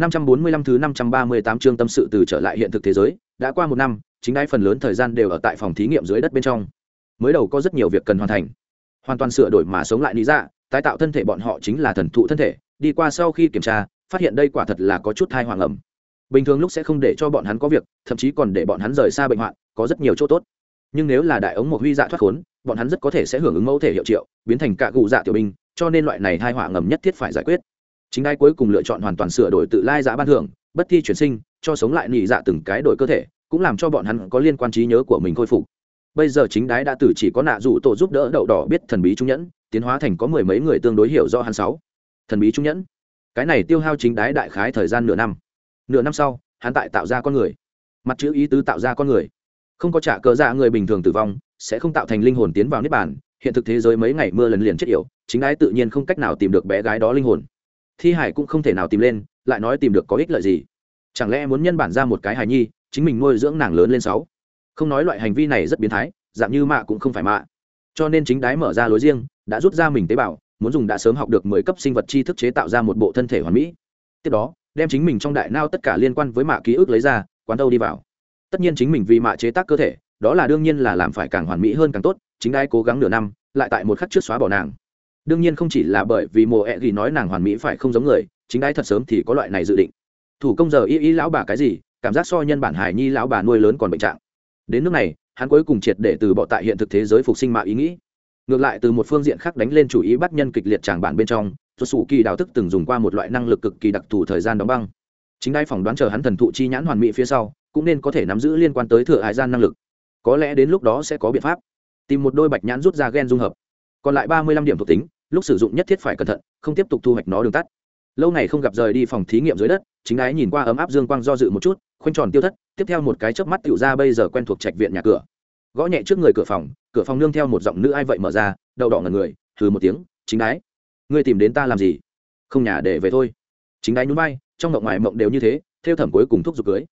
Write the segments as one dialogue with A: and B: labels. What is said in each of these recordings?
A: 545 thứ 538 chương tâm sự từ trở lại hiện thực thế giới, đã qua một năm, chính đái phần lớn thời gian đều ở tại phòng thí nghiệm dưới đất bên trong. Mới đầu có rất nhiều việc cần hoàn thành. Hoàn toàn sửa đổi mà sống lại lý dạ, tái tạo thân thể bọn họ chính là thần thụ thân thể, đi qua sau khi kiểm tra, phát hiện đây quả thật là có chút thai hoàng ẩm. Bình thường lúc sẽ không để cho bọn hắn có việc, thậm chí còn để bọn hắn rời xa bệnh hoạn, có rất nhiều chỗ tốt. Nhưng nếu là đại ống một huy dạ thoát khốn, bọn hắn rất có thể sẽ hưởng ứng mẫu thể hiệu triệu, biến thành cả gù dạ tiểu binh, cho nên loại này thai họa ngầm nhất thiết phải giải quyết chính đai cuối cùng lựa chọn hoàn toàn sửa đổi tự lai giá ban thưởng, bất thi chuyển sinh, cho sống lại nhị dạ từng cái đổi cơ thể, cũng làm cho bọn hắn có liên quan trí nhớ của mình khôi phục. Bây giờ chính đái đã từ chỉ có nạ dụ tổ giúp đỡ đậu đỏ biết thần bí trung nhẫn, tiến hóa thành có mười mấy người tương đối hiểu do hắn sáu. Thần bí trung nhẫn. Cái này tiêu hao chính đái đại khái thời gian nửa năm. Nửa năm sau, hắn tại tạo ra con người. Mặt chữ ý tứ tạo ra con người. Không có trả cờ dạ người bình thường tử vong, sẽ không tạo thành linh hồn tiến vào niết bàn. Hiện thực thế giới mấy ngày mưa lần liền chết yểu, chính đái tự nhiên không cách nào tìm được bé gái đó linh hồn thi hải cũng không thể nào tìm lên, lại nói tìm được có ích lợi gì? Chẳng lẽ muốn nhân bản ra một cái hài nhi, chính mình nuôi dưỡng nàng lớn lên sáu? Không nói loại hành vi này rất biến thái, dạng như mạ cũng không phải mạ. Cho nên chính đái mở ra lối riêng, đã rút ra mình tế bào, muốn dùng đã sớm học được mười cấp sinh vật tri thức chế tạo ra một bộ thân thể hoàn mỹ. Tiếp đó, đem chính mình trong đại nao tất cả liên quan với mạ ký ức lấy ra, quán đâu đi vào. Tất nhiên chính mình vì mạ chế tác cơ thể, đó là đương nhiên là làm phải càng hoàn mỹ hơn càng tốt, chính đái cố gắng nửa năm, lại tại một khắc trước xóa bỏ nàng đương nhiên không chỉ là bởi vì mùa ẹ ghi nói nàng hoàn mỹ phải không giống người, chính đái thật sớm thì có loại này dự định. Thủ công giờ y y lão bà cái gì, cảm giác so nhân bản hải nhi lão bà nuôi lớn còn bệnh trạng. Đến nước này, hắn cuối cùng triệt để từ bỏ tại hiện thực thế giới phục sinh mạ ý nghĩ. Ngược lại từ một phương diện khác đánh lên chủ ý bắt nhân kịch liệt tràng bản bên trong xuất xù kỳ đào thức từng dùng qua một loại năng lực cực kỳ đặc thù thời gian đóng băng. Chính đai phỏng đoán chờ hắn thần thụ chi nhãn hoàn mỹ phía sau, cũng nên có thể nắm giữ liên quan tới thừa hải gian năng lực. Có lẽ đến lúc đó sẽ có biện pháp. Tìm một đôi bạch nhãn rút ra gen dung hợp. Còn lại ba mươi lăm điểm thuộc tính lúc sử dụng nhất thiết phải cẩn thận, không tiếp tục thu hoạch nó đường tắt. Lâu ngày không gặp rời đi phòng thí nghiệm dưới đất, chính ái nhìn qua ấm áp dương quang do dự một chút, khoanh tròn tiêu thất, tiếp theo một cái chớp mắt tựu ra bây giờ quen thuộc trạch viện nhà cửa. Gõ nhẹ trước người cửa phòng cửa phòng nương theo một giọng nữ ai vậy mở ra đậu đỏ ngần người thử một tiếng, chính ái, ngươi tìm đến ta làm gì? Không nhà để về thôi. Chính ái nhún vai, trong mộng ngoài mộng đều như thế, theo thẩm cuối cùng thúc giục cưới.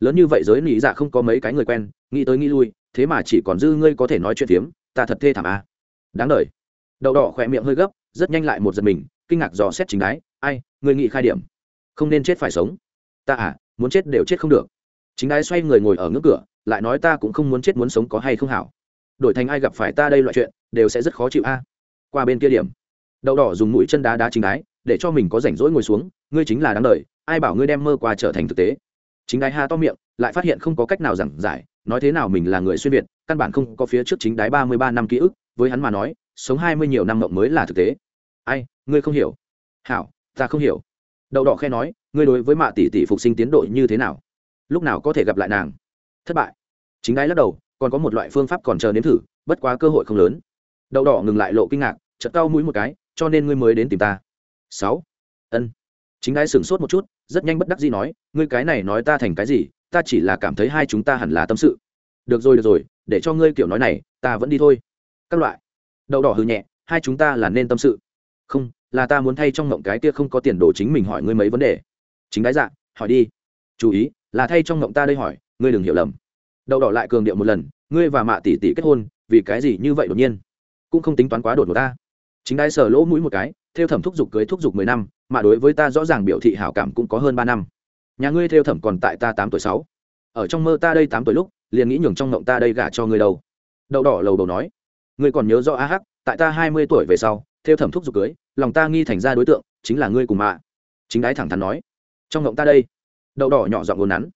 A: Lớn như vậy giới nỉ dạ không có mấy cái người quen, nghĩ tới nghĩ lui, thế mà chỉ còn dư ngươi có thể nói chuyện tiếm ta thật thê thảm à. đáng đ đậu đỏ khỏe miệng hơi gấp, rất nhanh lại một giật mình, kinh ngạc dò xét chính đái, ai, người nghị khai điểm. Không nên chết phải sống. Ta à muốn chết đều chết không được. Chính đái xoay người ngồi ở ngưỡng cửa, lại nói, ta cũng không muốn chết muốn sống có hay không hảo. Đổi thành ai gặp phải ta đây loại chuyện, đều sẽ rất khó chịu a. Qua bên kia điểm, đậu đỏ dùng mũi chân đá đá chính đái, để cho mình có rảnh rỗi ngồi xuống, ngươi chính là đáng đời, ai bảo ngươi đem mơ qua trở thành thực tế? Chính đái ha to miệng, lại phát hiện không có cách nào giảng giải, nói thế nào mình là người xuyên việt, căn bản không có phía trước chính đái ba mươi ba năm ký ức, với hắn mà nói sống hai mươi nhiều năm mộng mới là thực tế. Ai, ngươi không hiểu. Hảo, ta không hiểu. Đậu đỏ khe nói, ngươi đối với mạ tỷ tỷ phục sinh tiến độ như thế nào? Lúc nào có thể gặp lại nàng? Thất bại. Chính đái lắc đầu, còn có một loại phương pháp còn chờ nếm thử, bất quá cơ hội không lớn. Đậu đỏ ngừng lại lộ kinh ngạc chật cau mũi một cái, cho nên ngươi mới đến tìm ta. Sáu. Ân. Chính đái sửng sốt một chút, rất nhanh bất đắc dĩ nói, ngươi cái này nói ta thành cái gì, ta chỉ là cảm thấy hai chúng ta hẳn là tâm sự. Được rồi được rồi, để cho ngươi kiểu nói này, ta vẫn đi thôi. Các loại đậu đỏ hư nhẹ, hai chúng ta là nên tâm sự. Không, là ta muốn thay trong ngộng cái kia không có tiền đồ chính mình hỏi ngươi mấy vấn đề. Chính đái dạ hỏi đi. Chú ý, là thay trong ngộng ta đây hỏi, ngươi đừng hiểu lầm. Đậu đỏ lại cường điệu một lần, ngươi và mạ tỷ tỷ kết hôn, vì cái gì như vậy đột nhiên? Cũng không tính toán quá đột của ta. Chính đái sờ lỗ mũi một cái, theo thẩm thúc giục cưới thúc giục mười năm, mà đối với ta rõ ràng biểu thị hảo cảm cũng có hơn ba năm. Nhà ngươi theo thẩm còn tại ta tám tuổi sáu. Ở trong mơ ta đây tám tuổi lúc, liền nghĩ nhường trong ngộng ta đây gả cho ngươi đâu. Đậu đỏ lầu đầu nói ngươi còn nhớ rõ a hắc, tại ta hai mươi tuổi về sau, theo thẩm thúc dục cưới, lòng ta nghi thành ra đối tượng, chính là ngươi cùng mạ. Chính đái thẳng thắn nói. Trong ngộng ta đây. Đậu đỏ nhỏ giọng ngôn nắn.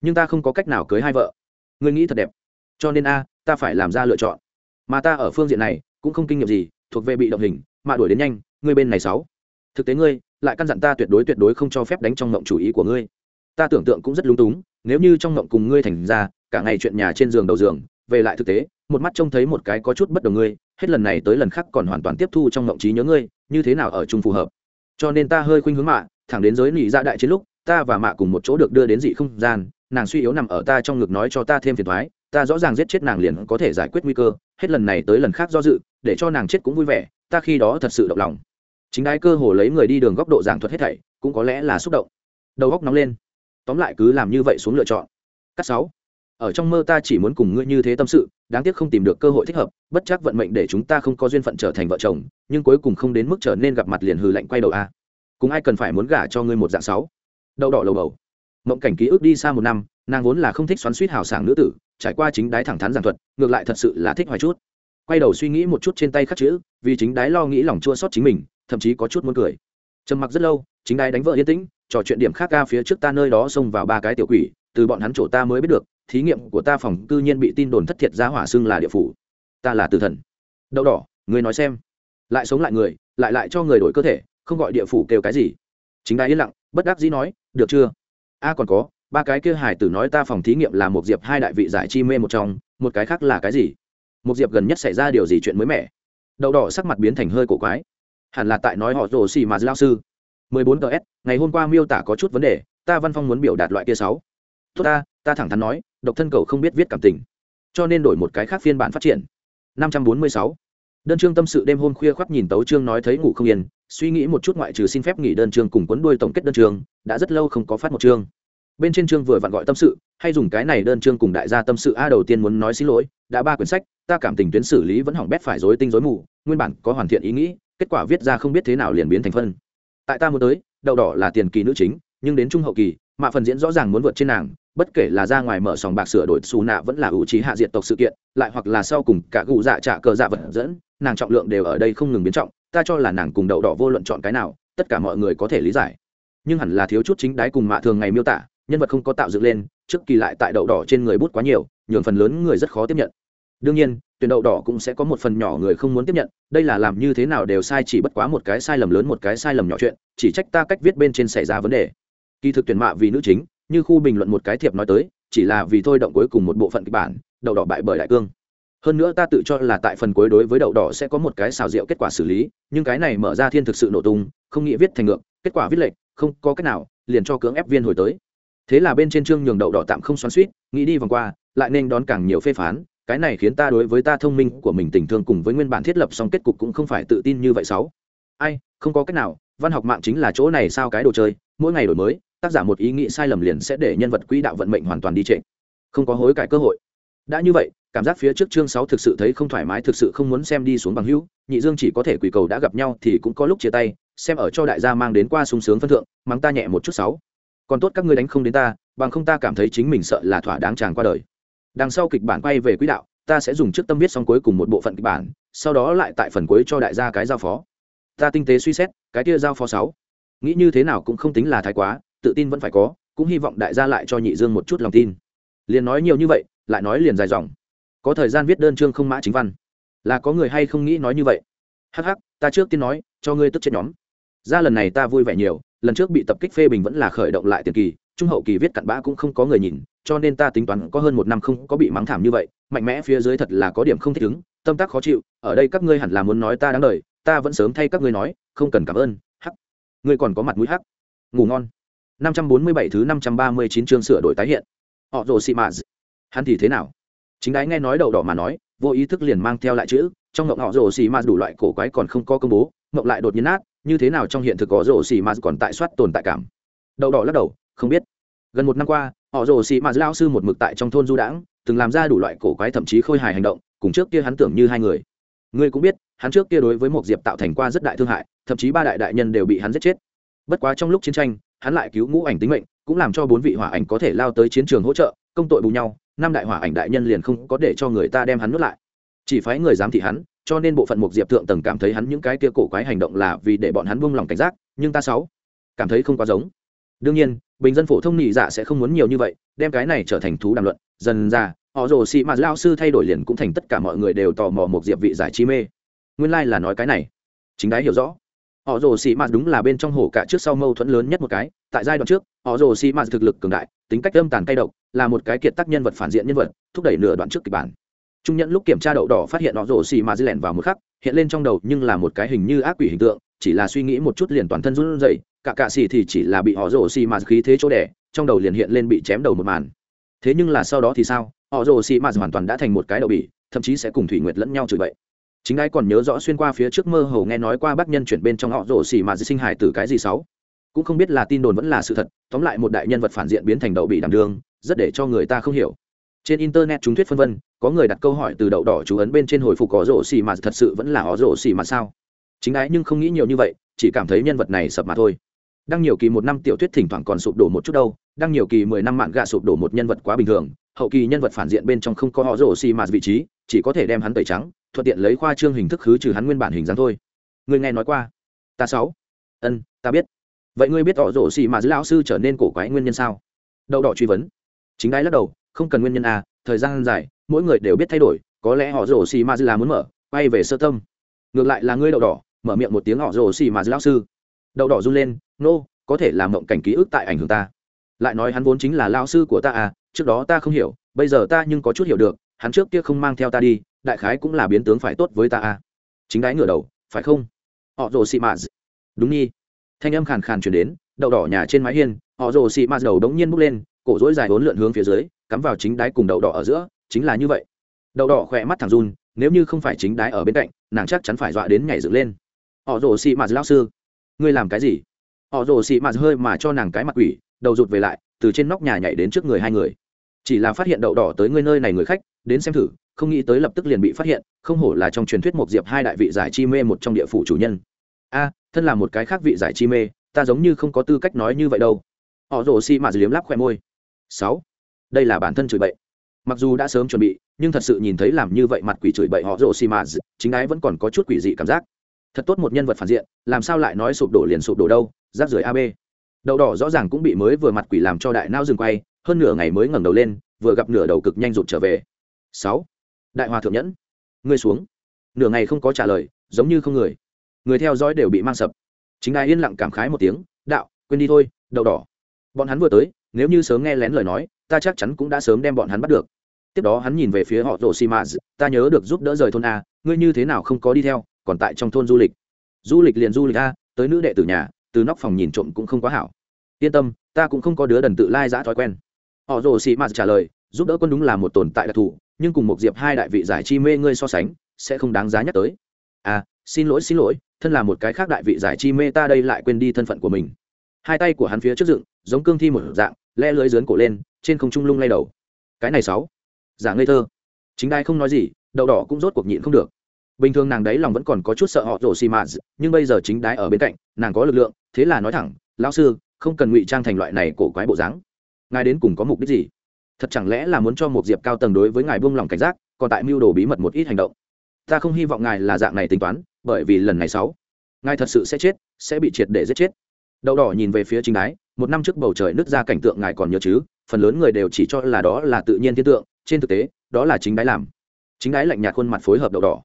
A: Nhưng ta không có cách nào cưới hai vợ. Ngươi nghĩ thật đẹp. Cho nên a, ta phải làm ra lựa chọn. Mà ta ở phương diện này, cũng không kinh nghiệm gì, thuộc về bị động hình mà đuổi đến nhanh, ngươi bên này sáu. Thực tế ngươi, lại căn dặn ta tuyệt đối tuyệt đối không cho phép đánh trong ngộng chủ ý của ngươi. Ta tưởng tượng cũng rất lung túng, nếu như trong ngộng cùng ngươi thành ra, cả ngày chuyện nhà trên giường đầu giường, về lại thực tế một mắt trông thấy một cái có chút bất đồng ngươi, hết lần này tới lần khác còn hoàn toàn tiếp thu trong ngộng trí nhớ ngươi, như thế nào ở chung phù hợp. Cho nên ta hơi khuynh hướng mạ, thẳng đến giới nỉ ra dạ đại chiến lúc, ta và mạ cùng một chỗ được đưa đến dị không gian, nàng suy yếu nằm ở ta trong ngực nói cho ta thêm phiền thoái ta rõ ràng giết chết nàng liền có thể giải quyết nguy cơ, hết lần này tới lần khác do dự, để cho nàng chết cũng vui vẻ, ta khi đó thật sự động lòng. Chính đái cơ hồ lấy người đi đường góc độ giảng thuật hết thảy, cũng có lẽ là xúc động. Đầu góc nóng lên. Tóm lại cứ làm như vậy xuống lựa chọn. Cắt sáu ở trong mơ ta chỉ muốn cùng ngươi như thế tâm sự, đáng tiếc không tìm được cơ hội thích hợp, bất chắc vận mệnh để chúng ta không có duyên phận trở thành vợ chồng, nhưng cuối cùng không đến mức trở nên gặp mặt liền hừ lạnh quay đầu a. Cùng ai cần phải muốn gả cho ngươi một dạng sáu. Đậu đỏ lầu bầu. Mộng cảnh ký ức đi xa một năm, nàng vốn là không thích xoắn suýt hào sảng nữ tử, trải qua chính đái thẳng thắn giảng thuật, ngược lại thật sự là thích hoài chút. Quay đầu suy nghĩ một chút trên tay khắc chữ, vì chính đái lo nghĩ lòng chua sót chính mình, thậm chí có chút muốn cười. Trầm mặc rất lâu, chính đái đánh vợ yên tĩnh trò chuyện điểm khác ca phía trước ta nơi đó xông vào ba cái tiểu quỷ, từ bọn hắn chỗ ta mới biết được, thí nghiệm của ta phòng cư nhiên bị tin đồn thất thiệt ra hỏa xưng là địa phủ. Ta là tử thần. Đậu đỏ người nói xem. Lại sống lại người, lại lại cho người đổi cơ thể, không gọi địa phủ kêu cái gì. Chính đái yên lặng, bất đắc dĩ nói, được chưa? A, còn có, ba cái kia hải tử nói ta phòng thí nghiệm là một diệp hai đại vị giải chi mê một trong, một cái khác là cái gì? Một diệp gần nhất xảy ra điều gì chuyện mới mẻ? Đậu đỏ sắc mặt biến thành hơi cổ quái. Hẳn là tại nói họ rồ xì mà lao sư. 14 ts ngày hôm qua miêu tả có chút vấn đề, ta văn phong muốn biểu đạt loại kia sáu. Tốt ta ta thẳng thắn nói, độc thân cầu không biết viết cảm tình. Cho nên đổi một cái khác phiên bản phát triển. 546 đơn trương tâm sự đêm hôm khuya khoắt nhìn tấu chương nói thấy ngủ không yên, suy nghĩ một chút ngoại trừ xin phép nghỉ đơn trương cùng quấn đuôi tổng kết đơn trương đã rất lâu không có phát một chương. Bên trên chương vừa vặn gọi tâm sự, hay dùng cái này đơn chương cùng đại gia tâm sự a đầu tiên muốn nói xin lỗi, đã ba quyển sách, ta cảm tình tuyến xử lý vẫn hỏng bét phải rối tinh rối mù, nguyên bản có hoàn thiện ý nghĩ, kết quả viết ra không biết thế nào liền biến thành phân tại ta muốn tới, đậu đỏ là tiền kỳ nữ chính, nhưng đến trung hậu kỳ, mạ phần diễn rõ ràng muốn vượt trên nàng, bất kể là ra ngoài mở sòng bạc sửa đổi xù nạ vẫn là ủ trí hạ diện tộc sự kiện, lại hoặc là sau cùng cả gù dạ trả cờ dạ vật dẫn, nàng trọng lượng đều ở đây không ngừng biến trọng, ta cho là nàng cùng đậu đỏ vô luận chọn cái nào, tất cả mọi người có thể lý giải. Nhưng hẳn là thiếu chút chính đái cùng mạ thường ngày miêu tả, nhân vật không có tạo dựng lên, trước kỳ lại tại đậu đỏ trên người bút quá nhiều, nhường phần lớn người rất khó tiếp nhận. Đương nhiên tuyển đậu đỏ cũng sẽ có một phần nhỏ người không muốn tiếp nhận, đây là làm như thế nào đều sai chỉ bất quá một cái sai lầm lớn, một cái sai lầm nhỏ chuyện, chỉ trách ta cách viết bên trên xảy ra vấn đề. Kỳ thực tuyển mạ vì nữ chính, như khu bình luận một cái thiệp nói tới, chỉ là vì thôi động cuối cùng một bộ phận kịch bản, đậu đỏ bại bởi đại cương. Hơn nữa ta tự cho là tại phần cuối đối với đậu đỏ sẽ có một cái xào rượu kết quả xử lý, nhưng cái này mở ra thiên thực sự nổ tung, không nghĩ viết thành ngược, kết quả viết lệch, không có cách nào, liền cho cưỡng ép viên hồi tới. Thế là bên trên chương nhường đậu đỏ tạm không xoắn suýt nghĩ đi vòng qua, lại nên đón càng nhiều phê phán cái này khiến ta đối với ta thông minh của mình tình thương cùng với nguyên bản thiết lập xong kết cục cũng không phải tự tin như vậy sáu. Ai, không có cách nào, văn học mạng chính là chỗ này sao cái đồ chơi, mỗi ngày đổi mới, tác giả một ý nghĩ sai lầm liền sẽ để nhân vật quỹ đạo vận mệnh hoàn toàn đi trệ. Không có hối cải cơ hội. Đã như vậy, cảm giác phía trước chương sáu thực sự thấy không thoải mái, thực sự không muốn xem đi xuống bằng hữu, nhị dương chỉ có thể quỳ cầu đã gặp nhau thì cũng có lúc chia tay, xem ở cho đại gia mang đến qua sung sướng phân thượng, mắng ta nhẹ một chút sáu. Còn tốt các ngươi đánh không đến ta, bằng không ta cảm thấy chính mình sợ là thỏa đáng chàng qua đời đằng sau kịch bản quay về quỹ đạo, ta sẽ dùng trước tâm viết xong cuối cùng một bộ phận kịch bản, sau đó lại tại phần cuối cho đại gia cái giao phó. Ta tinh tế suy xét, cái kia giao phó sáu. Nghĩ như thế nào cũng không tính là thái quá, tự tin vẫn phải có, cũng hy vọng đại gia lại cho nhị dương một chút lòng tin. Liền nói nhiều như vậy, lại nói liền dài dòng. Có thời gian viết đơn chương không mã chính văn. Là có người hay không nghĩ nói như vậy? Hắc hắc, ta trước tiên nói, cho ngươi tức chết nhóm. Ra lần này ta vui vẻ nhiều, lần trước bị tập kích phê bình vẫn là khởi động lại tiền kỳ trung hậu kỳ viết cặn bã cũng không có người nhìn, cho nên ta tính toán có hơn một năm không có bị mắng thảm như vậy, mạnh mẽ phía dưới thật là có điểm không thích ứng, tâm tác khó chịu, ở đây các ngươi hẳn là muốn nói ta đáng đời, ta vẫn sớm thay các ngươi nói, không cần cảm ơn, hắc. Ngươi còn có mặt mũi hắc. Ngủ ngon. 547 thứ 539 chương sửa đổi tái hiện. Họ rồ xị mạ hắn thì thế nào? Chính đái nghe nói đầu đỏ mà nói, vô ý thức liền mang theo lại chữ, trong ngộng họ rồ xì ma đủ loại cổ quái còn không có công bố, ngộng lại đột nhiên nát, như thế nào trong hiện thực có rồ xì ma còn tại soát tồn tại cảm. Đầu đỏ lắc đầu không biết. Gần một năm qua, họ rồ xì mạt lao sư một mực tại trong thôn du đãng, từng làm ra đủ loại cổ quái thậm chí khôi hài hành động, cùng trước kia hắn tưởng như hai người. Ngươi cũng biết, hắn trước kia đối với một diệp tạo thành qua rất đại thương hại, thậm chí ba đại đại nhân đều bị hắn giết chết. Bất quá trong lúc chiến tranh, hắn lại cứu ngũ ảnh tính mệnh, cũng làm cho bốn vị hỏa ảnh có thể lao tới chiến trường hỗ trợ, công tội bù nhau, năm đại hỏa ảnh đại nhân liền không có để cho người ta đem hắn nuốt lại. Chỉ phái người giám thị hắn, cho nên bộ phận một diệp thượng tầng cảm thấy hắn những cái kia cổ quái hành động là vì để bọn hắn buông lòng cảnh giác, nhưng ta sáu cảm thấy không quá giống. Đương nhiên bình dân phổ thông nhị dạ sẽ không muốn nhiều như vậy, đem cái này trở thành thú đàm luận. Dần ra, họ rồ xị mà lao sư thay đổi liền cũng thành tất cả mọi người đều tò mò một diệp vị giải trí mê. Nguyên lai、like、là nói cái này. Chính đái hiểu rõ. Họ rồ xị mạt đúng là bên trong hổ cả trước sau mâu thuẫn lớn nhất một cái. Tại giai đoạn trước, họ rồ xị mạt thực lực cường đại, tính cách âm tàn cay độc, là một cái kiệt tác nhân vật phản diện nhân vật, thúc đẩy nửa đoạn trước kịch bản. Trung nhận lúc kiểm tra đậu đỏ phát hiện họ rồ xị mạt lẻn vào một khắc, hiện lên trong đầu nhưng là một cái hình như ác quỷ hình tượng, chỉ là suy nghĩ một chút liền toàn thân run rẩy cả cạ xì thì chỉ là bị họ rồ xì mạt khí thế chỗ đẻ, trong đầu liền hiện lên bị chém đầu một màn. Thế nhưng là sau đó thì sao? Họ rồ xì mạt hoàn toàn đã thành một cái đậu bỉ, thậm chí sẽ cùng thủy nguyệt lẫn nhau chửi bậy. Chính ai còn nhớ rõ xuyên qua phía trước mơ hồ nghe nói qua bác nhân chuyển bên trong họ rổ xì mà sinh hải từ cái gì sáu? Cũng không biết là tin đồn vẫn là sự thật, tóm lại một đại nhân vật phản diện biến thành đậu bị đảm đường rất để cho người ta không hiểu. Trên internet chúng thuyết phân vân, có người đặt câu hỏi từ đậu đỏ chú ấn bên trên hồi phục có rổ xì mà thật sự vẫn là họ rổ xì mà sao? Chính ái nhưng không nghĩ nhiều như vậy, chỉ cảm thấy nhân vật này sập mà thôi đăng nhiều kỳ một năm tiểu thuyết thỉnh thoảng còn sụp đổ một chút đâu, đăng nhiều kỳ mười năm mạn gạ sụp đổ một nhân vật quá bình thường, hậu kỳ nhân vật phản diện bên trong không có họ rổ xì mạt vị trí, chỉ có thể đem hắn tẩy trắng, thuận tiện lấy khoa trương hình thức khứ trừ hắn nguyên bản hình dáng thôi. Người nghe nói qua? Ta sáu. Ân, ta biết. Vậy ngươi biết họ rổ xì mạt lão sư trở nên cổ quái nguyên nhân sao? Đậu đỏ truy vấn. Chính đái lắc đầu, không cần nguyên nhân à thời gian dài, mỗi người đều biết thay đổi, có lẽ họ rổ xì mạt là muốn mở, quay về sơ tâm. Ngược lại là ngươi đậu đỏ, mở miệng một tiếng họ rổ xì mạt lão sư đậu đỏ run lên nô、no, có thể làm mộng cảnh ký ức tại ảnh hưởng ta. Lại nói hắn vốn chính là lao sư của ta à trước đó ta không hiểu bây giờ ta nhưng có chút hiểu được hắn trước kia không mang theo ta đi đại khái cũng là biến tướng phải tốt với ta à. Chính đái ngửa đầu phải không? Họ rồ xị mạt. Đúng nhi. Thanh âm khàn khàn chuyển đến đậu đỏ nhà trên mái hiên họ rồ xị mạt đầu đống nhiên bước lên cổ rối dài hốn lượn hướng phía dưới cắm vào chính đái cùng đậu đỏ ở giữa chính là như vậy. Đậu đỏ khỏe mắt thẳng run nếu như không phải chính đái ở bên cạnh nàng chắc chắn phải dọa đến nhảy dựng lên. Họ rồ xị mạt lao sư ngươi làm cái gì? Họ rồ xị mạt hơi mà cho nàng cái mặt quỷ, đầu rụt về lại, từ trên nóc nhà nhảy đến trước người hai người. Chỉ là phát hiện đậu đỏ tới ngươi nơi này người khách, đến xem thử, không nghĩ tới lập tức liền bị phát hiện, không hổ là trong truyền thuyết một diệp hai đại vị giải chi mê một trong địa phủ chủ nhân. A, thân là một cái khác vị giải chi mê, ta giống như không có tư cách nói như vậy đâu. Họ rồ xi mạt liếm lắp khoe môi. Sáu, đây là bản thân chửi bậy. Mặc dù đã sớm chuẩn bị, nhưng thật sự nhìn thấy làm như vậy mặt quỷ chửi bậy họ rồ xi mạt, chính ái vẫn còn có chút quỷ dị cảm giác thật tốt một nhân vật phản diện, làm sao lại nói sụp đổ liền sụp đổ đâu, rác rưởi ab đậu đỏ rõ ràng cũng bị mới vừa mặt quỷ làm cho đại nao dừng quay, hơn nửa ngày mới ngẩng đầu lên, vừa gặp nửa đầu cực nhanh rụt trở về. Sáu. Đại hòa thượng nhẫn. Ngươi xuống. Nửa ngày không có trả lời, giống như không người. Người theo dõi đều bị mang sập. Chính ai yên lặng cảm khái một tiếng, đạo, quên đi thôi, đậu đỏ. Bọn hắn vừa tới, nếu như sớm nghe lén lời nói, ta chắc chắn cũng đã sớm đem bọn hắn bắt được. Tiếp đó hắn nhìn về phía họ rổ xi mã ta nhớ được giúp đỡ rời thôn a, ngươi như thế nào không có đi theo còn tại trong thôn du lịch. Du lịch liền du lịch a, tới nữ đệ tử nhà, từ nóc phòng nhìn trộm cũng không quá hảo. Yên tâm, ta cũng không có đứa đần tự lai giã thói quen. Họ rồ sĩ mạt trả lời, giúp đỡ quân đúng là một tồn tại đặc thù, nhưng cùng một diệp hai đại vị giải chi mê ngươi so sánh, sẽ không đáng giá nhắc tới. À xin lỗi xin lỗi, thân là một cái khác đại vị giải chi mê ta đây lại quên đi thân phận của mình. Hai tay của hắn phía trước dựng, giống cương thi một dạng, le lưới dướn cổ lên, trên không trung lung lay đầu. Cái này sáu. Giả ngây thơ. Chính đai không nói gì đậu đỏ cũng rốt cuộc nhịn không được bình thường nàng đấy lòng vẫn còn có chút sợ họ rồ xì mạt nhưng bây giờ chính đái ở bên cạnh, nàng có lực lượng, thế là nói thẳng, lão sư, không cần ngụy trang thành loại này cổ quái bộ dáng. Ngài đến cùng có mục đích gì? Thật chẳng lẽ là muốn cho một diệp cao tầng đối với ngài buông lòng cảnh giác, còn tại mưu đồ bí mật một ít hành động? Ta không hy vọng ngài là dạng này tính toán, bởi vì lần này sáu, ngài thật sự sẽ chết, sẽ bị triệt để giết chết. Đậu đỏ nhìn về phía chính đái, một năm trước bầu trời nứt ra cảnh tượng ngài còn nhớ chứ? Phần lớn người đều chỉ cho là đó là tự nhiên thiên tượng, trên thực tế, đó là chính đái làm. Chính đái lạnh nhạt khuôn mặt phối hợp đậu đỏ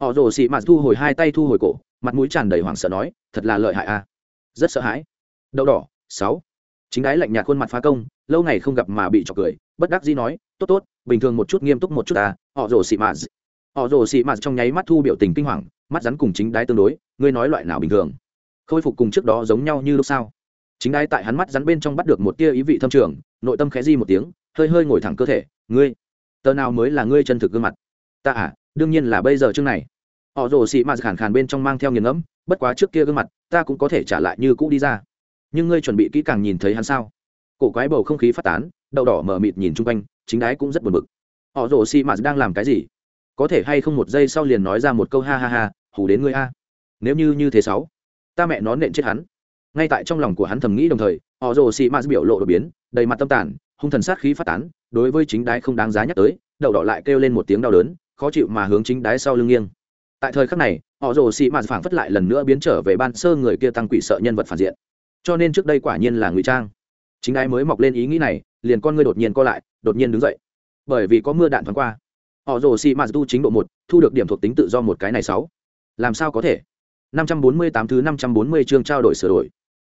A: họ rồ xị mạt thu hồi hai tay thu hồi cổ, mặt mũi tràn đầy hoảng sợ nói, thật là lợi hại a rất sợ hãi. Đậu đỏ, sáu. Chính đái lạnh nhạt khuôn mặt phá công, lâu ngày không gặp mà bị trọc cười, bất đắc dĩ nói, tốt tốt, bình thường một chút nghiêm túc một chút à họ rồ xị mạt họ rồ xị mạt trong nháy mắt thu biểu tình kinh hoàng, mắt rắn cùng chính đái tương đối, ngươi nói loại nào bình thường? Khôi phục cùng trước đó giống nhau như lúc sau chính đái tại hắn mắt rắn bên trong bắt được một tia ý vị thâm trường, nội tâm khẽ di một tiếng, hơi hơi ngồi thẳng cơ thể, ngươi, tờ nào mới là ngươi chân thực gương mặt? Ta à đương nhiên là bây giờ chương này. Họ rồ xị mạt khàn khàn bên trong mang theo nghiền ngẫm, bất quá trước kia gương mặt, ta cũng có thể trả lại như cũ đi ra. Nhưng ngươi chuẩn bị kỹ càng nhìn thấy hắn sao? Cổ quái bầu không khí phát tán, đậu đỏ mở mịt nhìn chung quanh, chính đái cũng rất buồn bực. Họ rồ xị mạt đang làm cái gì? Có thể hay không một giây sau liền nói ra một câu ha ha ha hủ đến ngươi a. Nếu như như thế sáu, ta mẹ nó nện chết hắn. Ngay tại trong lòng của hắn thầm nghĩ đồng thời, họ rồ xị mạt biểu lộ đột biến, đầy mặt tâm tàn, hung thần sát khí phát tán, đối với chính đái không đáng giá nhắc tới, đậu đỏ lại kêu lên một tiếng đau đớn khó chịu mà hướng chính đái sau lưng nghiêng. Tại thời khắc này, họ rồ xị mạt phảng phất lại lần nữa biến trở về ban sơ người kia tăng quỷ sợ nhân vật phản diện. Cho nên trước đây quả nhiên là ngụy trang. Chính đái mới mọc lên ý nghĩ này, liền con ngươi đột nhiên co lại, đột nhiên đứng dậy. Bởi vì có mưa đạn thoáng qua, họ rồ xị mạt tu chính độ một, thu được điểm thuộc tính tự do một cái này sáu. Làm sao có thể? Năm trăm bốn mươi tám thứ năm trăm bốn mươi chương trao đổi sửa đổi.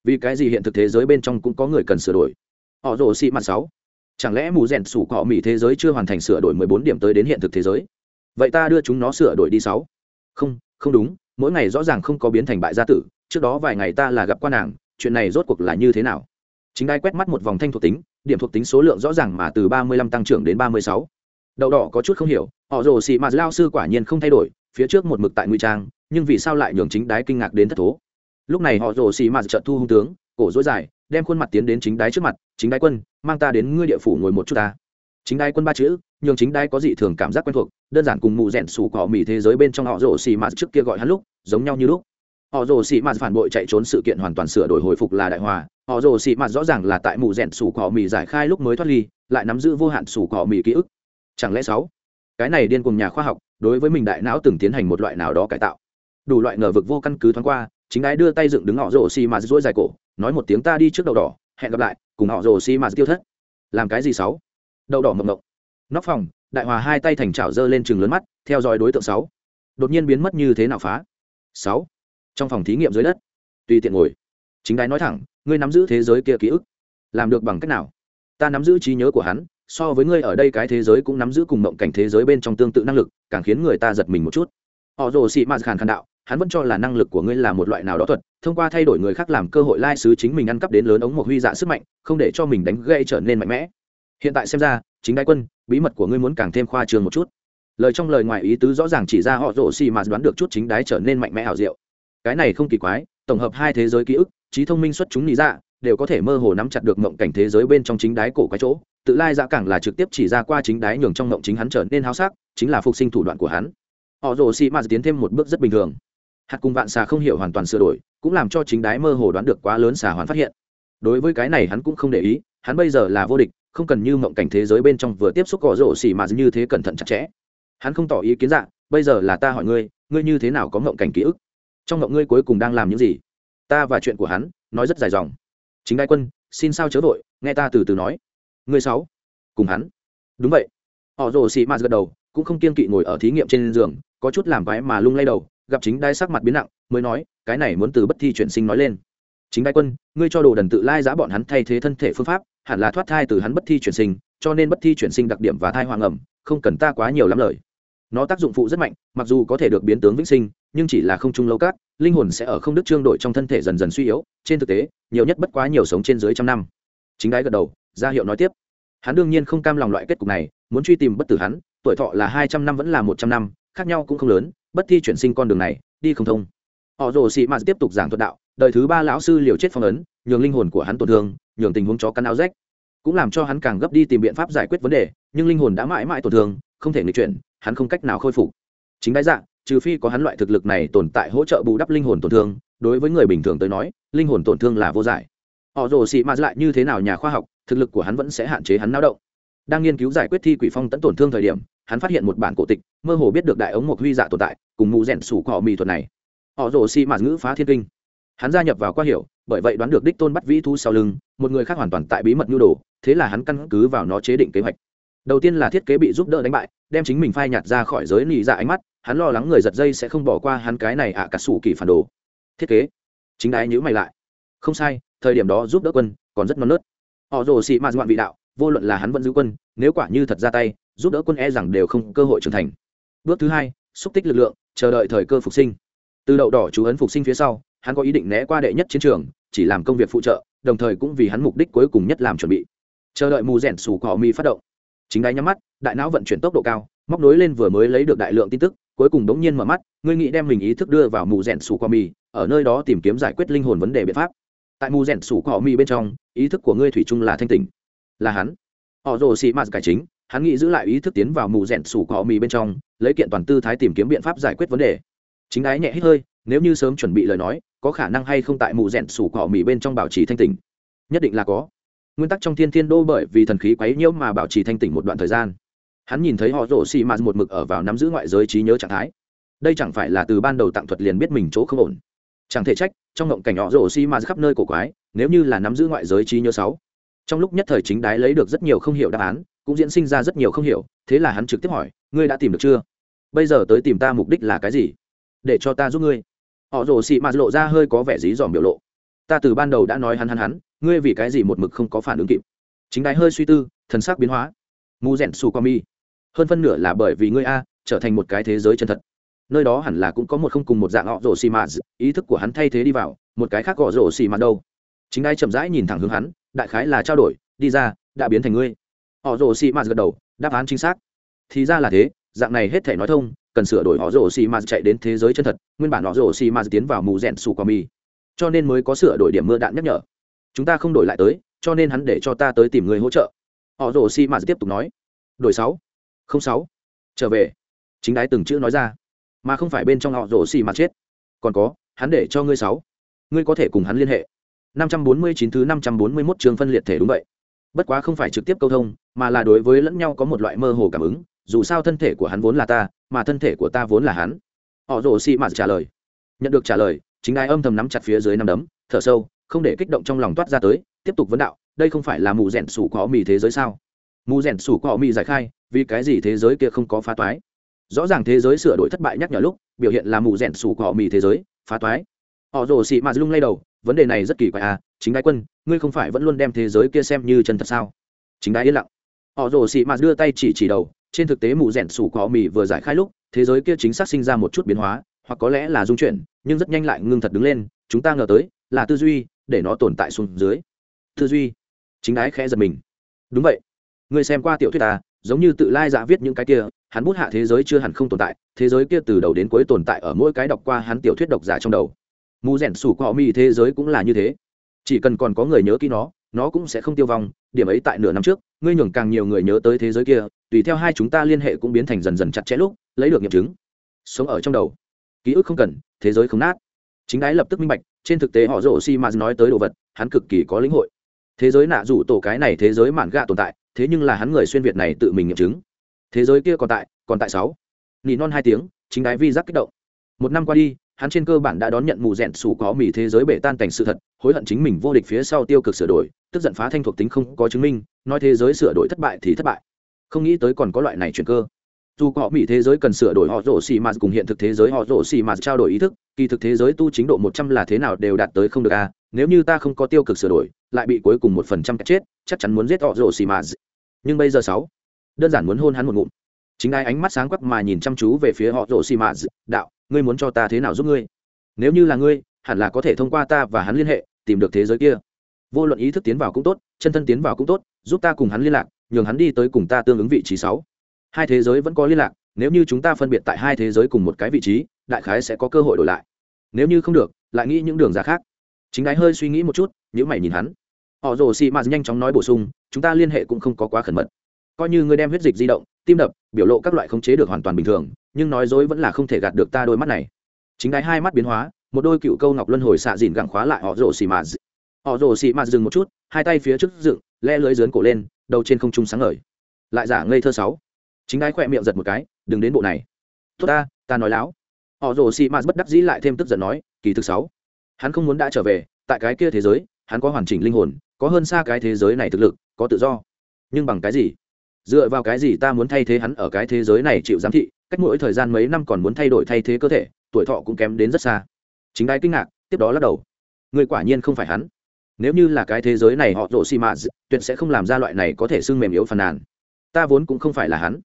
A: Vì cái gì hiện thực thế giới bên trong cũng có người cần sửa đổi? Họ rồ xị mạt sáu. Chẳng lẽ mù rèn sủ cọ mỹ thế giới chưa hoàn thành sửa đổi mười bốn điểm tới đến hiện thực thế giới? Vậy ta đưa chúng nó sửa đổi đi sáu. Không không đúng, mỗi ngày rõ ràng không có biến thành bại gia tử, trước đó vài ngày ta là gặp quan nàng, chuyện này rốt cuộc là như thế nào? Chính đai quét mắt một vòng thanh thuộc tính, điểm thuộc tính số lượng rõ ràng mà từ ba mươi lăm tăng trưởng đến ba mươi sáu. Đậu đỏ có chút không hiểu, họ rồ xì mà lao sư quả nhiên không thay đổi, phía trước một mực tại nguy trang, nhưng vì sao lại nhường chính đái kinh ngạc đến thất thố? Lúc này họ rồ xì mà trợ thu hung tướng, cổ dối dài, đem khuôn mặt tiến đến chính đái trước mặt, chính đái quân, mang ta đến ngươi địa phủ ngồi một chút ta. Chính đái quân ba chữ nhường chính đai có dị thường cảm giác quen thuộc, đơn giản cùng mụ rẻn xù cỏ mì thế giới bên trong họ rồ xì mà trước kia gọi hắn lúc, giống nhau như lúc. Họ rồ xì mạt phản bội chạy trốn sự kiện hoàn toàn sửa đổi hồi phục là đại hòa. Họ rồ xì mạt rõ ràng là tại mù rèn sủ cỏ mì giải khai lúc mới thoát ly, lại nắm giữ vô hạn sủ cỏ mì ký ức. Chẳng lẽ sáu? Cái này điên cùng nhà khoa học, đối với mình đại não từng tiến hành một loại nào đó cải tạo. Đủ loại ngờ vực vô căn cứ thoáng qua, chính ái đưa tay dựng đứng họ rồ xì mạt duỗi dài cổ, nói một tiếng ta đi trước đầu đỏ, hẹn gặp lại, cùng họ rồ xì mạt tiêu thất. Làm cái gì sáu? Đầu đỏ mộng mộng nóc phòng, đại hòa hai tay thành chảo dơ lên chừng lớn mắt, theo dõi đối tượng sáu. Đột nhiên biến mất như thế nào phá? Sáu. Trong phòng thí nghiệm dưới đất. Tùy tiện ngồi. Chính đái nói thẳng, ngươi nắm giữ thế giới kia ký ức. Làm được bằng cách nào? Ta nắm giữ trí nhớ của hắn, so với ngươi ở đây cái thế giới cũng nắm giữ cùng mộng cảnh thế giới bên trong tương tự năng lực, càng khiến người ta giật mình một chút. Họ rồ xị mạt khàn khàn đạo, hắn vẫn cho là năng lực của ngươi là một loại nào đó thuật, thông qua thay đổi người khác làm cơ hội lai sứ chính mình ăn cắp đến lớn ống một huy dạ sức mạnh, không để cho mình đánh gây trở nên mạnh mẽ. Hiện tại xem ra chính đại quân, bí mật của ngươi muốn càng thêm khoa trường một chút. Lời trong lời ngoài ý tứ rõ ràng chỉ ra họ rổ xì mà đoán được chút chính đái trở nên mạnh mẽ hảo diệu. Cái này không kỳ quái, tổng hợp hai thế giới ký ức, trí thông minh xuất chúng lý dạ đều có thể mơ hồ nắm chặt được mộng cảnh thế giới bên trong chính đái cổ cái chỗ. Tự lai dạ càng là trực tiếp chỉ ra qua chính đái nhường trong mộng chính hắn trở nên háo sắc, chính là phục sinh thủ đoạn của hắn. Họ rồ xì mà tiến thêm một bước rất bình thường. Hạt cùng vạn xà không hiểu hoàn toàn sửa đổi, cũng làm cho chính đái mơ hồ đoán được quá lớn xà hoàn phát hiện. Đối với cái này hắn cũng không để ý hắn bây giờ là vô địch, không cần như mộng cảnh thế giới bên trong vừa tiếp xúc cỏ rổ xì mà như thế cẩn thận chặt chẽ. Hắn không tỏ ý kiến dạng bây giờ là ta hỏi ngươi ngươi như thế nào có mộng cảnh ký ức? Trong mộng ngươi cuối cùng đang làm những gì? Ta và chuyện của hắn, nói rất dài dòng. Chính đại quân, xin sao chớ vội, nghe ta từ từ nói. Ngươi sáu, cùng hắn. Đúng vậy. Họ rồ xì mạt gật đầu, cũng không kiên kỵ ngồi ở thí nghiệm trên giường, có chút làm vái mà lung lay đầu, gặp chính đai sắc mặt biến nặng, mới nói, cái này muốn từ bất thi chuyển sinh nói lên chính đại quân, ngươi cho đồ đần tự lai giá bọn hắn thay thế thân thể phương pháp, hẳn là thoát thai từ hắn bất thi chuyển sinh, cho nên bất thi chuyển sinh đặc điểm và thai hoàng ẩm, không cần ta quá nhiều lắm lời. Nó tác dụng phụ rất mạnh, mặc dù có thể được biến tướng vĩnh sinh, nhưng chỉ là không trung lâu cát, linh hồn sẽ ở không đức trương đội trong thân thể dần dần suy yếu, trên thực tế, nhiều nhất bất quá nhiều sống trên dưới trăm năm. Chính đái gật đầu, ra hiệu nói tiếp. Hắn đương nhiên không cam lòng loại kết cục này, muốn truy tìm bất tử hắn, tuổi thọ là hai trăm năm vẫn là một trăm năm, khác nhau cũng không lớn, bất thi chuyển sinh con đường này, đi không thông. Họ rồ sĩ mạt tiếp tục giảng thuật đạo đời thứ ba lão sư liều chết phong ấn, nhường linh hồn của hắn tổn thương, nhường tình huống chó cắn áo rách. Cũng làm cho hắn càng gấp đi tìm biện pháp giải quyết vấn đề, nhưng linh hồn đã mãi mãi tổn thương, không thể nghịch chuyển, hắn không cách nào khôi phục. Chính đái dạng trừ phi có hắn loại thực lực này tồn tại hỗ trợ bù đắp linh hồn tổn thương, đối với người bình thường tới nói, linh hồn tổn thương là vô giải. Họ rồ xị mạt lại như thế nào nhà khoa học, thực lực của hắn vẫn sẽ hạn chế hắn lao động. Đang nghiên cứu giải quyết thi quỷ phong tẫn tổn thương thời điểm, hắn phát hiện một bản cổ tịch, mơ hồ biết được đại ống một huy dạ tồn tại, cùng mụ rèn sủ cọ mì thuật này. Họ rồ xị mạt ngữ phá thiên kinh hắn gia nhập vào qua hiểu, bởi vậy đoán được đích tôn bắt vĩ thu sau lưng, một người khác hoàn toàn tại bí mật nhu đồ, thế là hắn căn cứ vào nó chế định kế hoạch. Đầu tiên là thiết kế bị giúp đỡ đánh bại, đem chính mình phai nhạt ra khỏi giới nị dạ ánh mắt, hắn lo lắng người giật dây sẽ không bỏ qua hắn cái này ạ à cả sủ kỳ phản đồ. Thiết kế. Chính đái nhữ mày lại. Không sai, thời điểm đó giúp đỡ quân, còn rất non nớt. Họ rồ xị mạt ngoạn vị đạo, vô luận là hắn vẫn giữ quân, nếu quả như thật ra tay, giúp đỡ quân e rằng đều không cơ hội trưởng thành. Bước thứ hai, xúc tích lực lượng, chờ đợi thời cơ phục sinh. Từ đậu đỏ chú ấn phục sinh phía sau hắn có ý định né qua đệ nhất chiến trường, chỉ làm công việc phụ trợ, đồng thời cũng vì hắn mục đích cuối cùng nhất làm chuẩn bị. Chờ đợi mù rẻn sủ cỏ mi phát động. Chính đáy nhắm mắt, đại não vận chuyển tốc độ cao, móc nối lên vừa mới lấy được đại lượng tin tức, cuối cùng đống nhiên mở mắt, ngươi nghĩ đem mình ý thức đưa vào mù rẻn sủ cỏ mi, ở nơi đó tìm kiếm giải quyết linh hồn vấn đề biện pháp. Tại mù rẻn sủ cỏ mi bên trong, ý thức của ngươi thủy chung là thanh tỉnh là hắn. Họ rồ xị mạt cải chính, hắn nghĩ giữ lại ý thức tiến vào mù rẻn sủ cỏ mi bên trong, lấy kiện toàn tư thái tìm kiếm biện pháp giải quyết vấn đề. Chính đáy nhẹ hít hơi, nếu như sớm chuẩn bị lời nói có khả năng hay không tại mù rẻn sủ cỏ mì bên trong bảo trì thanh tỉnh? Nhất định là có. Nguyên tắc trong thiên thiên đô bởi vì thần khí quấy nhiễu mà bảo trì thanh tỉnh một đoạn thời gian. Hắn nhìn thấy họ rổ xì mạt một mực ở vào nắm giữ ngoại giới trí nhớ trạng thái. Đây chẳng phải là từ ban đầu tặng thuật liền biết mình chỗ không ổn. Chẳng thể trách, trong ngộng cảnh họ rổ xì mạt khắp nơi cổ quái, nếu như là nắm giữ ngoại giới trí nhớ sáu. Trong lúc nhất thời chính đái lấy được rất nhiều không hiểu đáp án, cũng diễn sinh ra rất nhiều không hiểu, thế là hắn trực tiếp hỏi, ngươi đã tìm được chưa? Bây giờ tới tìm ta mục đích là cái gì? Để cho ta giúp ngươi họ rồ xị mạt lộ ra hơi có vẻ dí dòm biểu lộ. Ta từ ban đầu đã nói hắn hắn hắn, ngươi vì cái gì một mực không có phản ứng kịp? Chính đái hơi suy tư, thần sắc biến hóa. Mu rèn su qua mi. Hơn phân nửa là bởi vì ngươi a, trở thành một cái thế giới chân thật. Nơi đó hẳn là cũng có một không cùng một dạng họ rồ xì mạt ý thức của hắn thay thế đi vào, một cái khác họ rồ xì mạt đâu? Chính đái chậm rãi nhìn thẳng hướng hắn, đại khái là trao đổi, đi ra, đã biến thành ngươi. Họ rồ xì mạt gật đầu, đáp án chính xác. Thì ra là thế dạng này hết thể nói thông, cần sửa đổi họ rổ xì ma chạy đến thế giới chân thật, nguyên bản họ rổ xì ma tiến vào mù rèn sù qua mi cho nên mới có sửa đổi điểm mưa đạn nhắc nhở. Chúng ta không đổi lại tới, cho nên hắn để cho ta tới tìm người hỗ trợ. Họ rổ xì ma tiếp tục nói. Đổi sáu, không sáu, trở về. Chính đái từng chữ nói ra. Mà không phải bên trong họ rổ xì ma chết. Còn có, hắn để cho ngươi sáu. Ngươi có thể cùng hắn liên hệ. 549 thứ 541 chương phân liệt thể đúng vậy. Bất quá không phải trực tiếp câu thông, mà là đối với lẫn nhau có một loại mơ hồ cảm ứng dù sao thân thể của hắn vốn là ta, mà thân thể của ta vốn là hắn. Họ rồ xị mạt trả lời. Nhận được trả lời, chính ai âm thầm nắm chặt phía dưới nắm đấm, thở sâu, không để kích động trong lòng toát ra tới, tiếp tục vấn đạo, đây không phải là mù rẻn sủ có mì thế giới sao? Mù rẻn sủ có mì giải khai, vì cái gì thế giới kia không có phá toái? Rõ ràng thế giới sửa đổi thất bại nhắc nhở lúc, biểu hiện là mù rẻn sủ có mì thế giới, phá toái. Họ rồ xị mạt lung lay đầu, vấn đề này rất kỳ quái à chính đại quân, ngươi không phải vẫn luôn đem thế giới kia xem như chân thật sao? Chính đại yên lặng. Họ rồ xị mạt đưa tay chỉ chỉ đầu trên thực tế mù rẻn sủ có mì vừa giải khai lúc, thế giới kia chính xác sinh ra một chút biến hóa, hoặc có lẽ là dung chuyển, nhưng rất nhanh lại ngưng thật đứng lên, chúng ta ngờ tới, là tư duy, để nó tồn tại xuống dưới. Tư duy. Chính ái khẽ giật mình. Đúng vậy. Người xem qua tiểu thuyết ta giống như tự lai dạ viết những cái kia, hắn bút hạ thế giới chưa hẳn không tồn tại, thế giới kia từ đầu đến cuối tồn tại ở mỗi cái đọc qua hắn tiểu thuyết độc giả trong đầu. Mù rẻn sủ cỏ mì thế giới cũng là như thế. Chỉ cần còn có người nhớ kỹ nó nó cũng sẽ không tiêu vong, điểm ấy tại nửa năm trước, ngươi nhường càng nhiều người nhớ tới thế giới kia tùy theo hai chúng ta liên hệ cũng biến thành dần dần chặt chẽ lúc, lấy được nghiệm chứng. Sống ở trong đầu. Ký ức không cần, thế giới không nát. Chính đái lập tức minh bạch, trên thực tế họ rổ xi maz nói tới đồ vật, hắn cực kỳ có lĩnh hội. Thế giới nạ rủ tổ cái này thế giới mạn gạ tồn tại, thế nhưng là hắn người xuyên việt này tự mình nghiệm chứng. Thế giới kia còn tại còn tại sáu. Nỉ non hai tiếng, chính đái vi giác kích động. Một năm qua đi, hắn trên cơ bản đã đón nhận mù rẹn sủ có mì thế giới bể tan cảnh sự thật, hối hận chính mình vô địch phía sau tiêu cực sửa đổi, tức giận phá thanh thuộc tính không có chứng minh, nói thế giới sửa đổi thất bại thì thất bại không nghĩ tới còn có loại này chuyển cơ. Dù họ mỹ thế giới cần sửa đổi họ rổ xì mà cùng hiện thực thế giới họ rổ xì mà trao đổi ý thức, kỳ thực thế giới tu chính độ một trăm là thế nào đều đạt tới không được a nếu như ta không có tiêu cực sửa đổi, lại bị cuối cùng một phần trăm chết, chắc chắn muốn giết họ rổ xì mà. Nhưng bây giờ sáu, đơn giản muốn hôn hắn một ngụm. Chính ai ánh mắt sáng quắc mà nhìn chăm chú về phía họ rổ xì mà. Đạo, ngươi muốn cho ta thế nào giúp ngươi? Nếu như là ngươi, hẳn là có thể thông qua ta và hắn liên hệ, tìm được thế giới kia. Vô luận ý thức tiến vào cũng tốt, chân thân tiến vào cũng tốt, giúp ta cùng hắn liên lạc nhường hắn đi tới cùng ta tương ứng vị trí sáu. Hai thế giới vẫn có liên lạc, nếu như chúng ta phân biệt tại hai thế giới cùng một cái vị trí, đại khái sẽ có cơ hội đổi lại. Nếu như không được, lại nghĩ những đường ra khác. Chính đái hơi suy nghĩ một chút những mày nhìn hắn. Họ rồ xì m nhanh chóng nói bổ sung, chúng ta liên hệ cũng không có quá khẩn mật. Coi như ngươi đem huyết dịch di động, tim đập, biểu lộ các loại khống chế được hoàn toàn bình thường, nhưng nói dối vẫn là không thể gạt được ta đôi mắt này. Chính đái hai mắt biến hóa, một đôi cựu câu ngọc luân hồi xạ dìn gặm khóa lại họ rồ xì m họ rồ xì m dừng một chút, hai tay phía trước dựng, le lưới dớn cổ lên đầu trên không trung sáng ngời. Lại giả ngây thơ sáu. Chính đái khỏe miệng giật một cái, đừng đến bộ này. Tốt ta ta nói láo. Họ rồ xì m bất đắc dĩ lại thêm tức giận nói, kỳ thực sáu, hắn không muốn đã trở về, tại cái kia thế giới, hắn có hoàn chỉnh linh hồn, có hơn xa cái thế giới này thực lực, có tự do. Nhưng bằng cái gì? Dựa vào cái gì ta muốn thay thế hắn ở cái thế giới này chịu giám thị, cách mỗi thời gian mấy năm còn muốn thay đổi thay thế cơ thể, tuổi thọ cũng kém đến rất xa. Chính đái kinh ngạc, tiếp đó lắc đầu. Người quả nhiên không phải hắn nếu như là cái thế giới này họ rộ xì mạ tuyệt sẽ không làm ra loại này có thể xưng mềm yếu phàn nàn. Ta vốn cũng không phải là hắn.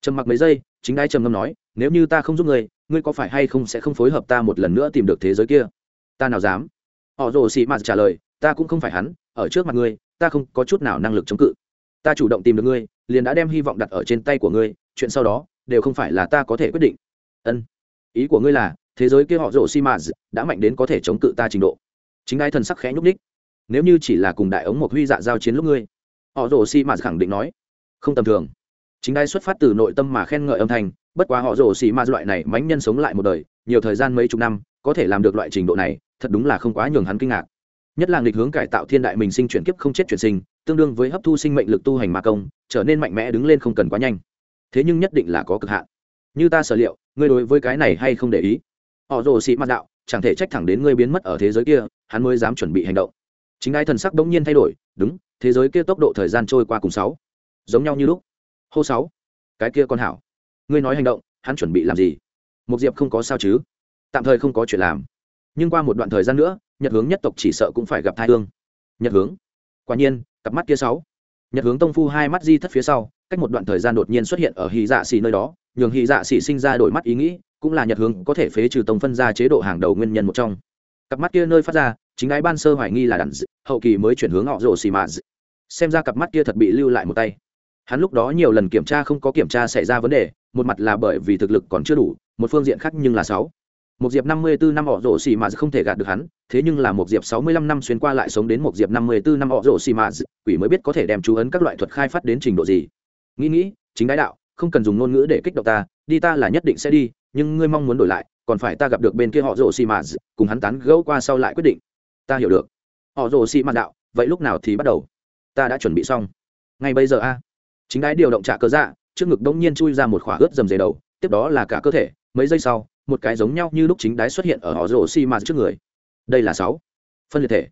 A: Trầm mặc mấy giây, chính ai trầm ngâm nói, nếu như ta không giúp ngươi ngươi có phải hay không sẽ không phối hợp ta một lần nữa tìm được thế giới kia? Ta nào dám? Họ rồ xì mạt trả lời, ta cũng không phải hắn, ở trước mặt ngươi, ta không có chút nào năng lực chống cự. Ta chủ động tìm được ngươi, liền đã đem hy vọng đặt ở trên tay của ngươi, chuyện sau đó, đều không phải là ta có thể quyết định. Ân. Ý của ngươi là, thế giới kia họ rồ xì mạt đã mạnh đến có thể chống cự ta trình độ. Chính ai thần sắc khẽ nhúc ních nếu như chỉ là cùng đại ống một huy dạ giao chiến lúc ngươi, họ rồ xì mạt khẳng định nói, không tầm thường. Chính đai xuất phát từ nội tâm mà khen ngợi âm thanh, bất quá họ rồ xì mạt loại này mánh nhân sống lại một đời, nhiều thời gian mấy chục năm, có thể làm được loại trình độ này, thật đúng là không quá nhường hắn kinh ngạc. Nhất là nghịch hướng cải tạo thiên đại mình sinh chuyển kiếp không chết chuyển sinh, tương đương với hấp thu sinh mệnh lực tu hành ma công, trở nên mạnh mẽ đứng lên không cần quá nhanh. Thế nhưng nhất định là có cực hạn. Như ta sở liệu, ngươi đối với cái này hay không để ý? Họ rồ xị mặt đạo, chẳng thể trách thẳng đến ngươi biến mất ở thế giới kia, hắn mới dám chuẩn bị hành động chính ai thần sắc đ ỗ n g nhiên thay đổi, đúng, thế giới kia tốc độ thời gian trôi qua cùng sáu. Giống nhau như lúc. Hô sáu, cái kia con hảo. Ngươi nói hành động, hắn chuẩn bị làm gì? Một diệp không có sao chứ. Tạm thời không có chuyện làm. Nhưng qua một đoạn thời gian nữa, nhật hướng nhất tộc chỉ sợ cũng phải gặp thai hương. Nhật hướng? Quả nhiên, cặp mắt kia sáu. Nhật hướng tông phu hai mắt di thất phía sau, cách một đoạn thời gian đột nhiên xuất hiện ở hy dạ xỉ nơi đó, nhường hy dạ xỉ sinh ra đổi mắt ý nghĩ, cũng là nhật hướng có thể phế trừ tông phân ra chế độ hàng đầu nguyên nhân một trong. Cặp mắt kia nơi phát ra chính ái ban sơ hoài nghi là đàn hậu kỳ mới chuyển hướng họ rồ xì mà xem ra cặp mắt kia thật bị lưu lại một tay. Hắn lúc đó nhiều lần kiểm tra không có kiểm tra xảy ra vấn đề, một mặt là bởi vì thực lực còn chưa đủ, một phương diện khác nhưng là sáu. Một diệp năm mươi bốn năm họ rồ xì mà không thể gạt được hắn, thế nhưng là một diệp sáu mươi lăm năm xuyên qua lại sống đến một diệp năm mươi bốn năm họ rồ xì mà quỷ mới biết có thể đem chú ấn các loại thuật khai phát đến trình độ gì. Nghĩ nghĩ, chính đái đạo, không cần dùng ngôn ngữ để kích động ta, đi ta là nhất định sẽ đi, nhưng ngươi mong muốn đổi lại, còn phải ta gặp được bên kia họ rồ xì mạt cùng hắn tán gẫu qua sau lại quyết định ta hiểu được. Họ rồ xị mạn đạo, vậy lúc nào thì bắt đầu? Ta đã chuẩn bị xong. Ngay bây giờ a. Chính đái điều động trả cơ dạ trước ngực đông nhiên chui ra một khỏa ướt dầm dề đầu, tiếp đó là cả cơ thể, mấy giây sau, một cái giống nhau như lúc chính đái xuất hiện ở họ rồ xị mạn trước người. Đây là sáu. Phân liệt thể.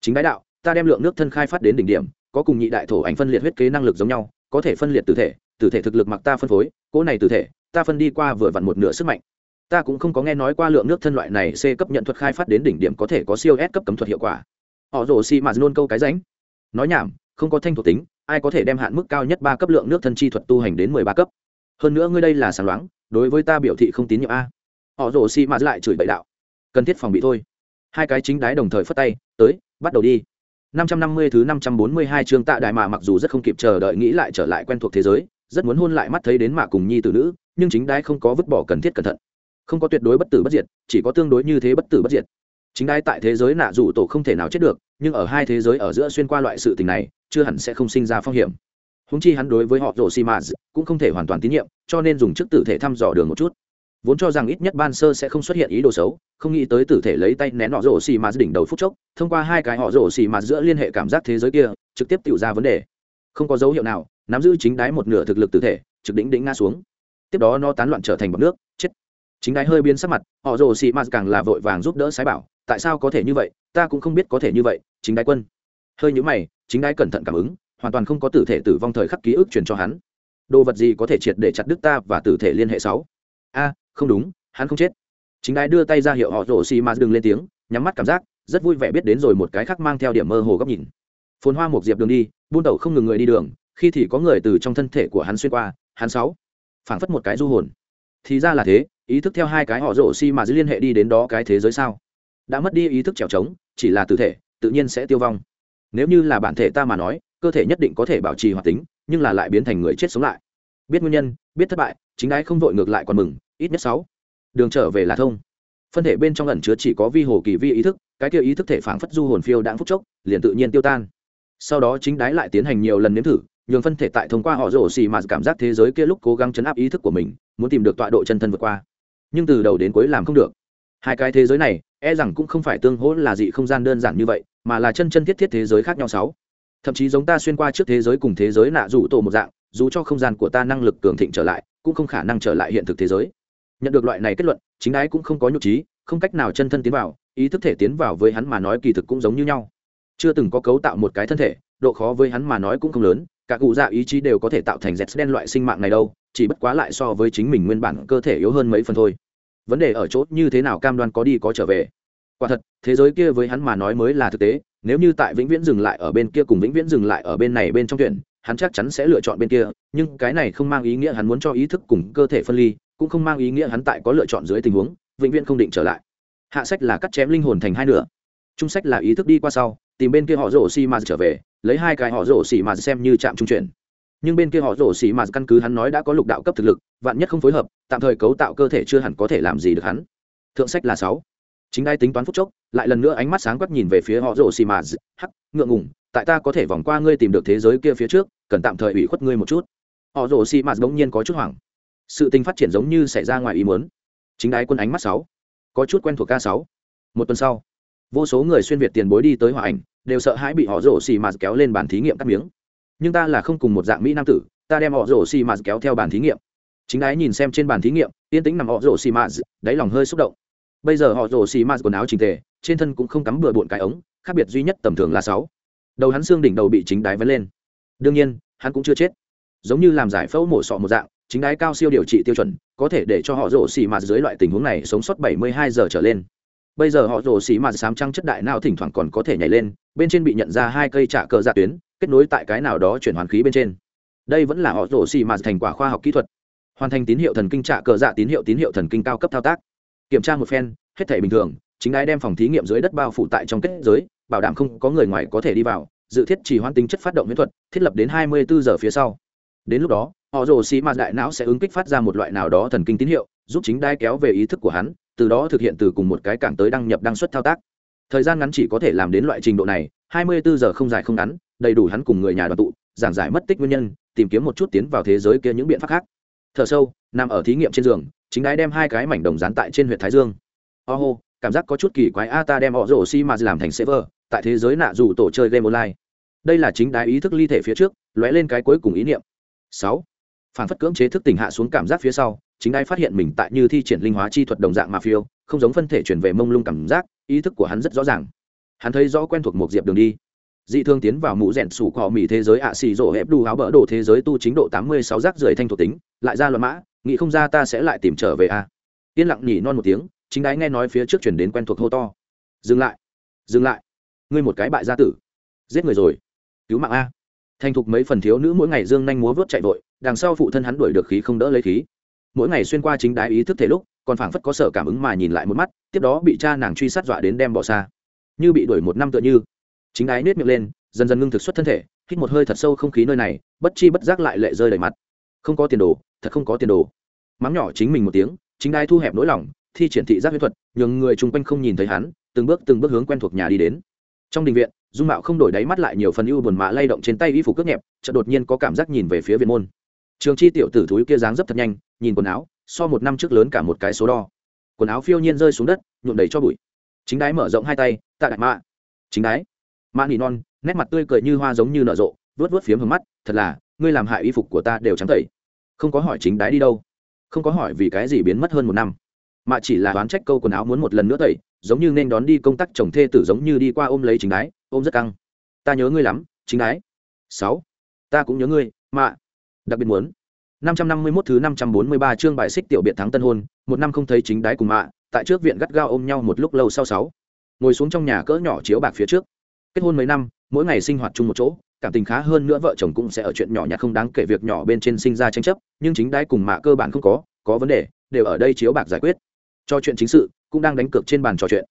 A: Chính đái đạo, ta đem lượng nước thân khai phát đến đỉnh điểm, có cùng nhị đại thổ ảnh phân liệt huyết kế năng lực giống nhau, có thể phân liệt tử thể tử thể thực lực mặc ta phân phối, cỗ này tử thể, ta phân đi qua vừa vặn một nửa sức mạnh ta cũng không có nghe nói qua lượng nước thân loại này c cấp nhận thuật khai phát đến đỉnh điểm có thể có siêu s cấp cấm thuật hiệu quả. Họ rồ xi mà luôn câu cái ránh. Nói nhảm không có thanh thuộc tính ai có thể đem hạn mức cao nhất ba cấp lượng nước thân chi thuật tu hành đến mười ba cấp? Hơn nữa ngươi đây là sàng loáng đối với ta biểu thị không tín nhiệm a. Họ rồ xi mà lại chửi bậy đạo. Cần thiết phòng bị thôi. Hai cái chính đái đồng thời phất tay tới bắt đầu đi. 550 thứ 542 chương tạ đại mà mặc dù rất không kịp chờ đợi nghĩ lại trở lại quen thuộc thế giới, rất muốn hôn lại mắt thấy đến mạ cùng nhi tử nữ, nhưng chính đái không có vứt bỏ cần thiết cẩn thận. Không có tuyệt đối bất tử bất diệt, chỉ có tương đối như thế bất tử bất diệt. Chính đái tại thế giới nạ dụ tổ không thể nào chết được, nhưng ở hai thế giới ở giữa xuyên qua loại sự tình này, chưa hẳn sẽ không sinh ra phong hiểm. Huống chi hắn đối với họ rổ xi mã cũng không thể hoàn toàn tín nhiệm, cho nên dùng chức tử thể thăm dò đường một chút vốn cho rằng ít nhất ban sơ sẽ không xuất hiện ý đồ xấu không nghĩ tới tử thể lấy tay nén họ rổ xì mà đỉnh đầu phút chốc thông qua hai cái họ rổ xì mà giữa liên hệ cảm giác thế giới kia trực tiếp tự ra vấn đề không có dấu hiệu nào nắm giữ chính đáy một nửa thực lực tử thể trực đỉnh đỉnh ngã xuống tiếp đó nó tán loạn trở thành bọc nước chính đái hơi biến sắc mặt, họ rồ xì mà càng là vội vàng giúp đỡ sái bảo, tại sao có thể như vậy? Ta cũng không biết có thể như vậy, chính đái quân. Hơi nhữ mày, chính đái cẩn thận cảm ứng, hoàn toàn không có tử thể tử vong thời khắc ký ức truyền cho hắn. Đồ vật gì có thể triệt để chặt đứt ta và tử thể liên hệ sáu? A, không đúng, hắn không chết. Chính đái đưa tay ra hiệu họ rồ xì mà đừng lên tiếng, nhắm mắt cảm giác, rất vui vẻ biết đến rồi một cái khác mang theo điểm mơ hồ góc nhìn. Phồn hoa một diệp đường đi, buôn đầu không ngừng người đi đường, khi thì có người từ trong thân thể của hắn xuyên qua, hắn sáu, phảng phất một cái du hồn. Thì ra là thế ý thức theo hai cái họ rổ xi mà dư liên hệ đi đến đó cái thế giới sao? Đã mất đi ý thức trèo trống, chỉ là tử thể, tự nhiên sẽ tiêu vong. Nếu như là bản thể ta mà nói, cơ thể nhất định có thể bảo trì hoạt tính, nhưng là lại biến thành người chết sống lại. Biết nguyên nhân, biết thất bại, chính đái không vội ngược lại còn mừng, ít nhất sáu. Đường trở về là thông. Phân thể bên trong ẩn chứa chỉ có vi hồ kỳ vi ý thức, cái kia ý thức thể phảng phất du hồn phiêu đãng phúc chốc, liền tự nhiên tiêu tan. Sau đó chính đái lại tiến hành nhiều lần nếm thử, nhường phân thể tại thông qua họ rổ xì mà cảm giác thế giới kia lúc cố gắng chấn áp ý thức của mình, muốn tìm được tọa độ chân thân vượt qua nhưng từ đầu đến cuối làm không được. Hai cái thế giới này e rằng cũng không phải tương hỗ là dị không gian đơn giản như vậy, mà là chân chân thiết thiết thế giới khác nhau sáu. Thậm chí giống ta xuyên qua trước thế giới cùng thế giới nạ rủ tổ một dạng, dù cho không gian của ta năng lực cường thịnh trở lại, cũng không khả năng trở lại hiện thực thế giới. Nhận được loại này kết luận, chính đái cũng không có nhục trí, không cách nào chân thân tiến vào, ý thức thể tiến vào với hắn mà nói kỳ thực cũng giống như nhau. Chưa từng có cấu tạo một cái thân thể, độ khó với hắn mà nói cũng không lớn cả cụ dạ ý chí đều có thể tạo thành dẹt đen loại sinh mạng này đâu, chỉ bất quá lại so với chính mình nguyên bản cơ thể yếu hơn mấy phần thôi. Vấn đề ở chỗ như thế nào cam đoan có đi có trở về. Quả thật, thế giới kia với hắn mà nói mới là thực tế, nếu như tại vĩnh viễn dừng lại ở bên kia cùng vĩnh viễn dừng lại ở bên này bên trong tuyển hắn chắc chắn sẽ lựa chọn bên kia, nhưng cái này không mang ý nghĩa hắn muốn cho ý thức cùng cơ thể phân ly, cũng không mang ý nghĩa hắn tại có lựa chọn dưới tình huống, vĩnh viễn không định trở lại. Hạ sách là cắt chém linh hồn thành hai nửa. Trung sách là ý thức đi qua sau tìm bên kia họ rổ xì mà trở về, lấy hai cái họ rổ xì mà xem như trạm trung chuyển. Nhưng bên kia họ rổ xì mà căn cứ hắn nói đã có lục đạo cấp thực lực, vạn nhất không phối hợp, tạm thời cấu tạo cơ thể chưa hẳn có thể làm gì được hắn. Thượng sách là sáu. Chính đai tính toán phút chốc, lại lần nữa ánh mắt sáng quắc nhìn về phía họ rổ xì mà, hắc, ngượng ngùng, tại ta có thể vòng qua ngươi tìm được thế giới kia phía trước, cần tạm thời ủy khuất ngươi một chút. Họ rổ xì mà bỗng nhiên có chút hoảng. Sự tình phát triển giống như xảy ra ngoài ý muốn. Chính đái quân ánh mắt sáu. Có chút quen thuộc ca sáu. Một tuần sau vô số người xuyên việt tiền bối đi tới hòa ảnh đều sợ hãi bị họ rổ xì mạt kéo lên bàn thí nghiệm cắt miếng. Nhưng ta là không cùng một dạng mỹ nam tử ta đem họ rổ xì mạt kéo theo bàn thí nghiệm. Chính đái nhìn xem trên bàn thí nghiệm yên tĩnh nằm họ rổ xì mạt, đáy lòng hơi xúc động. Bây giờ họ rổ xì mạt quần áo trình tề trên thân cũng không cắm bừa bộn cái ống khác biệt duy nhất tầm thường là sáu. Đầu hắn xương đỉnh đầu bị chính đái vấn lên. Đương nhiên hắn cũng chưa chết. Giống như làm giải phẫu mổ sọ một dạng chính đái cao siêu điều trị tiêu chuẩn có thể để cho họ rổ xì mạt dưới loại tình huống này sống sót 72 giờ trở lên bây giờ họ rồ xì mà sám trăng chất đại nào thỉnh thoảng còn có thể nhảy lên, bên trên bị nhận ra hai cây trả cờ dạ tuyến, kết nối tại cái nào đó chuyển hoàn khí bên trên. Đây vẫn là họ rồ xì mà thành quả khoa học kỹ thuật. Hoàn thành tín hiệu thần kinh trả cờ dạ tín hiệu tín hiệu thần kinh cao cấp thao tác. Kiểm tra một phen, hết thể bình thường, chính ai đem phòng thí nghiệm dưới đất bao phủ tại trong kết giới, bảo đảm không có người ngoài có thể đi vào, dự thiết chỉ hoãn tính chất phát động miễn thuật, thiết lập đến 24 giờ phía sau. Đến lúc đó, họ rồ xì mạt đại não sẽ ứng kích phát ra một loại nào đó thần kinh tín hiệu, giúp chính đai kéo về ý thức của hắn từ đó thực hiện từ cùng một cái cảng tới đăng nhập đăng xuất thao tác. Thời gian ngắn chỉ có thể làm đến loại trình độ này 24 giờ không dài không ngắn, đầy đủ hắn cùng người nhà đoàn tụ, giảng giải mất tích nguyên nhân, tìm kiếm một chút tiến vào thế giới kia những biện pháp khác. Thở sâu, nằm ở thí nghiệm trên giường, chính đái đem hai cái mảnh đồng dán tại trên huyện thái dương. Oh cảm giác có chút kỳ quái, a ta đem họ rổ xi mà làm thành server, tại thế giới nạ dù tổ chơi game online. Đây là chính đái ý thức ly thể phía trước, lóe lên cái cuối cùng ý niệm. Sáu, phản phất cưỡng chế thức tỉnh hạ xuống cảm giác phía sau chính ai phát hiện mình tại như thi triển linh hóa chi thuật đồng dạng mà phiêu, không giống phân thể chuyển về mông lung cảm giác, ý thức của hắn rất rõ ràng. Hắn thấy rõ quen thuộc một diệp đường đi. Dị thương tiến vào mũ rèn sủ cỏ mỹ thế giới ạ xì rổ hẹp đủ áo bỡ đồ thế giới tu chính độ tám mươi sáu rác rưởi thanh thuộc tính, lại ra loạn mã, nghĩ không ra ta sẽ lại tìm trở về a yên lặng nhỉ non một tiếng, chính đái nghe nói phía trước chuyển đến quen thuộc hô to. Dừng lại dừng lại. Ngươi một cái bại gia tử. Giết người rồi. Cứu mạng a. Thành thục mấy phần thiếu nữ mỗi ngày dương nhanh múa vớt chạy vội, đằng sau phụ thân hắn đuổi được khí không đỡ lấy khí mỗi ngày xuyên qua chính đái ý thức thể lúc, còn phảng phất có sở cảm ứng mà nhìn lại một mắt, tiếp đó bị cha nàng truy sát dọa đến đem bỏ xa. Như bị đuổi một năm tựa như. Chính đái nết miệng lên, dần dần ngưng thực xuất thân thể, hít một hơi thật sâu không khí nơi này, bất chi bất giác lại lệ rơi đầy mặt. Không có tiền đồ, thật không có tiền đồ. Mắng nhỏ chính mình một tiếng, chính đái thu hẹp nỗi lòng, thi triển thị giác huyết thuật, nhường người chung quanh không nhìn thấy hắn, từng bước từng bước hướng quen thuộc nhà đi đến. Trong đình viện, dung mạo không đổi đáy mắt lại nhiều phần ưu buồn mạ lay động trên tay y phục cướp nhẹp, chợt đột nhiên có cảm giác nhìn về phía viện môn trường chi tiểu tử thúi kia dáng dấp thật nhanh, nhìn quần áo, so một năm trước lớn cả một cái số đo. Quần áo phiêu nhiên rơi xuống đất, nhuộm đầy cho bụi. Chính đái mở rộng hai tay, tạ đại mạ. Chính đái. Mạ nỉ non, nét mặt tươi cười như hoa giống như nở rộ vớt vớt phiếm hướng mắt, thật là, ngươi làm hại y phục của ta đều trắng tẩy. Không có hỏi chính đái đi đâu. Không có hỏi vì cái gì biến mất hơn một năm. Mà chỉ là đoán trách câu quần áo muốn một lần nữa tẩy, giống như nên đón đi công tác chồng thê tử giống như đi qua ôm lấy chính đái, ôm rất căng. Ta nhớ ngươi lắm, chính đái. Sáu. Ta cũng nhớ ngươi, mạ đặc biệt muốn. 551 thứ năm trăm bốn mươi ba chương bài xích tiểu biệt thắng tân hôn, một năm không thấy chính đái cùng mạ, tại trước viện gắt gao ôm nhau một lúc lâu sau sáu. Ngồi xuống trong nhà cỡ nhỏ chiếu bạc phía trước. Kết hôn mấy năm, mỗi ngày sinh hoạt chung một chỗ, cảm tình khá hơn nữa vợ chồng cũng sẽ ở chuyện nhỏ nhặt không đáng kể việc nhỏ bên trên sinh ra tranh chấp, nhưng chính đái cùng mạ cơ bản không có có vấn đề, đều ở đây chiếu bạc giải quyết. Cho chuyện chính sự, cũng đang đánh cược trên bàn trò chuyện.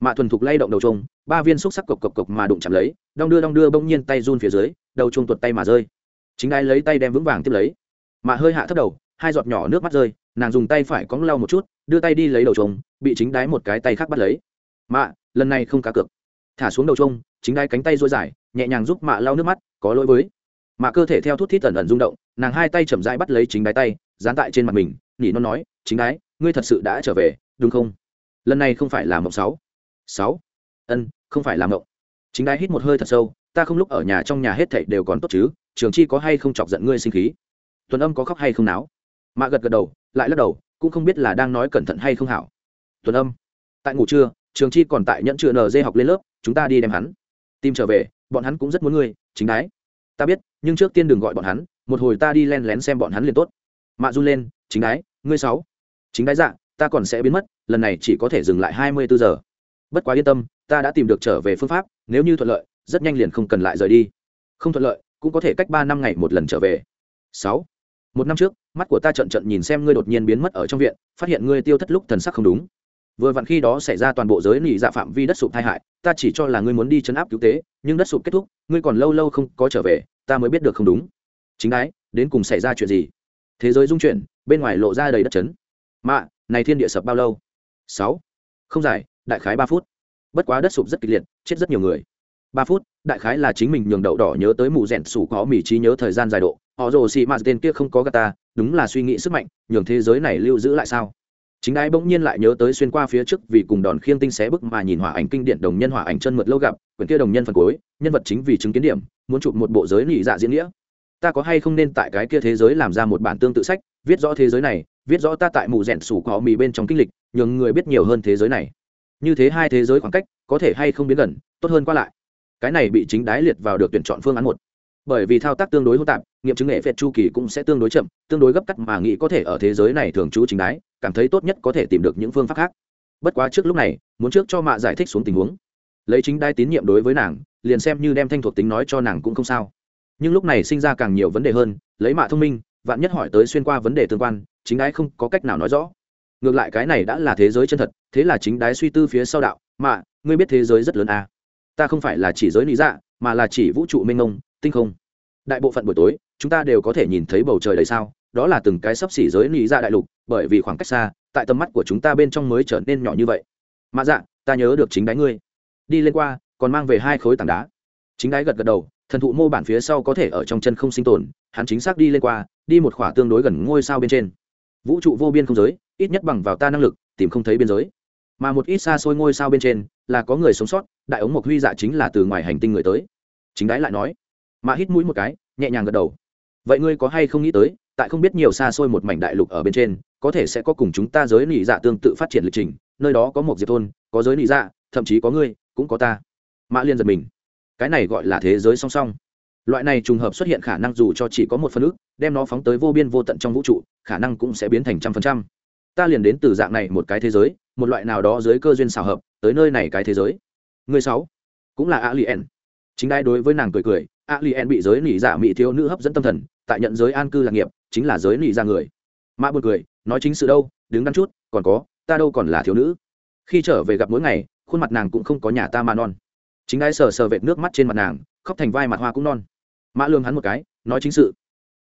A: Mạ thuần thục lay động đầu trông, ba viên xúc sắc cộc cộc cộc mà đụng chạm lấy, đong đưa đong đưa bỗng nhiên tay run phía dưới, đầu trông tuột tay mà rơi chính đái lấy tay đem vững vàng tiếp lấy. Mạ hơi hạ thấp đầu, hai giọt nhỏ nước mắt rơi, nàng dùng tay phải cóng lau một chút, đưa tay đi lấy đầu trông bị chính đái một cái tay khác bắt lấy. Mạ, lần này không cá cược. Thả xuống đầu trông chính đái cánh tay rối dài, nhẹ nhàng giúp mạ lau nước mắt, có lỗi với. Mạ cơ thể theo thút thít tẩn ẩn rung động, nàng hai tay chậm rãi bắt lấy chính đái tay, dán tại trên mặt mình, nỉ nó nói, chính đái, ngươi thật sự đã trở về, đúng không? Lần này không phải là mộng sáu. Sáu? Ân, không phải là mộng. Chính đái hít một hơi thật sâu, ta không lúc ở nhà trong nhà hết thảy đều còn tốt chứ trường chi có hay không chọc giận ngươi sinh khí? Tuần âm có khóc hay không náo? Mạ gật gật đầu, lại lắc đầu, cũng không biết là đang nói cẩn thận hay không hảo. Tuần âm. Tại ngủ trưa, trường chi còn tại nhẫn chữa dê học lên lớp, chúng ta đi đem hắn. Tìm trở về, bọn hắn cũng rất muốn ngươi, chính đái. Ta biết, nhưng trước tiên đừng gọi bọn hắn, một hồi ta đi len lén xem bọn hắn liền tốt. Mạ run lên, chính đái, ngươi sáu. Chính đái dạ ta còn sẽ biến mất, lần này chỉ có thể dừng lại hai mươi bốn giờ. Bất quá yên tâm, ta đã tìm được trở về phương pháp, nếu như thuận lợi, rất nhanh liền không cần lại rời đi. Không thuận lợi cũng có thể cách ba năm ngày một lần trở về. Sáu. Một năm trước, mắt của ta trận trận nhìn xem ngươi đột nhiên biến mất ở trong viện, phát hiện ngươi tiêu thất lúc thần sắc không đúng. Vừa vặn khi đó xảy ra toàn bộ giới nỉ dạ phạm vi đất sụp tai hại, ta chỉ cho là ngươi muốn đi chấn áp cứu tế, nhưng đất sụp kết thúc, ngươi còn lâu lâu không có trở về, ta mới biết được không đúng. Chính đái, đến cùng xảy ra chuyện gì? Thế giới dung chuyển, bên ngoài lộ ra đầy đất chấn. Mạ, này thiên địa sập bao lâu? Sáu. Không dài, đại khái ba phút. Bất quá đất sụp rất kịch liệt, chết rất nhiều người ba phút, đại khái là chính mình nhường đậu đỏ nhớ tới mù rẻn sủ có mỹ trí nhớ thời gian dài độ. Họ rồ xì mạt tên kia không có gà ta, đúng là suy nghĩ sức mạnh, nhường thế giới này lưu giữ lại sao? Chính ai bỗng nhiên lại nhớ tới xuyên qua phía trước vì cùng đòn khiêng tinh xé bức mà nhìn hỏa ảnh kinh điển đồng nhân hỏa ảnh chân mượt lâu gặp, quyển kia đồng nhân phần cuối, nhân vật chính vì chứng kiến điểm, muốn chụp một bộ giới nỉ dạ diễn nghĩa. Ta có hay không nên tại cái kia thế giới làm ra một bản tương tự sách, viết rõ thế giới này, viết rõ ta tại mù rẻn sủ có mì bên trong kinh lịch, nhường người biết nhiều hơn thế giới này. Như thế hai thế giới khoảng cách, có thể hay không biến gần, tốt hơn qua lại cái này bị chính đái liệt vào được tuyển chọn phương án một. Bởi vì thao tác tương đối hỗn tạp, nghiệm chứng nghệ phệt chu kỳ cũng sẽ tương đối chậm, tương đối gấp cắt mà nghĩ có thể ở thế giới này thường trú chính đái, cảm thấy tốt nhất có thể tìm được những phương pháp khác. Bất quá trước lúc này, muốn trước cho mạ giải thích xuống tình huống. Lấy chính đai tín nhiệm đối với nàng, liền xem như đem thanh thuộc tính nói cho nàng cũng không sao. Nhưng lúc này sinh ra càng nhiều vấn đề hơn, lấy mạ thông minh, vạn nhất hỏi tới xuyên qua vấn đề tương quan, chính đái không có cách nào nói rõ. Ngược lại cái này đã là thế giới chân thật, thế là chính đái suy tư phía sau đạo, mạ, ngươi biết thế giới rất lớn à ta không phải là chỉ giới lý dạ mà là chỉ vũ trụ mênh mông, tinh không. Đại bộ phận buổi tối, chúng ta đều có thể nhìn thấy bầu trời đầy sao, đó là từng cái sấp xỉ giới lý dạ đại lục, bởi vì khoảng cách xa, tại tầm mắt của chúng ta bên trong mới trở nên nhỏ như vậy. Mà dạ ta nhớ được chính đáy ngươi. Đi lên qua, còn mang về hai khối tảng đá. Chính đáy gật gật đầu, thần thụ mô bản phía sau có thể ở trong chân không sinh tồn, hắn chính xác đi lên qua, đi một khỏa tương đối gần ngôi sao bên trên. Vũ trụ vô biên không giới, ít nhất bằng vào ta năng lực, tìm không thấy biên giới mà một ít xa xôi ngôi sao bên trên là có người sống sót, đại ống mộc huy dạ chính là từ ngoài hành tinh người tới. Chính đái lại nói, mà hít mũi một cái, nhẹ nhàng gật đầu. Vậy ngươi có hay không nghĩ tới, tại không biết nhiều xa xôi một mảnh đại lục ở bên trên, có thể sẽ có cùng chúng ta giới nỉ dạ tương tự phát triển lịch trình, nơi đó có một diệp thôn, có giới nỉ dạ thậm chí có ngươi, cũng có ta. Mã liên giật mình. Cái này gọi là thế giới song song. Loại này trùng hợp xuất hiện khả năng dù cho chỉ có một phân ước đem nó phóng tới vô biên vô tận trong vũ trụ, khả năng cũng sẽ biến thành trăm phần trăm ta liền đến từ dạng này một cái thế giới, một loại nào đó dưới cơ duyên xào hợp, tới nơi này cái thế giới. Người sáu, cũng là alien. Chính đai đối với nàng cười cười, alien bị giới nỉ giả mỹ thiếu nữ hấp dẫn tâm thần, tại nhận giới an cư lạc nghiệp, chính là giới nỉ ra người. Mã buồn cười, nói chính sự đâu, đứng đắn chút, còn có, ta đâu còn là thiếu nữ. Khi trở về gặp mỗi ngày, khuôn mặt nàng cũng không có nhà ta mà non. Chính đai sờ sờ vệt nước mắt trên mặt nàng, khóc thành vai mặt hoa cũng non. Mã lương hắn một cái, nói chính sự.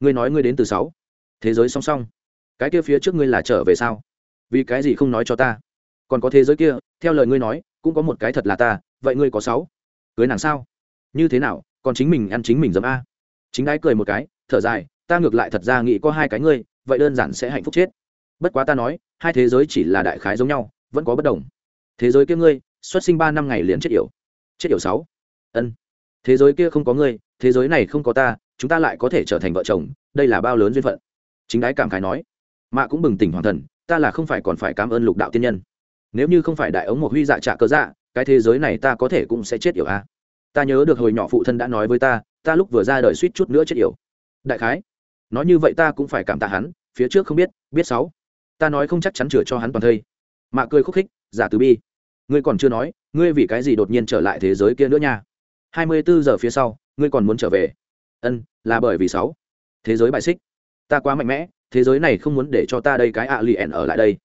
A: Ngươi nói ngươi đến từ sáu. Thế giới song song cái kia phía trước ngươi là trở về sao? Vì cái gì không nói cho ta? Còn có thế giới kia, theo lời ngươi nói, cũng có một cái thật là ta, vậy ngươi có sáu? Cưới nàng sao? Như thế nào, còn chính mình ăn chính mình dấm a. Chính đái cười một cái, thở dài, ta ngược lại thật ra nghĩ có hai cái ngươi, vậy đơn giản sẽ hạnh phúc chết. Bất quá ta nói, hai thế giới chỉ là đại khái giống nhau, vẫn có bất đồng. Thế giới kia ngươi, xuất sinh ba năm ngày liền chết yểu. Chết yểu sáu. Ân. Thế giới kia không có ngươi, thế giới này không có ta, chúng ta lại có thể trở thành vợ chồng, đây là bao lớn duyên phận. Chính đái cảm khái nói mạ cũng bừng tỉnh hoàng thần, ta là không phải còn phải cảm ơn lục đạo tiên nhân. Nếu như không phải đại ống một huy dạ trả cơ dạ cái thế giới này ta có thể cũng sẽ chết yểu a. Ta nhớ được hồi nhỏ phụ thân đã nói với ta ta lúc vừa ra đời suýt chút nữa chết yểu. Đại khái, nói như vậy ta cũng phải cảm tạ hắn, phía trước không biết biết sáu. Ta nói không chắc chắn chừa cho hắn toàn thây. Mạ cười khúc khích, giả từ bi. Ngươi còn chưa nói, ngươi vì cái gì đột nhiên trở lại thế giới kia nữa nha? Hai mươi bốn giờ phía sau, ngươi còn muốn trở về. Ân, là bởi vì sáu. Thế giới bại xích. Ta quá mạnh mẽ thế giới này không muốn để cho ta đây cái ạ lì ẻn ở lại đây.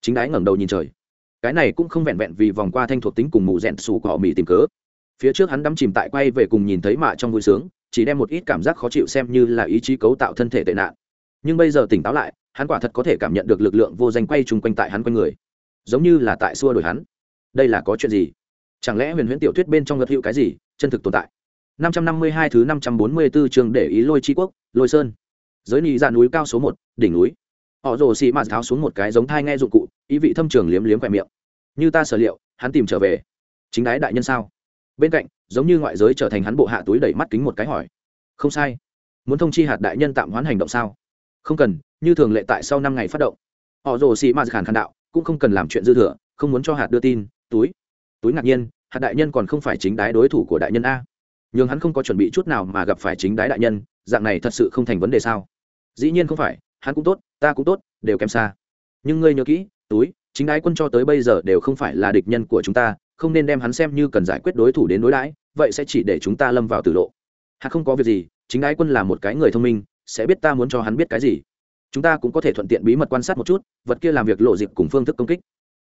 A: Chính đái ngẩng đầu nhìn trời. Cái này cũng không vẹn vẹn vì vòng qua thanh thuộc tính cùng mù rẽn xù của họ mỹ tìm cớ. Phía trước hắn đắm chìm tại quay về cùng nhìn thấy mạ trong vui sướng, chỉ đem một ít cảm giác khó chịu xem như là ý chí cấu tạo thân thể tệ nạn. Nhưng bây giờ tỉnh táo lại, hắn quả thật có thể cảm nhận được lực lượng vô danh quay chung quanh tại hắn quanh người. Giống như là tại xua đổi hắn. Đây là có chuyện gì? Chẳng lẽ huyền huyễn tiểu thuyết bên trong ngật hữu cái gì, chân thực tồn tại? 552 thứ 544 trường để ý lôi chi quốc, lôi sơn giới nị ra núi cao số một, đỉnh núi. Họ rồ xì mạt tháo xuống một cái giống thai nghe dụng cụ, ý vị thâm trường liếm liếm khoe miệng. Như ta sở liệu, hắn tìm trở về. Chính đái đại nhân sao? Bên cạnh, giống như ngoại giới trở thành hắn bộ hạ túi đẩy mắt kính một cái hỏi. Không sai. Muốn thông chi hạt đại nhân tạm hoãn hành động sao? Không cần, như thường lệ tại sau năm ngày phát động. Họ rồ xì mạt khàn khàn đạo, cũng không cần làm chuyện dư thừa, không muốn cho hạt đưa tin, túi. Túi ngạc nhiên, hạt đại nhân còn không phải chính đái đối thủ của đại nhân a. Nhưng hắn không có chuẩn bị chút nào mà gặp phải chính đái đại nhân, dạng này thật sự không thành vấn đề sao? Dĩ nhiên không phải, hắn cũng tốt, ta cũng tốt, đều kém xa. Nhưng ngươi nhớ kỹ, túi, chính đái quân cho tới bây giờ đều không phải là địch nhân của chúng ta, không nên đem hắn xem như cần giải quyết đối thủ đến đối đãi, vậy sẽ chỉ để chúng ta lâm vào tử lộ. Hạt không có việc gì, chính đái quân là một cái người thông minh, sẽ biết ta muốn cho hắn biết cái gì. Chúng ta cũng có thể thuận tiện bí mật quan sát một chút, vật kia làm việc lộ dịp cùng phương thức công kích.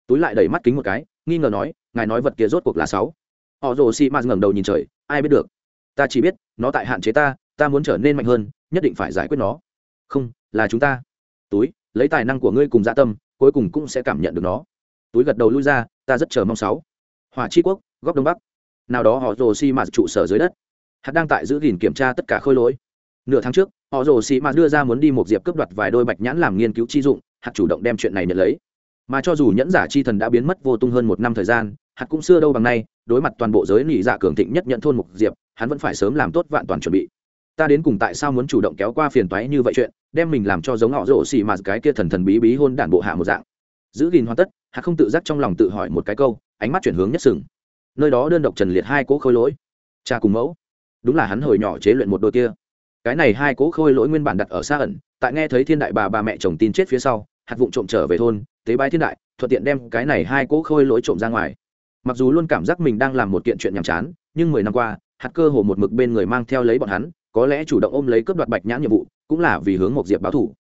A: Túi lại đẩy mắt kính một cái, nghi ngờ nói, ngài nói vật kia rốt cuộc là sáu. Họ rồ xị mạt ngẩng đầu nhìn trời, ai biết được. Ta chỉ biết, nó tại hạn chế ta ta muốn trở nên mạnh hơn, nhất định phải giải quyết nó không, là chúng ta. Túi, lấy tài năng của ngươi cùng dạ tâm, cuối cùng cũng sẽ cảm nhận được nó. Túi gật đầu lui ra, ta rất chờ mong sáu. Hỏa chi quốc, góc đông bắc. Nào đó họ rồ xi mạt trụ sở dưới đất. Hạt đang tại giữ gìn kiểm tra tất cả khôi lỗi. Nửa tháng trước, họ rồ xi mạt đưa ra muốn đi một diệp cướp đoạt vài đôi bạch nhãn làm nghiên cứu chi dụng, hạt chủ động đem chuyện này nhận lấy. Mà cho dù nhẫn giả chi thần đã biến mất vô tung hơn một năm thời gian, hạt cũng xưa đâu bằng nay, đối mặt toàn bộ giới nỉ dạ cường thịnh nhất nhận thôn mục diệp, hắn vẫn phải sớm làm tốt vạn toàn chuẩn bị ta đến cùng tại sao muốn chủ động kéo qua phiền toái như vậy chuyện, đem mình làm cho giống họ rổ xì mà cái kia thần thần bí bí hôn đản bộ hạ một dạng. Giữ gìn hoàn tất hạt không tự giác trong lòng tự hỏi một cái câu, ánh mắt chuyển hướng nhất sừng. Nơi đó đơn độc trần liệt hai cỗ khôi lỗi. Cha cùng mẫu. Đúng là hắn hồi nhỏ chế luyện một đôi kia. Cái này hai cỗ khôi lỗi nguyên bản đặt ở xa ẩn, tại nghe thấy thiên đại bà bà mẹ chồng tin chết phía sau hạt vụng trộm trở về thôn, tế bái thiên đại, thuận tiện đem cái này hai cỗ khôi lỗi trộm ra ngoài. Mặc dù luôn cảm giác mình đang làm một kiện chuyện nhàm chán, nhưng mười năm qua hạt cơ hồ một mực bên người mang theo lấy bọn hắn có lẽ chủ động ôm lấy cướp đoạt bạch nhãn nhiệm vụ, cũng là vì hướng một diệp báo thủ.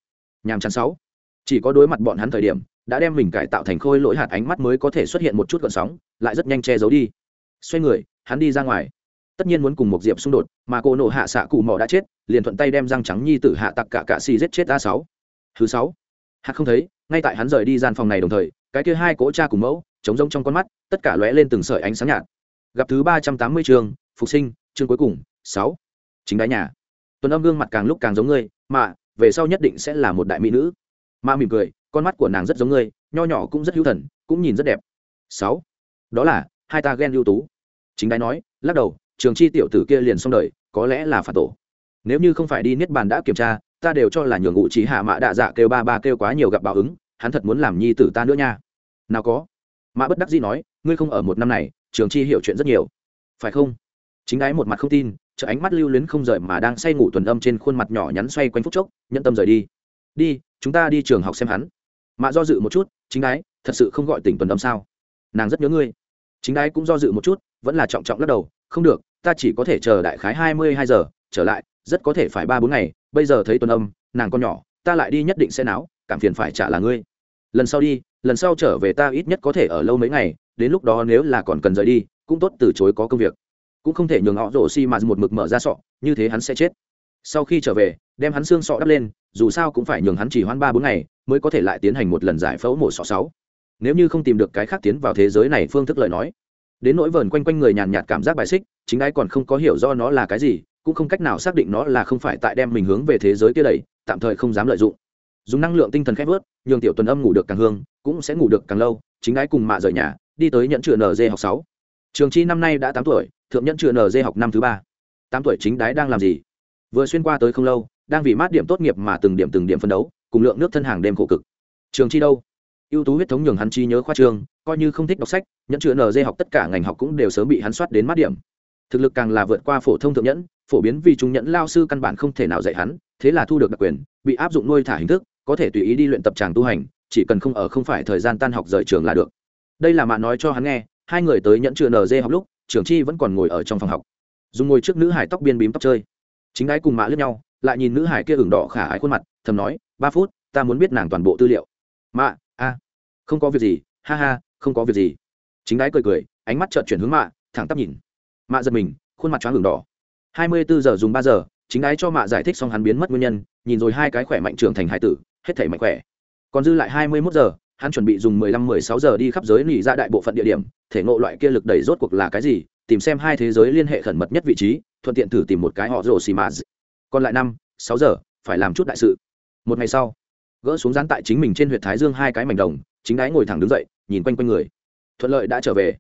A: Nhàm chán sáu. Chỉ có đối mặt bọn hắn thời điểm, đã đem mình cải tạo thành khôi lỗi hạt ánh mắt mới có thể xuất hiện một chút gợn sóng, lại rất nhanh che giấu đi. Xoay người, hắn đi ra ngoài. Tất nhiên muốn cùng một diệp xung đột, mà cô nộ hạ xạ cụ mỏ đã chết, liền thuận tay đem răng trắng nhi tử hạ tặc cả cạ xì giết chết a sáu. Thứ sáu. Hạt không thấy, ngay tại hắn rời đi gian phòng này đồng thời, cái kia hai cỗ cha cùng mẫu chống rông trong con mắt, tất cả lóe lên từng sợi ánh sáng nhạt. Gặp thứ ba trăm tám mươi chương, phục sinh, chương cuối cùng, sáu chính đáy nhà. Tuần âm gương mặt càng lúc càng giống ngươi, mà về sau nhất định sẽ là một đại mỹ nữ. Mà mỉm cười, con mắt của nàng rất giống ngươi, nho nhỏ cũng rất hữu thần, cũng nhìn rất đẹp. Sáu, đó là hai ta ghen ưu tú. Chính đái nói, lắc đầu, trường chi tiểu tử kia liền xong đời, có lẽ là phản tổ. Nếu như không phải đi niết bàn đã kiểm tra, ta đều cho là nhường ngụ trí hạ mã đạ dạ kêu ba ba kêu quá nhiều gặp báo ứng, hắn thật muốn làm nhi tử ta nữa nha. Nào có. Mã bất đắc dĩ nói, ngươi không ở một năm này, trường chi hiểu chuyện rất nhiều. Phải không? Chính đái một mặt không tin chợ ánh mắt lưu luyến không rời mà đang say ngủ tuần âm trên khuôn mặt nhỏ nhắn xoay quanh phút chốc, nhẫn tâm rời đi. Đi, chúng ta đi trường học xem hắn. Mạ do dự một chút, chính đái, thật sự không gọi tỉnh tuần âm sao? Nàng rất nhớ ngươi. Chính đái cũng do dự một chút, vẫn là trọng trọng lắc đầu, không được, ta chỉ có thể chờ đại khái hai mươi hai giờ, trở lại, rất có thể phải ba bốn ngày, bây giờ thấy tuần âm, nàng con nhỏ, ta lại đi nhất định sẽ náo, cảm phiền phải trả là ngươi. Lần sau đi, lần sau trở về ta ít nhất có thể ở lâu mấy ngày, đến lúc đó nếu là còn cần rời đi, cũng tốt từ chối có công việc cũng không thể nhường họ rổ xi mà một mực mở ra sọ, như thế hắn sẽ chết. Sau khi trở về, đem hắn xương sọ đắp lên, dù sao cũng phải nhường hắn chỉ hoãn ba bốn ngày, mới có thể lại tiến hành một lần giải phẫu mổ sọ sáu. Nếu như không tìm được cái khác tiến vào thế giới này phương thức lời nói, đến nỗi vờn quanh quanh người nhàn nhạt cảm giác bài xích, chính ai còn không có hiểu do nó là cái gì, cũng không cách nào xác định nó là không phải tại đem mình hướng về thế giới kia đẩy, tạm thời không dám lợi dụng. Dùng năng lượng tinh thần khép vớt, nhường tiểu tuần âm ngủ được càng hương, cũng sẽ ngủ được càng lâu, chính ái cùng mạ rời nhà, đi tới nhận chữa nd học sáu. Trường chi năm nay đã tám tuổi thượng Nhẫn chưa nở nd học năm thứ ba. Tám tuổi chính đái đang làm gì? Vừa xuyên qua tới không lâu, đang vì mát điểm tốt nghiệp mà từng điểm từng điểm phân đấu, cùng lượng nước thân hàng đêm khổ cực. Trường chi đâu? Ưu tú huyết thống nhường hắn chi nhớ khoa trường coi như không thích đọc sách, nhẫn chưa nở nd học tất cả ngành học cũng đều sớm bị hắn soát đến mát điểm. Thực lực càng là vượt qua phổ thông thượng nhẫn, phổ biến vì trung nhẫn lao sư căn bản không thể nào dạy hắn, thế là thu được đặc quyền, bị áp dụng nuôi thả hình thức, có thể tùy ý đi luyện tập tràng tu hành, chỉ cần không ở không phải thời gian tan học rời trường là được. Đây là mạ nói cho hắn nghe, hai người tới nhẫn chữa nd học lúc trường chi vẫn còn ngồi ở trong phòng học. Dùng ngồi trước nữ hải tóc biên bím tóc chơi. Chính Ái cùng mạ lướt nhau, lại nhìn nữ hải kia ửng đỏ khả ái khuôn mặt, thầm nói, ba phút, ta muốn biết nàng toàn bộ tư liệu. Mạ a, không có việc gì, ha ha, không có việc gì. Chính Ái cười cười, ánh mắt trợn chuyển hướng mạ thẳng tắp nhìn. Mạ giật mình, khuôn mặt choáng ửng đỏ. Hai mươi bốn giờ dùng ba giờ, chính Ái cho mạ giải thích xong hắn biến mất nguyên nhân, nhìn rồi hai cái khỏe mạnh trưởng thành hải tử, hết thể mạnh khỏe. Còn dư lại hai mươi mốt giờ hắn chuẩn bị dùng mười lăm, mười sáu giờ đi khắp giới nỉ ra đại bộ phận địa điểm, thể ngộ loại kia lực đẩy rốt cuộc là cái gì, tìm xem hai thế giới liên hệ khẩn mật nhất vị trí, thuận tiện thử tìm một cái họ rồ xì mà còn lại năm, sáu giờ, phải làm chút đại sự. Một ngày sau, gỡ xuống dán tại chính mình trên huyệt thái dương hai cái mảnh đồng, chính đái ngồi thẳng đứng dậy, nhìn quanh quanh người. Thuận lợi đã trở về.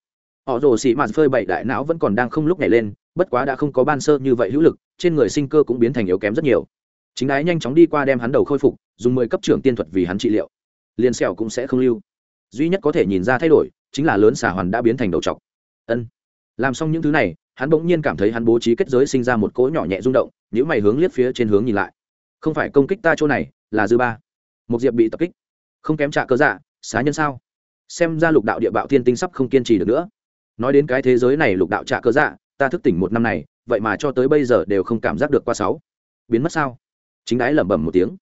A: Họ rồ xì mạt phơi bảy đại não vẫn còn đang không lúc nhảy lên, bất quá đã không có ban sơ như vậy hữu lực, trên người sinh cơ cũng biến thành yếu kém rất nhiều. Chính đái nhanh chóng đi qua đem hắn đầu khôi phục, dùng mười cấp trưởng tiên thuật vì hắn trị liệu liền sẹo cũng sẽ không lưu. Duy nhất có thể nhìn ra thay đổi, chính là lớn xả hoàn đã biến thành đầu trọc. Ân. Làm xong những thứ này, hắn bỗng nhiên cảm thấy hắn bố trí kết giới sinh ra một cỗ nhỏ nhẹ rung động nếu mày hướng liếc phía trên hướng nhìn lại. Không phải công kích ta chỗ này, là dư ba. Một diệp bị tập kích. Không kém trạ cơ dạ xá nhân sao? Xem ra lục đạo địa bạo thiên tinh sắp không kiên trì được nữa. Nói đến cái thế giới này lục đạo trạ cơ dạ ta thức tỉnh một năm này, vậy mà cho tới bây giờ đều không cảm giác được qua sáu. Biến mất sao? Chính đái lẩm bẩm một tiếng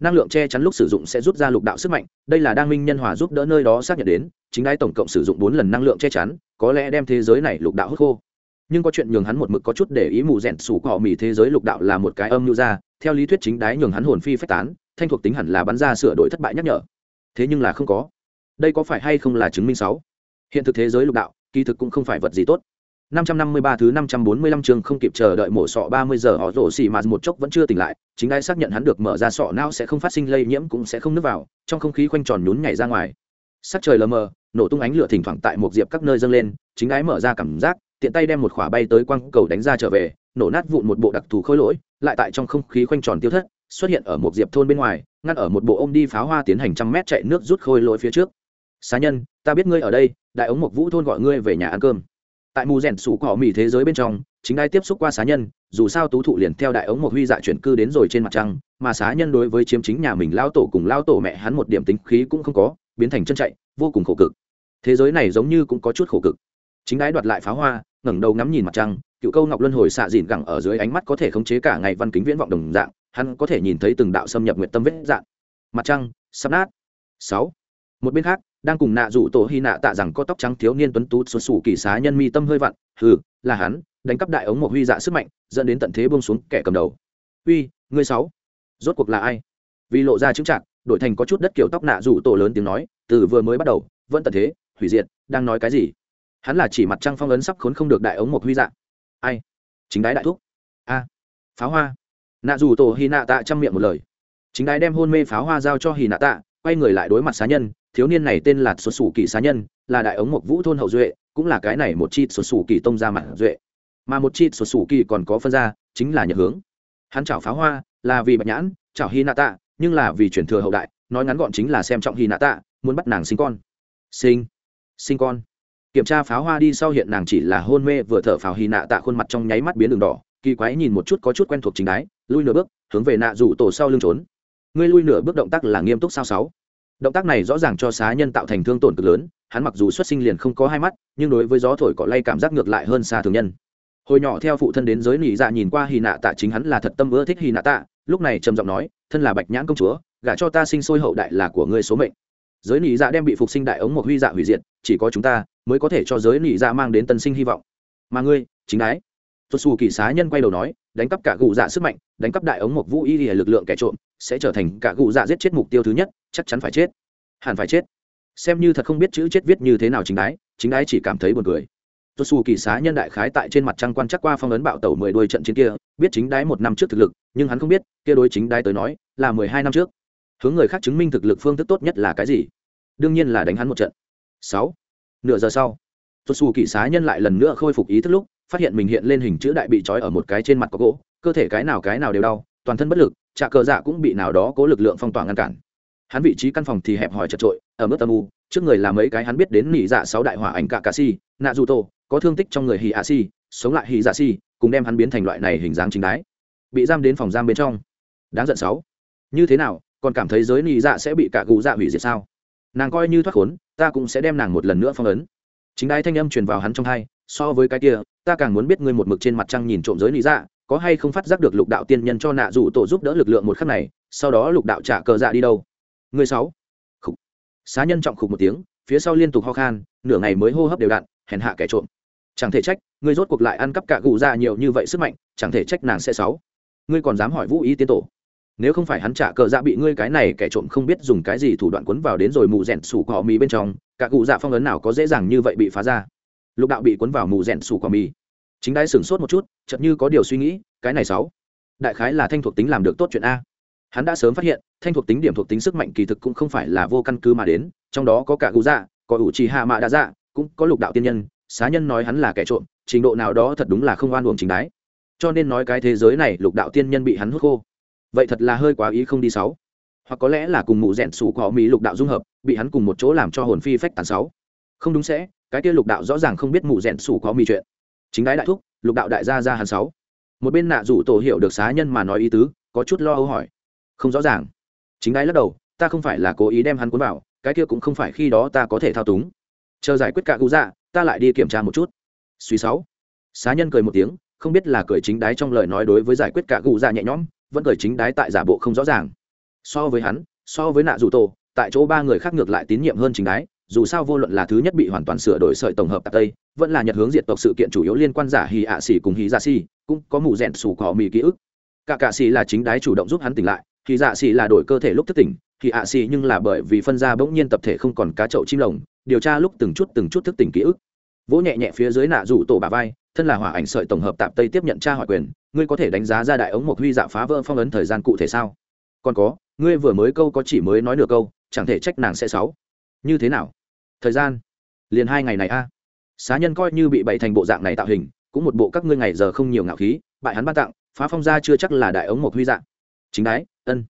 A: năng lượng che chắn lúc sử dụng sẽ rút ra lục đạo sức mạnh, đây là đang minh nhân hòa giúp đỡ nơi đó xác nhận đến, chính đái tổng cộng sử dụng bốn lần năng lượng che chắn, có lẽ đem thế giới này lục đạo hút khô. Nhưng có chuyện nhường hắn một mực có chút để ý mù rẻn sủ cỏ mì thế giới lục đạo là một cái âm nhu ra, theo lý thuyết chính đái nhường hắn hồn phi phách tán, thanh thuộc tính hẳn là bắn ra sửa đổi thất bại nhắc nhở. Thế nhưng là không có. Đây có phải hay không là chứng minh sáu hiện thực thế giới lục đạo, kỳ thực cũng không phải vật gì tốt. 553 thứ 545 chương không kịp chờ đợi mổ sọ 30 giờ họ rổ xì mà một chốc vẫn chưa tỉnh lại, chính ai xác nhận hắn được mở ra sọ não sẽ không phát sinh lây nhiễm cũng sẽ không nước vào, trong không khí quanh tròn nhún nhảy ra ngoài. Sắc trời lờ mờ, nổ tung ánh lửa thỉnh thoảng tại một diệp các nơi dâng lên, chính ái mở ra cảm giác, tiện tay đem một quả bay tới quang cầu đánh ra trở về, nổ nát vụn một bộ đặc thù khối lỗi, lại tại trong không khí quanh tròn tiêu thất, xuất hiện ở một diệp thôn bên ngoài, ngăn ở một bộ ôm đi pháo hoa tiến hành trăm mét chạy nước rút khôi lỗi phía trước. Xá nhân, ta biết ngươi ở đây, đại ống một vũ thôn gọi ngươi về nhà ăn cơm tại mù rèn sủ cỏ mỹ thế giới bên trong, chính ai tiếp xúc qua xá nhân, dù sao tú thụ liền theo đại ống một huy dạ chuyển cư đến rồi trên mặt trăng, mà xá nhân đối với chiếm chính nhà mình lao tổ cùng lao tổ mẹ hắn một điểm tính khí cũng không có, biến thành chân chạy, vô cùng khổ cực. Thế giới này giống như cũng có chút khổ cực. Chính đái đoạt lại pháo hoa, ngẩng đầu ngắm nhìn mặt trăng, cựu câu ngọc luân hồi xạ dìn gẳng ở dưới ánh mắt có thể khống chế cả ngày văn kính viễn vọng đồng dạng, hắn có thể nhìn thấy từng đạo xâm nhập nguyện tâm vết dạng. Mặt trăng, sắp nát. Sáu. Một bên khác đang cùng nạ rủ tổ hy nạ tạ rằng có tóc trắng thiếu niên tuấn tú xuân sủ kỳ xá nhân mi tâm hơi vặn. Hừ, là hắn, đánh cắp đại ống một huy dạ sức mạnh, dẫn đến tận thế buông xuống kẻ cầm đầu. Uy, ngươi sáu, rốt cuộc là ai? Vì lộ ra chứng trạng, đổi thành có chút đất kiểu tóc nạ rủ tổ lớn tiếng nói, từ vừa mới bắt đầu, vẫn tận thế, hủy diệt, đang nói cái gì? Hắn là chỉ mặt trăng phong ấn sắp khốn không được đại ống một huy dạ. Ai? Chính đái đại thúc. A, pháo hoa. Nạ rủ tổ hy nạ tạ chăm miệng một lời. Chính đái đem hôn mê pháo hoa giao cho hy nạ tạ, quay người lại đối mặt xá nhân thiếu niên này tên là xuất xù kỳ xá nhân, là đại ống mộc vũ thôn hậu duệ, cũng là cái này một chi xuất xù kỳ tông ra mặt duệ. Mà một chi xuất xù kỳ còn có phân ra chính là nhật hướng. Hắn chảo pháo hoa, là vì bạch nhãn, chảo hy nạ tạ, nhưng là vì chuyển thừa hậu đại, nói ngắn gọn chính là xem trọng hy nạ tạ, muốn bắt nàng sinh con. Sinh sinh con. Kiểm tra pháo hoa đi sau hiện nàng chỉ là hôn mê vừa thở phào hy nạ tạ khuôn mặt trong nháy mắt biến đường đỏ, kỳ quái nhìn một chút có chút quen thuộc chính đái, lui nửa bước, hướng về nạ rủ tổ sau lưng trốn. Ngươi lui nửa bước động tác là nghiêm túc sao sáu? Động tác này rõ ràng cho xá nhân tạo thành thương tổn cực lớn, hắn mặc dù xuất sinh liền không có hai mắt, nhưng đối với gió thổi cỏ lay cảm giác ngược lại hơn xa thường nhân. Hồi nhỏ theo phụ thân đến giới nỉ dạ nhìn qua hì nạ tạ chính hắn là thật tâm ưa thích hì nạ tạ, lúc này trầm giọng nói, thân là bạch nhãn công chúa, gả cho ta sinh sôi hậu đại là của ngươi số mệnh. Giới nỉ dạ đem bị phục sinh đại ống một huy dạ hủy diệt, chỉ có chúng ta mới có thể cho giới nỉ dạ mang đến tân sinh hy vọng. Mà ngươi, chính đái tuột xù kỳ xá nhân quay đầu nói, đánh cắp cả gù dạ sức mạnh, đánh cắp đại ống một vũ y lực lượng kẻ trộm, sẽ trở thành cả gù dạ giết chết mục tiêu thứ nhất chắc chắn phải chết. Hẳn phải chết. Xem như thật không biết chữ chết viết như thế nào chính đái chính đái chỉ cảm thấy buồn cười. Tuột xù kỳ xá nhân đại khái tại trên mặt trăng quan chắc qua phong ấn bạo tẩu mười đuôi trận chiến kia, biết chính đái một năm trước thực lực, nhưng hắn không biết, kia đối chính đái tới nói, là mười hai năm trước. Hướng người khác chứng minh thực lực phương thức tốt nhất là cái gì? Đương nhiên là đánh hắn một trận. Sáu. Nửa giờ sau tuột xù kỳ xá nhân lại lần nữa khôi phục ý thức lúc, phát hiện mình hiện lên hình chữ đại bị trói ở một cái trên mặt có gỗ, cơ thể cái nào cái nào đều đau, toàn thân bất lực trà cờ dạ cũng bị nào đó cố lực lượng phong tỏa ngăn cản hắn vị trí căn phòng thì hẹp hòi chật trội, ở mức âm u, trước người là mấy cái hắn biết đến nỉ dạ sáu đại hỏa ảnh cả cà si nạ du tô có thương tích trong người hì ạ si sống lại hì dạ si cùng đem hắn biến thành loại này hình dáng chính đái. Bị giam đến phòng giam bên trong. Đáng giận sáu. Như thế nào, còn cảm thấy giới nỉ dạ sẽ bị cả gù dạ hủy diệt sao? Nàng coi như thoát khốn, ta cũng sẽ đem nàng một lần nữa phong ấn. Chính đái thanh âm truyền vào hắn trong hai, so với cái kia, ta càng muốn biết ngươi một mực trên mặt trăng nhìn trộm giới nỉ dạ có hay không phát giác được lục đạo tiên nhân cho nạ dù tổ giúp đỡ lực lượng một khắc này, sau đó lục đạo trả cờ dạ đi đâu? Người sáu. Khục. Xá nhân trọng khục một tiếng, phía sau liên tục ho khan, nửa ngày mới hô hấp đều đặn, hèn hạ kẻ trộm. Chẳng thể trách ngươi rốt cuộc lại ăn cắp cả gù ra nhiều như vậy sức mạnh, chẳng thể trách nàng sẽ sáu. Ngươi còn dám hỏi vũ ý tiến tổ. Nếu không phải hắn trả cờ dạ bị ngươi cái này kẻ trộm không biết dùng cái gì thủ đoạn quấn vào đến rồi mù rèn sủ cỏ mì bên trong, cả cụ dạ phong ấn nào có dễ dàng như vậy bị phá ra. Lục đạo bị cuốn vào mù rèn sủ quả mì. Chính đái sửng sốt một chút, chợt như có điều suy nghĩ, cái này sáu. Đại khái là thanh thuộc tính làm được tốt chuyện a hắn đã sớm phát hiện, thanh thuộc tính, điểm thuộc tính sức mạnh kỳ thực cũng không phải là vô căn cứ mà đến, trong đó có cả gù dạ có ủ trì hạ mạ đa dạ cũng có lục đạo tiên nhân, xá nhân nói hắn là kẻ trộm, trình độ nào đó thật đúng là không oan uổng chính đái. Cho nên nói cái thế giới này, lục đạo tiên nhân bị hắn hút khô. Vậy thật là hơi quá ý không đi sáu. Hoặc có lẽ là cùng mụ rèn sủ cỏ mỹ lục đạo dung hợp, bị hắn cùng một chỗ làm cho hồn phi phách tàn sáu. Không đúng sẽ, cái kia lục đạo rõ ràng không biết mụ rèn sủ có mỹ chuyện. Chính đái đại thúc, lục đạo đại gia ra hàn sáu. Một bên nạ rủ tổ hiểu được xá nhân mà nói ý tứ, có chút lo âu hỏi không rõ ràng. Chính đái lắc đầu, ta không phải là cố ý đem hắn cuốn vào, cái kia cũng không phải khi đó ta có thể thao túng. Chờ giải quyết cả cụ dạ ta lại đi kiểm tra một chút. Suy sáu. Xá nhân cười một tiếng, không biết là cười chính đái trong lời nói đối với giải quyết cả cụ dạ nhẹ nhõm, vẫn cười chính đái tại giả bộ không rõ ràng. So với hắn, so với nạ dù tổ, tại chỗ ba người khác ngược lại tín nhiệm hơn chính đái, dù sao vô luận là thứ nhất bị hoàn toàn sửa đổi sợi tổng hợp tạp tây, vẫn là nhật hướng diệt tộc sự kiện chủ yếu liên quan giả hì ạ xỉ cùng hì dạ xỉ, cũng có mù rèn xù cỏ mì ký ức. Cả cạ xỉ là chính đái chủ động giúp hắn tỉnh lại thì dạ xỉ là đổi cơ thể lúc thức tỉnh, thì ạ xỉ nhưng là bởi vì phân ra bỗng nhiên tập thể không còn cá chậu chim lồng, điều tra lúc từng chút từng chút thức tỉnh ký ức. Vỗ nhẹ nhẹ phía dưới nạ rủ tổ bà vai, thân là hỏa ảnh sợi tổng hợp tạp tây tiếp nhận tra hỏi quyền, ngươi có thể đánh giá ra đại ống một huy dạ phá vỡ phong ấn thời gian cụ thể sao? Còn có, ngươi vừa mới câu có chỉ mới nói nửa câu, chẳng thể trách nàng sẽ sáu như thế nào? Thời gian, liền hai ngày này a. Xá nhân coi như bị bậy thành bộ dạng này tạo hình, cũng một bộ các ngươi ngày giờ không nhiều ngạo khí, bại hắn ban tặng, phá phong ra chưa chắc là đại ống một huy dạng chính đái ân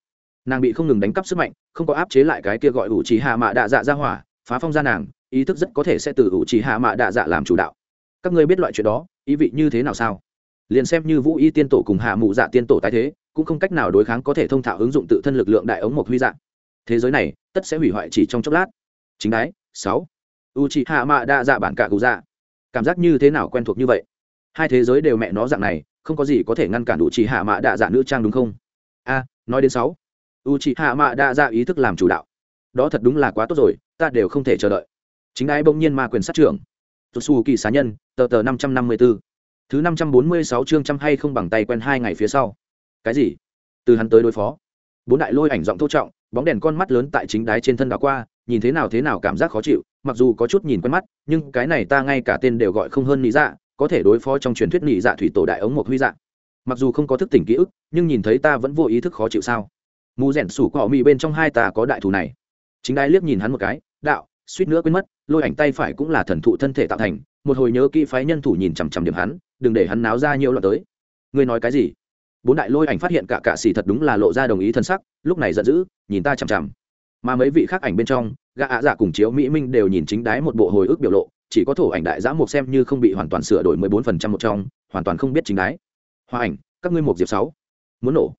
A: nàng bị không ngừng đánh cắp sức mạnh không có áp chế lại cái kia gọi ủ trí hạ mạ đạ dạ ra hỏa phá phong ra nàng ý thức rất có thể sẽ từ ủ trí hạ mạ đạ dạ làm chủ đạo các ngươi biết loại chuyện đó ý vị như thế nào sao liền xem như vũ y tiên tổ cùng hạ mụ dạ tiên tổ tái thế cũng không cách nào đối kháng có thể thông thạo ứng dụng tự thân lực lượng đại ống một huy dạng thế giới này tất sẽ hủy hoại chỉ trong chốc lát chính đái sáu u chị hạ mạ đa dạ bản cả cụ dạ cảm giác như thế nào quen thuộc như vậy hai thế giới đều mẹ nó dạng này không có gì có thể ngăn cản u chị hạ mạ đa dạ nữ trang đúng không a, nói đến sáu. U chị hạ mạ đã ra ý thức làm chủ đạo. Đó thật đúng là quá tốt rồi, ta đều không thể chờ đợi. Chính ai bỗng nhiên ma quyền sát trưởng. Tuột xù kỳ xá nhân, tờ tờ năm trăm năm mươi b ố thứ năm trăm bốn mươi sáu chương trăm hay không bằng tay quen hai ngày phía sau. Cái gì? Từ hắn tới đối phó. Bốn đại lôi ảnh giọng thô trọng, bóng đèn con mắt lớn tại chính đái trên thân đã qua, nhìn thế nào thế nào cảm giác khó chịu, mặc dù có chút nhìn quen mắt, nhưng cái này ta ngay cả tên đều gọi không hơn nị dạ có thể đối phó trong truyền thuyết nị dạ thủy tổ đại ống một huy dạ mặc dù không có thức tỉnh ký ức, nhưng nhìn thấy ta vẫn vô ý thức khó chịu sao? Mù rẻn sủ cỏ mị bên trong hai ta có đại thù này. Chính đái liếc nhìn hắn một cái, đạo, suýt nữa quên mất, lôi ảnh tay phải cũng là thần thụ thân thể tạo thành, một hồi nhớ kỹ phái nhân thủ nhìn chằm chằm điểm hắn, đừng để hắn náo ra nhiều loạn tới. Ngươi nói cái gì? Bốn đại lôi ảnh phát hiện cả cạ xỉ thật đúng là lộ ra đồng ý thân sắc, lúc này giận dữ, nhìn ta chằm chằm. Mà mấy vị khác ảnh bên trong, gã ạ dạ cùng chiếu mỹ minh đều nhìn chính đái một bộ hồi ức biểu lộ, chỉ có thổ ảnh đại giã một xem như không bị hoàn toàn sửa đổi mười bốn phần trăm một trong, hoàn toàn không biết chính đái hoa ảnh, các ngươi một diệp sáu. Muốn nổ.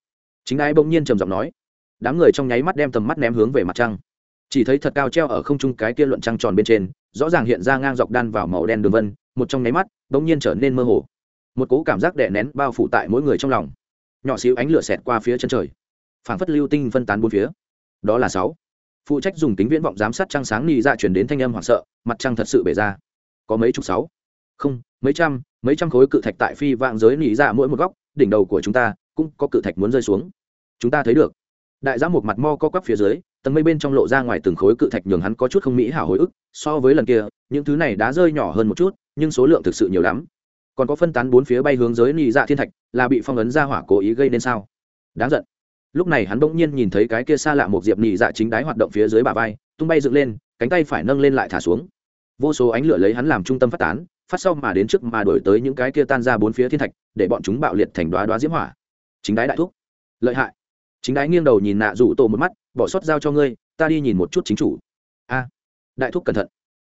A: Chính ai bỗng nhiên trầm giọng nói. Đám người trong nháy mắt đem tầm mắt ném hướng về mặt trăng. Chỉ thấy thật cao treo ở không trung cái kia luận trăng tròn bên trên, rõ ràng hiện ra ngang dọc đan vào màu đen đường vân, một trong nháy mắt, bỗng nhiên trở nên mơ hồ. Một cố cảm giác đè nén bao phủ tại mỗi người trong lòng. Nhỏ xíu ánh lửa xẹt qua phía chân trời. Phảng phất lưu tinh phân tán bốn phía. Đó là sáu. Phụ trách dùng tính viễn vọng giám sát trăng sáng nghi ra chuyển đến thanh âm hoảng sợ, mặt trăng thật sự bể ra. Có mấy chục sáu không, mấy trăm mấy trăm khối cự thạch tại phi vạn giới nỉ ra dạ mỗi một góc, đỉnh đầu của chúng ta cũng có cự thạch muốn rơi xuống. Chúng ta thấy được. Đại giám một mặt mo co quắp phía dưới, tầng mây bên trong lộ ra ngoài từng khối cự thạch nhường hắn có chút không mỹ hảo hồi ức, so với lần kia, những thứ này đã rơi nhỏ hơn một chút, nhưng số lượng thực sự nhiều lắm. Còn có phân tán bốn phía bay hướng giới nỉ dạ thiên thạch, là bị phong ấn ra hỏa cố ý gây nên sao? Đáng giận. Lúc này hắn bỗng nhiên nhìn thấy cái kia xa lạ một diệp nỉ dạ chính đái hoạt động phía dưới bà vai, tung bay dựng lên, cánh tay phải nâng lên lại thả xuống. Vô số ánh lửa lấy hắn làm trung tâm phát tán phát sau mà đến trước mà đổi tới những cái kia tan ra bốn phía thiên thạch, để bọn chúng bạo liệt thành đoá đoá diễm hỏa. Chính đái đại thúc. Lợi hại. Chính đái nghiêng đầu nhìn nạ rủ tổ một mắt, bỏ sót giao cho ngươi, ta đi nhìn một chút chính chủ. A. Đại thúc cẩn thận.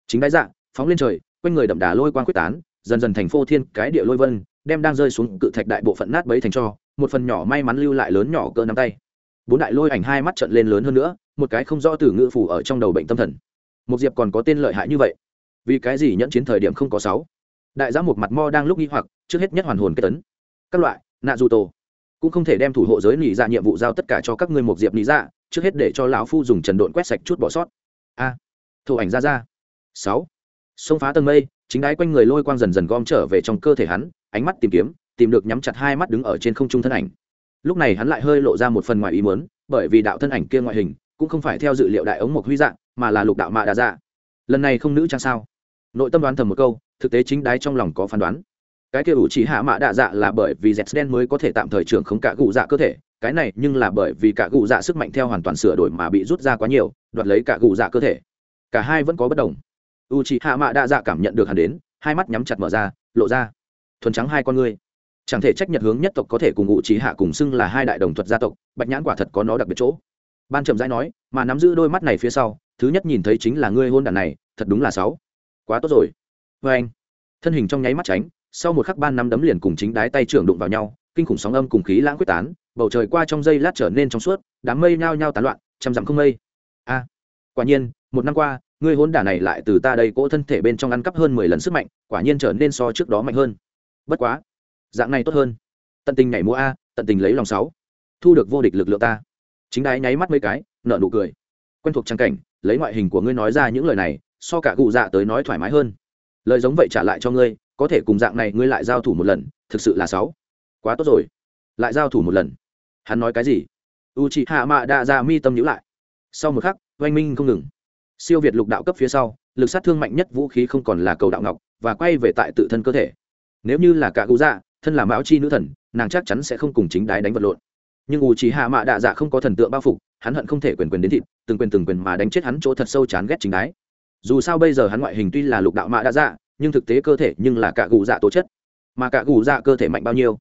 A: Chính đái dạ phóng lên trời, quanh người đậm đà lôi quang quyết tán, dần dần thành phô thiên cái địa lôi vân, đem đang rơi xuống cự thạch đại bộ phận nát bấy thành cho, một phần nhỏ may mắn lưu lại lớn nhỏ cỡ nắm tay. Bốn đại lôi ảnh hai mắt trận lên lớn hơn nữa, một cái không rõ từ ngữ phủ ở trong đầu bệnh tâm thần. Một diệp còn có tên lợi hại như vậy vì cái gì nhẫn chiến thời điểm không có sáu? Đại giám một mặt mo đang lúc nghi hoặc trước hết nhất hoàn hồn kết tấn. Các loại nạ dù tổ. Cũng không thể đem thủ hộ giới nỉ dạ nhiệm vụ giao tất cả cho các ngươi một diệp nỉ dạ trước hết để cho lão phu dùng trần độn quét sạch chút bỏ sót. A. À, thủ ảnh ra ra. Sáu. Xông phá tầng mây chính đái quanh người lôi quang dần dần gom trở về trong cơ thể hắn ánh mắt tìm kiếm tìm được nhắm chặt hai mắt đứng ở trên không trung thân ảnh. Lúc này hắn lại hơi lộ ra một phần ngoài ý muốn bởi vì đạo thân ảnh kia ngoại hình cũng không phải theo dự liệu đại ống mộc huy dạng mà là lục đạo mạ đa dạ. Lần này không nữ trang sao? Nội tâm đoán thầm một câu, thực tế chính đái trong lòng có phán đoán. Cái kia ủ chỉ hạ mạ đạ dạ là bởi vì z đen mới có thể tạm thời trưởng không cả gụ dạ cơ thể, cái này nhưng là bởi vì cả gụ dạ sức mạnh theo hoàn toàn sửa đổi mà bị rút ra quá nhiều, đoạt lấy cả gụ dạ cơ thể. Cả hai vẫn có bất đồng. U chỉ hạ mạ đạ dạ cảm nhận được hẳn đến, hai mắt nhắm chặt mở ra, lộ ra. Thuần trắng hai con ngươi. Chẳng thể trách nhật hướng nhất tộc có thể cùng ngụ trí hạ cùng xưng là hai đại đồng thuật gia tộc, bạch nhãn quả thật có nó đặc biệt chỗ. Ban trầm rãi nói, mà nắm giữ đôi mắt này phía sau, thứ nhất nhìn thấy chính là ngươi hôn đàn này, thật đúng là sáu quá tốt rồi. Vê anh. Thân hình trong nháy mắt tránh, sau một khắc ban nắm đấm liền cùng chính đái tay trưởng đụng vào nhau, kinh khủng sóng âm cùng khí lãng quyết tán, bầu trời qua trong dây lát trở nên trong suốt, đám mây nhao nhao tán loạn, trăm dặm không mây. A, quả nhiên, một năm qua, ngươi hôn đả này lại từ ta đây cỗ thân thể bên trong ăn cắp hơn mười lần sức mạnh, quả nhiên trở nên so trước đó mạnh hơn. Bất quá, dạng này tốt hơn. Tận tình nhảy múa a, tận tình lấy lòng sáu. Thu được vô địch lực lượng ta. Chính đái nháy mắt mấy cái nợ nụ cười. Quen thuộc trang cảnh, lấy ngoại hình của ngươi nói ra những lời này so cả cụ dạ tới nói thoải mái hơn. Lời giống vậy trả lại cho ngươi, có thể cùng dạng này ngươi lại giao thủ một lần, thực sự là sáu. Quá tốt rồi. Lại giao thủ một lần. Hắn nói cái gì? U chị hạ mạ đa ra mi tâm nhữ lại. Sau một khắc, oanh minh không ngừng. Siêu việt lục đạo cấp phía sau, lực sát thương mạnh nhất vũ khí không còn là cầu đạo ngọc, và quay về tại tự thân cơ thể. Nếu như là cả cụ dạ thân là mão chi nữ thần, nàng chắc chắn sẽ không cùng chính đái đánh vật lộn. Nhưng u trí hạ mạ đạ dạ không có thần tượng bao phục, hắn hận không thể quyền quyền đến thịt, từng quyền từng quyền mà đánh chết hắn chỗ thật sâu chán ghét chính đái dù sao bây giờ hắn ngoại hình tuy là lục đạo mạ đã dạ nhưng thực tế cơ thể nhưng là cả gù dạ tố chất. Mà cả gù dạ cơ thể mạnh bao nhiêu?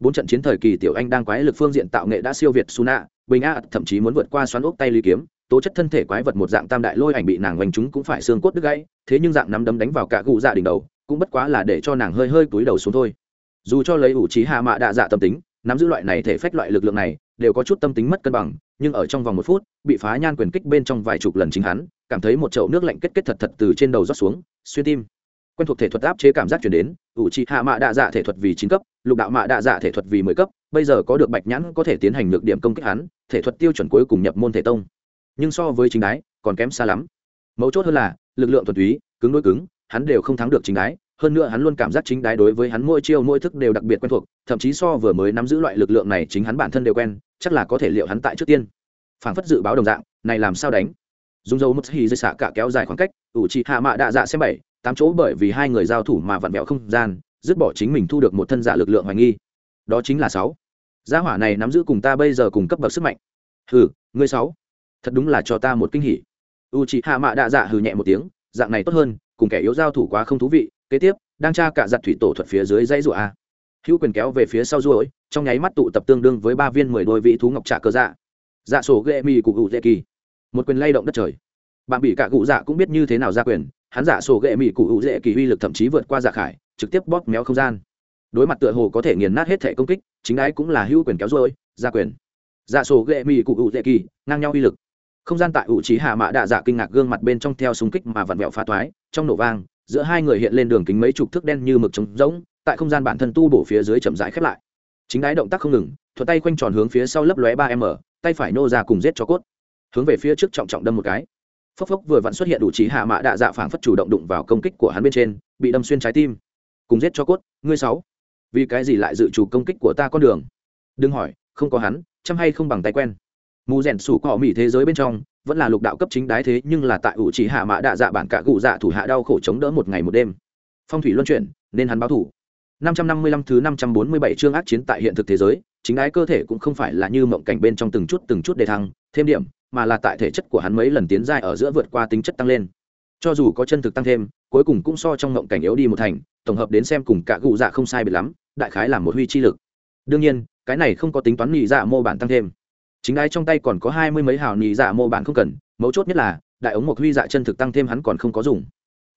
A: Bốn trận chiến thời kỳ tiểu anh đang quái lực phương diện tạo nghệ đã siêu việt suna, bình a, thậm chí muốn vượt qua xoắn ốc tay ly kiếm. Tố chất thân thể quái vật một dạng tam đại lôi ảnh bị nàng hoành chúng cũng phải xương cốt đứt gãy, thế nhưng dạng nắm đấm đánh vào cả gù dạ đỉnh đầu, cũng bất quá là để cho nàng hơi hơi túi đầu xuống thôi. Dù cho lấy ủ trí hạ mạ đạ dạ tâm tính, nắm giữ loại này thể phách loại lực lượng này, đều có chút tâm tính mất cân bằng, nhưng ở trong vòng một phút, bị phá nhan quyền kích bên trong vài chục lần chính hắn cảm thấy một chậu nước lạnh kết kết thật thật từ trên đầu rót xuống, xuyên tim. Quen thuộc thể thuật áp chế cảm giác chuyển đến, ủ trị hạ mạ đạ dạ thể thuật vì chín cấp, lục đạo mạ đạ dạ thể thuật vì mười cấp, bây giờ có được bạch nhãn có thể tiến hành lược điểm công kích hắn, thể thuật tiêu chuẩn cuối cùng nhập môn thể tông. Nhưng so với chính đái, còn kém xa lắm. Mấu chốt hơn là, lực lượng thuần túy, cứng đối cứng, hắn đều không thắng được chính đái, hơn nữa hắn luôn cảm giác chính đái đối với hắn mỗi chiêu mỗi thức đều đặc biệt quen thuộc, thậm chí so vừa mới nắm giữ loại lực lượng này chính hắn bản thân đều quen, chắc là có thể liệu hắn tại trước tiên. Phảng phất dự báo đồng dạng, này làm sao đánh? Dùng dấu mất hì dây xạ cả kéo dài khoảng cách, ủ trị hạ mạ đạ dạ xem bảy, tám chỗ bởi vì hai người giao thủ mà vặn vẹo không gian, dứt bỏ chính mình thu được một thân giả lực lượng hoài nghi. Đó chính là sáu. Gia hỏa này nắm giữ cùng ta bây giờ cùng cấp bậc sức mạnh. Hừ, ngươi sáu. Thật đúng là cho ta một kinh hỉ. U chị hạ mạ đạ dạ hừ nhẹ một tiếng, dạng này tốt hơn, cùng kẻ yếu giao thủ quá không thú vị, kế tiếp, đang tra cả giặt thủy tổ thuật phía dưới dãy rùa a. Hữu quyền kéo về phía sau ruỗi trong nháy mắt tụ tập tương đương với ba viên mười đôi vị thú ngọc trạ cơ dạ. Dạ sổ ghệ mì của ủ dễ kỳ một quyền lay động đất trời. Bạn bị cả cụ dạ cũng biết như thế nào ra quyền, hắn giả sổ ghệ mỹ cụ hữu dễ kỳ uy lực thậm chí vượt qua dạ khải, trực tiếp bóp méo không gian. Đối mặt tựa hồ có thể nghiền nát hết thể công kích, chính đái cũng là hữu quyền kéo rôi ra quyền. Dạ sổ ghệ mỹ cụ hữu dễ kỳ, ngang nhau uy lực. Không gian tại ủ trí hạ mã đạ dạ kinh ngạc gương mặt bên trong theo súng kích mà vặn vẹo phá toái, trong nổ vang, giữa hai người hiện lên đường kính mấy chục thước đen như mực trống rỗng, tại không gian bản thân tu bổ phía dưới chậm rãi khép lại. Chính đái động tác không ngừng, thuật tay quanh tròn hướng phía sau lấp lóe ba m tay phải nô ra cùng giết cho cốt hướng về phía trước trọng trọng đâm một cái. Phốc phốc vừa vặn xuất hiện đủ trí hạ mã đạ dạ phảng phất chủ động đụng vào công kích của hắn bên trên, bị đâm xuyên trái tim. Cùng giết cho cốt, ngươi sáu. Vì cái gì lại dự chủ công kích của ta con đường? Đừng hỏi, không có hắn, chăm hay không bằng tay quen. Mù rèn sủ cỏ mỹ thế giới bên trong, vẫn là lục đạo cấp chính đái thế, nhưng là tại ủ chỉ hạ mã đạ dạ bản cả cụ dạ thủ hạ đau khổ chống đỡ một ngày một đêm. Phong thủy luân chuyển, nên hắn báo thủ. 555 thứ 547 chương ác chiến tại hiện thực thế giới chính đái cơ thể cũng không phải là như mộng cảnh bên trong từng chút từng chút để thăng, thêm điểm, mà là tại thể chất của hắn mấy lần tiến giai ở giữa vượt qua tính chất tăng lên. Cho dù có chân thực tăng thêm, cuối cùng cũng so trong mộng cảnh yếu đi một thành, tổng hợp đến xem cùng cả gụ dạ không sai biệt lắm, đại khái là một huy chi lực. Đương nhiên, cái này không có tính toán nhị dạ mô bản tăng thêm. Chính đái trong tay còn có hai mươi mấy hào nhị dạ mô bản không cần, mấu chốt nhất là, đại ống một huy dạ chân thực tăng thêm hắn còn không có dùng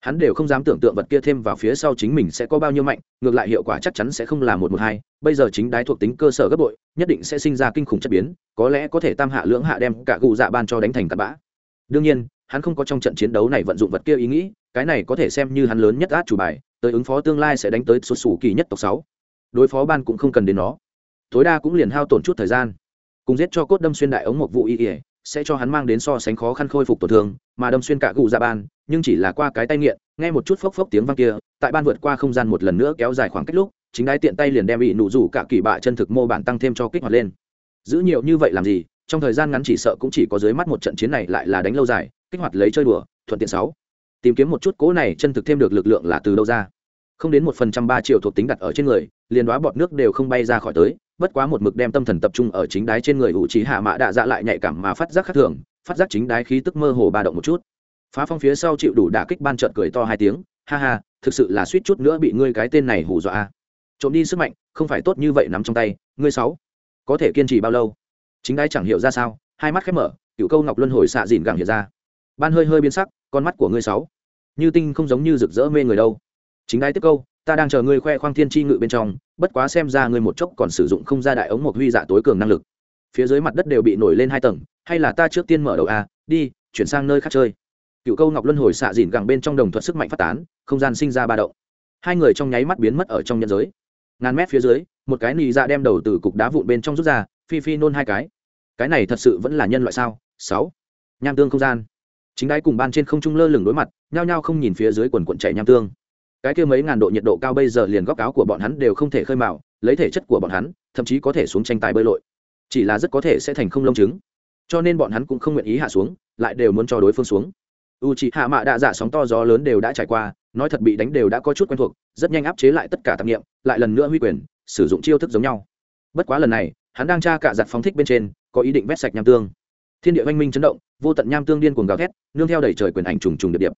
A: hắn đều không dám tưởng tượng vật kia thêm vào phía sau chính mình sẽ có bao nhiêu mạnh, ngược lại hiệu quả chắc chắn sẽ không là một một hai, bây giờ chính đái thuộc tính cơ sở gấp bội, nhất định sẽ sinh ra kinh khủng chất biến, có lẽ có thể tam hạ lưỡng hạ đem cả gù dạ ban cho đánh thành tạt bã. Đương nhiên, hắn không có trong trận chiến đấu này vận dụng vật kia ý nghĩ, cái này có thể xem như hắn lớn nhất át chủ bài, tới ứng phó tương lai sẽ đánh tới số xù kỳ nhất tộc sáu. Đối phó ban cũng không cần đến nó. Tối đa cũng liền hao tổn chút thời gian. Cùng giết cho cốt đâm xuyên đại ống một vụ y ỉa sẽ cho hắn mang đến so sánh khó khăn khôi phục tổn thương, mà đâm xuyên cả cụ ra dạ ban, nhưng chỉ là qua cái tay nghiện, nghe một chút phốc phốc tiếng vang kia, tại ban vượt qua không gian một lần nữa kéo dài khoảng cách lúc, chính đái tiện tay liền đem bị nụ rủ cả kỳ bạ chân thực mô bản tăng thêm cho kích hoạt lên. Giữ nhiều như vậy làm gì, trong thời gian ngắn chỉ sợ cũng chỉ có dưới mắt một trận chiến này lại là đánh lâu dài, kích hoạt lấy chơi đùa, thuận tiện sáu. Tìm kiếm một chút cố này chân thực thêm được lực lượng là từ đâu ra? Không đến một phần trăm ba triệu thuộc tính đặt ở trên người, liền đoá bọt nước đều không bay ra khỏi tới bất quá một mực đem tâm thần tập trung ở chính đái trên người ủ trí hạ mã đạ dạ lại nhạy cảm mà phát giác khác thường, phát giác chính đái khí tức mơ hồ ba động một chút. Phá phong phía sau chịu đủ đả kích ban trợn cười to hai tiếng, ha ha, thực sự là suýt chút nữa bị ngươi cái tên này hù dọa trộm đi sức mạnh, không phải tốt như vậy nắm trong tay, ngươi sáu, có thể kiên trì bao lâu? Chính đái chẳng hiểu ra sao, hai mắt khép mở, cựu câu ngọc luân hồi xạ dìn gẳng hiện ra. Ban hơi hơi biến sắc, con mắt của ngươi sáu, như tinh không giống như rực rỡ mê người đâu. Chính đái tiếp câu ta đang chờ ngươi khoe khoang thiên tri ngự bên trong, bất quá xem ra ngươi một chốc còn sử dụng không ra đại ống một huy dạ tối cường năng lực. Phía dưới mặt đất đều bị nổi lên hai tầng, hay là ta trước tiên mở đầu a, đi, chuyển sang nơi khác chơi. Cựu câu ngọc luân hồi xạ dìn gẳng bên trong đồng thuận sức mạnh phát tán, không gian sinh ra ba động. Hai người trong nháy mắt biến mất ở trong nhân giới. Ngàn mét phía dưới, một cái nì dạ đem đầu từ cục đá vụn bên trong rút ra, phi phi nôn hai cái. Cái này thật sự vẫn là nhân loại sao? Sáu. Nham tương không gian. Chính đáy cùng ban trên không trung lơ lửng đối mặt, nhao nhao không nhìn phía dưới quần quận chạy nham tương cái kia mấy ngàn độ nhiệt độ cao bây giờ liền góc áo của bọn hắn đều không thể khơi mào, lấy thể chất của bọn hắn, thậm chí có thể xuống tranh tài bơi lội. Chỉ là rất có thể sẽ thành không lông trứng. Cho nên bọn hắn cũng không nguyện ý hạ xuống, lại đều muốn cho đối phương xuống. U c hạ mạ đạ dạ sóng to gió lớn đều đã trải qua, nói thật bị đánh đều đã có chút quen thuộc, rất nhanh áp chế lại tất cả tạp nghiệm, lại lần nữa huy quyền, sử dụng chiêu thức giống nhau. Bất quá lần này, hắn đang tra cả giặt phóng thích bên trên, có ý định vét sạch nham tương. Thiên địa oanh minh chấn động, vô tận nham tương điên cuồng gào thét, nương theo đẩy trời quyền ảnh trùng trùng điệp điệp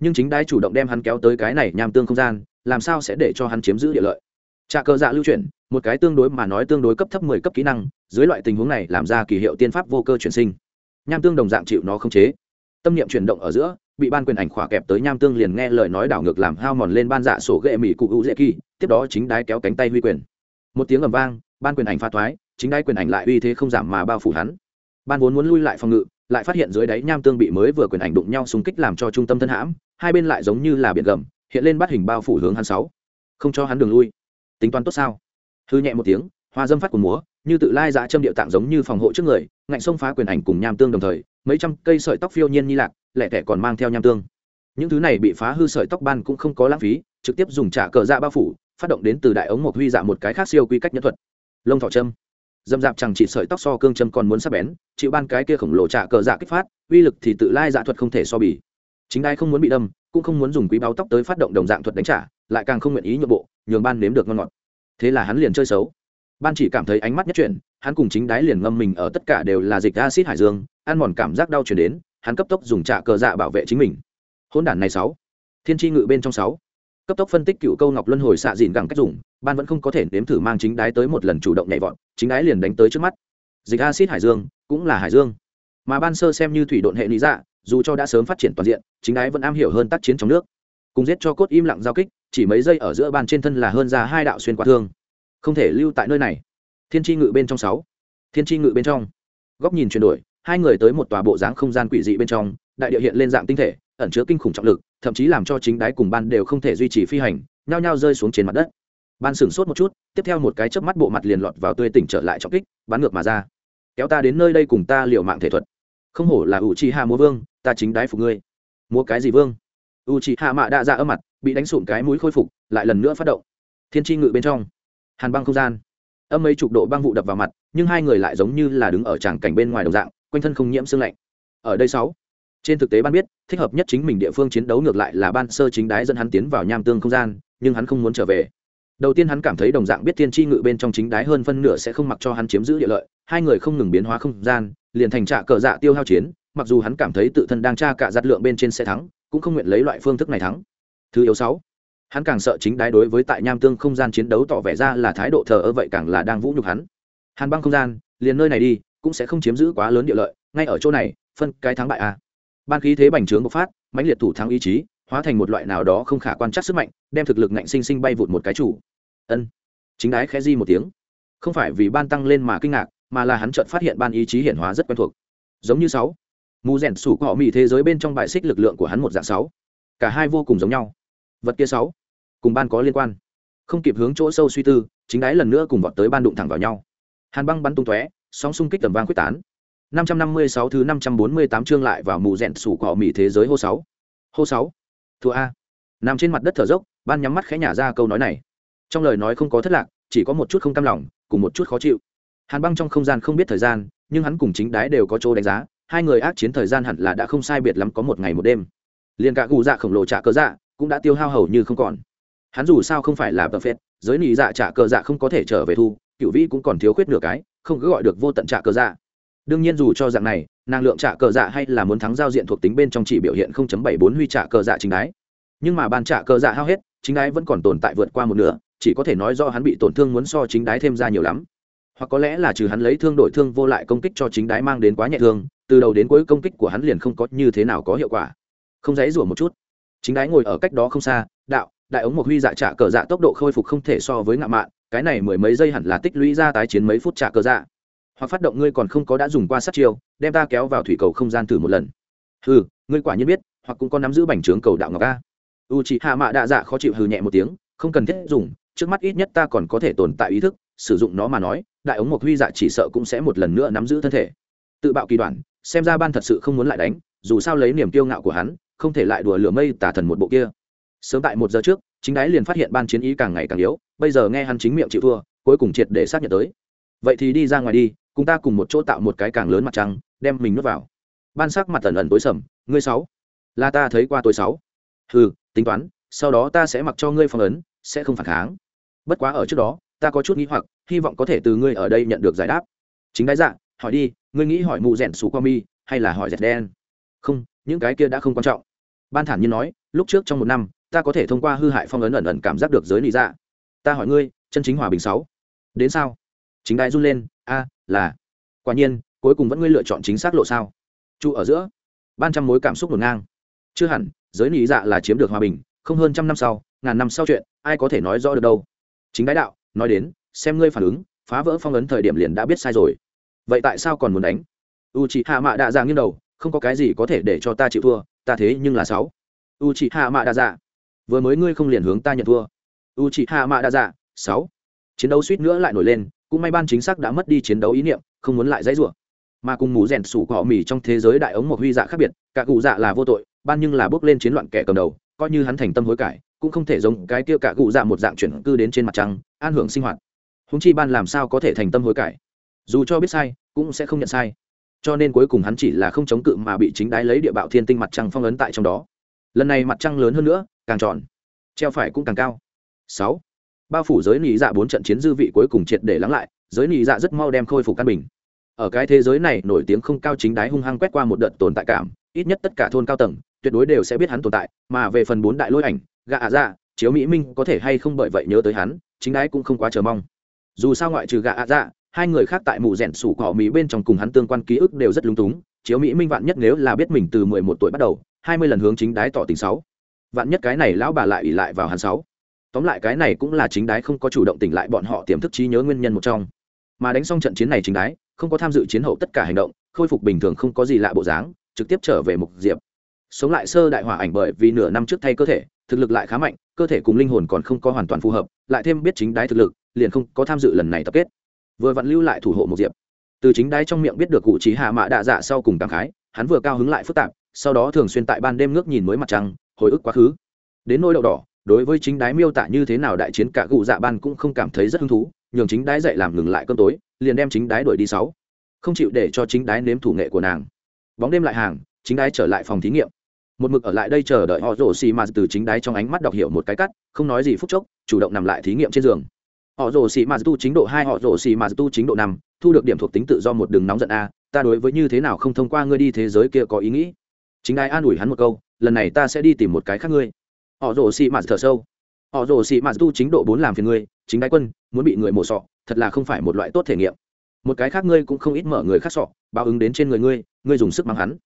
A: nhưng chính đái chủ động đem hắn kéo tới cái này nham tương không gian, làm sao sẽ để cho hắn chiếm giữ địa lợi? Trà cờ dạ lưu chuyển, một cái tương đối mà nói tương đối cấp thấp mười cấp kỹ năng, dưới loại tình huống này làm ra kỳ hiệu tiên pháp vô cơ chuyển sinh. Nham tương đồng dạng chịu nó không chế. Tâm niệm chuyển động ở giữa, bị ban quyền ảnh khỏa kẹp tới nham tương liền nghe lời nói đảo ngược làm hao mòn lên ban dạ sổ ghệ mỹ cụ hữu dễ kỳ, tiếp đó chính đái kéo cánh tay huy quyền. Một tiếng ầm vang, ban quyền ảnh pha thoái, chính đái quyền ảnh lại uy thế không giảm mà bao phủ hắn. Ban vốn muốn lui lại phòng ngự lại phát hiện dưới đáy nham tương bị mới vừa quyền ảnh đụng nhau xung kích làm cho trung tâm thân hãm, hai bên lại giống như là biển gầm, hiện lên bắt hình bao phủ hướng hắn sáu. Không cho hắn đường lui. Tính toán tốt sao? Hư nhẹ một tiếng, hoa dâm phát của múa, như tự lai dạ châm điệu tạng giống như phòng hộ trước người, ngạnh xông phá quyền ảnh cùng nham tương đồng thời, mấy trăm cây sợi tóc phiêu nhiên nhi lạc, lẻ tẻ còn mang theo nham tương. Những thứ này bị phá hư sợi tóc ban cũng không có lãng phí, trực tiếp dùng trả cờ dạ bao phủ, phát động đến từ đại ống một huy dạ một cái khác siêu quy cách nhân thuật. Lông thỏ châm dâm dạp chẳng chỉ sợi tóc so cương châm còn muốn sắp bén, chịu ban cái kia khổng lồ trả cờ dạ kích phát, uy lực thì tự lai dạ thuật không thể so bì. Chính đai không muốn bị đâm, cũng không muốn dùng quý báo tóc tới phát động đồng dạng thuật đánh trả, lại càng không nguyện ý nhượng bộ, nhường ban nếm được ngon ngọt. Thế là hắn liền chơi xấu. Ban chỉ cảm thấy ánh mắt nhất chuyển, hắn cùng chính đái liền ngâm mình ở tất cả đều là dịch acid hải dương, ăn mòn cảm giác đau chuyển đến, hắn cấp tốc dùng trạ cờ dạ bảo vệ chính mình. Hôn đản này sáu. Thiên tri ngự bên trong sáu cấp tốc phân tích cựu câu ngọc luân hồi xạ dìn gẳng cách dùng, ban vẫn không có thể nếm thử mang chính đái tới một lần chủ động nhảy vọt, chính đái liền đánh tới trước mắt. Dịch acid hải dương, cũng là hải dương. Mà ban sơ xem như thủy độn hệ lý dạ dù cho đã sớm phát triển toàn diện, chính đái vẫn am hiểu hơn tác chiến trong nước. Cùng giết cho cốt im lặng giao kích, chỉ mấy giây ở giữa ban trên thân là hơn ra hai đạo xuyên quả thương. Không thể lưu tại nơi này. Thiên tri ngự bên trong sáu. Thiên tri ngự bên trong. Góc nhìn chuyển đổi, hai người tới một tòa bộ dáng không gian quỷ dị bên trong, đại địa hiện lên dạng tinh thể, ẩn chứa kinh khủng trọng lực thậm chí làm cho chính đáy cùng ban đều không thể duy trì phi hành, nhao nhao rơi xuống trên mặt đất. Ban sửng sốt một chút, tiếp theo một cái chớp mắt bộ mặt liền lọt vào tươi tỉnh trở lại trọng kích, bắn ngược mà ra. Kéo ta đến nơi đây cùng ta liều mạng thể thuật. Không hổ là U trì hạ múa vương, ta chính đái phục ngươi. Múa cái gì vương? U trì hạ mạ đã ra dạ ở mặt, bị đánh sụn cái mũi khôi phục, lại lần nữa phát động. Thiên tri ngự bên trong, hàn băng không gian. Âm mấy chục độ băng vụ đập vào mặt, nhưng hai người lại giống như là đứng ở tràng cảnh bên ngoài đồng dạng, quanh thân không nhiễm sương lạnh. Ở đây sáu trên thực tế ban biết, thích hợp nhất chính mình địa phương chiến đấu ngược lại là ban sơ chính đái dẫn hắn tiến vào nham tương không gian, nhưng hắn không muốn trở về. Đầu tiên hắn cảm thấy đồng dạng biết thiên tri ngự bên trong chính đái hơn phân nửa sẽ không mặc cho hắn chiếm giữ địa lợi, hai người không ngừng biến hóa không gian, liền thành trạ cờ dạ tiêu hao chiến, mặc dù hắn cảm thấy tự thân đang tra cả giặt lượng bên trên sẽ thắng, cũng không nguyện lấy loại phương thức này thắng. Thứ yếu sáu, hắn càng sợ chính đái đối với tại nham tương không gian chiến đấu tỏ vẻ ra là thái độ thờ ơ vậy càng là đang vũ nhục hắn. Hàn băng không gian, liền nơi này đi, cũng sẽ không chiếm giữ quá lớn địa lợi, ngay ở chỗ này, phân cái thắng bại a ban khí thế bành trướng bộc phát, mãnh liệt thủ thắng ý chí, hóa thành một loại nào đó không khả quan chắc sức mạnh, đem thực lực ngạnh sinh sinh bay vụt một cái chủ. Ân. Chính đái khẽ di một tiếng. Không phải vì ban tăng lên mà kinh ngạc, mà là hắn chợt phát hiện ban ý chí hiển hóa rất quen thuộc. Giống như sáu. Mù rèn sủ họ mỹ thế giới bên trong bài xích lực lượng của hắn một dạng sáu. Cả hai vô cùng giống nhau. Vật kia sáu. Cùng ban có liên quan. Không kịp hướng chỗ sâu suy tư, chính đái lần nữa cùng vọt tới ban đụng thẳng vào nhau. Hàn băng bắn tung tóe, sóng xung kích tầm vang quyết tán. 556 thứ 548 chương lại vào mù rèn sủ cỏ mỉ thế giới hô 6. Hô 6. Thua A. Nằm trên mặt đất thở dốc, ban nhắm mắt khẽ nhả ra câu nói này. Trong lời nói không có thất lạc, chỉ có một chút không cam lòng, cùng một chút khó chịu. Hàn băng trong không gian không biết thời gian, nhưng hắn cùng chính đái đều có chỗ đánh giá, hai người ác chiến thời gian hẳn là đã không sai biệt lắm có một ngày một đêm. Liên cả gù dạ khổng lồ trả cơ dạ, cũng đã tiêu hao hầu như không còn. Hắn dù sao không phải là perfect, giới nị dạ trả cơ dạ không có thể trở về thu, cựu vĩ cũng còn thiếu khuyết nửa cái, không cứ gọi được vô tận trả cơ dạ đương nhiên dù cho dạng này năng lượng trả cờ dạ hay là muốn thắng giao diện thuộc tính bên trong chỉ biểu hiện 0.74 huy trả cờ dạ chính đái. Nhưng mà ban trả cờ dạ hao hết, chính đái vẫn còn tồn tại vượt qua một nửa, chỉ có thể nói do hắn bị tổn thương muốn so chính đái thêm ra nhiều lắm. Hoặc có lẽ là trừ hắn lấy thương đổi thương vô lại công kích cho chính đái mang đến quá nhẹ thương, từ đầu đến cuối công kích của hắn liền không có như thế nào có hiệu quả. Không dãy rủa một chút. Chính đái ngồi ở cách đó không xa, đạo, đại ống một huy dạ trả cờ dạ tốc độ khôi phục không thể so với ngạ mạn, cái này mười mấy giây hẳn là tích lũy ra tái chiến mấy phút trả cờ dạ hoặc phát động ngươi còn không có đã dùng qua sát chiêu, đem ta kéo vào thủy cầu không gian thử một lần. Hừ, ngươi quả nhiên biết, hoặc cũng có nắm giữ bành trướng cầu đạo ngọc a. U chị hạ mạ đạ dạ khó chịu hừ nhẹ một tiếng, không cần thiết dùng, trước mắt ít nhất ta còn có thể tồn tại ý thức, sử dụng nó mà nói, đại ống một huy dạ chỉ sợ cũng sẽ một lần nữa nắm giữ thân thể. Tự bạo kỳ đoàn xem ra ban thật sự không muốn lại đánh, dù sao lấy niềm kiêu ngạo của hắn, không thể lại đùa lửa mây tả thần một bộ kia. Sớm tại một giờ trước, chính đái liền phát hiện ban chiến ý càng ngày càng yếu, bây giờ nghe hắn chính miệng chịu thua, cuối cùng triệt để xác nhận tới. Vậy thì đi ra ngoài đi cùng ta cùng một chỗ tạo một cái càng lớn mặt trăng, đem mình nuốt vào. Ban sắc mặt ẩn ẩn tối sầm, ngươi sáu. Là ta thấy qua tối sáu. Ừ tính toán, sau đó ta sẽ mặc cho ngươi phong ấn, sẽ không phản kháng. Bất quá ở trước đó, ta có chút nghĩ hoặc, hy vọng có thể từ ngươi ở đây nhận được giải đáp. Chính đái dạ hỏi đi, ngươi nghĩ hỏi mụ rẻn xù qua mi, hay là hỏi dẹt đen? Không, những cái kia đã không quan trọng. Ban thản nhiên nói, lúc trước trong một năm, ta có thể thông qua hư hại phong ấn ẩn ẩn cảm giác được giới lý dạ. Ta hỏi ngươi, chân chính hòa bình sáu. Đến sao? Chính đái run lên a, là. Quả nhiên, cuối cùng vẫn ngươi lựa chọn chính xác lộ sao. Chu ở giữa, ban trăm mối cảm xúc ngổn ngang. Chưa hẳn, giới lý dạ là chiếm được hòa bình, không hơn trăm năm sau, ngàn năm sau chuyện, ai có thể nói rõ được đâu. Chính đái đạo, nói đến, xem ngươi phản ứng, phá vỡ phong ấn thời điểm liền đã biết sai rồi. Vậy tại sao còn muốn đánh? U chị hạ mạ đạ dạ nghiêng đầu, không có cái gì có thể để cho ta chịu thua, ta thế nhưng là sáu. U chị hạ mạ đạ dạ vừa mới ngươi không liền hướng ta nhận thua. U chị hạ mạ đạ dạ sáu. Chiến đấu suýt nữa lại nổi lên cũng may ban chính xác đã mất đi chiến đấu ý niệm, không muốn lại dãy rủa. Mà cùng mù rèn sủ cỏ mì trong thế giới đại ống một huy dạ khác biệt, cả cụ dạ là vô tội, ban nhưng là bước lên chiến loạn kẻ cầm đầu, coi như hắn thành tâm hối cải, cũng không thể giống cái kia cả cụ dạ một dạng chuyển cư đến trên mặt trăng, an hưởng sinh hoạt. Húng chi ban làm sao có thể thành tâm hối cải? Dù cho biết sai, cũng sẽ không nhận sai. Cho nên cuối cùng hắn chỉ là không chống cự mà bị chính đái lấy địa bạo thiên tinh mặt trăng phong ấn tại trong đó. Lần này mặt trăng lớn hơn nữa, càng tròn, treo phải cũng càng cao. Sáu bao phủ giới nị dạ bốn trận chiến dư vị cuối cùng triệt để lắng lại, giới nị dạ rất mau đem khôi phục căn bình. Ở cái thế giới này, nổi tiếng không cao chính đái hung hăng quét qua một đợt tồn tại cảm, ít nhất tất cả thôn cao tầng, tuyệt đối đều sẽ biết hắn tồn tại, mà về phần bốn đại lôi ảnh, gạ ạ dạ chiếu mỹ minh có thể hay không bởi vậy nhớ tới hắn, chính đái cũng không quá chờ mong. Dù sao ngoại trừ gạ ạ dạ hai người khác tại mù rẻn sủ cỏ mỹ bên trong cùng hắn tương quan ký ức đều rất lung túng, chiếu mỹ minh vạn nhất nếu là biết mình từ mười một tuổi bắt đầu, hai mươi lần hướng chính đái tỏ tình sáu. Vạn nhất cái này lão bà lại ỉ lại vào hắn sáu tóm lại cái này cũng là chính đái không có chủ động tỉnh lại bọn họ tiềm thức trí nhớ nguyên nhân một trong. Mà đánh xong trận chiến này chính đái, không có tham dự chiến hậu tất cả hành động, khôi phục bình thường không có gì lạ bộ dáng, trực tiếp trở về mục diệp. Sống lại sơ đại hỏa ảnh bởi vì nửa năm trước thay cơ thể, thực lực lại khá mạnh, cơ thể cùng linh hồn còn không có hoàn toàn phù hợp, lại thêm biết chính đái thực lực, liền không có tham dự lần này tập kết. Vừa vặn lưu lại thủ hộ một diệp. Từ chính đái trong miệng biết được cụ trí hạ mạ đạ dạ sau cùng cảm khái, hắn vừa cao hứng lại phức tạp, sau đó thường xuyên tại ban đêm ngước nhìn mới mặt trăng, hồi ức quá khứ. Đến nỗi đậu đỏ đối với chính đái miêu tả như thế nào đại chiến, cả cụ dạ ban cũng không cảm thấy rất hứng thú, nhường chính đái dậy làm ngừng lại cơm tối, liền đem chính đái đuổi đi sáu. Không chịu để cho chính đái nếm thủ nghệ của nàng. Bóng đêm lại hàng, chính đái trở lại phòng thí nghiệm. Một mực ở lại đây chờ đợi họ rổ xì mà từ chính đái trong ánh mắt đọc hiểu một cái cắt, không nói gì phút chốc, chủ động nằm lại thí nghiệm trên giường. Họ rổ xì mà tu chính độ hai, họ rổ xì mà tu chính độ năm, thu được điểm thuộc tính tự do một đường nóng giận a, ta đối với như thế nào không thông qua ngươi đi thế giới kia có ý nghĩ. Chính đái an ủi hắn một câu, lần này ta sẽ đi tìm một cái khác ngươi họ rồ xì mạt thở sâu. Họ rồ xì mạt tu chính độ bốn làm phiền ngươi, chính đái quân, muốn bị người mổ sọ, thật là không phải một loại tốt thể nghiệm. Một cái khác ngươi cũng không ít mở người khác sọ, báo ứng đến trên người ngươi ngươi dùng sức mang hắn.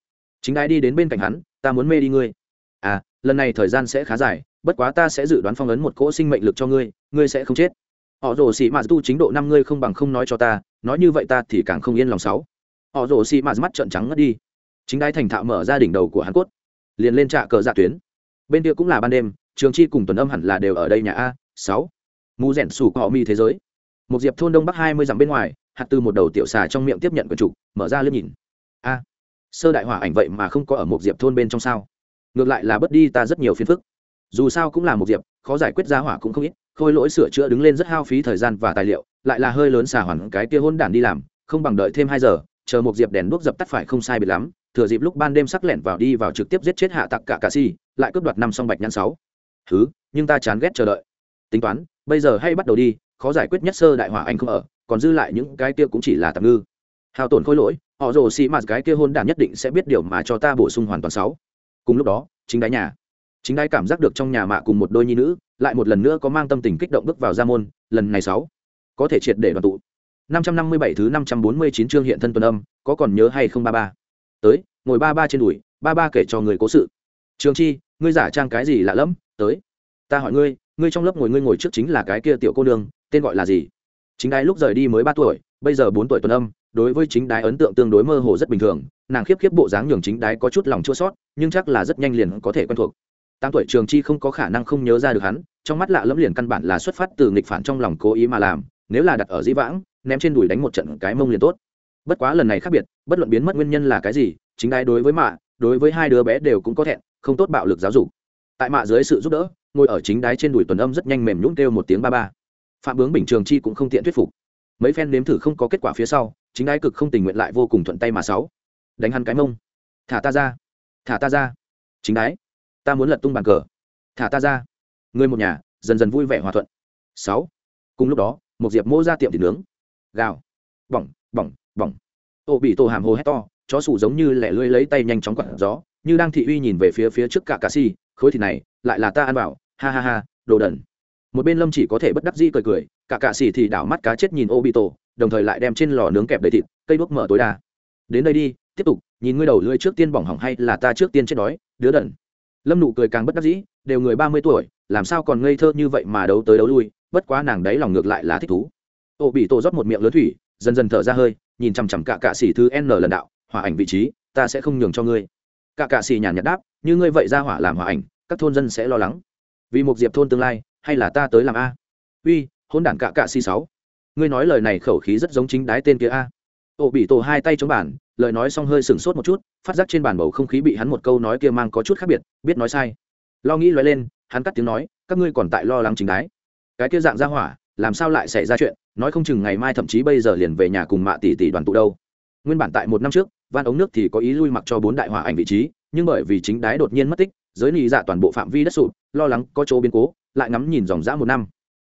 A: Chính đái đi đến bên cạnh hắn, ta muốn mê đi ngươi. À lần này thời gian sẽ khá dài, bất quá ta sẽ dự đoán phong ấn một cỗ sinh mệnh lực cho ngươi ngươi sẽ không chết. Họ rồ xì mạt tu chính độ năm ngươi không bằng không nói cho ta, nói như vậy ta thì càng không yên lòng sáu. Họ rồ xì mạt mắt trợn trắng ngất đi. Chính đái thành thạo mở ra đỉnh đầu của hắn cốt, liền lên trạ cờ dạ tuyến bên kia cũng là ban đêm, trường chi cùng tuần âm hẳn là đều ở đây nhà a, sáu. Mù rẻn sủ họ mi thế giới. Một diệp thôn đông bắc hai mươi dặm bên ngoài, hạt từ một đầu tiểu xà trong miệng tiếp nhận quần trục mở ra liếc nhìn. A, sơ đại hỏa ảnh vậy mà không có ở một diệp thôn bên trong sao? Ngược lại là bớt đi ta rất nhiều phiền phức. Dù sao cũng là một diệp, khó giải quyết ra hỏa cũng không ít, khôi lỗi sửa chữa đứng lên rất hao phí thời gian và tài liệu, lại là hơi lớn xà hoàn cái kia hôn đản đi làm, không bằng đợi thêm hai giờ, chờ một diệp đèn đuốc dập tắt phải không sai biệt lắm thừa dịp lúc ban đêm sắc lẻn vào đi vào trực tiếp giết chết hạ tặc cả cà si, lại cướp đoạt năm song bạch nhãn sáu. Thứ nhưng ta chán ghét chờ đợi. Tính toán, bây giờ hay bắt đầu đi, khó giải quyết nhất sơ đại hỏa anh không ở, còn dư lại những cái kia cũng chỉ là tạm ngư. Hao tổn khôi lỗi, họ rồ xì mạt cái kia hôn đản nhất định sẽ biết điều mà cho ta bổ sung hoàn toàn sáu. Cùng lúc đó, chính đáy nhà. Chính đáy cảm giác được trong nhà mạ cùng một đôi nhi nữ, lại một lần nữa có mang tâm tình kích động bước vào gia môn, lần này sáu. Có thể triệt để đoàn tụ. 557 thứ 549 chương hiện thân tuần âm, có còn nhớ hay không ba ba? Tới, ngồi ba ba trên đùi, ba ba kể cho người cố sự. Trường chi, ngươi giả trang cái gì lạ lẫm? Tới. Ta hỏi ngươi ngươi trong lớp ngồi ngươi ngồi trước chính là cái kia tiểu cô nương, tên gọi là gì? Chính đái lúc rời đi mới ba tuổi, bây giờ bốn tuổi tuần âm, đối với chính đái ấn tượng tương đối mơ hồ rất bình thường, nàng khiếp khiếp bộ dáng nhường chính đái có chút lòng chua sót, nhưng chắc là rất nhanh liền có thể quen thuộc. Tám tuổi trường chi không có khả năng không nhớ ra được hắn, trong mắt lạ lẫm liền căn bản là xuất phát từ nghịch phản trong lòng cố ý mà làm, nếu là đặt ở dĩ vãng, ném trên đùi đánh một trận cái mông liền tốt bất quá lần này khác biệt, bất luận biến mất nguyên nhân là cái gì, chính đái đối với mạ, đối với hai đứa bé đều cũng có thẹn, không tốt bạo lực giáo dục. Tại mạ dưới sự giúp đỡ, ngồi ở chính đái trên đùi tuần âm rất nhanh mềm nhũng kêu một tiếng ba ba. Phạm bướng bình trường chi cũng không tiện thuyết phục. Mấy phen nếm thử không có kết quả phía sau, chính đái cực không tình nguyện lại vô cùng thuận tay mà sáu. Đánh hắn cái mông. Thả ta ra. Thả ta ra. Chính đái. Ta muốn lật tung bàn cờ. Thả ta ra. Người một nhà, dần dần vui vẻ hòa thuận. Sáu. Cùng lúc đó, một diệp mô ra tiệm thịt nướng. Gào. Bỏng bỏng bỏng. Ô bị tổ hàm hồ hét to, chó sủ giống như lẻ lưỡi lấy tay nhanh chóng quặn gió, như đang thị uy nhìn về phía phía trước cả cà si, khối thịt này, lại là ta ăn bảo ha ha ha, đồ đần. Một bên lâm chỉ có thể bất đắc dĩ cười cười, cả cà xỉ thì đảo mắt cá chết nhìn ô bị tổ đồng thời lại đem trên lò nướng kẹp đầy thịt, cây bốc mở tối đa. Đến đây đi, tiếp tục, nhìn ngươi đầu lưỡi trước tiên bỏng hỏng hay là ta trước tiên chết đói, đứa đần. Lâm nụ cười càng bất đắc dĩ, đều người ba mươi tuổi, làm sao còn ngây thơ như vậy mà đấu tới đấu lui, bất quá nàng đấy lòng ngược lại là thích thú. Ô bị tổ rót một miệng lớn thủy, dần dần thở ra hơi nhìn chằm chằm cả cạ xỉ thứ n lần đạo, hỏa ảnh vị trí, ta sẽ không nhường cho ngươi. Cả cạ xỉ nhàn nhạt đáp, như ngươi vậy ra hỏa làm hỏa ảnh, các thôn dân sẽ lo lắng. Vì một diệp thôn tương lai, hay là ta tới làm a? Uy hôn đản cạ cạ xỉ sáu, ngươi nói lời này khẩu khí rất giống chính đái tên kia a. Ô bị tổ hai tay chống bàn, lời nói xong hơi sừng sốt một chút, phát giác trên bàn bầu không khí bị hắn một câu nói kia mang có chút khác biệt, biết nói sai. Lo nghĩ loay lên, hắn cắt tiếng nói, các ngươi còn tại lo lắng chính đái. Cái kia dạng ra hỏa làm sao lại xảy ra chuyện, nói không chừng ngày mai thậm chí bây giờ liền về nhà cùng mạ tỷ tỷ đoàn tụ đâu. Nguyên bản tại một năm trước, van ống nước thì có ý lui mặc cho bốn đại hỏa ảnh vị trí, nhưng bởi vì chính đái đột nhiên mất tích, giới lì dạ toàn bộ phạm vi đất sụt lo lắng có chỗ biến cố, lại ngắm nhìn dòng dã một năm.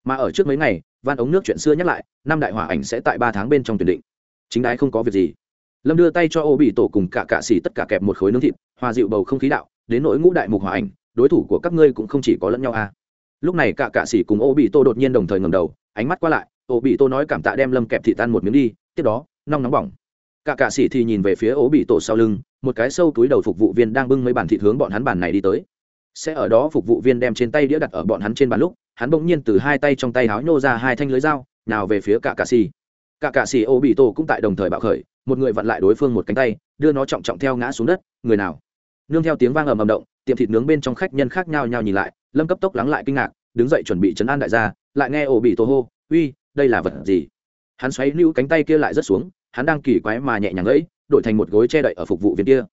A: Mà ở trước mấy ngày, van ống nước chuyện xưa nhắc lại, năm đại hỏa ảnh sẽ tại ba tháng bên trong tuyển định. Chính đái không có việc gì. Lâm đưa tay cho ô bị tổ cùng cả cạ xỉ tất cả kẹp một khối nướng thịt, hòa dịu bầu không khí đạo, đến nỗi ngũ đại mục hỏa ảnh, đối thủ của các ngươi cũng không chỉ có lẫn nhau à lúc này cả cạ xỉ cùng ô bị tô đột nhiên đồng thời ngầm đầu, ánh mắt qua lại ô bị tô nói cảm tạ đem lâm kẹp thị tan một miếng đi, tiếp đó, nong nóng bỏng. Cả cạ xỉ thì nhìn về phía ô bị tổ sau lưng, một cái sâu túi đầu phục vụ viên đang bưng mấy bàn thịt hướng bọn hắn bàn này đi tới. Sẽ ở đó phục vụ viên đem trên tay đĩa đặt ở bọn hắn trên bàn lúc, hắn bỗng nhiên từ hai tay trong tay háo nhô ra hai thanh lưới dao, nào về phía cả cạ xỉ cả cạ xỉ ô bị tổ cũng tại đồng thời bạo khởi, một người vặn lại đối phương một cánh tay, đưa nó trọng trọng theo ngã xuống đất, người nào? Nương theo tiếng vang ầm ầm động tiệm thịt nướng bên trong khách nhân khác nhau nhau nhìn lại lâm cấp tốc lắng lại kinh ngạc đứng dậy chuẩn bị chấn an đại gia lại nghe ổ bị tổ hô uy đây là vật gì? Hắn xoáy lưu cánh tay kia lại rất xuống hắn đang kỳ quái mà nhẹ nhàng ấy, đổi thành một gối che đậy ở phục vụ viên kia.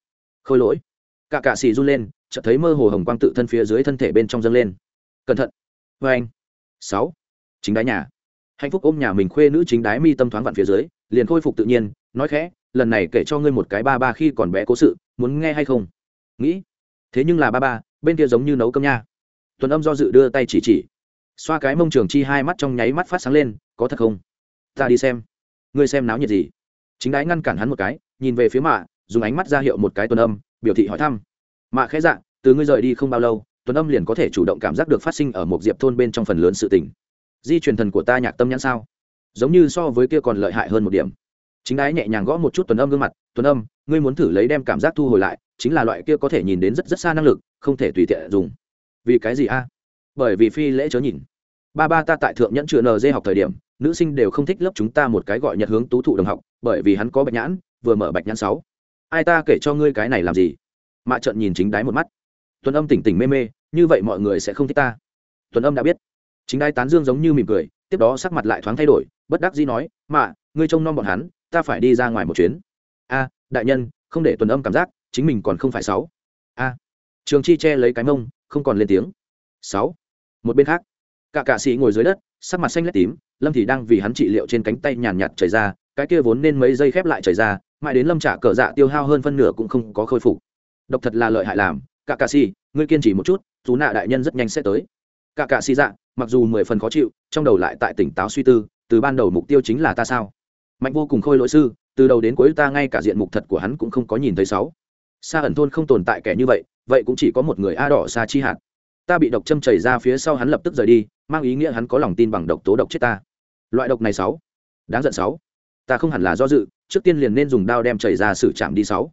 A: Khôi lỗi. Cả cạ xì run lên chợt thấy mơ hồ hồng quang tự thân phía dưới thân thể bên trong dâng lên. Cẩn thận. Vê anh. Sáu. Chính đái nhà. Hạnh phúc ôm nhà mình khuê nữ chính đái mi tâm thoáng vặn phía dưới liền khôi phục tự nhiên nói khẽ lần này kể cho ngươi một cái ba ba khi còn bé cố sự muốn nghe hay không? Nghĩ thế nhưng là ba ba, bên kia giống như nấu cơm nha. Tuần âm do dự đưa tay chỉ chỉ. Xoa cái mông trường chi hai mắt trong nháy mắt phát sáng lên, có thật không? Ta đi xem. Ngươi xem náo nhiệt gì? Chính đái ngăn cản hắn một cái, nhìn về phía mạ, dùng ánh mắt ra hiệu một cái tuần âm, biểu thị hỏi thăm. Mạ khẽ dạ từ ngươi rời đi không bao lâu, tuần âm liền có thể chủ động cảm giác được phát sinh ở một diệp thôn bên trong phần lớn sự tình. Di truyền thần của ta nhạc tâm nhãn sao? Giống như so với kia còn lợi hại hơn một điểm. Chính đái nhẹ nhàng gõ một chút tuần âm gương mặt, tuần âm, ngươi muốn thử lấy đem cảm giác thu hồi lại chính là loại kia có thể nhìn đến rất rất xa năng lực, không thể tùy tiện dùng. Vì cái gì a? Bởi vì phi lễ chớ nhìn. Ba ba ta tại thượng nhẫn chữa nd học thời điểm, nữ sinh đều không thích lớp chúng ta một cái gọi nhật hướng tú thụ đồng học, bởi vì hắn có bạch nhãn, vừa mở bạch nhãn sáu. Ai ta kể cho ngươi cái này làm gì? Mạ trận nhìn chính đái một mắt. Tuần âm tỉnh tỉnh mê mê, như vậy mọi người sẽ không thích ta. Tuần âm đã biết. Chính đái tán dương giống như mỉm cười, tiếp đó sắc mặt lại thoáng thay đổi, bất đắc dĩ nói, mạ, ngươi trông nom bọn hắn, ta phải đi ra ngoài một chuyến. A, đại nhân, không để tuần âm cảm giác chính mình còn không phải sáu. A. Trường chi che lấy cái mông, không còn lên tiếng. Sáu. Một bên khác, cả cạ sĩ ngồi dưới đất, sắc mặt xanh lét tím, lâm thì đang vì hắn trị liệu trên cánh tay nhàn nhạt chảy ra, cái kia vốn nên mấy giây khép lại chảy ra, mãi đến lâm trả cờ dạ tiêu hao hơn phân nửa cũng không có khôi phục. Độc thật là lợi hại làm, cả cạ sĩ, ngươi kiên trì một chút chú nạ đại nhân rất nhanh sẽ tới. Cả cạ sĩ dạ mặc dù mười phần khó chịu, trong đầu lại tại tỉnh táo suy tư, từ ban đầu mục tiêu chính là ta sao? Mạnh vô cùng khôi lỗi sư, từ đầu đến cuối ta ngay cả diện mục thật của hắn cũng không có nhìn thấy sáu xa ẩn thôn không tồn tại kẻ như vậy vậy cũng chỉ có một người a đỏ xa chi hạt. Ta bị độc châm chảy ra phía sau hắn lập tức rời đi, mang ý nghĩa hắn có lòng tin bằng độc tố độc chết ta. Loại độc này sáu. Đáng giận sáu. Ta không hẳn là do dự, trước tiên liền nên dùng đao đem chảy ra xử chạm đi sáu.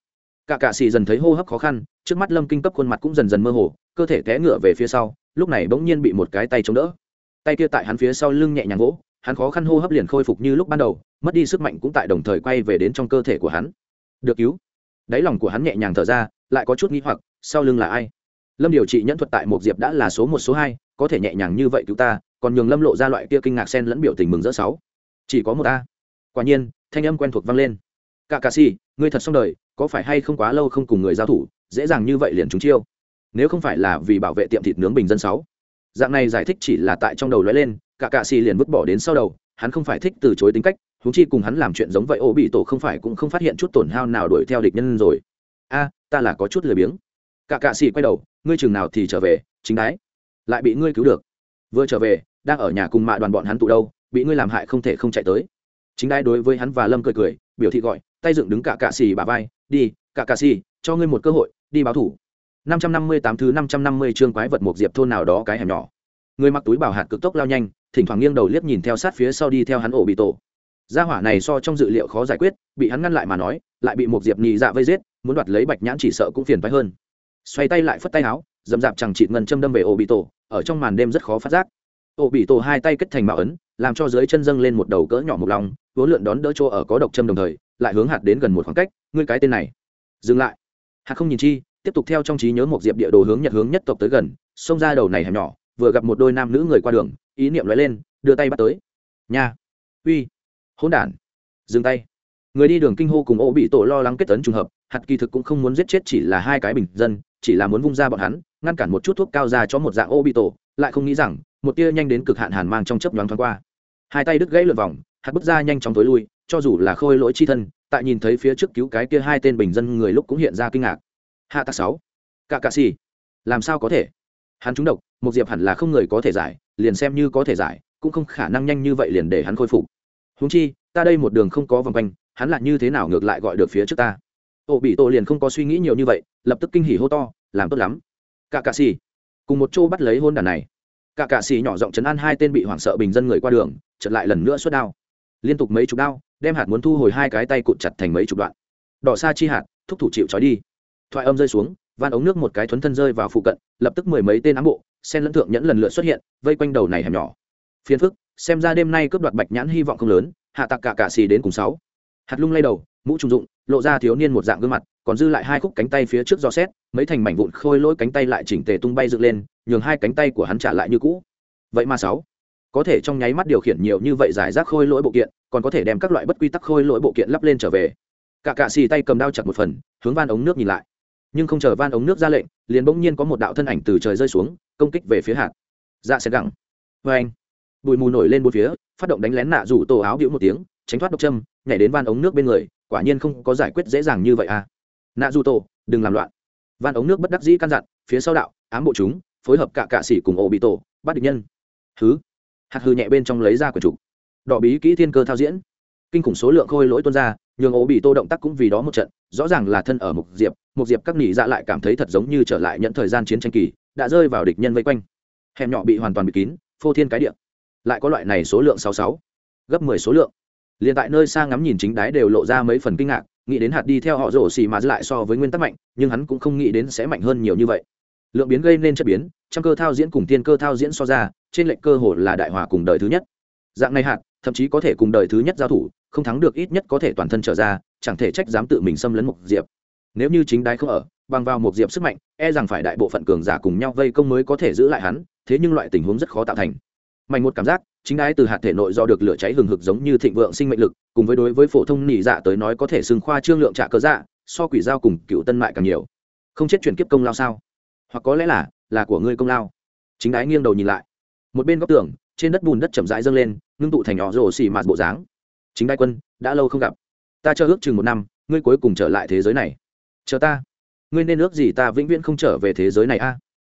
A: Cả cạ xì dần thấy hô hấp khó khăn, trước mắt lâm kinh cấp khuôn mặt cũng dần dần mơ hồ, cơ thể té ngựa về phía sau, lúc này bỗng nhiên bị một cái tay chống đỡ. Tay kia tại hắn phía sau lưng nhẹ nhàng gỗ hắn khó khăn hô hấp liền khôi phục như lúc ban đầu, mất đi sức mạnh cũng tại đồng thời quay về đến trong cơ thể của hắn. Được cứu đáy lòng của hắn nhẹ nhàng thở ra, lại có chút nghi hoặc, sau lưng là ai? Lâm điều trị nhẫn thuật tại một diệp đã là số một, số hai, có thể nhẹ nhàng như vậy cứu ta, còn nhường lâm lộ ra loại kia kinh ngạc sen lẫn biểu tình mừng rỡ sáu. Chỉ có một a. Quả nhiên, thanh âm quen thuộc vang lên. Cả cà si ngươi thật xong đời, có phải hay không quá lâu không cùng người giao thủ, dễ dàng như vậy liền chúng chiêu? Nếu không phải là vì bảo vệ tiệm thịt nướng bình dân sáu. Dạng này giải thích chỉ là tại trong đầu lóe lên cả cạ xì liền vứt bỏ đến sau đầu, hắn không phải thích từ chối tính cách húng chi cùng hắn làm chuyện giống vậy, ô bị tổ không phải cũng không phát hiện chút tổn hao nào đuổi theo địch nhân rồi. A, ta là có chút lười biếng. Cả cạ xì quay đầu, ngươi chừng nào thì trở về, chính đái. Lại bị ngươi cứu được. Vừa trở về, đang ở nhà cùng mạ đoàn bọn hắn tụ đâu, bị ngươi làm hại không thể không chạy tới. Chính đái đối với hắn và lâm cười cười, biểu thị gọi, tay dựng đứng cả cạ xì bà vai, đi, cả cạ xì, cho ngươi một cơ hội, đi báo thủ. 558 thứ 550 chương quái vật một diệp thôn nào đó cái hẻm nhỏ. Người mặc túi bảo hạt cực tốc lao nhanh, thỉnh thoảng nghiêng đầu liếc nhìn theo sát phía sau đi theo hắn ổ bị tổ gia hỏa này so trong dự liệu khó giải quyết, bị hắn ngăn lại mà nói, lại bị một diệp nhị dạ vây giết, muốn đoạt lấy bạch nhãn chỉ sợ cũng phiền phái hơn. Xoay tay lại phất tay áo dầm dạp chẳng chịt ngân châm đâm về ổ bị tổ ở trong màn đêm rất khó phát giác. Ổ bị tổ hai tay kết thành mạo ấn, làm cho dưới chân dâng lên một đầu cỡ nhỏ một lòng vốn lượn đón đỡ chỗ ở có độc châm đồng thời, lại hướng hạt đến gần một khoảng cách, ngươi cái tên này, dừng lại. Hạt không nhìn chi, tiếp tục theo trong trí nhớ một diệp địa đồ hướng nhật hướng nhất tộc tới gần, xông ra đầu này hẻm nhỏ, vừa gặp một đôi nam nữ người qua đường, ý niệm nói lên, đưa tay bắt tới. Nha, uy hỗn đản. Dừng tay. Người đi đường kinh hô cùng ô bị tổ lo lắng kết tấn trùng hợp, hạt kỳ thực cũng không muốn giết chết chỉ là hai cái bình dân, chỉ là muốn vung ra bọn hắn, ngăn cản một chút thuốc cao ra cho một dạng ô bị tổ, lại không nghĩ rằng, một tia nhanh đến cực hạn hàn mang trong chớp nhoáng thoáng qua. Hai tay đứt gãy lượn vòng, hạt bước ra nhanh chóng tối lui, cho dù là khôi lỗi chi thân, tại nhìn thấy phía trước cứu cái kia hai tên bình dân người lúc cũng hiện ra kinh ngạc. Hạ tạc sáu. Cả cạ xì. Làm sao có thể? Hắn trúng độc một diệp hẳn là không người có thể giải, liền xem như có thể giải, cũng không khả năng nhanh như vậy liền để hắn khôi phục húng chi, ta đây một đường không có vòng quanh, hắn là như thế nào ngược lại gọi được phía trước ta? Ô bị tổ liền không có suy nghĩ nhiều như vậy, lập tức kinh hỉ hô to, làm tốt lắm. Cả cạ xì. Cùng một chỗ bắt lấy hôn đàn này. Cả cạ xì nhỏ giọng chấn an hai tên bị hoảng sợ bình dân người qua đường chật lại lần nữa suốt đao. Liên tục mấy chục đao, đem hạt muốn thu hồi hai cái tay cụt chặt thành mấy chục đoạn. Đỏ xa chi hạt, thúc thủ chịu trói đi. Thoại âm rơi xuống, van ống nước một cái thuấn thân rơi vào phụ cận, lập tức mười mấy tên ám bộ sen lẫn thượng nhẫn lần lượt xuất hiện, vây quanh đầu này hẻm nhỏ. Phiền phức xem ra đêm nay cướp đoạt bạch nhãn hy vọng không lớn, hạ tặc cả cạ xì đến cùng sáu. Hạt lung lay đầu, mũ trùng dụng, lộ ra thiếu niên một dạng gương mặt, còn dư lại hai khúc cánh tay phía trước do xét, mấy thành mảnh vụn khôi lỗi cánh tay lại chỉnh tề tung bay dựng lên, nhường hai cánh tay của hắn trả lại như cũ. Vậy mà sáu, có thể trong nháy mắt điều khiển nhiều như vậy giải rác khôi lỗi bộ kiện, còn có thể đem các loại bất quy tắc khôi lỗi bộ kiện lắp lên trở về. Cả cạ xì tay cầm đao chặt một phần, hướng van ống nước nhìn lại. Nhưng không chờ van ống nước ra lệnh, liền bỗng nhiên có một đạo thân ảnh từ trời rơi xuống, công kích về phía hạt. Dạ sẽ gẳng vê vâng anh bụi mù nổi lên bốn phía, phát động đánh lén nạ rủ tổ áo đĩu một tiếng, tránh thoát độc châm, nhảy đến van ống nước bên người, quả nhiên không có giải quyết dễ dàng như vậy à. Nạ rủ tổ, đừng làm loạn. Van ống nước bất đắc dĩ căn dặn, phía sau đạo, ám bộ chúng, phối hợp cả cạ sĩ cùng ổ bị tổ, bắt địch nhân. Thứ hạt hư nhẹ bên trong lấy ra quyển trục đỏ bí kỹ thiên cơ thao diễn. Kinh khủng số lượng khôi lỗi tuôn ra, nhường ố bị tô động tác cũng vì đó một trận, rõ ràng là thân ở mục diệp mục diệp các nỉ dạ lại cảm thấy thật giống như trở lại nhận thời gian chiến tranh kỳ, đã rơi vào địch nhân vây quanh. Hẻm nhỏ bị hoàn toàn bịt kín, phô thiên cái điện lại có loại này số lượng sáu sáu, gấp mười số lượng. Liền tại nơi xa ngắm nhìn chính đái đều lộ ra mấy phần kinh ngạc, nghĩ đến hạt đi theo họ rổ xì mà lại so với nguyên tắc mạnh, nhưng hắn cũng không nghĩ đến sẽ mạnh hơn nhiều như vậy. Lượng biến gây nên chất biến, trăm cơ thao diễn cùng tiên cơ thao diễn so ra, trên lệnh cơ hồ là đại hòa cùng đời thứ nhất. Dạng này hạt, thậm chí có thể cùng đời thứ nhất giao thủ, không thắng được ít nhất có thể toàn thân trở ra, chẳng thể trách dám tự mình xâm lấn mục diệp. Nếu như chính đái không ở, bằng vào một diệp sức mạnh e rằng phải đại bộ phận cường giả cùng nhau vây công mới có thể giữ lại hắn, thế nhưng loại tình huống rất khó tạo thành mạnh một cảm giác, chính đái từ hạt thể nội do được lửa cháy hừng hực giống như thịnh vượng sinh mệnh lực, cùng với đối với phổ thông nỉ dạ tới nói có thể xưng khoa trương lượng trả cơ dạ so quỷ giao cùng cựu tân mại càng nhiều. Không chết chuyển kiếp công lao sao? Hoặc có lẽ là là của ngươi công lao. Chính đái nghiêng đầu nhìn lại. Một bên góc tường, trên đất bùn đất chậm rãi dâng lên, ngưng tụ thành nhỏ rồ xì mạt bộ dáng. Chính đại quân, đã lâu không gặp. Ta cho ước chừng một năm, ngươi cuối cùng trở lại thế giới này. Chờ ta. Ngươi nên ước gì ta vĩnh viễn không trở về thế giới này a?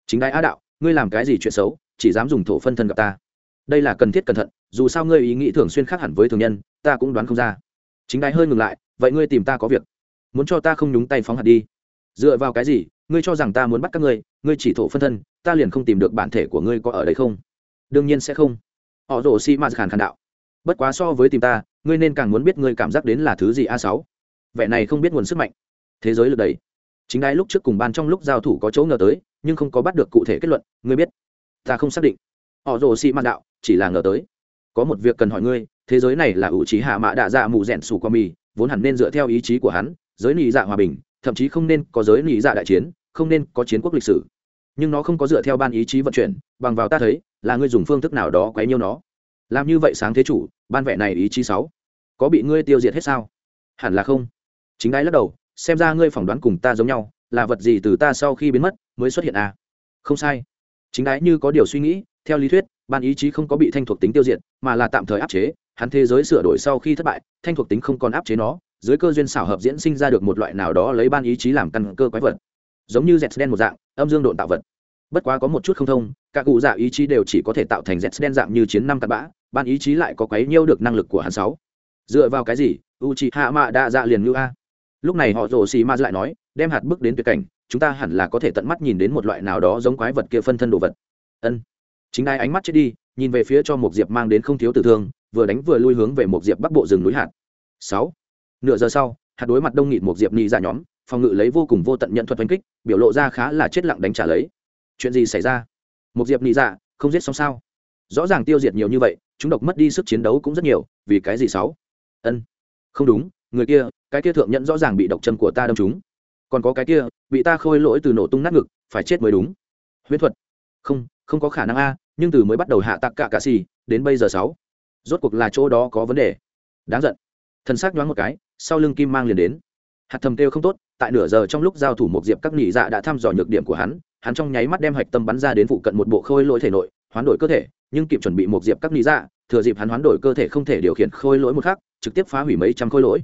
A: Chính đại a đạo, ngươi làm cái gì chuyện xấu, chỉ dám dùng thổ phân thân gặp ta đây là cần thiết cẩn thận, dù sao ngươi ý nghĩ thường xuyên khác hẳn với thường nhân, ta cũng đoán không ra. Chính đại hơi ngừng lại, vậy ngươi tìm ta có việc. Muốn cho ta không nhúng tay phóng hạt đi. Dựa vào cái gì, ngươi cho rằng ta muốn bắt các ngươi ngươi chỉ thổ phân thân, ta liền không tìm được bản thể của ngươi có ở đây không? Đương nhiên sẽ không. Họ rồ xi ma khàn khàn đạo. Bất quá so với tìm ta, ngươi nên càng muốn biết ngươi cảm giác đến là thứ gì a sáu. Vẻ này không biết nguồn sức mạnh. Thế giới lực đầy. Chính đái lúc trước cùng ban trong lúc giao thủ có chỗ ngờ tới, nhưng không có bắt được cụ thể kết luận, ngươi biết. Ta không xác định. Họ rồ xi ma đạo chỉ là ngờ tới. Có một việc cần hỏi ngươi, thế giới này là ủ trí hạ mã đạ dạ mù rèn sủ qua mì vốn hẳn nên dựa theo ý chí của hắn, giới nị dạ hòa bình, thậm chí không nên có giới nị dạ đại chiến, không nên có chiến quốc lịch sử. Nhưng nó không có dựa theo ban ý chí vận chuyển, bằng vào ta thấy, là ngươi dùng phương thức nào đó quấy nhiêu nó. Làm như vậy sáng thế chủ, ban vẽ này ý chí sáu. Có bị ngươi tiêu diệt hết sao? Hẳn là không. Chính đái lắc đầu, xem ra ngươi phỏng đoán cùng ta giống nhau, là vật gì từ ta sau khi biến mất mới xuất hiện à? Không sai. Chính đái như có điều suy nghĩ theo lý thuyết, ban ý chí không có bị thanh thuộc tính tiêu diệt, mà là tạm thời áp chế, hắn thế giới sửa đổi sau khi thất bại, thanh thuộc tính không còn áp chế nó, dưới cơ duyên xảo hợp diễn sinh ra được một loại nào đó lấy ban ý chí làm căn cơ quái vật. Giống như dẹt đen một dạng, âm dương độn tạo vật. Bất quá có một chút không thông các cụ dạ ý chí đều chỉ có thể tạo thành dẹt đen dạng như chiến năm cặp bã, ban ý chí lại có quấy nhiêu được năng lực của hắn sáu. Dựa vào cái gì? U chi hạ mạ đa dạ liền như a. Lúc này họ rồ xì ma lại nói, đem hạt bước đến tuyệt cảnh, chúng ta hẳn là có thể tận mắt nhìn đến một loại nào đó giống quái vật kia phân thân đồ vật. Ân chính ai ánh mắt chết đi, nhìn về phía cho một diệp mang đến không thiếu tử thương, vừa đánh vừa lui hướng về một diệp bắc bộ rừng núi hạt. Sáu. Nửa giờ sau, hạt đối mặt đông nghịt một diệp ni ra dạ nhóm, phòng ngự lấy vô cùng vô tận nhận thuật oanh kích, biểu lộ ra khá là chết lặng đánh trả lấy. Chuyện gì xảy ra? Một diệp ni dạ không giết xong sao? Rõ ràng tiêu diệt nhiều như vậy, chúng độc mất đi sức chiến đấu cũng rất nhiều, vì cái gì sáu? Ân. Không đúng, người kia, cái kia thượng nhận rõ ràng bị độc chân của ta đâm trúng. Còn có cái kia, bị ta khôi lỗi từ nổ tung nát ngực, phải chết mới đúng. Huyễn thuật. Không không có khả năng a nhưng từ mới bắt đầu hạ tạc cả cà xì, đến bây giờ sáu. Rốt cuộc là chỗ đó có vấn đề. Đáng giận. Thân xác nhoáng một cái, sau lưng kim mang liền đến. Hạt thầm kêu không tốt, tại nửa giờ trong lúc giao thủ một diệp các nỉ dạ đã thăm dò nhược điểm của hắn hắn trong nháy mắt đem hạch tâm bắn ra đến phụ cận một bộ khôi lỗi thể nội, hoán đổi cơ thể, nhưng kịp chuẩn bị một diệp các nỉ dạ thừa dịp hắn hoán đổi cơ thể không thể điều khiển khôi lỗi một khắc, trực tiếp phá hủy mấy trăm khôi lỗi.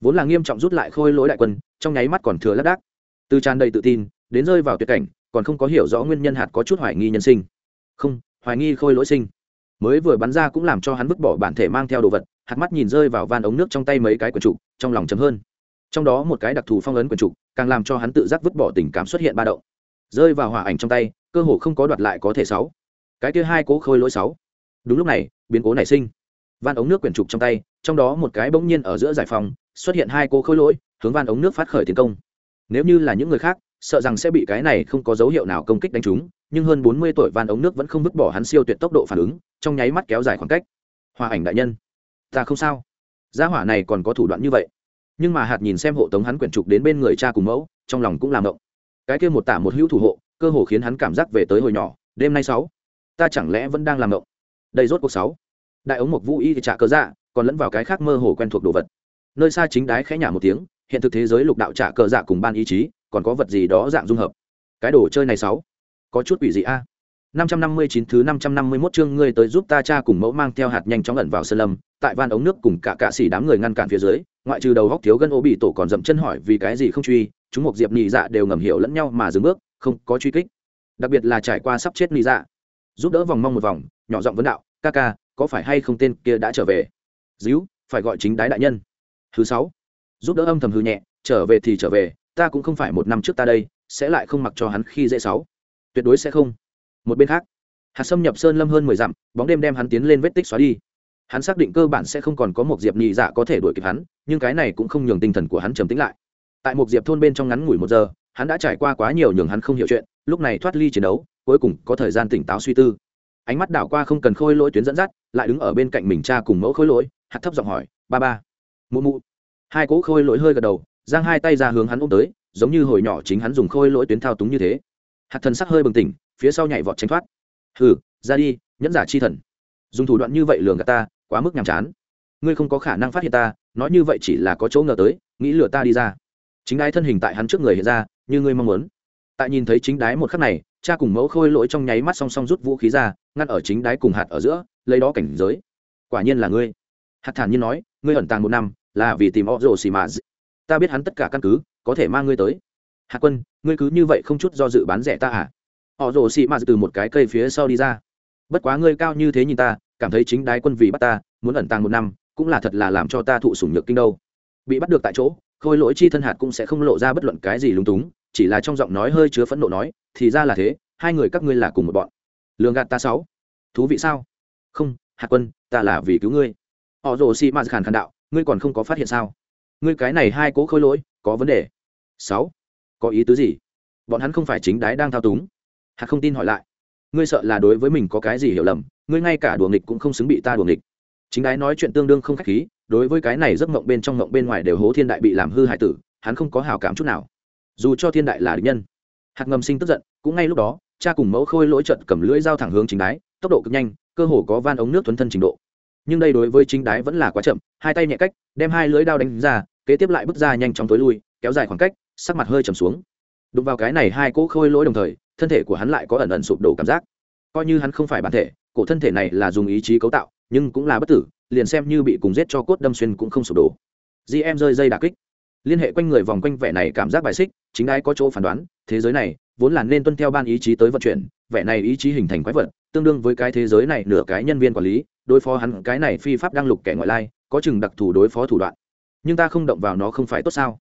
A: Vốn là nghiêm trọng rút lại khôi lỗi đại quân, trong nháy mắt còn thừa lác đác. Từ tràn đầy tự tin, đến rơi vào tuyệt cảnh, còn không có hiểu rõ nguyên nhân hạt có chút hoài nghi nhân sinh. Không hoài nghi khôi lỗi sinh. Mới vừa bắn ra cũng làm cho hắn vứt bỏ bản thể mang theo đồ vật, hạt mắt nhìn rơi vào van ống nước trong tay mấy cái quần trục trong lòng chấm hơn. Trong đó một cái đặc thù phong ấn quần trục càng làm cho hắn tự giác vứt bỏ tình cảm xuất hiện ba động. Rơi vào hỏa ảnh trong tay, cơ hồ không có đoạt lại có thể sáu. Cái kia hai cố khôi lỗi sáu. Đúng lúc này, biến cố nảy sinh. Van ống nước quyển trục trong tay, trong đó một cái bỗng nhiên ở giữa giải phòng xuất hiện hai cố khôi lỗi, hướng van ống nước phát khởi tiến công. Nếu như là những người khác, sợ rằng sẽ bị cái này không có dấu hiệu nào công kích đánh trúng nhưng hơn bốn mươi tuổi van ống nước vẫn không vứt bỏ hắn siêu tuyệt tốc độ phản ứng, trong nháy mắt kéo dài khoảng cách. Hòa ảnh đại nhân, ta không sao. Gia hỏa này còn có thủ đoạn như vậy. Nhưng mà hạt nhìn xem hộ tống hắn quyển trục đến bên người cha cùng mẫu, trong lòng cũng làm động cái kia một tả một hữu thủ hộ, cơ hồ khiến hắn cảm giác về tới hồi nhỏ, đêm nay sáu, ta chẳng lẽ vẫn đang làm động đây rốt cuộc sáu. Đại ống một vũ y thì trả cớ dạ còn lẫn vào cái khác mơ hồ quen thuộc đồ vật. Nơi xa chính đái khẽ nhả một tiếng, hiện thực thế giới lục đạo trả cờ dạ cùng ban ý chí, còn có vật gì đó dạng dung hợp. Cái đồ chơi này sáu có chút quỷ gì a năm trăm năm mươi chín thứ năm trăm năm mươi 551 chương ngươi tới giúp ta cha cùng mẫu mang theo hạt nhanh chóng ẩn vào sơn lâm, tại van ống nước cùng cả cạ sĩ đám người ngăn cản phía dưới, ngoại trừ đầu góc thiếu gân ô bị tổ còn dậm chân hỏi vì cái gì không truy, chúng một diệp nhị dạ đều ngầm hiểu lẫn nhau mà dừng bước, không có truy kích. Đặc biệt là trải qua sắp chết nhị dạ, giúp đỡ vòng mong một vòng, nhỏ giọng vấn đạo, ca ca, có phải hay không tên kia đã trở về? Díu, phải gọi chính đái đại nhân. Thứ sáu, giúp đỡ âm thầm hư nhẹ, trở về thì trở về, ta cũng không phải một năm trước ta đây, sẽ lại không mặc cho hắn khi dễ sáu. Tuyệt đối sẽ không. Một bên khác, hạt xâm nhập sơn lâm hơn mười dặm, bóng đêm đem hắn tiến lên vết tích xóa đi. Hắn xác định cơ bản sẽ không còn có một diệp nhị dạ có thể đuổi kịp hắn, nhưng cái này cũng không nhường tinh thần của hắn trầm tính lại. Tại một diệp thôn bên trong ngắn ngủi một giờ, hắn đã trải qua quá nhiều nhường hắn không hiểu chuyện, lúc này thoát ly chiến đấu, cuối cùng có thời gian tỉnh táo suy tư. Ánh mắt đảo qua không cần khôi lỗi tuyến dẫn dắt, lại đứng ở bên cạnh mình cha cùng mẫu khôi lỗi, hạt thấp giọng hỏi, ba ba, mụ mụ. Hai cỗ khôi lỗi hơi gật đầu, giang hai tay ra hướng hắn ôm tới, giống như hồi nhỏ chính hắn dùng khôi lỗi tuyến thao túng như thế hạt thần sắc hơi bừng tỉnh, phía sau nhảy vọt tránh thoát. Hừ, ra đi, nhẫn giả chi thần. Dùng thủ đoạn như vậy lường gạt ta, quá mức nhàm chán. Ngươi không có khả năng phát hiện ta, nói như vậy chỉ là có chỗ ngờ tới, nghĩ lừa ta đi ra. Chính đái thân hình tại hắn trước người hiện ra, như ngươi mong muốn. Tại nhìn thấy chính đái một khắc này, cha cùng mẫu khôi lỗi trong nháy mắt song song rút vũ khí ra, ngăn ở chính đái cùng hạt ở giữa, lấy đó cảnh giới. Quả nhiên là ngươi. Hạt thản nhiên nói, ngươi ẩn tàng một năm, là vì tìm ọ rồ xì mà ta biết hắn tất cả căn cứ, có thể mang ngươi tới. Hạ quân, ngươi cứ như vậy không chút do dự bán rẻ ta à? Họ rồ xị mạt từ một cái cây phía sau đi ra. Bất quá ngươi cao như thế nhìn ta, cảm thấy chính đái quân vì bắt ta, muốn ẩn tàng một năm, cũng là thật là làm cho ta thụ sủng nhược kinh đâu. Bị bắt được tại chỗ, khôi lỗi chi thân hạt cũng sẽ không lộ ra bất luận cái gì lúng túng, chỉ là trong giọng nói hơi chứa phẫn nộ nói, thì ra là thế, hai người các ngươi là cùng một bọn. Lường gạt ta sáu. Thú vị sao? Không hạt quân, ta là vì cứu ngươi. Họ rồ xị mạt khàn khàn đạo, ngươi còn không có phát hiện sao? Ngươi cái này hai cố khôi lỗi, có vấn đề. Sáu có ý tứ gì? Bọn hắn không phải chính đái đang thao túng. Hạt không tin hỏi lại. Ngươi sợ là đối với mình có cái gì hiểu lầm, ngươi ngay cả đùa nghịch cũng không xứng bị ta đùa nghịch. Chính đái nói chuyện tương đương không khách khí, đối với cái này giấc mộng bên trong mộng bên ngoài đều hố thiên đại bị làm hư hại tử, hắn không có hào cảm chút nào. Dù cho thiên đại là định nhân. Hạt ngầm sinh tức giận, cũng ngay lúc đó, cha cùng mẫu khôi lỗi trận cầm lưỡi dao thẳng hướng chính đái, tốc độ cực nhanh, cơ hồ có van ống nước thuấn thân trình độ. Nhưng đây đối với chính đái vẫn là quá chậm, hai tay nhẹ cách, đem hai lưỡi đao đánh ra, kế tiếp lại bước ra nhanh chóng tối lui kéo dài khoảng cách, sắc mặt hơi trầm xuống. Đụng vào cái này hai cỗ khôi lỗi đồng thời, thân thể của hắn lại có ẩn ẩn sụp đổ cảm giác. Coi như hắn không phải bản thể, cổ thân thể này là dùng ý chí cấu tạo, nhưng cũng là bất tử, liền xem như bị cùng giết cho cốt đâm xuyên cũng không sụp đổ. Em rơi dây đà kích. Liên hệ quanh người vòng quanh vẻ này cảm giác bài xích, chính ai có chỗ phán đoán, thế giới này vốn là nên tuân theo ban ý chí tới vận chuyển, vẻ này ý chí hình thành quái vật, tương đương với cái thế giới này nửa cái nhân viên quản lý, đối phó hắn cái này phi pháp đang lục kẻ ngoại lai, có chừng đặc thù đối phó thủ đoạn. Nhưng ta không động vào nó không phải tốt sao?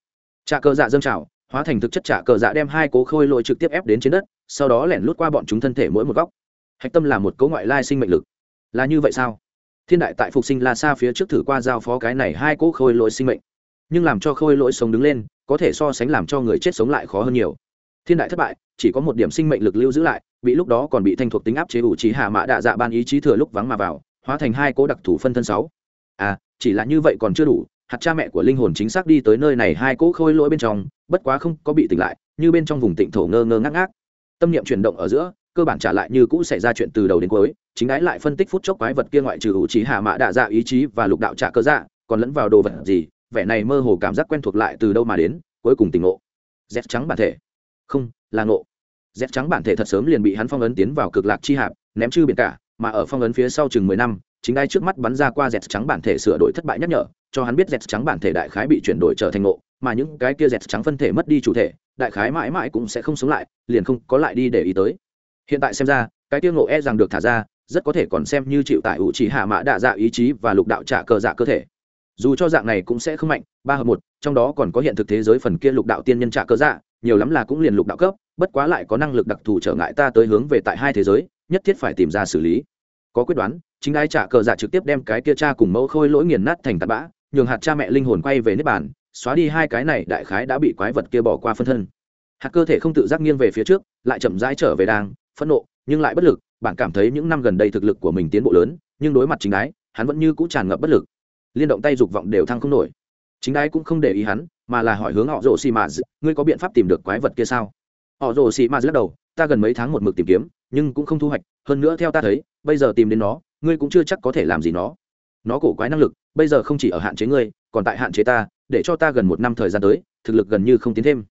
A: Trà cờ dạ dâng trào, hóa thành thực chất trả cờ dạ đem hai cố khôi lội trực tiếp ép đến trên đất, sau đó lẻn lút qua bọn chúng thân thể mỗi một góc. Hạch tâm là một cố ngoại lai sinh mệnh lực. Là như vậy sao? Thiên đại tại phục sinh la xa phía trước thử qua giao phó cái này hai cố khôi lỗi sinh mệnh. Nhưng làm cho khôi lỗi sống đứng lên, có thể so sánh làm cho người chết sống lại khó hơn nhiều. Thiên đại thất bại, chỉ có một điểm sinh mệnh lực lưu giữ lại, bị lúc đó còn bị thanh thuộc tính áp chế ủ trí hạ mã đạ dạ ban ý chí thừa lúc vắng mà vào, hóa thành hai cố đặc thủ phân thân sáu. À chỉ là như vậy còn chưa đủ hạt cha mẹ của linh hồn chính xác đi tới nơi này hai cỗ khôi lỗi bên trong, bất quá không có bị tỉnh lại, như bên trong vùng tịnh thổ ngơ ngơ ngác ngác. Tâm niệm chuyển động ở giữa, cơ bản trả lại như cũ xảy ra chuyện từ đầu đến cuối, chính ái lại phân tích phút chốc quái vật kia ngoại trừ hữu trí hạ mã đạ dạ ý chí và lục đạo trả cơ dạ còn lẫn vào đồ vật gì, vẻ này mơ hồ cảm giác quen thuộc lại từ đâu mà đến, cuối cùng tỉnh ngộ. Dép trắng bản thể. Không, là ngộ. Dép trắng bản thể thật sớm liền bị hắn phong ấn tiến vào cực lạc chi hạp, ném chư biển cả, mà ở phong ấn phía sau chừng mười năm, chính ai trước mắt bắn ra qua dẹt trắng bản thể sửa đổi thất bại nhắc nhở cho hắn biết dẹt trắng bản thể đại khái bị chuyển đổi trở thành ngộ, mà những cái kia dẹt trắng phân thể mất đi chủ thể, đại khái mãi mãi cũng sẽ không sống lại, liền không có lại đi để ý tới. Hiện tại xem ra, cái kia ngộ e rằng được thả ra, rất có thể còn xem như chịu tại ủ chỉ hạ mã đạ dạ ý chí và lục đạo trả cờ dạ cơ thể. Dù cho dạng này cũng sẽ không mạnh, ba hợp một, trong đó còn có hiện thực thế giới phần kia lục đạo tiên nhân trả cờ dạ nhiều lắm là cũng liền lục đạo cấp, bất quá lại có năng lực đặc thù trở ngại ta tới hướng về tại hai thế giới, nhất thiết phải tìm ra xử lý. Có quyết đoán, chính ai trả cờ dạ trực tiếp đem cái kia cha cùng mẫu khôi lỗi nghiền nát thành tạt bã nhường hạt cha mẹ linh hồn quay về nếp bàn, xóa đi hai cái này đại khái đã bị quái vật kia bỏ qua phân thân. Hạt cơ thể không tự giác nghiêng về phía trước, lại chậm rãi trở về đang, phẫn nộ, nhưng lại bất lực, bạn cảm thấy những năm gần đây thực lực của mình tiến bộ lớn, nhưng đối mặt chính ái hắn vẫn như cũ tràn ngập bất lực. Liên động tay dục vọng đều thăng không nổi. Chính ái cũng không để ý hắn, mà là hỏi hướng họ rồ xì mà ngươi có biện pháp tìm được quái vật kia sao? Họ rồ xì mà lắc đầu, ta gần mấy tháng một mực tìm kiếm, nhưng cũng không thu hoạch, hơn nữa theo ta thấy, bây giờ tìm đến nó, ngươi cũng chưa chắc có thể làm gì nó nó cổ quái năng lực, bây giờ không chỉ ở hạn chế ngươi, còn tại hạn chế ta, để cho ta gần một năm thời gian tới, thực lực gần như không tiến thêm.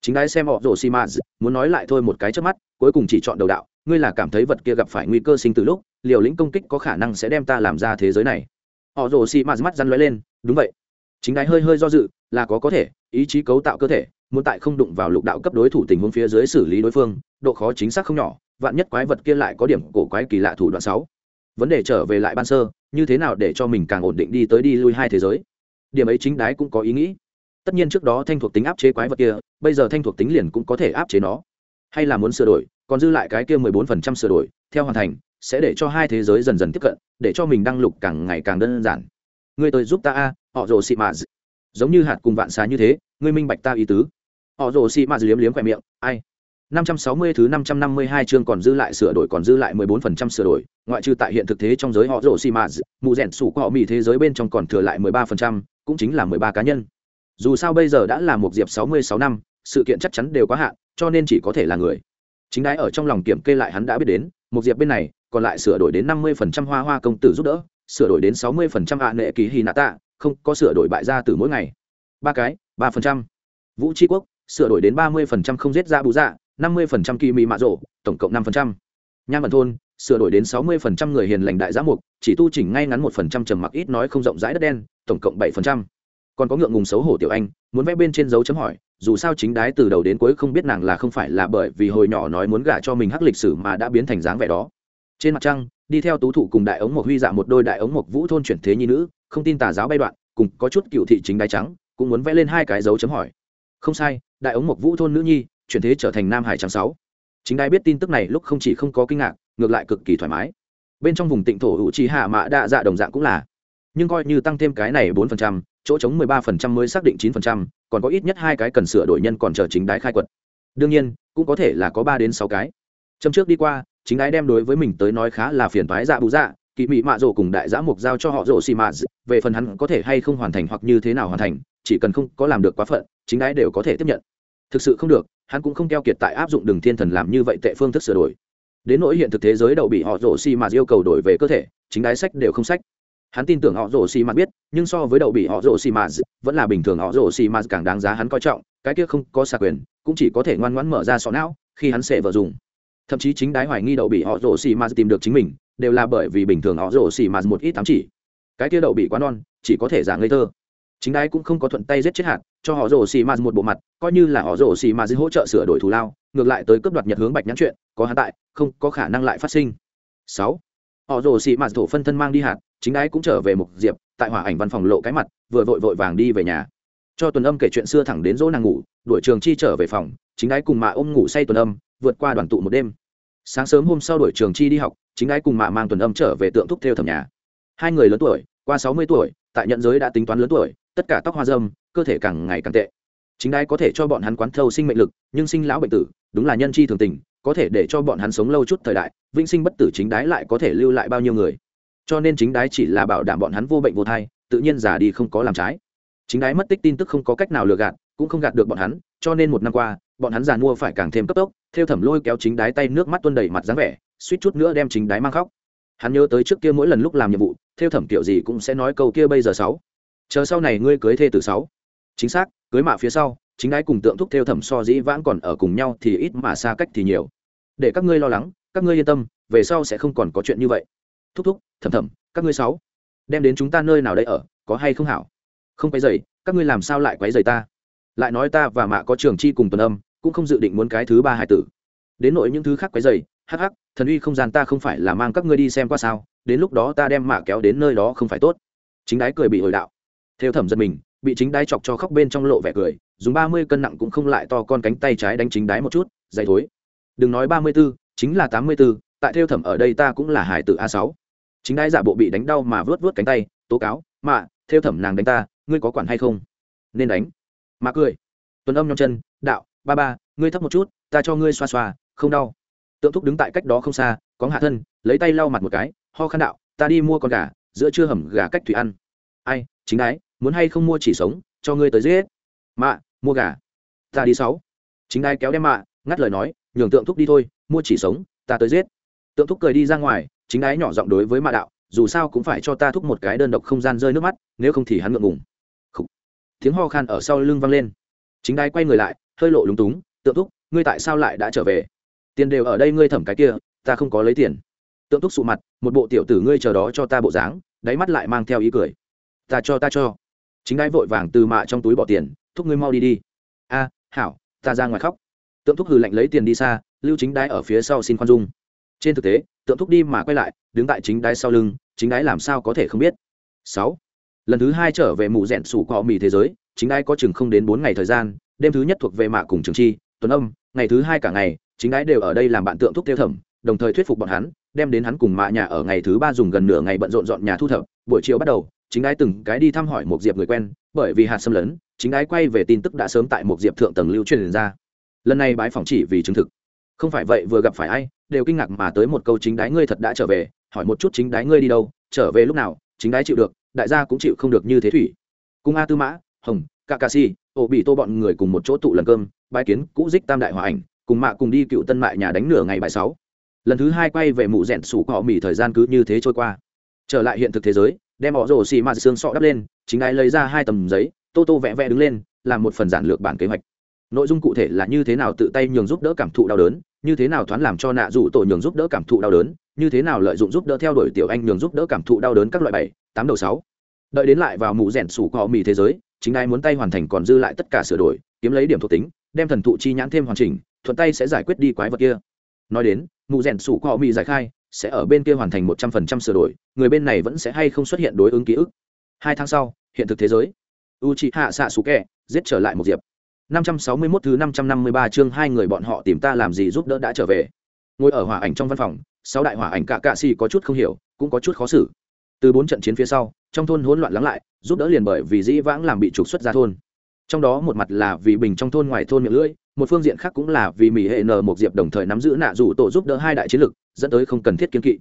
A: Chính ai xem họ rồ xì mà muốn nói lại thôi một cái trước mắt, cuối cùng chỉ chọn đầu đạo, ngươi là cảm thấy vật kia gặp phải nguy cơ sinh từ lúc, liều lĩnh công kích có khả năng sẽ đem ta làm ra thế giới này. Họ rồ xì mà mắt răn lóe lên, đúng vậy. Chính ai hơi hơi do dự, là có có thể, ý chí cấu tạo cơ thể, muốn tại không đụng vào lục đạo cấp đối thủ tình huống phía dưới xử lý đối phương, độ khó chính xác không nhỏ, vạn nhất quái vật kia lại có điểm cổ quái kỳ lạ thủ đoạn sáu vấn đề trở về lại ban sơ, như thế nào để cho mình càng ổn định đi tới đi lui hai thế giới? Điểm ấy chính đái cũng có ý nghĩ. Tất nhiên trước đó thanh thuộc tính áp chế quái vật kia, bây giờ thanh thuộc tính liền cũng có thể áp chế nó. Hay là muốn sửa đổi, còn dư lại cái kia mười bốn phần trăm sửa đổi, theo hoàn thành, sẽ để cho hai thế giới dần dần tiếp cận, để cho mình đăng lục càng ngày càng đơn giản. Người tới giúp ta a, họ rồ xị mạ giống như hạt cùng vạn xá như thế, ngươi minh bạch ta ý tứ. Họ rồ xị mạ liếm liếm khoe miệng, ai 560 thứ 552 chương còn dư lại sửa đổi còn dư lại 14% sửa đổi, ngoại trừ tại hiện thực thế trong giới họ rồ xi mù rèn sủ của họ mì thế giới bên trong còn thừa lại 13%, cũng chính là 13 cá nhân. Dù sao bây giờ đã là một diệp 66 năm, sự kiện chắc chắn đều quá hạn, cho nên chỉ có thể là người. Chính đái ở trong lòng kiểm kê lại hắn đã biết đến, một diệp bên này, còn lại sửa đổi đến 50% hoa hoa công tử giúp đỡ, sửa đổi đến 60% ạ nệ ký Hinata, không có sửa đổi bại ra từ mỗi ngày. Ba cái, 3%. Vũ tri quốc, sửa đổi đến 30% không giết ra bù dạ, năm mươi phần trăm kỳ mị mạ rộ, tổng cộng năm phần trăm. Nham ẩn thôn, sửa đổi đến sáu mươi phần trăm người hiền lành đại giá mục, chỉ tu chỉnh ngay ngắn một phần trăm trầm mặc ít nói không rộng rãi đất đen, tổng cộng bảy phần trăm. Còn có ngượng ngùng xấu hổ tiểu anh, muốn vẽ bên trên dấu chấm hỏi, dù sao chính đái từ đầu đến cuối không biết nàng là không phải là bởi vì hồi nhỏ nói muốn gả cho mình hắc lịch sử mà đã biến thành dáng vẻ đó. Trên mặt trăng, đi theo tú thụ cùng đại ống một huy dạ một đôi đại ống một vũ thôn chuyển thế nhi nữ, không tin tà giáo bay đoạn, cùng có chút cựu thị chính đái trắng, cũng muốn vẽ lên hai cái dấu chấm hỏi. Không sai, đại ống một vũ thôn nữ nhi chuyển thế trở thành nam hải trắng sáu. Chính đai biết tin tức này lúc không chỉ không có kinh ngạc, ngược lại cực kỳ thoải mái. Bên trong vùng tịnh thổ hữu trí hạ mã đa dạ đồng dạng cũng là. Nhưng coi như tăng thêm cái này bốn phần trăm, chỗ trống mười ba phần trăm mới xác định chín phần trăm, còn có ít nhất hai cái cần sửa đổi nhân còn chờ chính đái khai quật. Đương nhiên, cũng có thể là có ba đến sáu cái. Châm trước đi qua, chính đái đem đối với mình tới nói khá là phiền toái dạ bù dạ kỳ mị mạ rổ cùng đại giã mục giao cho họ rổ xì mạ về phần hắn có thể hay không hoàn thành hoặc như thế nào hoàn thành, chỉ cần không có làm được quá phận, chính đái đều có thể tiếp nhận. Thực sự không được hắn cũng không keo kiệt tại áp dụng đường thiên thần làm như vậy tệ phương thức sửa đổi. Đến nỗi hiện thực thế giới đậu bị họ rổ xi mà yêu cầu đổi về cơ thể, chính đái sách đều không sách. Hắn tin tưởng họ rổ xi mà biết, nhưng so với đậu bị họ rổ xi mà vẫn là bình thường họ rổ xi mà càng đáng giá hắn coi trọng, cái kia không có xà quyền, cũng chỉ có thể ngoan ngoãn mở ra sọ não, khi hắn sẽ vợ dùng. Thậm chí chính đái hoài nghi đậu bị họ rổ xi mà tìm được chính mình, đều là bởi vì bình thường họ rổ xi mà một ít tám chỉ. Cái kia đậu bị quá non, chỉ có thể giả ngây thơ chính đái cũng không có thuận tay giết chết hạt, cho họ rổ xì mạt một bộ mặt, coi như là họ rổ xì mạt hỗ trợ sửa đổi thù lao, ngược lại tới cướp đoạt nhật hướng bạch nhãn chuyện, có hắn tại, không có khả năng lại phát sinh. Sáu, họ rổ xì mạt thổ phân thân mang đi hạt, chính đái cũng trở về mục diệp, tại hỏa ảnh văn phòng lộ cái mặt, vừa vội vội vàng đi về nhà. Cho tuần âm kể chuyện xưa thẳng đến dỗ nàng ngủ, đuổi trường chi trở về phòng, chính đái cùng mạ ôm ngủ say tuần âm, vượt qua đoàn tụ một đêm. Sáng sớm hôm sau đuổi trường chi đi học, chính đái cùng mạ mang tuần âm trở về tượng thúc theo thẩm nhà. Hai người lớn tuổi, qua sáu mươi tuổi, tại nhận giới đã tính toán lớn tuổi tất cả tóc hoa dâm, cơ thể càng ngày càng tệ. Chính đái có thể cho bọn hắn quán thâu sinh mệnh lực, nhưng sinh lão bệnh tử, đúng là nhân chi thường tình, có thể để cho bọn hắn sống lâu chút thời đại, vĩnh sinh bất tử chính đái lại có thể lưu lại bao nhiêu người. Cho nên chính đái chỉ là bảo đảm bọn hắn vô bệnh vô thai, tự nhiên già đi không có làm trái. Chính đái mất tích tin tức không có cách nào lừa gạt, cũng không gạt được bọn hắn, cho nên một năm qua, bọn hắn già mua phải càng thêm cấp tốc, theo thẩm lôi kéo chính đái tay nước mắt tuôn đầy mặt dáng vẻ, suýt chút nữa đem chính đái mang khóc. Hắn nhớ tới trước kia mỗi lần lúc làm nhiệm vụ, theo thẩm kiểu gì cũng sẽ nói câu kia bây giờ sáu chờ sau này ngươi cưới thê tử sáu. Chính xác, cưới mạ phía sau, chính đái cùng tượng thúc theo thẩm so dĩ vãng còn ở cùng nhau thì ít mà xa cách thì nhiều. Để các ngươi lo lắng, các ngươi yên tâm, về sau sẽ không còn có chuyện như vậy. Thúc thúc, thẩm thẩm, các ngươi sáu, đem đến chúng ta nơi nào đây ở, có hay không hảo? Không quấy dày các ngươi làm sao lại quấy dày ta? Lại nói ta và mạ có trường chi cùng tuần âm, cũng không dự định muốn cái thứ ba hải tử. Đến nội những thứ khác quấy dày hắc hắc, thần uy không gian ta không phải là mang các ngươi đi xem qua sao, đến lúc đó ta đem mạ kéo đến nơi đó không phải tốt. Chính đái cười bị hồi đạo theo thẩm giật mình, bị chính đái chọc cho khóc bên trong lộ vẻ cười, dùng ba mươi cân nặng cũng không lại to con cánh tay trái đánh chính đái một chút dày thối. Đừng nói ba mươi b ố chính là tám mươi b ố tại theo thẩm ở đây ta cũng là hải tử a sáu. Chính đái giả bộ bị đánh đau mà vớt vớt cánh tay, tố cáo, mạ, theo thẩm nàng đánh ta, ngươi có quản hay không? Nên đánh. Mạ cười. Tuần âm nhong chân, đạo, ba ba, ngươi thấp một chút, ta cho ngươi xoa xoa, không đau. Tượng thúc đứng tại cách đó không xa, có hạ thân, lấy tay lau mặt một cái, ho khăn đạo, ta đi mua con gà, giữa trưa hầm gà cách thủy ăn. Ai? Chính đái muốn hay không mua chỉ sống, cho ngươi tới giết. Mạ, mua gà. Ta đi sáu. Chính đái kéo đem mạ, ngắt lời nói, nhường tượng thúc đi thôi, mua chỉ sống, ta tới giết. Tượng thúc cười đi ra ngoài, chính đái nhỏ giọng đối với mạ đạo, dù sao cũng phải cho ta thúc một cái đơn độc không gian rơi nước mắt, nếu không thì hắn ngượng ngùng. Tiếng ho khan ở sau lưng vang lên. Chính đái quay người lại, hơi lộ lúng túng, tượng thúc, ngươi tại sao lại đã trở về? Tiền đều ở đây ngươi thẩm cái kia, ta không có lấy tiền. Tượng thúc sụ mặt, một bộ tiểu tử ngươi chờ đó cho ta bộ dáng, đáy mắt lại mang theo ý cười ta cho ta cho. Chính đái vội vàng từ mạ trong túi bỏ tiền, thúc ngươi mau đi đi. A, hảo, ta ra ngoài khóc. Tượng thúc hừ lạnh lấy tiền đi xa, lưu chính đái ở phía sau xin khoan dung. Trên thực tế, tượng thúc đi mà quay lại, đứng tại chính đái sau lưng, chính đái làm sao có thể không biết. Sáu, lần thứ hai trở về mù rẽn sủ cọ mì thế giới, chính đái có chừng không đến bốn ngày thời gian, đêm thứ nhất thuộc về mạ cùng trường chi tuấn âm, ngày thứ hai cả ngày, chính đái đều ở đây làm bạn tượng thúc tiêu thẩm, đồng thời thuyết phục bọn hắn, đem đến hắn cùng mạ nhà ở ngày thứ ba dùng gần nửa ngày bận rộn dọn nhà thu thập, buổi chiều bắt đầu chính đái từng cái đi thăm hỏi một diệp người quen, bởi vì hạt xâm lấn, chính đái quay về tin tức đã sớm tại một diệp thượng tầng lưu truyền ra. Lần này bái phòng chỉ vì chứng thực. Không phải vậy vừa gặp phải ai, đều kinh ngạc mà tới một câu chính đái ngươi thật đã trở về, hỏi một chút chính đái ngươi đi đâu, trở về lúc nào, chính đái chịu được, đại gia cũng chịu không được như thế thủy. Cung a tư mã, hồng ca ca si ổ bị tô bọn người cùng một chỗ tụ lần cơm, bái kiến cũ dích tam đại hòa ảnh, cùng mạ cùng đi cựu tân mại nhà đánh nửa ngày bài sáu. Lần thứ hai quay về mụ rẽn sủ họ mỉ thời gian cứ như thế trôi qua. Trở lại hiện thực thế giới đem họ rổ xì mạt xương sọ đắp lên, chính ai lấy ra hai tầm giấy, tô tô vẽ vẽ đứng lên, làm một phần giản lược bản kế hoạch. Nội dung cụ thể là như thế nào tự tay nhường giúp đỡ cảm thụ đau đớn, như thế nào thoán làm cho nạ rủ tổ nhường giúp đỡ cảm thụ đau đớn, như thế nào lợi dụng giúp đỡ theo đuổi tiểu anh nhường giúp đỡ cảm thụ đau đớn các loại bảy, tám đầu sáu. Đợi đến lại vào mụ rẻn sủ họ mì thế giới, chính ai muốn tay hoàn thành còn dư lại tất cả sửa đổi, kiếm lấy điểm thuộc tính, đem thần thụ chi nhãn thêm hoàn chỉnh, thuận tay sẽ giải quyết đi quái vật kia. Nói đến mụ rèn sủ cọ mị giải khai sẽ ở bên kia hoàn thành một trăm phần trăm sửa đổi, người bên này vẫn sẽ hay không xuất hiện đối ứng ký ức. Hai tháng sau, hiện thực thế giới. U chị hạ xạ xú kẹ giết trở lại một diệp. năm trăm sáu mươi mốt thứ năm trăm năm mươi ba chương, hai người bọn họ tìm ta làm gì giúp đỡ đã trở về. Ngồi ở hỏa ảnh trong văn phòng, sáu đại hỏa ảnh cạ cạ xì có chút không hiểu, cũng có chút khó xử. Từ bốn trận chiến phía sau, trong thôn hỗn loạn lắng lại, giúp đỡ liền bởi vì dĩ vãng làm bị trục xuất ra thôn. Trong đó một mặt là vì bình trong thôn ngoài thôn miệng lưỡi, một phương diện khác cũng là vì mỹ hệ n một diệp đồng thời nắm giữ nạ rủ tổ giúp đỡ hai đại chiến lực dẫn tới không cần thiết kiến kỵ.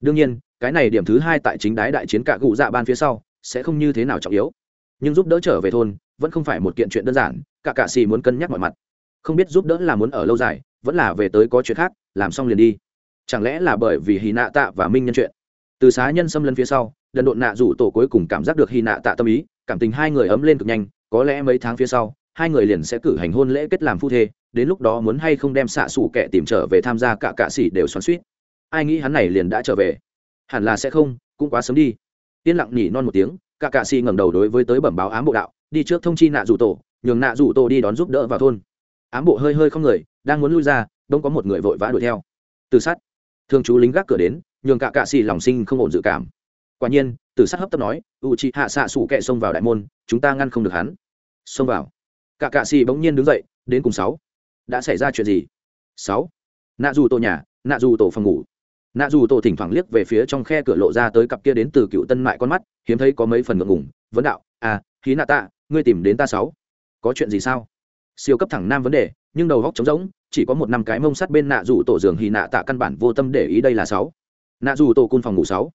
A: Đương nhiên, cái này điểm thứ hai tại chính đái đại chiến cả cụ dạ ban phía sau, sẽ không như thế nào trọng yếu. Nhưng giúp đỡ trở về thôn, vẫn không phải một kiện chuyện đơn giản, cả cạ xì muốn cân nhắc mọi mặt. Không biết giúp đỡ là muốn ở lâu dài, vẫn là về tới có chuyện khác, làm xong liền đi. Chẳng lẽ là bởi vì hy nạ tạ và minh nhân chuyện? Từ xá nhân xâm lấn phía sau đần độn nạ rủ tổ cuối cùng cảm giác được hy nạ tạ tâm ý, cảm tình hai người ấm lên cực nhanh, có lẽ mấy tháng phía sau, hai người liền sẽ cử hành hôn lễ kết làm phu thê, đến lúc đó muốn hay không đem xạ xủ kẻ tìm trở về tham gia cả cạ xỉ đều xoắn suýt ai nghĩ hắn này liền đã trở về? Hẳn là sẽ không, cũng quá sớm đi. Yên lặng nhỉ non một tiếng cả cạ xì ngẩng đầu đối với tới bẩm báo ám bộ đạo, đi trước thông chi nạ rủ tổ, nhường nạ rủ tổ đi đón giúp đỡ vào thôn. Ám bộ hơi hơi không người, đang muốn lui ra, đông có một người vội vã đuổi theo. Từ sát thường chú lính gác cửa đến, nhường cả cạ xì lòng sinh không ổn dự cảm. Quả nhiên, từ sát hấp tấp nói, u chị hạ xạ sủ kệ xông vào đại môn, chúng ta ngăn không được hắn. Xông vào. Cả cạ xì bỗng nhiên đứng dậy, đến cùng sáu. Đã xảy ra chuyện gì? Sáu. Nạ dù tổ nhà, nạ dù tổ phòng ngủ nạ dù tổ thỉnh thoảng liếc về phía trong khe cửa lộ ra tới cặp kia đến từ cựu tân mại con mắt, hiếm thấy có mấy phần ngượng ngùng, vấn đạo à khí nạ tạ, ngươi tìm đến ta sáu. Có chuyện gì sao? Siêu cấp thẳng nam vấn đề, nhưng đầu góc trống rỗng, chỉ có một năm cái mông sắt bên nạ dù tổ giường hì nạ tạ căn bản vô tâm để ý đây là sáu. Nạ dù tổ cung phòng ngủ sáu.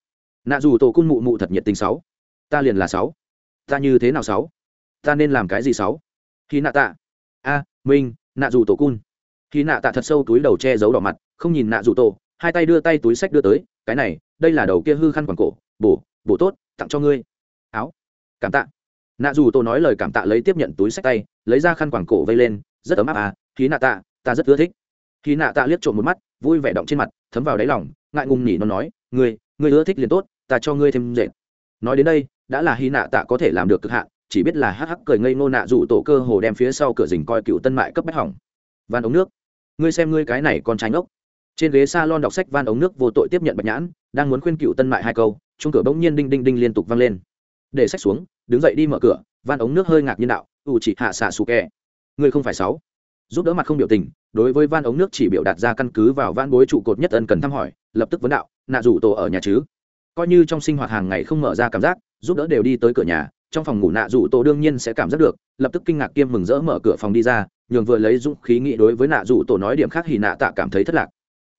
A: Nạ dù tổ cung mụ mụ thật nhiệt tình sáu. Ta liền là sáu. Ta như thế nào sáu? Ta nên làm cái gì sáu? Khí nạ tạ, a, minh, nạ dù tổ cun. Khí nạ tạ thật sâu túi đầu che giấu đỏ mặt, không nhìn nạ dù tổ hai tay đưa tay túi sách đưa tới, cái này, đây là đầu kia hư khăn quàng cổ, bổ bổ tốt, tặng cho ngươi. Áo, cảm tạ. Nạ dù tổ nói lời cảm tạ lấy tiếp nhận túi sách tay, lấy ra khăn quàng cổ vây lên, rất ấm áp à khí nạ tạ, ta rất ưa thích. Khi nạ tạ liếc trộm một mắt, vui vẻ động trên mặt, thấm vào đáy lòng, ngại ngùng nhỉ nó nói, ngươi ngươi ưa thích liền tốt, ta cho ngươi thêm dệt. Nói đến đây, đã là hy nạ tạ có thể làm được cực hạn, chỉ biết là hắc hắc cười ngây ngô nạ dụ tổ cơ hồ đem phía sau cửa rình coi cựu tân mại cấp bách hỏng. Van ống nước, ngươi xem ngươi cái này con trái ngốc trên ghế s a lon đọc sách van ống nước vô tội tiếp nhận bạch nhãn, đang muốn khuyên cựu tân mại hai câu chung cửa bỗng nhiên đinh đinh đinh liên tục vang lên. Để sách xuống, đứng dậy đi mở cửa, van ống nước hơi ngạc nhiên đạo, ủ chỉ hạ xạ xù kẹ người không phải sáu. Giúp đỡ mặt không biểu tình, đối với van ống nước chỉ biểu đạt ra căn cứ vào van bối trụ cột nhất ân cần thăm hỏi, lập tức vấn đạo, nạ rủ tổ ở nhà chứ? Coi như trong sinh hoạt hàng ngày không mở ra cảm giác, giúp đỡ đều đi tới cửa nhà, trong phòng ngủ nạ rủ tổ đương nhiên sẽ cảm giác được, lập tức kinh ngạc kiêm mừng rỡ mở cửa phòng đi ra, nhường vừa lấy dũng khí nghĩ đối với nạ rủ tổ nói điểm khác thì nạ tạ cảm thấy thất lạc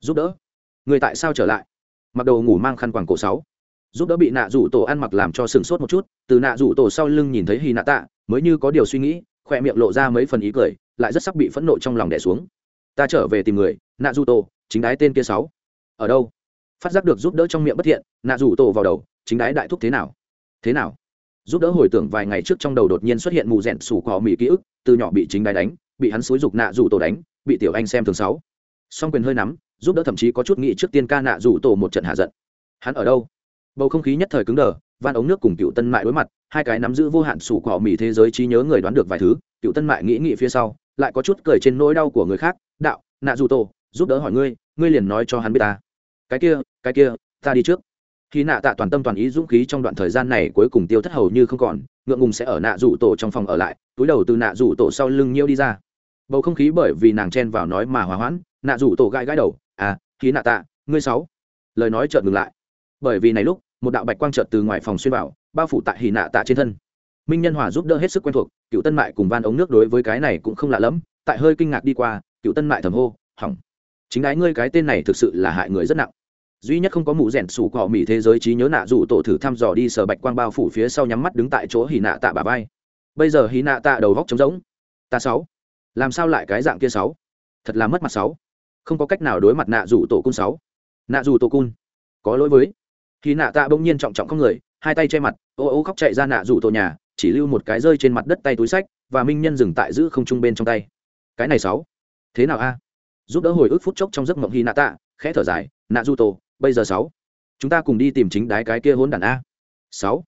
A: giúp đỡ. Người tại sao trở lại? Mặc đầu ngủ mang khăn quàng cổ sáu. Giúp đỡ bị nạ rủ tổ ăn mặc làm cho sừng sốt một chút, từ nạ rủ tổ sau lưng nhìn thấy hy nạ tạ, mới như có điều suy nghĩ khoe miệng lộ ra mấy phần ý cười, lại rất sắc bị phẫn nộ trong lòng đẻ xuống. Ta trở về tìm người, nạ rủ tổ, chính đái tên kia sáu. Ở đâu? Phát giác được giúp đỡ trong miệng bất thiện, nạ rủ tổ vào đầu, chính đái đại thúc thế nào? Thế nào? Giúp đỡ hồi tưởng vài ngày trước trong đầu đột nhiên xuất hiện mù rẹn sủ cỏ mỹ ký ức, từ nhỏ bị chính đái đánh, bị hắn xúi dục nạ rủ tổ đánh, bị tiểu anh xem thường sáu. Song quyền hơi nắm giúp đỡ thậm chí có chút nghĩ trước tiên ca nạ rủ tổ một trận hạ giận. Hắn ở đâu? Bầu không khí nhất thời cứng đờ, van ống nước cùng cựu tân mại đối mặt, hai cái nắm giữ vô hạn sủ cỏ mỹ thế giới trí nhớ người đoán được vài thứ, cựu tân mại nghĩ nghĩ phía sau, lại có chút cười trên nỗi đau của người khác, đạo, nạ rủ tổ, giúp đỡ hỏi ngươi ngươi liền nói cho hắn biết ta. Cái kia cái kia, ta đi trước. Khi nạ tạ toàn tâm toàn ý dũng khí trong đoạn thời gian này cuối cùng tiêu thất hầu như không còn, ngượng ngùng sẽ ở nạ rủ tổ trong phòng ở lại, túi đầu từ nạ rủ tổ sau lưng nhiêu đi ra. Bầu không khí bởi vì nàng chen vào nói mà hòa hoãn, nạ rủ tổ gãi gãi đầu à khí nạ tạ, ngươi sáu. Lời nói chợt ngừng lại. Bởi vì này lúc, một đạo bạch quang chợt từ ngoài phòng xuyên vào, bao phủ tại hì nạ tạ trên thân. Minh nhân hòa giúp đỡ hết sức quen thuộc, cựu tân mại cùng van ống nước đối với cái này cũng không lạ lẫm, tại hơi kinh ngạc đi qua, cựu tân mại thầm hô, hỏng. Chính ái ngươi cái tên này thực sự là hại người rất nặng. Duy nhất không có mũ rèn sủ cỏ mỹ thế giới trí nhớ nạ rủ tổ thử thăm dò đi sờ bạch quang bao phủ phía sau nhắm mắt đứng tại chỗ hì nạ tạ bà vai. Bây giờ hì nạ tạ đầu góc trống rỗng. Ta sáu. Làm sao lại cái dạng kia sáu? Thật là mất mặt sáu không có cách nào đối mặt nạ rủ tổ cung sáu. Nạ rủ tổ cung, có lỗi với. Khi nạ tạ bỗng nhiên trọng trọng không người, hai tay che mặt, ô ô khóc chạy ra nạ rủ tổ nhà, chỉ lưu một cái rơi trên mặt đất tay túi sách, và minh nhân dừng tại giữ không trung bên trong tay. Cái này sáu, thế nào a? Giúp đỡ hồi ức phút chốc trong giấc mộng hy nạ tạ, khẽ thở dài, nạ du tổ, bây giờ sáu, chúng ta cùng đi tìm chính đái cái kia hỗn đản a. Sáu,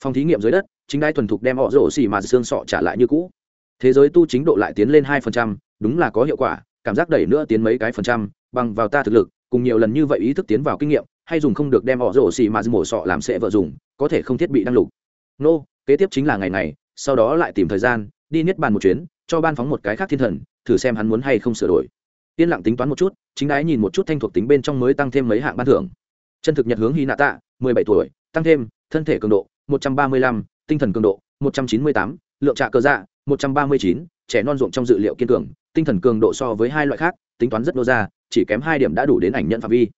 A: phòng thí nghiệm dưới đất, chính đái thuần thục đem họ rổ xì mà xương sọ trả lại như cũ. Thế giới tu chính độ lại tiến lên hai phần trăm, đúng là có hiệu quả cảm giác đẩy nữa tiến mấy cái phần trăm, bằng vào ta thực lực, cùng nhiều lần như vậy ý thức tiến vào kinh nghiệm, hay dùng không được đem họ rổ xì mà mổ sọ làm sẽ vợ dùng, có thể không thiết bị đăng lục. Nô, kế tiếp chính là ngày này sau đó lại tìm thời gian, đi niết bàn một chuyến, cho ban phóng một cái khác thiên thần, thử xem hắn muốn hay không sửa đổi. Yên lặng tính toán một chút, chính ái nhìn một chút thanh thuộc tính bên trong mới tăng thêm mấy hạng ban thưởng. Chân thực nhật hướng hy nạ tạ mười bảy tuổi, tăng thêm, thân thể cường độ, một trăm ba mươi lăm, tinh thần cường độ, một trăm chín mươi tám, lượng trạ cơ dạ một trăm ba mươi chín trẻ non ruộng trong dự liệu kiên cường, tinh thần cường độ so với hai loại khác, tính toán rất nô ra, chỉ kém hai điểm đã đủ đến ảnh nhận phạm vi.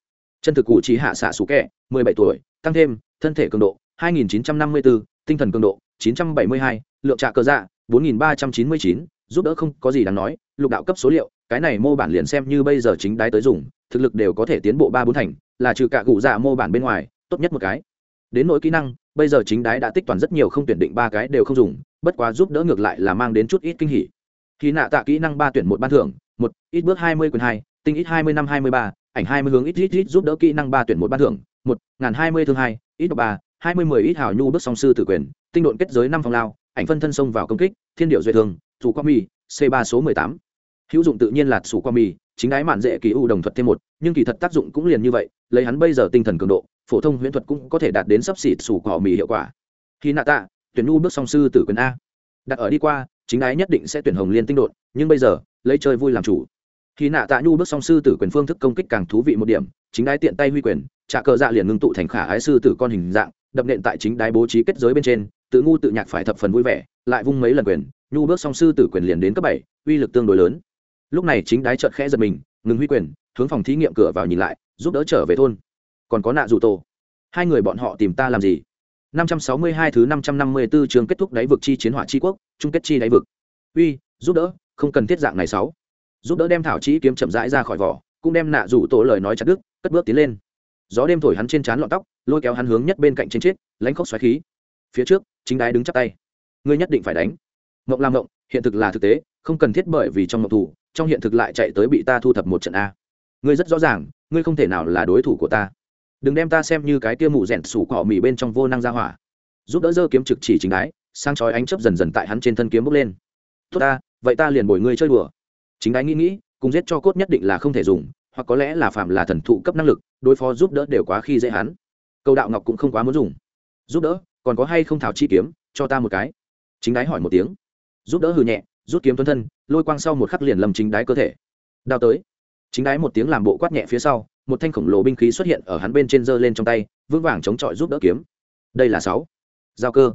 A: Chân thực cụ trí hạ xạ sủ kẹ, mười bảy tuổi, tăng thêm, thân thể cường độ, hai nghìn chín trăm năm mươi bốn, tinh thần cường độ, chín trăm bảy mươi hai, lượng trạ cơ dạ bốn nghìn ba trăm chín mươi chín, giúp đỡ không có gì đáng nói, lục đạo cấp số liệu, cái này mô bản liền xem như bây giờ chính đái tới dùng, thực lực đều có thể tiến bộ ba bốn thành, là trừ cả cụ dạ mô bản bên ngoài, tốt nhất một cái. Đến nỗi kỹ năng, bây giờ chính đái đã tích toàn rất nhiều không tuyển định ba cái đều không dùng, bất quá giúp đỡ ngược lại là mang đến chút ít kinh hỉ khi nạ tạ kỹ năng ba tuyển một ban thưởng, một, ít bước hai mươi quyền hai, tinh ít hai mươi năm hai mươi ba, ảnh hai mươi hướng ít ít ít giúp đỡ kỹ năng ba tuyển một ban thưởng, một, ngàn hai mươi thương hai, ít ba, hai mươi mười ít hào nhu bước song sư tử quyền, tinh độn kết giới năm phong lao, ảnh phân thân xông vào công kích, thiên điệu duy thường thủ quang mi, c ba số mười tám. Hữu dụng tự nhiên là sủ quang mì chính ái mạn dễ kỳ u đồng thuật thêm một, nhưng kỳ thật tác dụng cũng liền như vậy, lấy hắn bây giờ tinh thần cường độ, phổ thông huyễn thuật cũng có thể đạt đến sắp xỉ sủ cỏ mì hiệu quả. Khi nạ tạ, tuyển nu bước song sư tử quyền a đặt ở đi qua, chính ái nhất định sẽ tuyển hồng liên tinh đột nhưng bây giờ, lấy chơi vui làm chủ. Khi nạ tạ nhu bước song sư tử quyền phương thức công kích càng thú vị một điểm, chính đái tiện tay huy quyền, trả cờ dạ liền ngưng tụ thành khả ái sư tử con hình dạng, đập nện tại chính đái bố trí kết giới bên trên, tự ngu tự nhạc phải thập phần vui vẻ, lại vung mấy lần quyền, nhu bước song sư tử quyền liền đến cấp bảy, uy lực tương đối lớn. Lúc này chính đái trợt khẽ giật mình, ngừng huy quyền, hướng phòng thí nghiệm cửa vào nhìn lại, giúp đỡ trở về thôn. Còn có nạ dù tổ. Hai người bọn họ tìm ta làm gì? 562 thứ 554 trường kết thúc đáy vực chi chiến hỏa chi quốc, chung kết chi đáy vực. Uy, giúp đỡ, không cần thiết dạng này sáu. Giúp đỡ đem thảo chí kiếm chậm rãi ra khỏi vỏ, cũng đem nạ rủ tổ lời nói chặt đứt, cất bước tiến lên. Gió đêm thổi hắn trên trán lọn tóc, lôi kéo hắn hướng nhất bên cạnh trên chết lánh khốc xoáy khí. Phía trước, chính đái đứng chắp tay. Ngươi nhất định phải đánh. Mộng làm mộng, hiện thực là thực tế, không cần thiết bởi vì trong mộng thủ, trong hiện thực lại chạy tới bị ta thu thập một trận a. Ngươi rất rõ ràng, ngươi không thể nào là đối thủ của ta đừng đem ta xem như cái tia mụ rẻn sủ cỏ mì bên trong vô năng ra hỏa. Giúp đỡ dơ kiếm trực chỉ chính ái, sang chói ánh chấp dần dần tại hắn trên thân kiếm bốc lên. Tốt ta vậy ta liền bồi ngươi chơi đùa. Chính ái nghĩ nghĩ cùng giết cho cốt nhất định là không thể dùng hoặc có lẽ là phạm là thần thụ cấp năng lực đối phó giúp đỡ đều quá khi dễ hắn. Câu đạo ngọc cũng không quá muốn dùng. Giúp đỡ còn có hay không thảo chi kiếm cho ta một cái. Chính đái hỏi một tiếng. Giúp đỡ hừ nhẹ rút kiếm tuấn thân lôi quang sau một khắc liền lầm chính đái cơ thể. Đao tới. Chính đái một tiếng làm bộ quát nhẹ phía sau một thanh khổng lồ binh khí xuất hiện ở hắn bên trên giơ lên trong tay, vững vàng chống chọi giúp đỡ kiếm. Đây là sáu. Giao cơ.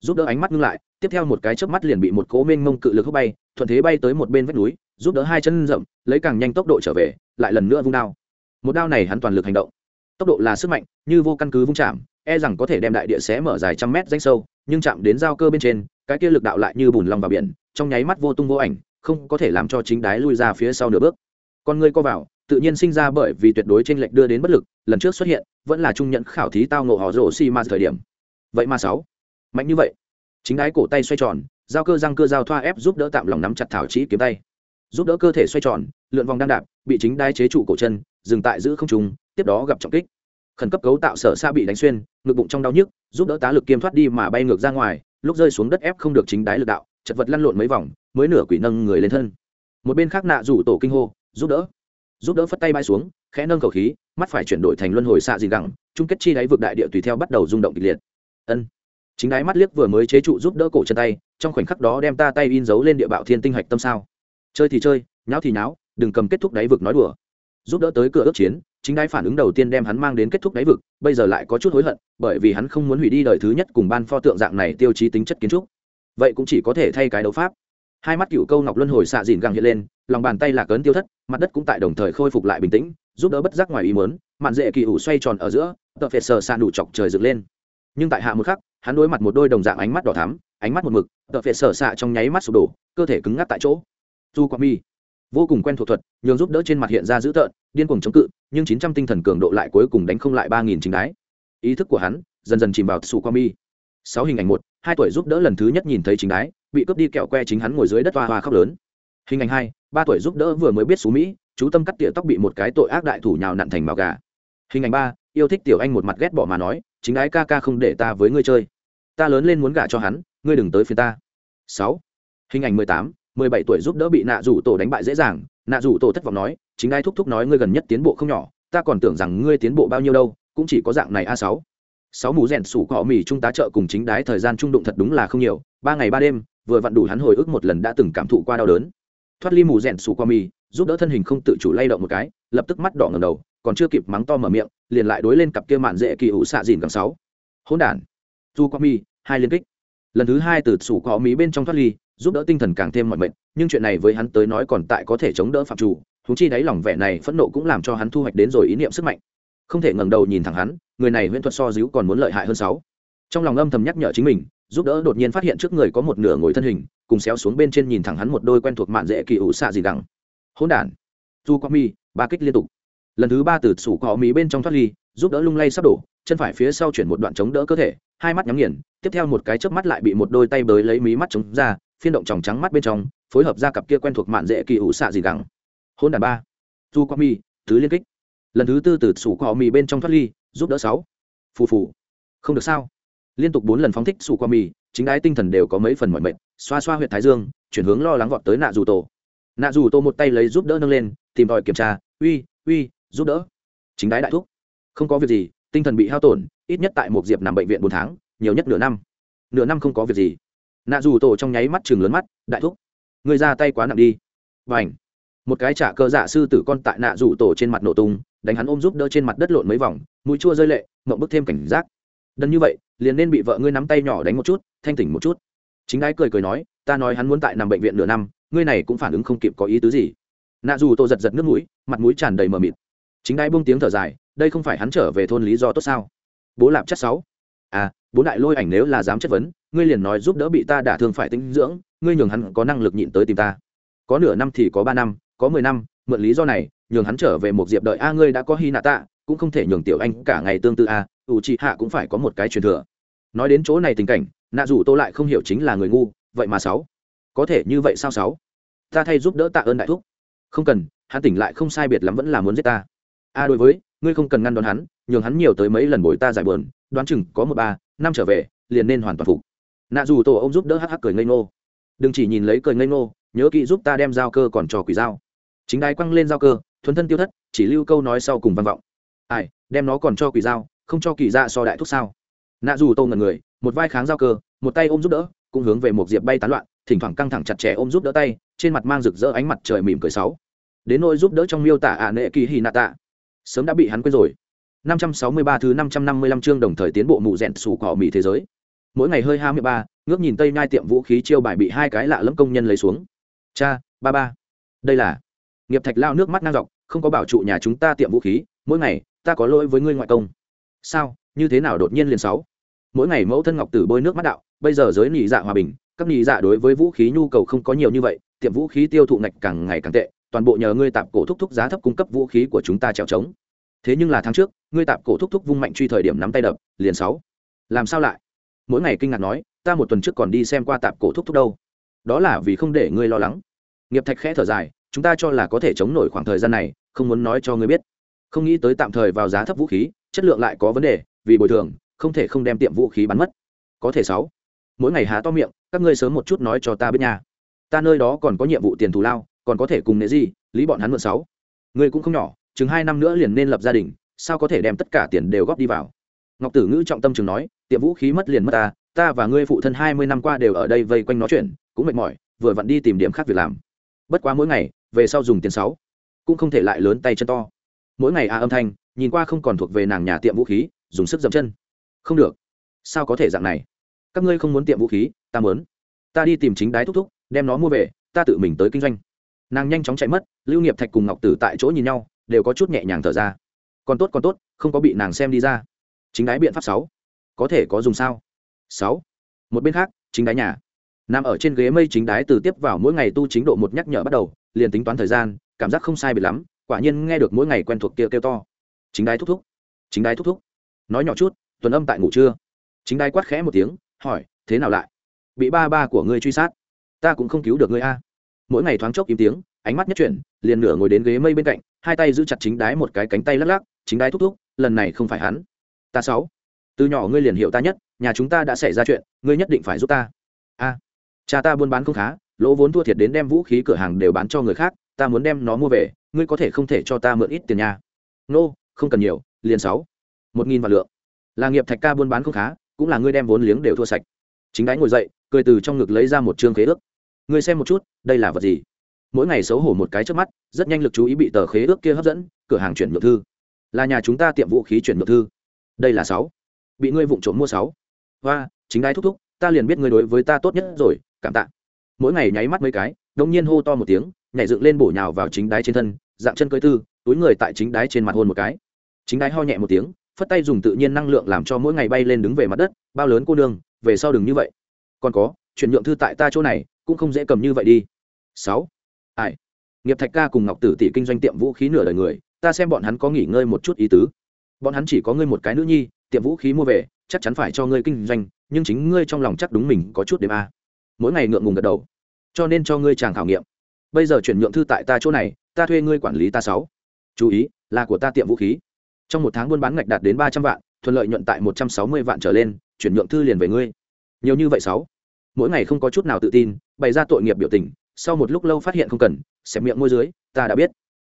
A: Giúp đỡ ánh mắt ngưng lại, tiếp theo một cái chớp mắt liền bị một cố mênh mông cự lực hút bay, thuận thế bay tới một bên vách núi, giúp đỡ hai chân rậm lấy càng nhanh tốc độ trở về, lại lần nữa vung đao. Một đao này hắn toàn lực hành động. Tốc độ là sức mạnh, như vô căn cứ vung chạm e rằng có thể đem đại địa xé mở dài trăm mét danh sâu, nhưng chạm đến giao cơ bên trên, cái kia lực đạo lại như bùn lòng vào biển, trong nháy mắt vô tung vô ảnh, không có thể làm cho chính đái lui ra phía sau nửa bước. Con ngươi co vào tự nhiên sinh ra bởi vì tuyệt đối trên lệch đưa đến bất lực, lần trước xuất hiện vẫn là trung nhận khảo thí tao ngộ họ rổ xi ma thời điểm. Vậy mà sáu, mạnh như vậy. Chính đái cổ tay xoay tròn, giao cơ răng cơ giao thoa ép giúp đỡ tạm lòng nắm chặt thảo trí kiếm tay. Giúp đỡ cơ thể xoay tròn, lượn vòng đang đạp, bị chính đái chế trụ cổ chân, dừng tại giữ không trùng tiếp đó gặp trọng kích. Khẩn cấp cấu tạo sở xa bị đánh xuyên, ngực bụng trong đau nhức, giúp đỡ tá lực kiêm thoát đi mà bay ngược ra ngoài, lúc rơi xuống đất ép không được chính đái lực đạo, chật vật lăn lộn mấy vòng, mới nửa quỷ nâng người lên thân. Một bên khác nạ rủ tổ kinh hô, giúp đỡ giúp đỡ phất tay bay xuống, khẽ nâng khẩu khí, mắt phải chuyển đổi thành luân hồi xạ gì gẳng, chung kết chi đáy vực đại địa tùy theo bắt đầu rung động kịch liệt. Ân. Chính đáy mắt liếc vừa mới chế trụ giúp đỡ cổ chân tay, trong khoảnh khắc đó đem ta tay in dấu lên địa bạo thiên tinh hạch tâm sao. Chơi thì chơi, nháo thì nháo, đừng cầm kết thúc đáy vực nói đùa. Giúp đỡ tới cửa ước chiến, chính đáy phản ứng đầu tiên đem hắn mang đến kết thúc đáy vực, bây giờ lại có chút hối hận, bởi vì hắn không muốn hủy đi đời thứ nhất cùng ban pho tượng dạng này tiêu chí tính chất kiến trúc. Vậy cũng chỉ có thể thay cái đấu pháp. Hai mắt cựu câu ngọc luân hồi xạ dìn găng hiện lên lòng bàn tay lạc ấn tiêu thất, mặt đất cũng tại đồng thời khôi phục lại bình tĩnh, giúp đỡ bất giác ngoài ý mớn mạn dễ kỳ ủ xoay tròn ở giữa tợ phệt sờ sàn đủ chọc trời dựng lên. Nhưng tại hạ một khắc, hắn đối mặt một đôi đồng dạng ánh mắt đỏ thắm, ánh mắt một mực tợ phệt sờ xạ trong nháy mắt sụp đổ, cơ thể cứng ngắc tại chỗ. Du quang mi, vô cùng quen thuộc thuật, nhường giúp đỡ trên mặt hiện ra dữ tợn, điên cuồng chống cự, nhưng chín trăm tinh thần cường độ lại cuối cùng đánh không lại ba nghìn chính đái. Ý thức của hắn dần dần chìm vào su quang mi. Sáu hình ảnh một, hai tuổi giúp đỡ lần thứ nhất nhìn thấy chính đái, bị cướp đi kẹo que chính hắn ngồi dưới đất hoa hoa khóc lớn. Hình ảnh hai ba tuổi giúp đỡ vừa mới biết xú mỹ, chú tâm cắt tỉa tóc bị một cái tội ác đại thủ nhào nặn thành màu gà. Hình ảnh ba, yêu thích tiểu anh một mặt ghét bỏ mà nói, chính ái ca ca không để ta với ngươi chơi. Ta lớn lên muốn gả cho hắn, ngươi đừng tới phía ta. Sáu. Hình ảnh mười tám, mười bảy tuổi giúp đỡ bị nạ rủ tổ đánh bại dễ dàng. Nạ rủ tổ thất vọng nói, chính ai thúc thúc nói ngươi gần nhất tiến bộ không nhỏ, ta còn tưởng rằng ngươi tiến bộ bao nhiêu đâu, cũng chỉ có dạng này a sáu. Sáu mũ rèn sủ cọ mì trung tá trợ cùng chính đái thời gian trung đụng thật đúng là không nhiều, ba ngày ba đêm, vừa vặn đủ hắn hồi ức một lần đã từng cảm thụ qua đau đớn thoát ly mù rèn sủ qua mi, giúp đỡ thân hình không tự chủ lay động một cái, lập tức mắt đỏ ngầm đầu, còn chưa kịp mắng to mở miệng, liền lại đối lên cặp kia mạn dễ kỳ ủ xạ dìn càng sáu. Hỗn đản. Du qua mi, hai liên kích. Lần thứ hai từ sủ qua mí bên trong thoát ly, giúp đỡ tinh thần càng thêm mọi mệnh nhưng chuyện này với hắn tới nói còn tại có thể chống đỡ phạm chủ húng chi đáy lòng vẻ này phẫn nộ cũng làm cho hắn thu hoạch đến rồi ý niệm sức mạnh. Không thể ngẩng đầu nhìn thẳng hắn, người này huyễn thuật so díu còn muốn lợi hại hơn sáu trong lòng âm thầm nhắc nhở chính mình, giúp đỡ đột nhiên phát hiện trước người có một nửa ngồi thân hình, cùng xéo xuống bên trên nhìn thẳng hắn một đôi quen thuộc mạn dễ kỳ ủ xạ gì đằng. Hỗn đản. Du qua mi, ba kích liên tục. Lần thứ ba từ sủ cỏ mỹ bên trong thoát ly, giúp đỡ lung lay sắp đổ, chân phải phía sau chuyển một đoạn chống đỡ cơ thể, hai mắt nhắm nghiền, tiếp theo một cái chớp mắt lại bị một đôi tay bới lấy mí mắt chống ra, phiên động tròng trắng mắt bên trong, phối hợp ra cặp kia quen thuộc mạn dễ kỳ ủ xạ gì đằng. Hôn đàn ba. Du qua mi, tứ liên kích. Lần thứ tư từ sủ cỏ mỹ bên trong thoát ly, giúp đỡ sáu. Phù phù. Không được sao? Liên tục bốn lần phóng thích sủ qua mì chính ái tinh thần đều có mấy phần mọi mệnh xoa xoa huyện thái dương, chuyển hướng lo lắng vọt tới nạ dù tổ nạ dù tổ một tay lấy giúp đỡ nâng lên, tìm tòi kiểm tra, uy uy, giúp đỡ. Chính đái đại thúc. Không có việc gì, tinh thần bị hao tổn, ít nhất tại một diệp nằm bệnh viện bốn tháng, nhiều nhất nửa năm. Nửa năm không có việc gì. Nạ dù tổ trong nháy mắt chừng lớn mắt, đại thúc người ra tay quá nặng đi. Và ảnh một cái trả cơ dạ sư tử con tại nạ dù tổ trên mặt nổ tung, đánh hắn ôm giúp đỡ trên mặt đất lộn mấy vòng, mũi chua rơi lệ, mộng bức thêm cảnh giác. Đần như vậy liền nên bị vợ ngươi nắm tay nhỏ đánh một chút, thanh tỉnh một chút. Chính đái cười cười nói, ta nói hắn muốn tại nằm bệnh viện nửa năm, ngươi này cũng phản ứng không kịp có ý tứ gì. Nạ dù tô giật giật nước mũi, mặt mũi tràn đầy mờ mịt. Chính đái buông tiếng thở dài, đây không phải hắn trở về thôn lý do tốt sao? Bố lạp chất sáu. À bố đại lôi ảnh nếu là dám chất vấn, ngươi liền nói giúp đỡ bị ta đả thương phải tinh dưỡng, ngươi nhường hắn có năng lực nhịn tới tìm ta. Có nửa năm thì có ba năm, có mười năm, mượn lý do này, nhường hắn trở về một diệp đợi. A, ngươi đã có hy nạ tạ, cũng không thể nhường tiểu anh cả ngày tương tự a ủ trị hạ cũng phải có một cái truyền thừa. Nói đến chỗ này tình cảnh, nạ dù tô lại không hiểu chính là người ngu, vậy mà sáu. Có thể như vậy sao sáu? Ta thay giúp đỡ tạ ơn đại thúc. Không cần, hắn tỉnh lại không sai biệt lắm vẫn là muốn giết ta. A, đối với, ngươi không cần ngăn đón hắn, nhường hắn nhiều tới mấy lần bồi ta giải bờn đoán chừng có một ba, năm trở về, liền nên hoàn toàn phục. Nạ dù tổ ông giúp đỡ hắc hắc cười ngây ngô. Đừng chỉ nhìn lấy cười ngây ngô, nhớ kỹ giúp ta đem giao cơ còn cho quỷ dao chính đai quăng lên giao cơ thuần thân tiêu thất, chỉ lưu câu nói sau cùng văn vọng. Ai, đem nó còn cho quỷ dao không cho kỳ dạ so đại thúc sao? Nạ dù tô ngần người, một vai kháng giao cơ, một tay ôm giúp đỡ, cũng hướng về một diệp bay tán loạn, thỉnh thoảng căng thẳng chặt chẽ ôm giúp đỡ tay, trên mặt mang rực rỡ ánh mặt trời mỉm cười sáu. Đến nỗi giúp đỡ trong miêu tả ạ nệ kỳ hì nạ tạ. Sớm đã bị hắn quên rồi. 563 thứ 555 chương đồng thời tiến bộ mụ rèn sủ cỏ mì thế giới. Mỗi ngày hơi hai mươi ba, ngước nhìn tây nhai tiệm vũ khí chiêu bài bị hai cái lạ lẫm công nhân lấy xuống. Cha, ba ba. Đây là nghiệp thạch lao nước mắt ngang dọc, không có bảo trụ nhà chúng ta tiệm vũ khí, mỗi ngày, ta có lỗi với ngươi ngoại công sao, như thế nào đột nhiên liền sáu? Mỗi ngày mẫu thân ngọc tử bôi nước mắt đạo, bây giờ giới nị dạ hòa bình, các nị dạ đối với vũ khí nhu cầu không có nhiều như vậy, tiệm vũ khí tiêu thụ ngạch càng ngày càng tệ, toàn bộ nhờ ngươi tạp cổ thúc thúc giá thấp cung cấp vũ khí của chúng ta trèo trống. Thế nhưng là tháng trước, ngươi tạp cổ thúc thúc vung mạnh truy thời điểm nắm tay đập, liền sáu. Làm sao lại? Mỗi ngày kinh ngạc nói, ta một tuần trước còn đi xem qua tạp cổ thúc thúc đâu. Đó là vì không để ngươi lo lắng. Nghiệp thạch khẽ thở dài, chúng ta cho là có thể chống nổi khoảng thời gian này, không muốn nói cho ngươi biết. Không nghĩ tới tạm thời vào giá thấp vũ khí chất lượng lại có vấn đề, vì bồi thường, không thể không đem tiệm vũ khí bắn mất. Có thể sáu. Mỗi ngày há to miệng, các ngươi sớm một chút nói cho ta biết nhà ta nơi đó còn có nhiệm vụ tiền thù lao, còn có thể cùng nệ gì lý bọn hắn mượn sáu. Ngươi cũng không nhỏ, chừng hai năm nữa liền nên lập gia đình, sao có thể đem tất cả tiền đều góp đi vào? Ngọc tử ngữ trọng tâm chừng nói, tiệm vũ khí mất liền mất ta ta và ngươi phụ thân hai mươi năm qua đều ở đây vây quanh nói chuyện, cũng mệt mỏi, vừa vặn đi tìm điểm khác việc làm. Bất quá mỗi ngày, về sau dùng tiền sáu, cũng không thể lại lớn tay chân to mỗi ngày a âm thanh, nhìn qua không còn thuộc về nàng nhà tiệm vũ khí, dùng sức dậm chân. Không được. Sao có thể dạng này? Các ngươi không muốn tiệm vũ khí, ta muốn. Ta đi tìm chính đái thúc thúc, đem nó mua về, ta tự mình tới kinh doanh. Nàng nhanh chóng chạy mất, lưu nghiệp thạch cùng ngọc tử tại chỗ nhìn nhau, đều có chút nhẹ nhàng thở ra. Còn tốt còn tốt, không có bị nàng xem đi ra. Chính đái biện pháp sáu. Có thể có dùng sao? Sáu. Một bên khác, chính đái nhà. Nằm ở trên ghế mây chính đái từ tiếp vào mỗi ngày tu chính độ một nhắc nhở bắt đầu, liền tính toán thời gian, cảm giác không sai biệt lắm quả nhiên nghe được mỗi ngày quen thuộc kia kêu to. Chính đái thúc thúc. Chính đái thúc thúc. Nói nhỏ chút, tuần âm tại ngủ trưa chính đái quát khẽ một tiếng, hỏi, thế nào lại? Bị ba ba của ngươi truy sát. Ta cũng không cứu được ngươi a. Mỗi ngày thoáng chốc im tiếng, ánh mắt nhất chuyển, liền nửa ngồi đến ghế mây bên cạnh, hai tay giữ chặt chính đái một cái cánh tay lắc lắc, chính đái thúc thúc, lần này không phải hắn. Ta sáu. Từ nhỏ ngươi liền hiểu ta nhất, nhà chúng ta đã xảy ra chuyện, ngươi nhất định phải giúp ta. A. Cha ta buôn bán không khá, lỗ vốn thua thiệt đến đem vũ khí cửa hàng đều bán cho người khác ta muốn đem nó mua về ngươi có thể không thể cho ta mượn ít tiền nhà nô、no, không cần nhiều liền sáu một nghìn vạn lượng. Là nghiệp thạch ca buôn bán không khá cũng là ngươi đem vốn liếng đều thua sạch. Chính đáy ngồi dậy cười từ trong ngực lấy ra một chương khế ước. Ngươi xem một chút đây là vật gì? Mỗi ngày xấu hổ một cái trước mắt rất nhanh lực chú ý bị tờ khế ước kia hấp dẫn cửa hàng chuyển nhượng thư. Là nhà chúng ta tiệm vũ khí chuyển nhượng thư. Đây là sáu bị ngươi vụng trộm mua sáu. Và chính đái thúc thúc ta liền biết ngươi đối với ta tốt nhất rồi cảm tạ. Mỗi ngày nháy mắt mấy cái đông nhiên hô to một tiếng, nhảy dựng lên bổ nhào vào chính đái trên thân, dạng chân cưới tư, túi người tại chính đái trên mặt hôn một cái. Chính đái ho nhẹ một tiếng, phất tay dùng tự nhiên năng lượng làm cho mỗi ngày bay lên đứng về mặt đất, bao lớn cô nương, về sau đừng như vậy. Còn có, chuyển nhượng thư tại ta chỗ này, cũng không dễ cầm như vậy đi. Sáu. Ai? Nghiệp thạch ca cùng ngọc tử tỷ kinh doanh tiệm vũ khí nửa đời người, ta xem bọn hắn có nghỉ ngơi một chút ý tứ. Bọn hắn chỉ có ngươi một cái nữ nhi, tiệm vũ khí mua về, chắc chắn phải cho ngươi kinh doanh, nhưng chính ngươi trong lòng chắc đúng mình có chút đêm a. Mỗi ngày ngượng ngùng gật đầu cho nên cho ngươi chàng khảo nghiệm. Bây giờ chuyển nhượng thư tại ta chỗ này, ta thuê ngươi quản lý ta sáu. Chú ý, là của ta tiệm vũ khí. Trong một tháng buôn bán ngạch đạt đến ba trăm vạn, thuận lợi nhuận tại một trăm sáu mươi vạn trở lên, chuyển nhượng thư liền về ngươi. Nhiều như vậy sáu. Mỗi ngày không có chút nào tự tin, bày ra tội nghiệp biểu tình, sau một lúc lâu phát hiện không cần, xẹp miệng môi dưới, ta đã biết.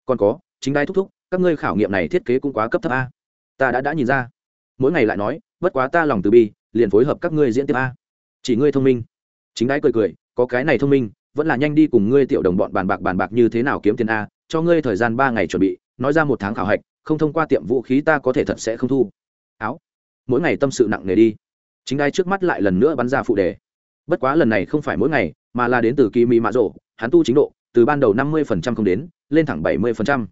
A: Còn có, chính đai thúc thúc, các ngươi khảo nghiệm này thiết kế cũng quá cấp thấp a. Ta đã đã nhìn ra. Mỗi ngày lại nói, bất quá ta lòng từ bi, liền phối hợp các ngươi diễn tiếp a. Chỉ ngươi thông minh. Chính đái cười cười có cái này thông minh, vẫn là nhanh đi cùng ngươi tiểu đồng bọn bàn bạc bàn bạc như thế nào kiếm tiền a, cho ngươi thời gian ba ngày chuẩn bị, nói ra một tháng khảo hạch, không thông qua tiệm vũ khí ta có thể thật sẽ không thu. Áo. Mỗi ngày tâm sự nặng nề đi. Chính đai trước mắt lại lần nữa bắn ra phụ đề. Bất quá lần này không phải mỗi ngày, mà là đến từ kỳ mỹ mã rộ, hắn tu chính độ, từ ban đầu năm mươi phần trăm không đến, lên thẳng bảy mươi phần trăm.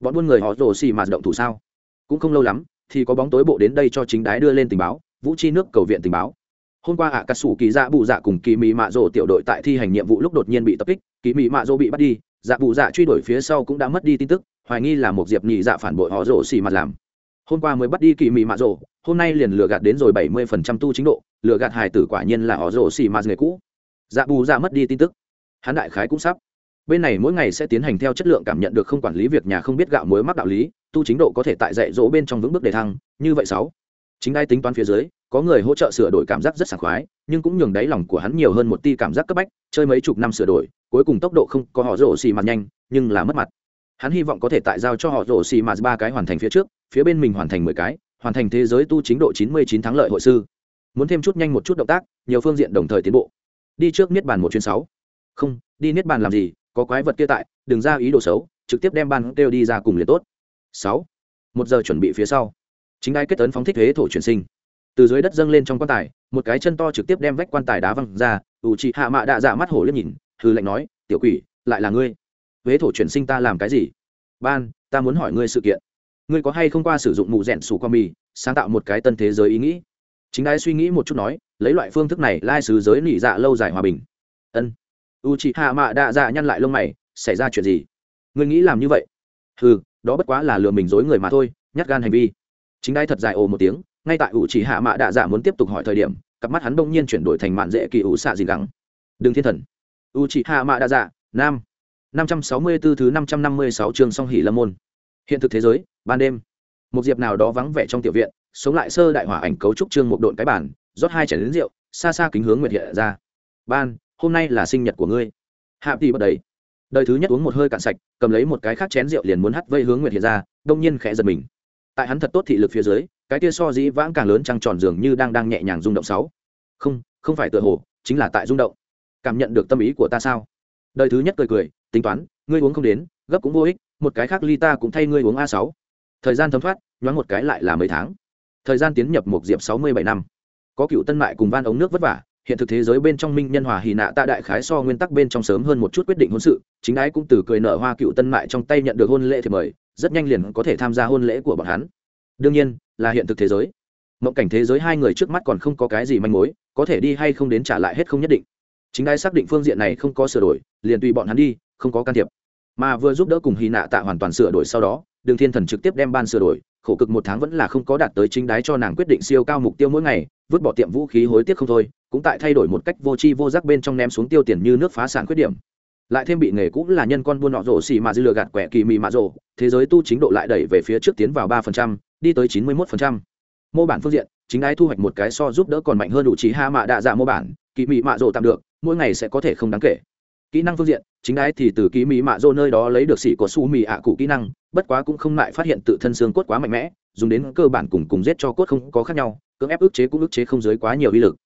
A: Bọn buôn người họ rồ xì mạt động thủ sao? Cũng không lâu lắm, thì có bóng tối bộ đến đây cho chính đái đưa lên tình báo, vũ chi nước cầu viện tình báo hôm qua ạ à, cà sủ kỳ dạ bụ dạ cùng kỳ mỹ mạ rỗ tiểu đội tại thi hành nhiệm vụ lúc đột nhiên bị tập kích kỳ mỹ mạ rỗ bị bắt đi dạ bụ dạ truy đuổi phía sau cũng đã mất đi tin tức hoài nghi là một diệp nhị dạ phản bội họ rỗ xì mặt làm. Hôm qua mới bắt đi kỳ mỹ mạ rỗ, hôm nay liền lừa gạt đến rồi bảy mươi phần trăm tu chính độ lừa gạt hài tử quả nhiên là họ rỗ xì mặt người cũ. Dạ bù dạ mất đi tin tức. Hắn đại khái cũng sắp. Bên này mỗi ngày sẽ tiến hành theo chất lượng cảm nhận được không quản lý việc nhà không biết gạo muối mắc đạo lý tu chính độ có thể tại dạy dỗ bên trong vững bước đề thăng như vậy sáu. Chính đai tính toán phía dưới có người hỗ trợ sửa đổi cảm giác rất sảng khoái, nhưng cũng nhường đáy lòng của hắn nhiều hơn một ti cảm giác cấp bách, chơi mấy chục năm sửa đổi, cuối cùng tốc độ không có họ rổ xì mặt nhanh, nhưng là mất mặt. Hắn hy vọng có thể tại giao cho họ rổ xì mà ba cái hoàn thành phía trước, phía bên mình hoàn thành mười cái, hoàn thành thế giới tu chính độ chín mươi chín thắng lợi hội sư. Muốn thêm chút nhanh một chút động tác, nhiều phương diện đồng thời tiến bộ. Đi trước niết bàn một chuyến sáu. Không, đi niết bàn làm gì, có quái vật kia tại, đừng ra ý đồ xấu, trực tiếp đem ban kêu đi ra cùng liền tốt. Sáu. Một giờ chuẩn bị phía sau. Chính ai kết tấn phóng thích thế thổ chuyển sinh từ dưới đất dâng lên trong quan tài, một cái chân to trực tiếp đem vách quan tài đá văng ra u chị hạ mạ đạ dạ mắt hổ liếc nhìn hư lệnh nói, tiểu quỷ, lại là ngươi? Huế thổ chuyển sinh ta làm cái gì? Ban, ta muốn hỏi ngươi sự kiện. Ngươi có hay không qua sử dụng mụ rẻn sủ qua mì, sáng tạo một cái tân thế giới ý nghĩ? Chính đái suy nghĩ một chút nói, lấy loại phương thức này lai xứ giới nỉ dạ lâu dài hòa bình. Ân. U chị hạ mạ đạ dạ nhăn lại lông mày, xảy ra chuyện gì? Ngươi nghĩ làm như vậy? Ừ đó bất quá là lừa mình dối người mà thôi, nhát gan hành vi. Chính đái thật dài ồ một tiếng ngay tại u Chỉ hạ mạ đạ dạ muốn tiếp tục hỏi thời điểm, cặp mắt hắn bỗng nhiên chuyển đổi thành mạn dễ kỳ ủ xạ gì gắng. Đừng thiên thần. U Chỉ hạ mạ đạ dạ nam. năm trăm sáu mươi 564 thứ năm trăm năm mươi sáu chương song hỷ lâm môn. Hiện thực thế giới, ban đêm. Một diệp nào đó vắng vẻ trong tiểu viện, sống lại sơ đại hỏa ảnh cấu trúc trương một độn cái bản, rót hai chén đến rượu, xa xa kính hướng nguyệt hiện ra. Ban, hôm nay là sinh nhật của ngươi. Hạ tỷ bật đầy. Đời thứ nhất uống một hơi cạn sạch, cầm lấy một cái khác chén rượu liền muốn hắt vây hướng nguyệt hiện ra, đông nhiên khẽ giật mình. Tại hắn thật tốt thị lực phía dưới cái tia so dĩ vãng càng lớn trăng tròn dường như đang đang nhẹ nhàng rung động sáu. Không không phải tựa hồ, chính là tại rung động. Cảm nhận được tâm ý của ta sao? Đời thứ nhất cười cười, tính toán, ngươi uống không đến, gấp cũng vô ích, một cái khác ly ta cũng thay ngươi uống a sáu. Thời gian thấm thoát, nhoáng một cái lại là mấy tháng. Thời gian tiến nhập một diệp sáu mươi bảy năm. Có cựu tân mại cùng van ống nước vất vả, hiện thực thế giới bên trong minh nhân hòa hì nạ tạ đại khái so nguyên tắc bên trong sớm hơn một chút quyết định hôn sự, chính ái cũng từ cười nở hoa cựu tân mại trong tay nhận được hôn lễ thì mời, rất nhanh liền có thể tham gia hôn lễ của bọn hắn đương nhiên, là hiện thực thế giới. Mộng cảnh thế giới hai người trước mắt còn không có cái gì manh mối, có thể đi hay không đến trả lại hết không nhất định. Chính đai xác định phương diện này không có sửa đổi, liền tùy bọn hắn đi, không có can thiệp. Mà vừa giúp đỡ cùng hy nạ tạ hoàn toàn sửa đổi sau đó, đường thiên thần trực tiếp đem ban sửa đổi, khổ cực một tháng vẫn là không có đạt tới chính đái cho nàng quyết định siêu cao mục tiêu mỗi ngày, vứt bỏ tiệm vũ khí hối tiếc không thôi, cũng tại thay đổi một cách vô tri vô giác bên trong ném xuống tiêu tiền như nước phá sản khuyết điểm. Lại thêm bị nghề cũng là nhân con buôn nọ rổ xì mà dư lừa gạt quẻ kỳ mì mạ rổ, thế giới tu chính độ lại đẩy về phía trước tiến vào ba phần trăm đi tới chín mươi một phần trăm. Mô bản phương diện, chính đái thu hoạch một cái so giúp đỡ còn mạnh hơn đủ trí ha mạ đạ dạ mô bản kỳ mị mạ rổ tạm được, mỗi ngày sẽ có thể không đáng kể. Kỹ năng phương diện, chính đái thì từ kỹ mỹ mạ rô nơi đó lấy được xỉ có su mì ạ cụ kỹ năng, bất quá cũng không lại phát hiện tự thân xương cốt quá mạnh mẽ, dùng đến cơ bản cùng cùng giết cho cốt không có khác nhau, cưỡng ép ức chế cũng ức chế không dưới quá nhiều uy lực.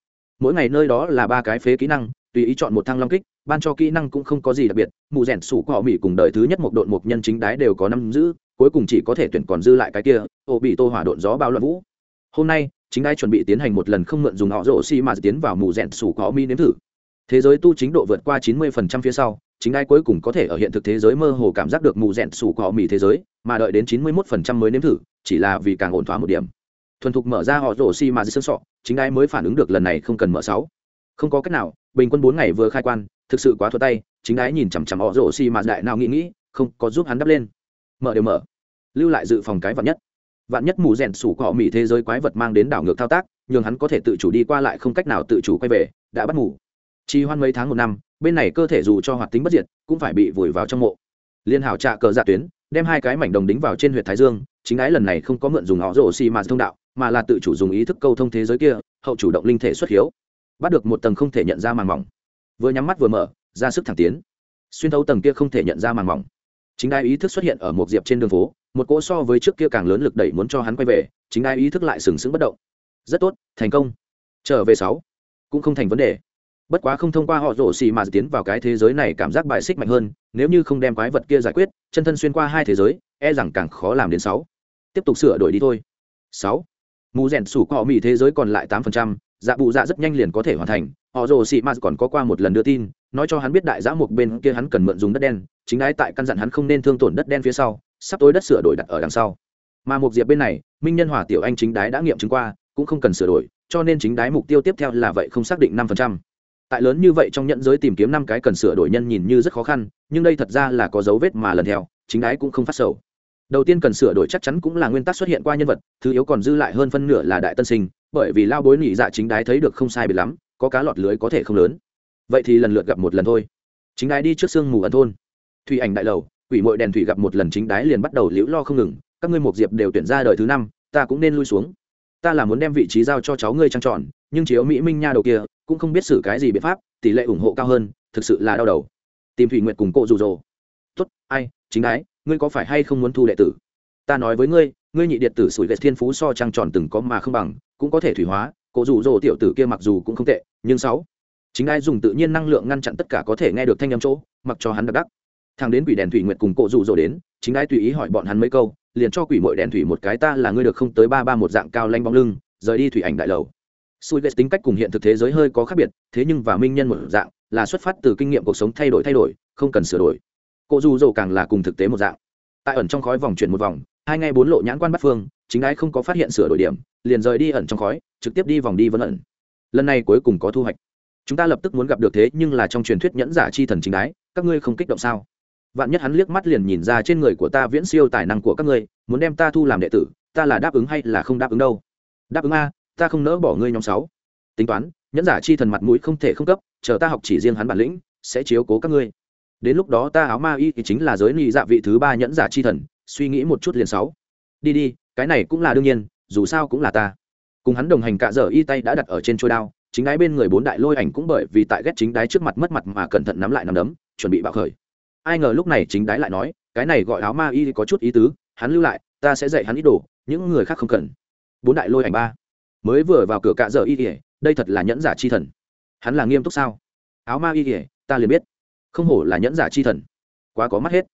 A: Mỗi ngày nơi đó là ba cái phế kỹ năng, tùy ý chọn một thăng long kích, ban cho kỹ năng cũng không có gì đặc biệt, mù rèn sủ của họ mỹ cùng đời thứ nhất một đội một nhân chính đái đều có năm giữ cuối cùng chỉ có thể tuyển còn dư lại cái kia, ô bị tô hỏa độn gió bao loạn vũ. Hôm nay, chính ai chuẩn bị tiến hành một lần không mượn dùng họ rổ xi mà tiến vào mù rẽn sủ có mi nếm thử. Thế giới tu chính độ vượt qua chín mươi phần trăm phía sau, chính ai cuối cùng có thể ở hiện thực thế giới mơ hồ cảm giác được mù rẽn sủ có mi thế giới, mà đợi đến chín mươi một phần trăm mới nếm thử, chỉ là vì càng ổn thỏa một điểm. Thuần thục mở ra họ rổ xi mà xương sọ, chính ai mới phản ứng được lần này không cần mở sáu. Không có cách nào, bình quân bốn ngày vừa khai quan, thực sự quá thuật tay, chính ái nhìn chằm chằm họ rổ xi mà đại nào nghĩ nghĩ, không có giúp hắn đắp lên mở đều mở. Lưu lại dự phòng cái vạn nhất. Vạn nhất mù rèn sủ cỏ mỹ thế giới quái vật mang đến đảo ngược thao tác, nhường hắn có thể tự chủ đi qua lại không cách nào tự chủ quay về, đã bắt ngủ trì hoan mấy tháng một năm, bên này cơ thể dù cho hoạt tính bất diệt, cũng phải bị vùi vào trong mộ. Liên hảo trạ cờ dạ tuyến, đem hai cái mảnh đồng đính vào trên huyện thái dương, chính ái lần này không có mượn dùng họ rổ xì mà thông đạo, mà là tự chủ dùng ý thức câu thông thế giới kia, hậu chủ động linh thể xuất hiếu. Bắt được một tầng không thể nhận ra màng mỏng. Vừa nhắm mắt vừa mở, ra sức thẳng tiến. Xuyên thấu tầng kia không thể nhận ra màng mỏng chính đai ý thức xuất hiện ở một diệp trên đường phố, một cỗ so với trước kia càng lớn lực đẩy muốn cho hắn quay về, chính đai ý thức lại sừng sững bất động. Rất tốt, thành công. Trở về sáu. Cũng không thành vấn đề. Bất quá không thông qua họ rổ xì mà tiến vào cái thế giới này cảm giác bại xích mạnh hơn, nếu như không đem quái vật kia giải quyết, chân thân xuyên qua hai thế giới e rằng càng khó làm đến sáu. Tiếp tục sửa đổi đi thôi. Sáu. Mù rèn sủ họ mỹ thế giới còn lại tám phần trăm dạ bụ dạ rất nhanh liền có thể hoàn thành. Họ rồ sĩ m còn có qua một lần đưa tin, nói cho hắn biết đại giã mục bên kia hắn cần mượn dùng đất đen, chính đái tại căn dặn hắn không nên thương tổn đất đen phía sau, sắp tối đất sửa đổi đặt ở đằng sau. Mà một diệp bên này, minh nhân hòa tiểu anh chính đái đã nghiệm chứng qua, cũng không cần sửa đổi, cho nên chính đái mục tiêu tiếp theo là vậy không xác định năm phần trăm. Tại lớn như vậy trong nhận giới tìm kiếm năm cái cần sửa đổi nhân nhìn như rất khó khăn, nhưng đây thật ra là có dấu vết mà lần theo, chính đái cũng không phát sầu. Đầu tiên cần sửa đổi chắc chắn cũng là nguyên tắc xuất hiện qua nhân vật, thứ yếu còn dư lại hơn phân nửa là đại tân sinh bởi vì lao bối nỉ dạ chính đái thấy được không sai biệt lắm, có cá lọt lưới có thể không lớn. Vậy thì lần lượt gặp một lần thôi. Chính đái đi trước sương mù ẩn thôn. Thủy ảnh đại lầu, quỷ mội đèn thủy gặp một lần chính đái liền bắt đầu liễu lo không ngừng, các ngươi một diệp đều tuyển ra đời thứ năm, ta cũng nên lui xuống. Ta là muốn đem vị trí giao cho cháu ngươi trang trọn, nhưng chiếu mỹ minh nha đầu kia, cũng không biết xử cái gì biện pháp, tỷ lệ ủng hộ cao hơn, thực sự là đau đầu. Tìm thủy nguyệt cùng cô rủ rồ tốt, ai, chính đái, ngươi có phải hay không muốn thu đệ tử? Ta nói với ngươi ngươi nhị điện tử sủi lệ thiên phú so trăng tròn từng có mà không bằng cũng có thể thủy hóa, cổ rủ rồ tiểu tử kia mặc dù cũng không tệ, nhưng sáu, chính ai dùng tự nhiên năng lượng ngăn chặn tất cả có thể nghe được thanh âm chỗ, mặc cho hắn đặc đắc. Thằng đến quỷ đèn thủy nguyệt cùng cổ rủ rồ đến, chính ai tùy ý hỏi bọn hắn mấy câu, liền cho quỷ mội đèn thủy một cái ta là ngươi được không tới ba ba một dạng cao lanh bóng lưng, rời đi thủy ảnh đại lầu. Sui vệ tính cách cùng hiện thực thế giới hơi có khác biệt, thế nhưng và minh nhân một dạng, là xuất phát từ kinh nghiệm cuộc sống thay đổi thay đổi, không cần sửa đổi. Cô dù dầu càng là cùng thực tế một dạng. Tại ẩn trong khói vòng chuyển một vòng, hai ngay bốn lộ nhãn quan bắt phương, chính ái không có phát hiện sửa đổi điểm liền rời đi ẩn trong khói, trực tiếp đi vòng đi vân ẩn. Lần này cuối cùng có thu hoạch. Chúng ta lập tức muốn gặp được thế nhưng là trong truyền thuyết nhẫn giả chi thần chính ái các ngươi không kích động sao? Vạn nhất hắn liếc mắt liền nhìn ra trên người của ta viễn siêu tài năng của các ngươi, muốn đem ta thu làm đệ tử, ta là đáp ứng hay là không đáp ứng đâu? Đáp ứng a, ta không nỡ bỏ ngươi nhóm sáu. Tính toán, nhẫn giả chi thần mặt mũi không thể không cấp, chờ ta học chỉ riêng hắn bản lĩnh, sẽ chiếu cố các ngươi. Đến lúc đó ta áo ma y thì chính là giới nghị dạ vị thứ ba nhẫn giả chi thần, suy nghĩ một chút liền sáu. Đi đi, cái này cũng là đương nhiên dù sao cũng là ta. Cùng hắn đồng hành cạ dở y tay đã đặt ở trên trôi đao, chính đái bên người bốn đại lôi ảnh cũng bởi vì tại ghét chính đái trước mặt mất mặt mà cẩn thận nắm lại nắm đấm, chuẩn bị bạo khởi. Ai ngờ lúc này chính đái lại nói, cái này gọi áo ma y có chút ý tứ, hắn lưu lại, ta sẽ dạy hắn ít đồ, những người khác không cần. Bốn đại lôi ảnh ba. Mới vừa vào cửa cạ dở y ỉa đây thật là nhẫn giả chi thần. Hắn là nghiêm túc sao? Áo ma y ỉa ta liền biết. Không hổ là nhẫn giả chi thần. Quá có mắt hết.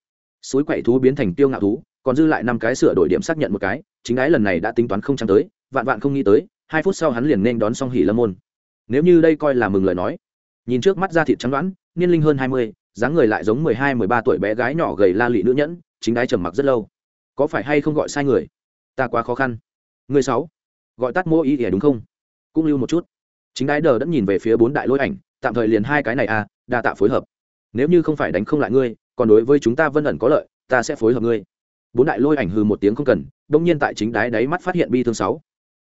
A: Suối quậy thú biến thành tiêu ngạo thú, còn dư lại năm cái sửa đổi điểm xác nhận một cái chính ái lần này đã tính toán không trắng tới, vạn vạn không nghĩ tới, hai phút sau hắn liền nên đón xong hỉ lâm môn. Nếu như đây coi là mừng lời nói, nhìn trước mắt da thịt trắng đoán, niên linh hơn hai mươi, dáng người lại giống mười hai, mười ba tuổi bé gái nhỏ gầy la lị nữ nhẫn, chính đái trầm mặc rất lâu. Có phải hay không gọi sai người? Ta quá khó khăn. Người sáu, gọi tắt mô ý ỉa đúng không? Cũng lưu một chút. Chính đái đờ đẫn nhìn về phía bốn đại lôi ảnh, tạm thời liền hai cái này à đa tạ phối hợp. Nếu như không phải đánh không lại ngươi, còn đối với chúng ta vân ẩn có lợi, ta sẽ phối hợp ngươi bốn đại lôi ảnh hư một tiếng không cần, đông nhiên tại chính đái đáy mắt phát hiện bi thương sáu.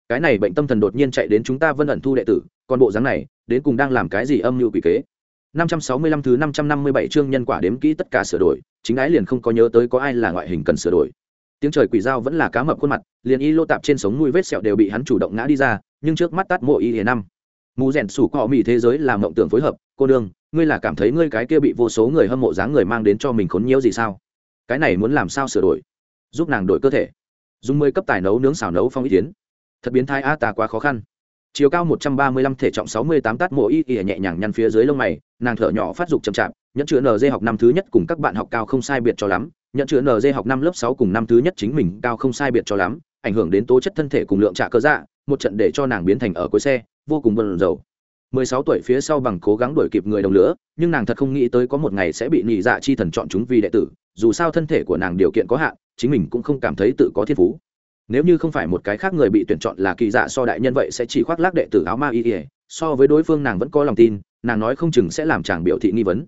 A: Cái này bệnh tâm thần đột nhiên chạy đến chúng ta vân ẩn thu đệ tử, còn bộ dáng này, đến cùng đang làm cái gì âm mưu quỷ kế? 565 thứ 557 chương nhân quả đếm kỹ tất cả sửa đổi, chính ái liền không có nhớ tới có ai là ngoại hình cần sửa đổi. Tiếng trời quỷ dao vẫn là cá mập khuôn mặt, liền y lô tạp trên sống mũi vết sẹo đều bị hắn chủ động ngã đi ra, nhưng trước mắt tắt mộ y hiền năm. Mù rèn sủ cọ mỹ thế giới làm mộng tưởng phối hợp, cô đương, ngươi là cảm thấy ngươi cái kia bị vô số người hâm mộ dáng người mang đến cho mình khốn nhiễu gì sao? Cái này muốn làm sao sửa đổi? Giúp nàng đổi cơ thể. Dùng mười cấp tài nấu nướng xào nấu phong ý kiến. Thật biến thái a, ta quá khó khăn. Chiều cao một trăm ba mươi lăm, thể trọng sáu mươi tám tát mộ y ỉa nhẹ nhàng nhăn phía dưới lông mày, nàng thở nhỏ phát dục chậm chạp nhận chữ nd học năm thứ nhất cùng các bạn học cao không sai biệt cho lắm nhận chữ nd học năm lớp sáu cùng năm thứ nhất chính mình cao không sai biệt cho lắm, ảnh hưởng đến tố chất thân thể cùng lượng trạ cơ dạ một trận để cho nàng biến thành ở cuối xe, vô cùng bận rầu. Mười sáu tuổi phía sau bằng cố gắng đuổi kịp người đồng lửa, nhưng nàng thật không nghĩ tới có một ngày sẽ bị nhị dạ chi thần chọn chúng vì đệ tử dù sao thân thể của nàng điều kiện có hạn, chính mình cũng không cảm thấy tự có thiên phú. Nếu như không phải một cái khác người bị tuyển chọn là kỳ dạ so đại nhân vậy sẽ chỉ khoác lác đệ tử áo ma y ỉa so với đối phương nàng vẫn có lòng tin, nàng nói không chừng sẽ làm chàng biểu thị nghi vấn.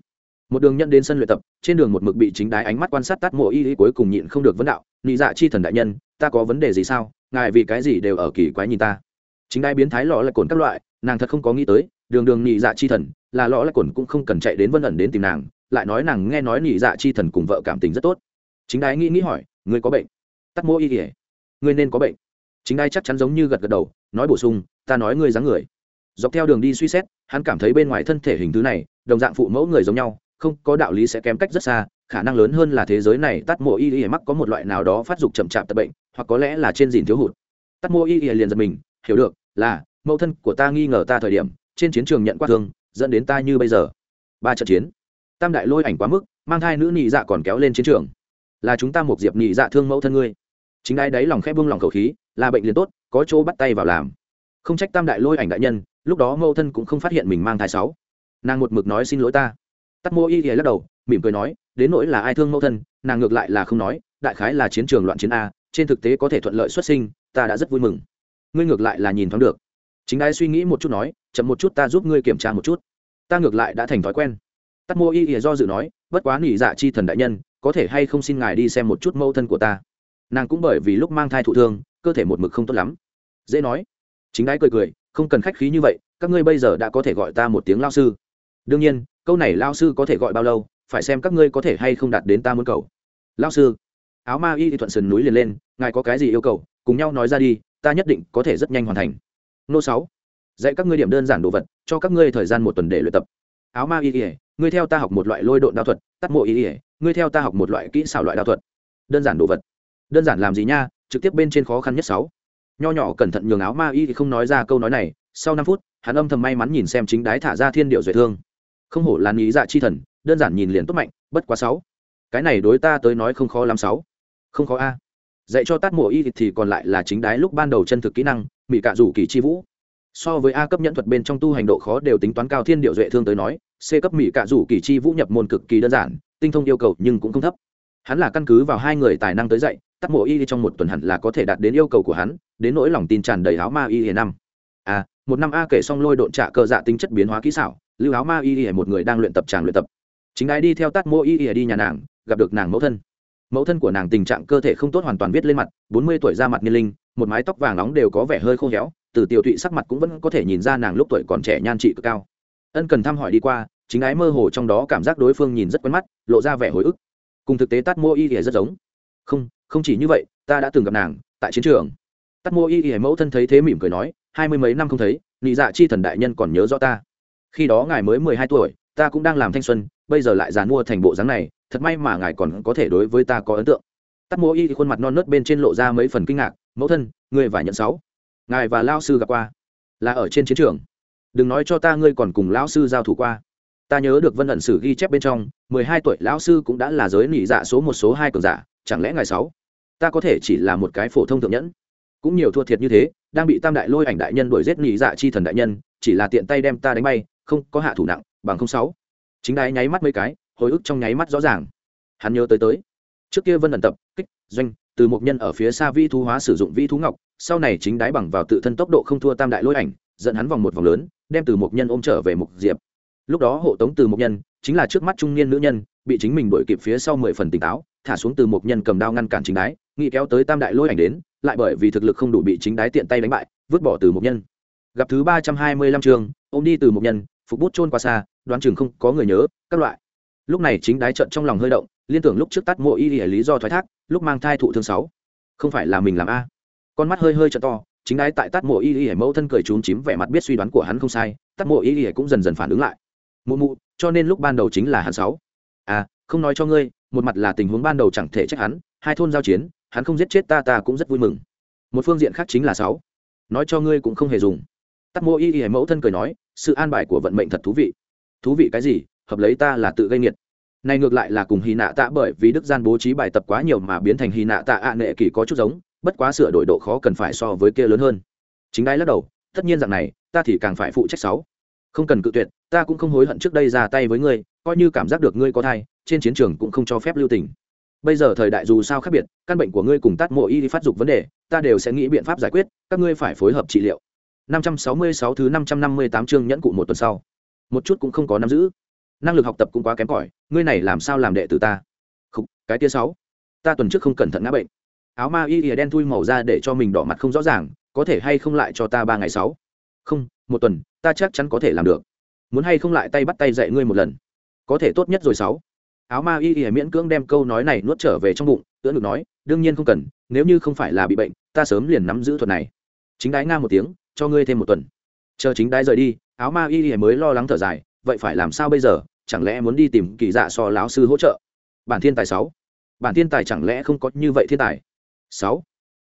A: Một đường nhận đến sân luyện tập, trên đường một mực bị chính đái ánh mắt quan sát tắt mộ y cuối cùng nhịn không được vấn đạo, nị dạ chi thần đại nhân, ta có vấn đề gì sao? Ngài vì cái gì đều ở kỳ quái nhìn ta? Chính đái biến thái lọ lại cồn các loại, nàng thật không có nghĩ tới, đường đường nị dạ chi thần, là lọ lại cồn cũng không cần chạy đến vân ẩn đến tìm nàng lại nói nàng nghe nói nhị dạ chi thần cùng vợ cảm tình rất tốt. Chính đái nghĩ nghĩ hỏi, ngươi có bệnh? Tắt mô y ỉa ngươi nên có bệnh. Chính đai chắc chắn giống như gật gật đầu, nói bổ sung, ta nói ngươi dáng người. Dọc theo đường đi suy xét, hắn cảm thấy bên ngoài thân thể hình thứ này, đồng dạng phụ mẫu người giống nhau, không có đạo lý sẽ kém cách rất xa, khả năng lớn hơn là thế giới này tắt mô y y mắc có một loại nào đó phát dục chậm chạp tập bệnh, hoặc có lẽ là trên dìn thiếu hụt. Tắt mô y y liền giật mình, hiểu được, là, mẫu thân của ta nghi ngờ ta thời điểm, trên chiến trường nhận qua thương, dẫn đến ta như bây giờ. Ba trận chiến tam đại lôi ảnh quá mức, mang thai nữ nhị dạ còn kéo lên chiến trường. Là chúng ta một diệp nhị dạ thương mẫu thân ngươi. Chính ai đấy lòng khẽ buông lòng khẩu khí, là bệnh liền tốt, có chỗ bắt tay vào làm. Không trách tam đại lôi ảnh đại nhân, lúc đó mẫu thân cũng không phát hiện mình mang thai sáu. Nàng một mực nói xin lỗi ta. Tắt mô y lắc đầu, mỉm cười nói, đến nỗi là ai thương mẫu thân, nàng ngược lại là không nói, đại khái là chiến trường loạn chiến a, trên thực tế có thể thuận lợi xuất sinh, ta đã rất vui mừng. Ngươi ngược lại là nhìn thoáng được. Chính ai suy nghĩ một chút nói, chậm một chút ta giúp ngươi kiểm tra một chút. Ta ngược lại đã thành thói quen tắt mô y ỉa do dự nói, bất quá nỉ dạ chi thần đại nhân, có thể hay không xin ngài đi xem một chút mẫu thân của ta? Nàng cũng bởi vì lúc mang thai thụ thương, cơ thể một mực không tốt lắm. Dễ nói. Chính đái cười cười, không cần khách khí như vậy, các ngươi bây giờ đã có thể gọi ta một tiếng lao sư. Đương nhiên, câu này lao sư có thể gọi bao lâu, phải xem các ngươi có thể hay không đạt đến ta muốn cầu. Lao sư. Áo ma y thuận sườn núi liền lên, ngài có cái gì yêu cầu, cùng nhau nói ra đi, ta nhất định có thể rất nhanh hoàn thành. Nô sáu, dạy các ngươi điểm đơn giản đồ vật, cho các ngươi thời gian một tuần để luyện tập áo ma y ỉa, ngươi theo ta học một loại lôi độn đao thuật, tắt mộ y ỉa, ngươi theo ta học một loại kỹ xảo loại đao thuật. Đơn giản đồ vật. Đơn giản làm gì nha, trực tiếp bên trên khó khăn nhất sáu. Nho nhỏ cẩn thận nhường áo ma y thì không nói ra câu nói này, sau năm phút, hắn âm thầm may mắn nhìn xem chính đái thả ra thiên điệu duệ thương. Không hổ là ý dạ chi thần, đơn giản nhìn liền tốt mạnh, bất quá sáu. Cái này đối ta tới nói không khó lắm sáu. Không khó a. Dạy cho tát mộ y thì còn lại là chính đái lúc ban đầu chân thực kỹ năng mỹ cạ rủ kỳ chi vũ so với a cấp nhẫn thuật bên trong tu hành độ khó đều tính toán cao thiên điệu duệ thương tới nói c cấp mỹ cạ rủ kỳ chi vũ nhập môn cực kỳ đơn giản tinh thông yêu cầu nhưng cũng không thấp. Hắn là căn cứ vào hai người tài năng tới dạy tắc mộ y trong một tuần hẳn là có thể đạt đến yêu cầu của hắn đến nỗi lòng tin tràn đầy áo ma y hiền năm. A à, một năm a kể xong lôi độn trạ cơ dạ tính chất biến hóa kỹ xảo lưu áo ma y hiền một người đang luyện tập tràng luyện tập. Chính ai đi theo tắc mộ y hiền đi nhà nàng gặp được nàng mẫu thân. Mẫu thân của nàng tình trạng cơ thể không tốt hoàn toàn viết lên mặt bốn mươi tuổi ra mặt niên linh một mái tóc vàng nóng đều có vẻ hơi khô héo từ tiểu thụy sắc mặt cũng vẫn có thể nhìn ra nàng lúc tuổi còn trẻ nhan trị cực cao. Ân cần thăm hỏi đi qua, chính ái mơ hồ trong đó cảm giác đối phương nhìn rất quen mắt, lộ ra vẻ hồi ức. Cùng thực tế tắt mô y thì rất giống. Không không chỉ như vậy, ta đã từng gặp nàng, tại chiến trường. Tắt mô y thì mẫu thân thấy thế mỉm cười nói, hai mươi mấy năm không thấy, nị dạ chi thần đại nhân còn nhớ rõ ta. Khi đó ngài mới mười hai tuổi, ta cũng đang làm thanh xuân, bây giờ lại dàn mua thành bộ dáng này, thật may mà ngài còn có thể đối với ta có ấn tượng. Tắt mô y khuôn mặt non nớt bên trên lộ ra mấy phần kinh ngạc, mẫu thân, người và nhận sáu ngài và lao sư gặp qua, là ở trên chiến trường. Đừng nói cho ta ngươi còn cùng lão sư giao thủ qua. Ta nhớ được vân ẩn sử ghi chép bên trong, mười hai tuổi lão sư cũng đã là giới nỉ dạ số một số hai cường giả, chẳng lẽ ngày sáu? Ta có thể chỉ là một cái phổ thông thượng nhẫn. Cũng nhiều thua thiệt như thế, đang bị tam đại lôi ảnh đại nhân đuổi giết nỉ dạ chi thần đại nhân, chỉ là tiện tay đem ta đánh bay, không có hạ thủ nặng, bằng không sáu. Chính đái nháy mắt mấy cái, hồi ức trong nháy mắt rõ ràng. Hắn nhớ tới tới. Trước kia vân ẩn tập, kích, doanh từ một nhân ở phía xa vi thú hóa sử dụng vi thú ngọc, sau này chính đái bằng vào tự thân tốc độ không thua tam đại lôi ảnh, dẫn hắn vòng một vòng lớn, đem từ một nhân ôm trở về mục diệp. Lúc đó hộ tống từ một nhân, chính là trước mắt trung niên nữ nhân, bị chính mình đuổi kịp phía sau mười phần tỉnh táo, thả xuống từ một nhân cầm đao ngăn cản chính đái nghĩ kéo tới tam đại lôi ảnh đến, lại bởi vì thực lực không đủ bị chính đái tiện tay đánh bại, vứt bỏ từ một nhân. Gặp thứ ba trăm hai mươi lăm trường ôm đi từ một nhân, phục bút trôn qua xa, đoán chừng không có người nhớ, các loại lúc này chính đái trận trong lòng hơi động, liên tưởng lúc trước tắt mộ y lý do thoái thác, lúc mang thai thụ thương sáu. Không phải là mình làm a. Con mắt hơi hơi trợ to, chính đái tại tắt mộ y y mẫu thân cười trúng chím vẻ mặt biết suy đoán của hắn không sai, tắt mộ y y cũng dần dần phản ứng lại. Mụ mụ, cho nên lúc ban đầu chính là hắn sáu. À không nói cho ngươi, một mặt là tình huống ban đầu chẳng thể trách hắn, hai thôn giao chiến, hắn không giết chết ta ta cũng rất vui mừng. Một phương diện khác chính là sáu. Nói cho ngươi cũng không hề dùng. Tắt mộ y y mẫu thân cười nói, sự an bài của vận mệnh thật thú vị. Thú vị cái gì? Hợp lấy ta là tự gây nghiệt. Này ngược lại là cùng hy nạ tạ bởi vì đức gian bố trí bài tập quá nhiều mà biến thành hy nạ tạ ạ nệ kỳ có chút giống, bất quá sửa đổi độ khó cần phải so với kia lớn hơn. Chính đai lắc đầu, tất nhiên dạng này, ta thì càng phải phụ trách sáu. Không cần cự tuyệt, ta cũng không hối hận trước đây ra tay với ngươi, coi như cảm giác được ngươi có thai, trên chiến trường cũng không cho phép lưu tình. Bây giờ thời đại dù sao khác biệt, căn bệnh của ngươi cùng tát mộ y phát dục vấn đề, ta đều sẽ nghĩ biện pháp giải quyết, các ngươi phải phối hợp trị liệu. 566 thứ 558 chương nhẫn cụ một tuần sau. Một chút cũng không có nắm giữ năng lực học tập cũng quá kém cỏi ngươi này làm sao làm đệ tử ta? Khúc, cái tia sáu. Ta tuần trước không cẩn thận ngã bệnh. Áo ma y ỉa đen thui màu ra để cho mình đỏ mặt không rõ ràng có thể hay không lại cho ta ba ngày sáu? Không một tuần ta chắc chắn có thể làm được. Muốn hay không lại tay bắt tay dạy ngươi một lần? Có thể tốt nhất rồi sáu. Áo ma y ỉa miễn cưỡng đem câu nói này nuốt trở về trong bụng tựa được nói đương nhiên không cần nếu như không phải là bị bệnh ta sớm liền nắm giữ thuật này. Chính đái nga một tiếng cho ngươi thêm một tuần. Chờ chính đái rời đi áo ma y ỉa mới lo lắng thở dài vậy phải làm sao bây giờ? Chẳng lẽ muốn đi tìm kỳ dạ so lão sư hỗ trợ? Bản thiên tài sáu. Bản thiên tài chẳng lẽ không có như vậy thiên tài? Sáu.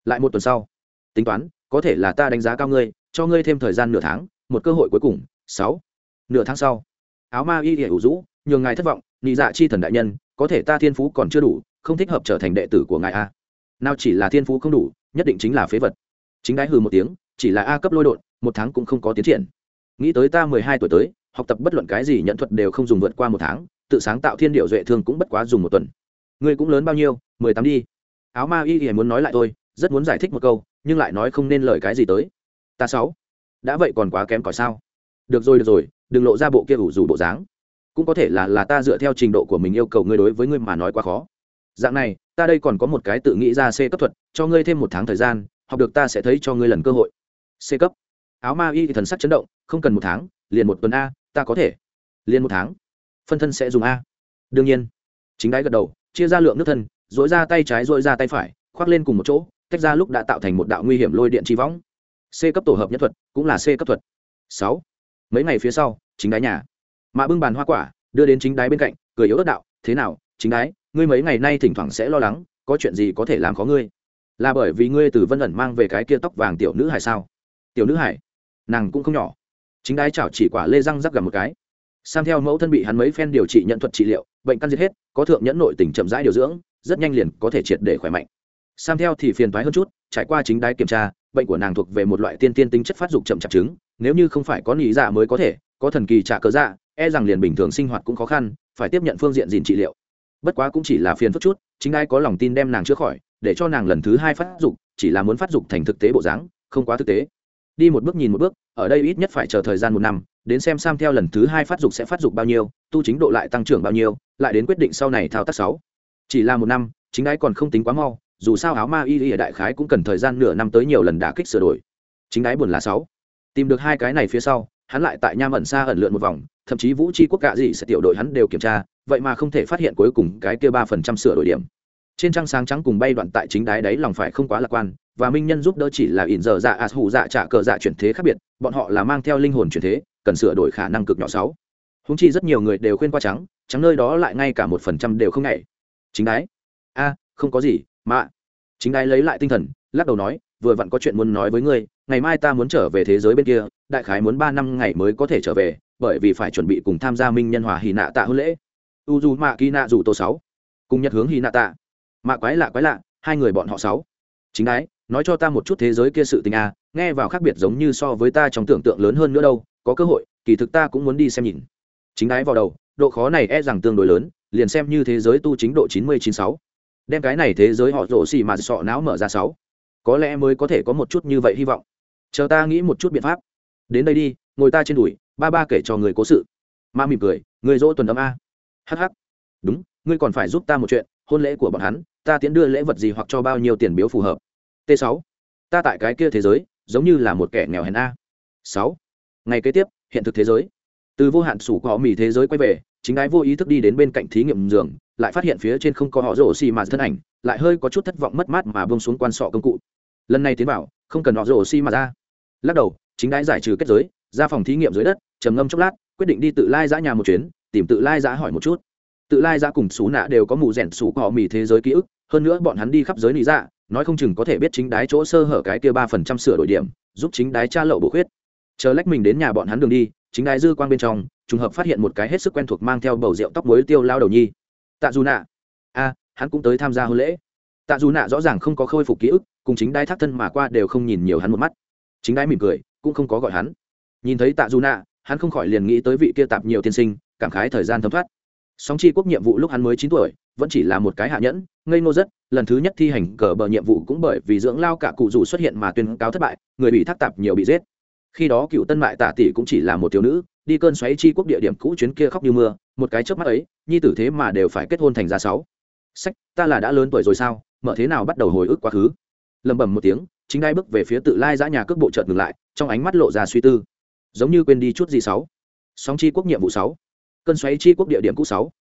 A: Lại một tuần sau. Tính toán, có thể là ta đánh giá cao ngươi, cho ngươi thêm thời gian nửa tháng, một cơ hội cuối cùng. Sáu. Nửa tháng sau. Áo ma y hiểu ủ rũ, nhường ngài thất vọng nị dạ chi thần đại nhân, có thể ta thiên phú còn chưa đủ, không thích hợp trở thành đệ tử của ngài a. Nào chỉ là thiên phú không đủ, nhất định chính là phế vật. Chính đái hừ một tiếng, chỉ là a cấp lôi đột, một tháng cũng không có tiến triển. Nghĩ tới ta mười hai tuổi tới học tập bất luận cái gì nhận thuật đều không dùng vượt qua một tháng, tự sáng tạo thiên điệu duệ thương cũng bất quá dùng một tuần. Ngươi cũng lớn bao nhiêu? Mười tám đi. Áo ma y y muốn nói lại tôi rất muốn giải thích một câu, nhưng lại nói không nên lời cái gì tới. Ta sáu. Đã vậy còn quá kém cỏi sao? Được rồi được rồi, đừng lộ ra bộ kia ủ rủ bộ dáng. Cũng có thể là là ta dựa theo trình độ của mình yêu cầu ngươi đối với ngươi mà nói quá khó. Dạng này, ta đây còn có một cái tự nghĩ ra c cấp thuật, cho ngươi thêm một tháng thời gian, học được ta sẽ thấy cho ngươi lần cơ hội. C cấp. Áo ma y thì thần sắc chấn động, không cần một tháng, liền một tuần a ta có thể. Liền một tháng, phân thân sẽ dùng a. Đương nhiên, chính đáy gật đầu, chia ra lượng nước thân dỗi ra tay trái dỗi ra tay phải, khoác lên cùng một chỗ, tách ra lúc đã tạo thành một đạo nguy hiểm lôi điện chi võng. C cấp tổ hợp nhất thuật, cũng là c cấp thuật. Sáu. Mấy ngày phía sau, chính đáy nhà. Mạ bưng bàn hoa quả, đưa đến chính đáy bên cạnh, cười yếu ớt đạo, thế nào, chính đáy ngươi mấy ngày nay thỉnh thoảng sẽ lo lắng, có chuyện gì có thể làm khó ngươi? Là bởi vì ngươi từ vân ẩn mang về cái kia tóc vàng tiểu nữ hải sao? Tiểu nữ hải? Nàng cũng không nhỏ chính đái chảo chỉ quả lê răng rắc gặp một cái. Sang theo mẫu thân bị hắn mấy phen điều trị nhận thuật trị liệu, bệnh căn diệt hết, có thượng nhẫn nội tình chậm rãi điều dưỡng, rất nhanh liền có thể triệt để khỏe mạnh. Sam theo thì phiền thoái hơn chút, trải qua chính đái kiểm tra, bệnh của nàng thuộc về một loại tiên tiên tính chất phát dục chậm chạp chứng, nếu như không phải có nghĩ dạ mới có thể, có thần kỳ trả cớ dạ e rằng liền bình thường sinh hoạt cũng khó khăn, phải tiếp nhận phương diện gìn trị liệu. Bất quá cũng chỉ là phiền phức chút, chính đái có lòng tin đem nàng chữa khỏi, để cho nàng lần thứ hai phát dục, chỉ là muốn phát dục thành thực tế bộ dáng, không quá thực tế đi một bước nhìn một bước, ở đây ít nhất phải chờ thời gian một năm, đến xem sam theo lần thứ hai phát dục sẽ phát dục bao nhiêu, tu chính độ lại tăng trưởng bao nhiêu, lại đến quyết định sau này thao tác sáu. Chỉ là một năm, chính đái còn không tính quá mau, dù sao áo ma y y ở đại khái cũng cần thời gian nửa năm tới nhiều lần đả kích sửa đổi. Chính đái buồn là sáu. Tìm được hai cái này phía sau, hắn lại tại nham ẩn xa ẩn lượn một vòng, thậm chí vũ chi quốc cạ gì sẽ tiểu đội hắn đều kiểm tra, vậy mà không thể phát hiện cuối cùng cái kia ba phần trăm sửa đổi điểm. Trên trăng sáng trắng cùng bay đoạn tại chính đáy đấy lòng phải không quá lạc quan và minh nhân giúp đỡ chỉ là ỉn giờ dạ ạt hủ dạ trả cờ dạ chuyển thế khác biệt, bọn họ là mang theo linh hồn chuyển thế, cần sửa đổi khả năng cực nhỏ sáu. Húng chi rất nhiều người đều khuyên qua trắng trắng nơi đó lại ngay cả một phần trăm đều không nhảy. Chính đái. A, không có gì, mà. Chính đái lấy lại tinh thần, lắc đầu nói, vừa vặn có chuyện muốn nói với ngươi, ngày mai ta muốn trở về thế giới bên kia, đại khái muốn ba năm ngày mới có thể trở về, bởi vì phải chuẩn bị cùng tham gia minh nhân hòa hì nạ tạ hôn lễ. U du mạ kỳ nạ dù tô sáu. Cùng nhật hướng hì nạ tạ. Mạ quái lạ quái lạ, hai người bọn họ sáu. Chính đái nói cho ta một chút thế giới kia sự tình a, nghe vào khác biệt giống như so với ta trong tưởng tượng lớn hơn nữa đâu, có cơ hội, kỳ thực ta cũng muốn đi xem nhìn. Chính đái vào đầu, độ khó này e rằng tương đối lớn, liền xem như thế giới tu chính độ chín mươi chín sáu. Đem cái này thế giới họ rổ xì mà sọ não mở ra sáu. Có lẽ mới có thể có một chút như vậy hy vọng. Chờ ta nghĩ một chút biện pháp. Đến đây đi, ngồi ta trên đùi, ba ba kể cho người cố sự. Ma mỉm cười, người dỗ tuần âm a. Hh đúng, ngươi còn phải giúp ta một chuyện, hôn lễ của bọn hắn, ta tiến đưa lễ vật gì hoặc cho bao nhiêu tiền biếu phù hợp t 6 ta tại cái kia thế giới, giống như là một kẻ nghèo hèn a. Sáu. Ngày kế tiếp, hiện thực thế giới. Từ vô hạn sủ có mì thế giới quay về, chính ái vô ý thức đi đến bên cạnh thí nghiệm giường, lại phát hiện phía trên không có họ rổ xì mà thân ảnh, lại hơi có chút thất vọng mất mát mà bông xuống quan sọ công cụ. Lần này tiến vào, không cần họ rổ xi mà ra. Lắc đầu, chính đái giải trừ kết giới, ra phòng thí nghiệm dưới đất, trầm ngâm chốc lát, quyết định đi tự lai giã nhà một chuyến, tìm tự lai giã hỏi một chút tự lai ra cùng xú nạ đều có mù rẻn xú cỏ mì thế giới ký ức, hơn nữa bọn hắn đi khắp giới lý dạ nói không chừng có thể biết chính đái chỗ sơ hở cái kia ba phần trăm sửa đổi điểm, giúp chính đái tra lậu bổ khuyết. Chờ lách mình đến nhà bọn hắn đường đi, chính đái dư quang bên trong, trùng hợp phát hiện một cái hết sức quen thuộc mang theo bầu rượu tóc muối tiêu lao đầu nhi. Tạ dù nạ. A, hắn cũng tới tham gia hôn lễ. Tạ dù nạ rõ ràng không có khôi phục ký ức, cùng chính đái thác thân mà qua đều không nhìn nhiều hắn một mắt. Chính đái mỉm cười, cũng không có gọi hắn. Nhìn thấy tạ dù nạ, hắn không khỏi liền nghĩ tới vị kia tạp nhiều tiên sinh, cảm khái thời gian thấm thoát song chi quốc nhiệm vụ lúc hắn mới chín tuổi, vẫn chỉ là một cái hạ nhẫn, ngây ngô rất, lần thứ nhất thi hành cờ bờ nhiệm vụ cũng bởi vì dưỡng lao cả cụ dù xuất hiện mà tuyên cáo thất bại, người bị thác tạp nhiều bị giết. Khi đó cựu tân mại tạ tỷ cũng chỉ là một thiếu nữ, đi cơn xoáy chi quốc địa điểm cũ chuyến kia khóc như mưa, một cái chớp mắt ấy, nhi tử thế mà đều phải kết hôn thành ra sáu. Sách, ta là đã lớn tuổi rồi sao, mở thế nào bắt đầu hồi ức quá khứ? Lầm bầm một tiếng, chính đai bước về phía tự lai giã nhà cước bộ chợt ngừng lại, trong ánh mắt lộ ra suy tư. Giống như quên đi chút gì sáu. Song chi quốc nhiệm vụ sáu cơn xoáy chi quốc địa điểm cũ sáu.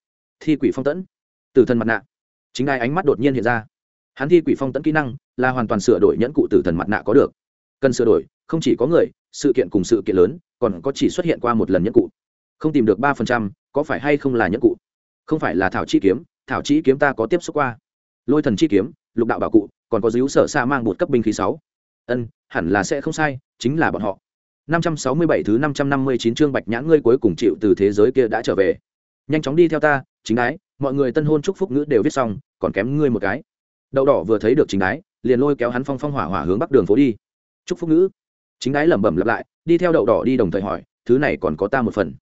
A: Thi quỷ phong tẫn. Tử thần mặt nạ. Chính ai ánh mắt đột nhiên hiện ra. Hắn thi quỷ phong tẫn kỹ năng là hoàn toàn sửa đổi nhẫn cụ tử thần mặt nạ có được. Cần sửa đổi, không chỉ có người, sự kiện cùng sự kiện lớn, còn có chỉ xuất hiện qua một lần nhẫn cụ. Không tìm được ba phần trăm, có phải hay không là nhẫn cụ? Không phải là thảo chi kiếm, thảo chi kiếm ta có tiếp xúc qua. Lôi thần chi kiếm, lục đạo bảo cụ, còn có díu sở xa mang một cấp binh khí sáu. Ân, hẳn là sẽ không sai, chính là bọn họ. 567 thứ 559 chương Bạch Nhãn ngươi cuối cùng chịu từ thế giới kia đã trở về. Nhanh chóng đi theo ta, chính ái mọi người tân hôn chúc phúc ngữ đều viết xong, còn kém ngươi một cái. Đậu đỏ vừa thấy được chính ái liền lôi kéo hắn phong phong hỏa hỏa hướng bắc đường phố đi. Chúc phúc ngữ. Chính ái lẩm bẩm lặp lại, đi theo đậu đỏ đi đồng thời hỏi, thứ này còn có ta một phần.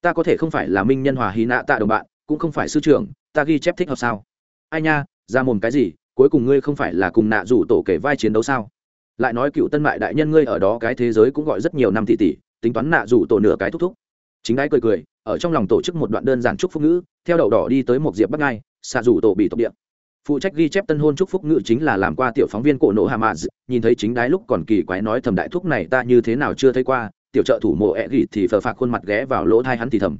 A: Ta có thể không phải là minh nhân hòa hí nạ tạ đồng bạn, cũng không phải sư trưởng, ta ghi chép thích hợp sao? Ai nha, ra mồm cái gì, cuối cùng ngươi không phải là cùng nạ rủ tổ kể vai chiến đấu sao? Lại nói cựu tân mại đại nhân ngươi ở đó cái thế giới cũng gọi rất nhiều năm tỷ tỷ, tính toán nạ rủ tổ nửa cái thúc thúc. Chính đái cười cười, ở trong lòng tổ chức một đoạn đơn giản chúc phúc ngữ, theo đậu đỏ đi tới một diệp bắc ngai, xạ rủ tổ bị tộc địa. Phụ trách ghi chép tân hôn chúc phúc ngữ chính là làm qua tiểu phóng viên cổ nộ hà mã nhìn thấy chính đái lúc còn kỳ quái nói thầm đại thúc này ta như thế nào chưa thấy qua, tiểu trợ thủ mộ ẹ gỉ thì phờ phạc khuôn mặt ghé vào lỗ thai hắn thì thầm.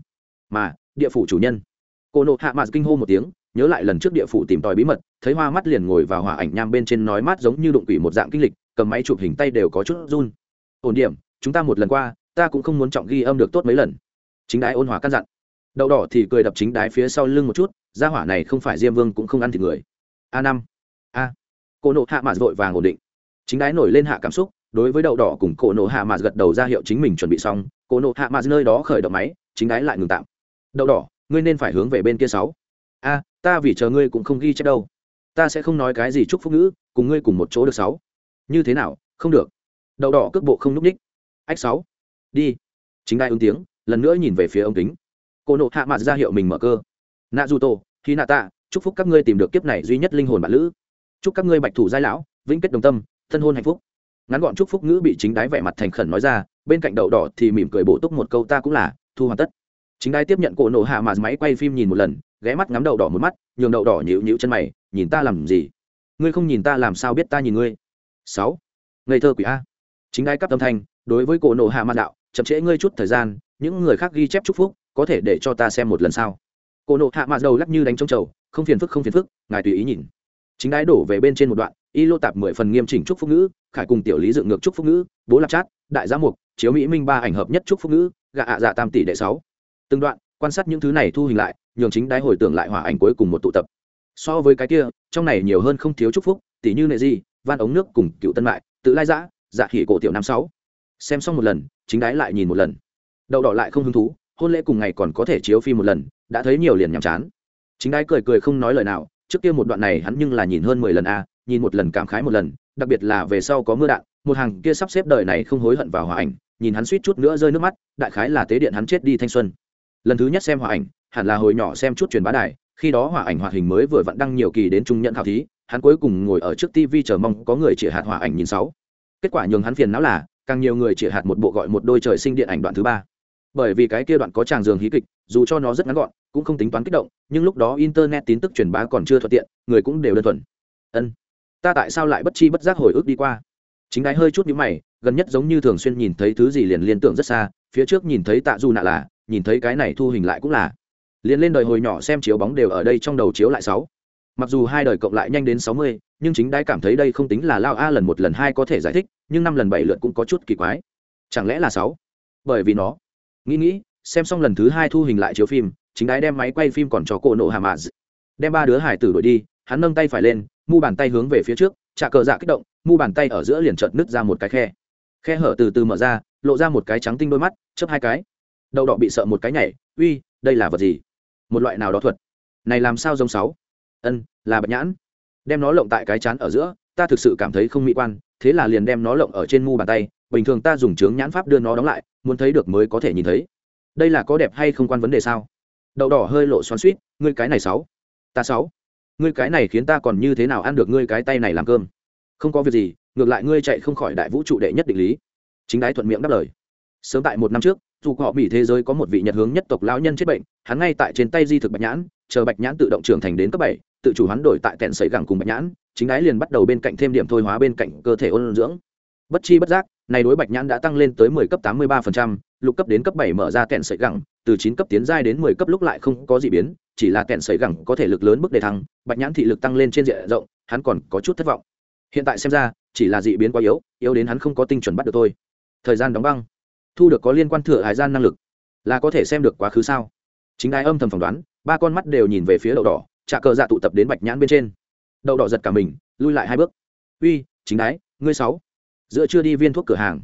A: Mà, địa phủ chủ nhân. Cổ nộ hạ mã kinh hô một tiếng, nhớ lại lần trước địa phủ tìm tòi bí mật, thấy hoa mắt liền ngồi vào hỏa ảnh nham bên trên nói mát giống như đụng quỷ một dạng kinh lịch cầm máy chụp hình tay đều có chút run. Ổn điểm, chúng ta một lần qua, ta cũng không muốn trọng ghi âm được tốt mấy lần. Chính đái ôn hòa căn dặn. Đậu đỏ thì cười đập chính đái phía sau lưng một chút, gia hỏa này không phải diêm vương cũng không ăn thịt người. A năm, a. Cô nộ hạ mạt vội vàng ổn định. Chính đái nổi lên hạ cảm xúc, đối với đậu đỏ cùng cô nộ hạ mạt gật đầu ra hiệu chính mình chuẩn bị xong cô nộ hạ mạt nơi đó khởi động máy, chính đái lại ngừng tạm. Đậu đỏ, ngươi nên phải hướng về bên kia sáu. A, ta vì chờ ngươi cũng không ghi chép đâu. Ta sẽ không nói cái gì chúc phúc ngữ, cùng ngươi cùng một chỗ được sáu như thế nào? Không được. Đậu đỏ cước bộ không núp ních. Ách sáu. Đi. Chính đai ứng tiếng, lần nữa nhìn về phía ông kính. Cô nộ hạ mạt ra hiệu mình mở cơ. Nạ du tô khi nạ tạ chúc phúc các ngươi tìm được kiếp này duy nhất linh hồn bản lữ. Chúc các ngươi bạch thủ giai lão, vĩnh kết đồng tâm, thân hôn hạnh phúc. Ngắn gọn chúc phúc ngữ bị chính đái vẻ mặt thành khẩn nói ra, bên cạnh đậu đỏ thì mỉm cười bổ túc một câu ta cũng là, thu hoàn tất. Chính đái tiếp nhận cổ nổ hạ mà máy quay phim nhìn một lần, ghé mắt ngắm đậu đỏ một mắt, nhường đậu đỏ nhịu nhịu chân mày, nhìn ta làm gì? Ngươi không nhìn ta làm sao biết ta nhìn ngươi? Sáu. Ngây thơ quỷ a. Chính đái cấp tâm thanh, đối với cổ nổ hạ man đạo, chậm trễ ngươi chút thời gian, những người khác ghi chép chúc phúc, có thể để cho ta xem một lần sau cổ nổ hạ mạn đầu lắc như đánh trống trầu, không phiền phức, không phiền phức, ngài tùy ý nhìn. Chính đái đổ về bên trên một đoạn, y lô tạp mười phần nghiêm chỉnh chúc phúc ngữ, khải cùng tiểu lý dựng ngược chúc phúc ngữ, bố lạp chát, đại giá mục, chiếu mỹ minh ba ảnh hợp nhất chúc phúc ngữ, gạ ạ dạ tam tỷ đệ sáu. Từng đoạn, quan sát những thứ này thu hình lại, nhường chính đái hồi tưởng lại hỏa ảnh cuối cùng một tụ tập. So với cái kia, trong này nhiều hơn không thiếu chúc phúc, tỷ như nệ di van ống nước cùng cựu tân mại, tự lai giã dạ khỉ cổ tiểu năm sáu. Xem xong một lần, chính đái lại nhìn một lần. Đậu đỏ lại không hứng thú, hôn lễ cùng ngày còn có thể chiếu phim một lần, đã thấy nhiều liền nhàm chán. Chính đái cười cười không nói lời nào, trước kia một đoạn này hắn nhưng là nhìn hơn mười lần a, nhìn một lần cảm khái một lần, đặc biệt là về sau có mưa đạn, một hàng kia sắp xếp đời này không hối hận vào hòa ảnh, nhìn hắn suýt chút nữa rơi nước mắt, đại khái là tế điện hắn chết đi thanh xuân. Lần thứ nhất xem hòa ảnh, hẳn là hồi nhỏ xem chút truyền bá đài, khi đó hòa ảnh hoạt hình mới vừa vặn đăng nhiều kỳ đến trung nhận khảo thí hắn cuối cùng ngồi ở trước tv chờ mong có người chỉ hạt hỏa ảnh nhìn sáu. Kết quả nhường hắn phiền não là, càng nhiều người chỉ hạt một bộ gọi một đôi trời sinh điện ảnh đoạn thứ ba. Bởi vì cái kia đoạn có tràng giường hí kịch, dù cho nó rất ngắn gọn, cũng không tính toán kích động, nhưng lúc đó internet tin tức truyền bá còn chưa thuận tiện, người cũng đều đơn thuần. Ân, ta tại sao lại bất chi bất giác hồi ức đi qua? Chính đái hơi chút nhíu mày, gần nhất giống như thường xuyên nhìn thấy thứ gì liền liên tưởng rất xa, phía trước nhìn thấy tạ du nạ là, nhìn thấy cái này thu hình lại cũng là. Liền lên đời hồi nhỏ xem chiếu bóng đều ở đây trong đầu chiếu lại sáu mặc dù hai đời cộng lại nhanh đến sáu mươi, nhưng chính đái cảm thấy đây không tính là lao a lần một lần hai có thể giải thích, nhưng năm lần bảy lượt cũng có chút kỳ quái. Chẳng lẽ là sáu? Bởi vì nó, nghĩ nghĩ, xem xong lần thứ hai thu hình lại chiếu phim, chính đái đem máy quay phim còn cho cô nộ hàm mà đem ba đứa hải tử đuổi đi, hắn nâng tay phải lên, mu bàn tay hướng về phía trước, trả cờ dạ kích động, mu bàn tay ở giữa liền trợt nứt ra một cái khe. Khe hở từ từ mở ra, lộ ra một cái trắng tinh đôi mắt, chớp hai cái. Đầu đỏ bị sợ một cái nhảy, uy, đây là vật gì? Một loại nào đó thuật. Này làm sao giống sáu? Ân, là bạch nhãn. Đem nó lộng tại cái chán ở giữa, ta thực sự cảm thấy không mỹ quan, thế là liền đem nó lộng ở trên mu bàn tay, bình thường ta dùng trướng nhãn pháp đưa nó đóng lại, muốn thấy được mới có thể nhìn thấy. Đây là có đẹp hay không quan vấn đề sao? Đậu đỏ hơi lộ xoắn suýt ngươi cái này sáu. Ta sáu. Ngươi cái này khiến ta còn như thế nào ăn được ngươi cái tay này làm cơm? Không có việc gì, ngược lại ngươi chạy không khỏi đại vũ trụ đệ nhất định lý. Chính đái thuận miệng đáp lời. Sớm tại một năm trước, dù họ bị thế giới có một vị nhật hướng nhất tộc lão nhân chết bệnh, hắn ngay tại trên tay di thực bạch nhãn, chờ bạch nhãn tự động trưởng thành đến cấp bảy tự chủ hoán đổi tại tẹn sấy gẳng cùng bạch nhãn chính đái liền bắt đầu bên cạnh thêm điểm thôi hóa bên cạnh cơ thể ôn dưỡng bất chi bất giác này đối bạch nhãn đã tăng lên tới 10 cấp 83%, lục cấp đến cấp 7 mở ra kẹn sợi gẳng, từ 9 cấp tiến giai đến 10 cấp lúc lại không có gì biến, chỉ là kẹn sợi gẳng có thể lực lớn bước đề thăng, bạch nhãn thị lực tăng lên trên diện rộng, hắn còn có chút thất vọng. Hiện tại xem ra, chỉ là dị biến quá yếu, yếu đến hắn không có tinh chuẩn bắt được thôi. Thời gian đóng băng, thu được có liên quan thừa hải gian năng lực, là có thể xem được quá khứ sao? Chính ai âm thầm phỏng đoán, ba con mắt đều nhìn về phía đậu đỏ, trả cờ dạ tụ tập đến bạch nhãn bên trên. Đậu đỏ giật cả mình, lui lại hai bước. "Uy, chính đái, ngươi sáu." giữa chưa đi viên thuốc cửa hàng.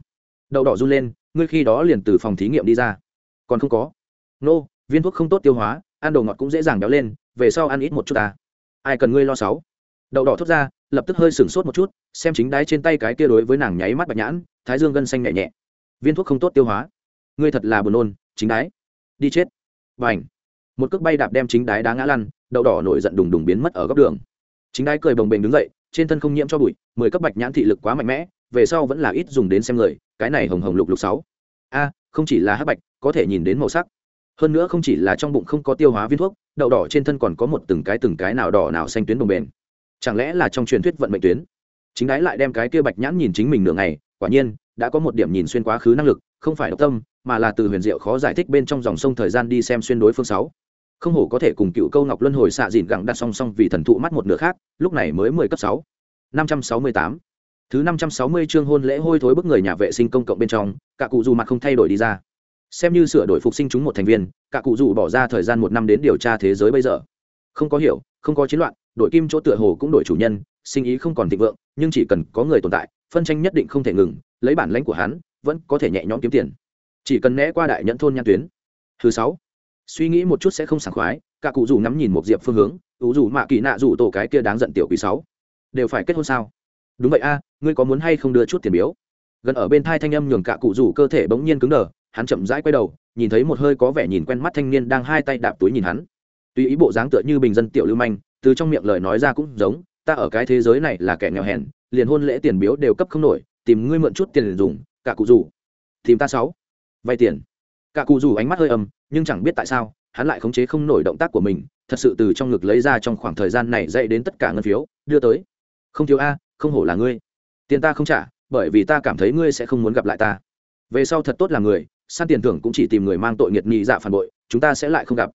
A: Đậu đỏ run lên ngươi khi đó liền từ phòng thí nghiệm đi ra. Còn không có. Nô、no, viên thuốc không tốt tiêu hóa ăn đồ ngọt cũng dễ dàng béo lên về sau ăn ít một chút ta. Ai cần ngươi lo sáu? Đậu đỏ thốt ra lập tức hơi sửng sốt một chút xem chính đái trên tay cái kia đối với nàng nháy mắt bạch nhãn thái dương gân xanh nhẹ nhẹ. Viên thuốc không tốt tiêu hóa. Ngươi thật là buồn nôn chính đái. Đi chết. Và ảnh một cước bay đạp đem chính đái đá ngã lăn đậu đỏ nổi giận đùng đùng biến mất ở góc đường. Chính đái cười bồng bềnh đứng dậy, trên thân không nhiễm cho bụi, mười cấp bạch nhãn thị lực quá mạnh mẽ, về sau vẫn là ít dùng đến xem người, cái này hồng hồng lục lục sáu. A, không chỉ là hắc bạch, có thể nhìn đến màu sắc. Hơn nữa không chỉ là trong bụng không có tiêu hóa viên thuốc, đậu đỏ trên thân còn có một từng cái từng cái nào đỏ nào xanh tuyến bồng bền chẳng lẽ là trong truyền thuyết vận mệnh tuyến? Chính đái lại đem cái kia bạch nhãn nhìn chính mình nửa ngày, quả nhiên, đã có một điểm nhìn xuyên quá khứ năng lực, không phải độc tâm, mà là từ huyền diệu khó giải thích bên trong dòng sông thời gian đi xem xuyên đối phương sáu không hổ có thể cùng cựu câu ngọc luân hồi xạ dìn gẳng đặt song song vì thần thụ mắt một nửa khác, lúc này mới mười cấp sáu. Năm trăm sáu mươi tám. Thứ năm trăm sáu mươi chương hôn lễ hôi thối bức người nhà vệ sinh công cộng bên trong, cả cụ dù mặt không thay đổi đi ra. Xem như sửa đổi phục sinh chúng một thành viên, cả cụ dù bỏ ra thời gian một năm đến điều tra thế giới bây giờ. Không có hiểu, không có chiến loạn, đội kim chỗ tựa hồ cũng đổi chủ nhân, sinh ý không còn thịnh vượng, nhưng chỉ cần có người tồn tại, phân tranh nhất định không thể ngừng, lấy bản lãnh của hắn, vẫn có thể nhẹ nhõm kiếm tiền. Chỉ cần né qua đại nhẫn thôn nhan tuyến. Thứ sáu suy nghĩ một chút sẽ không sảng khoái, cả cụ dù ngắm nhìn một diệp phương hướng, ủ dù mạ kỳ nạ dù tổ cái kia đáng giận tiểu quý sáu. Đều phải kết hôn sao? Đúng vậy a, ngươi có muốn hay không đưa chút tiền biếu? Gần ở bên thai thanh âm nhường cả cụ rủ cơ thể bỗng nhiên cứng đờ, hắn chậm rãi quay đầu, nhìn thấy một hơi có vẻ nhìn quen mắt thanh niên đang hai tay đạp túi nhìn hắn. Tuy ý bộ dáng tựa như bình dân tiểu lưu manh, từ trong miệng lời nói ra cũng giống, ta ở cái thế giới này là kẻ nghèo hèn, liền hôn lễ tiền biếu đều cấp không nổi, tìm ngươi mượn chút tiền dùng, cả cụ rủ. Tìm ta sáu. Vay tiền cả cụ dù ánh mắt hơi ầm nhưng chẳng biết tại sao, hắn lại khống chế không nổi động tác của mình, thật sự từ trong ngực lấy ra trong khoảng thời gian này dậy đến tất cả ngân phiếu, đưa tới. Không thiếu a, không hổ là ngươi. Tiền ta không trả, bởi vì ta cảm thấy ngươi sẽ không muốn gặp lại ta. Về sau thật tốt là người, san tiền thưởng cũng chỉ tìm người mang tội nghiệt nhị dạ phản bội, chúng ta sẽ lại không gặp.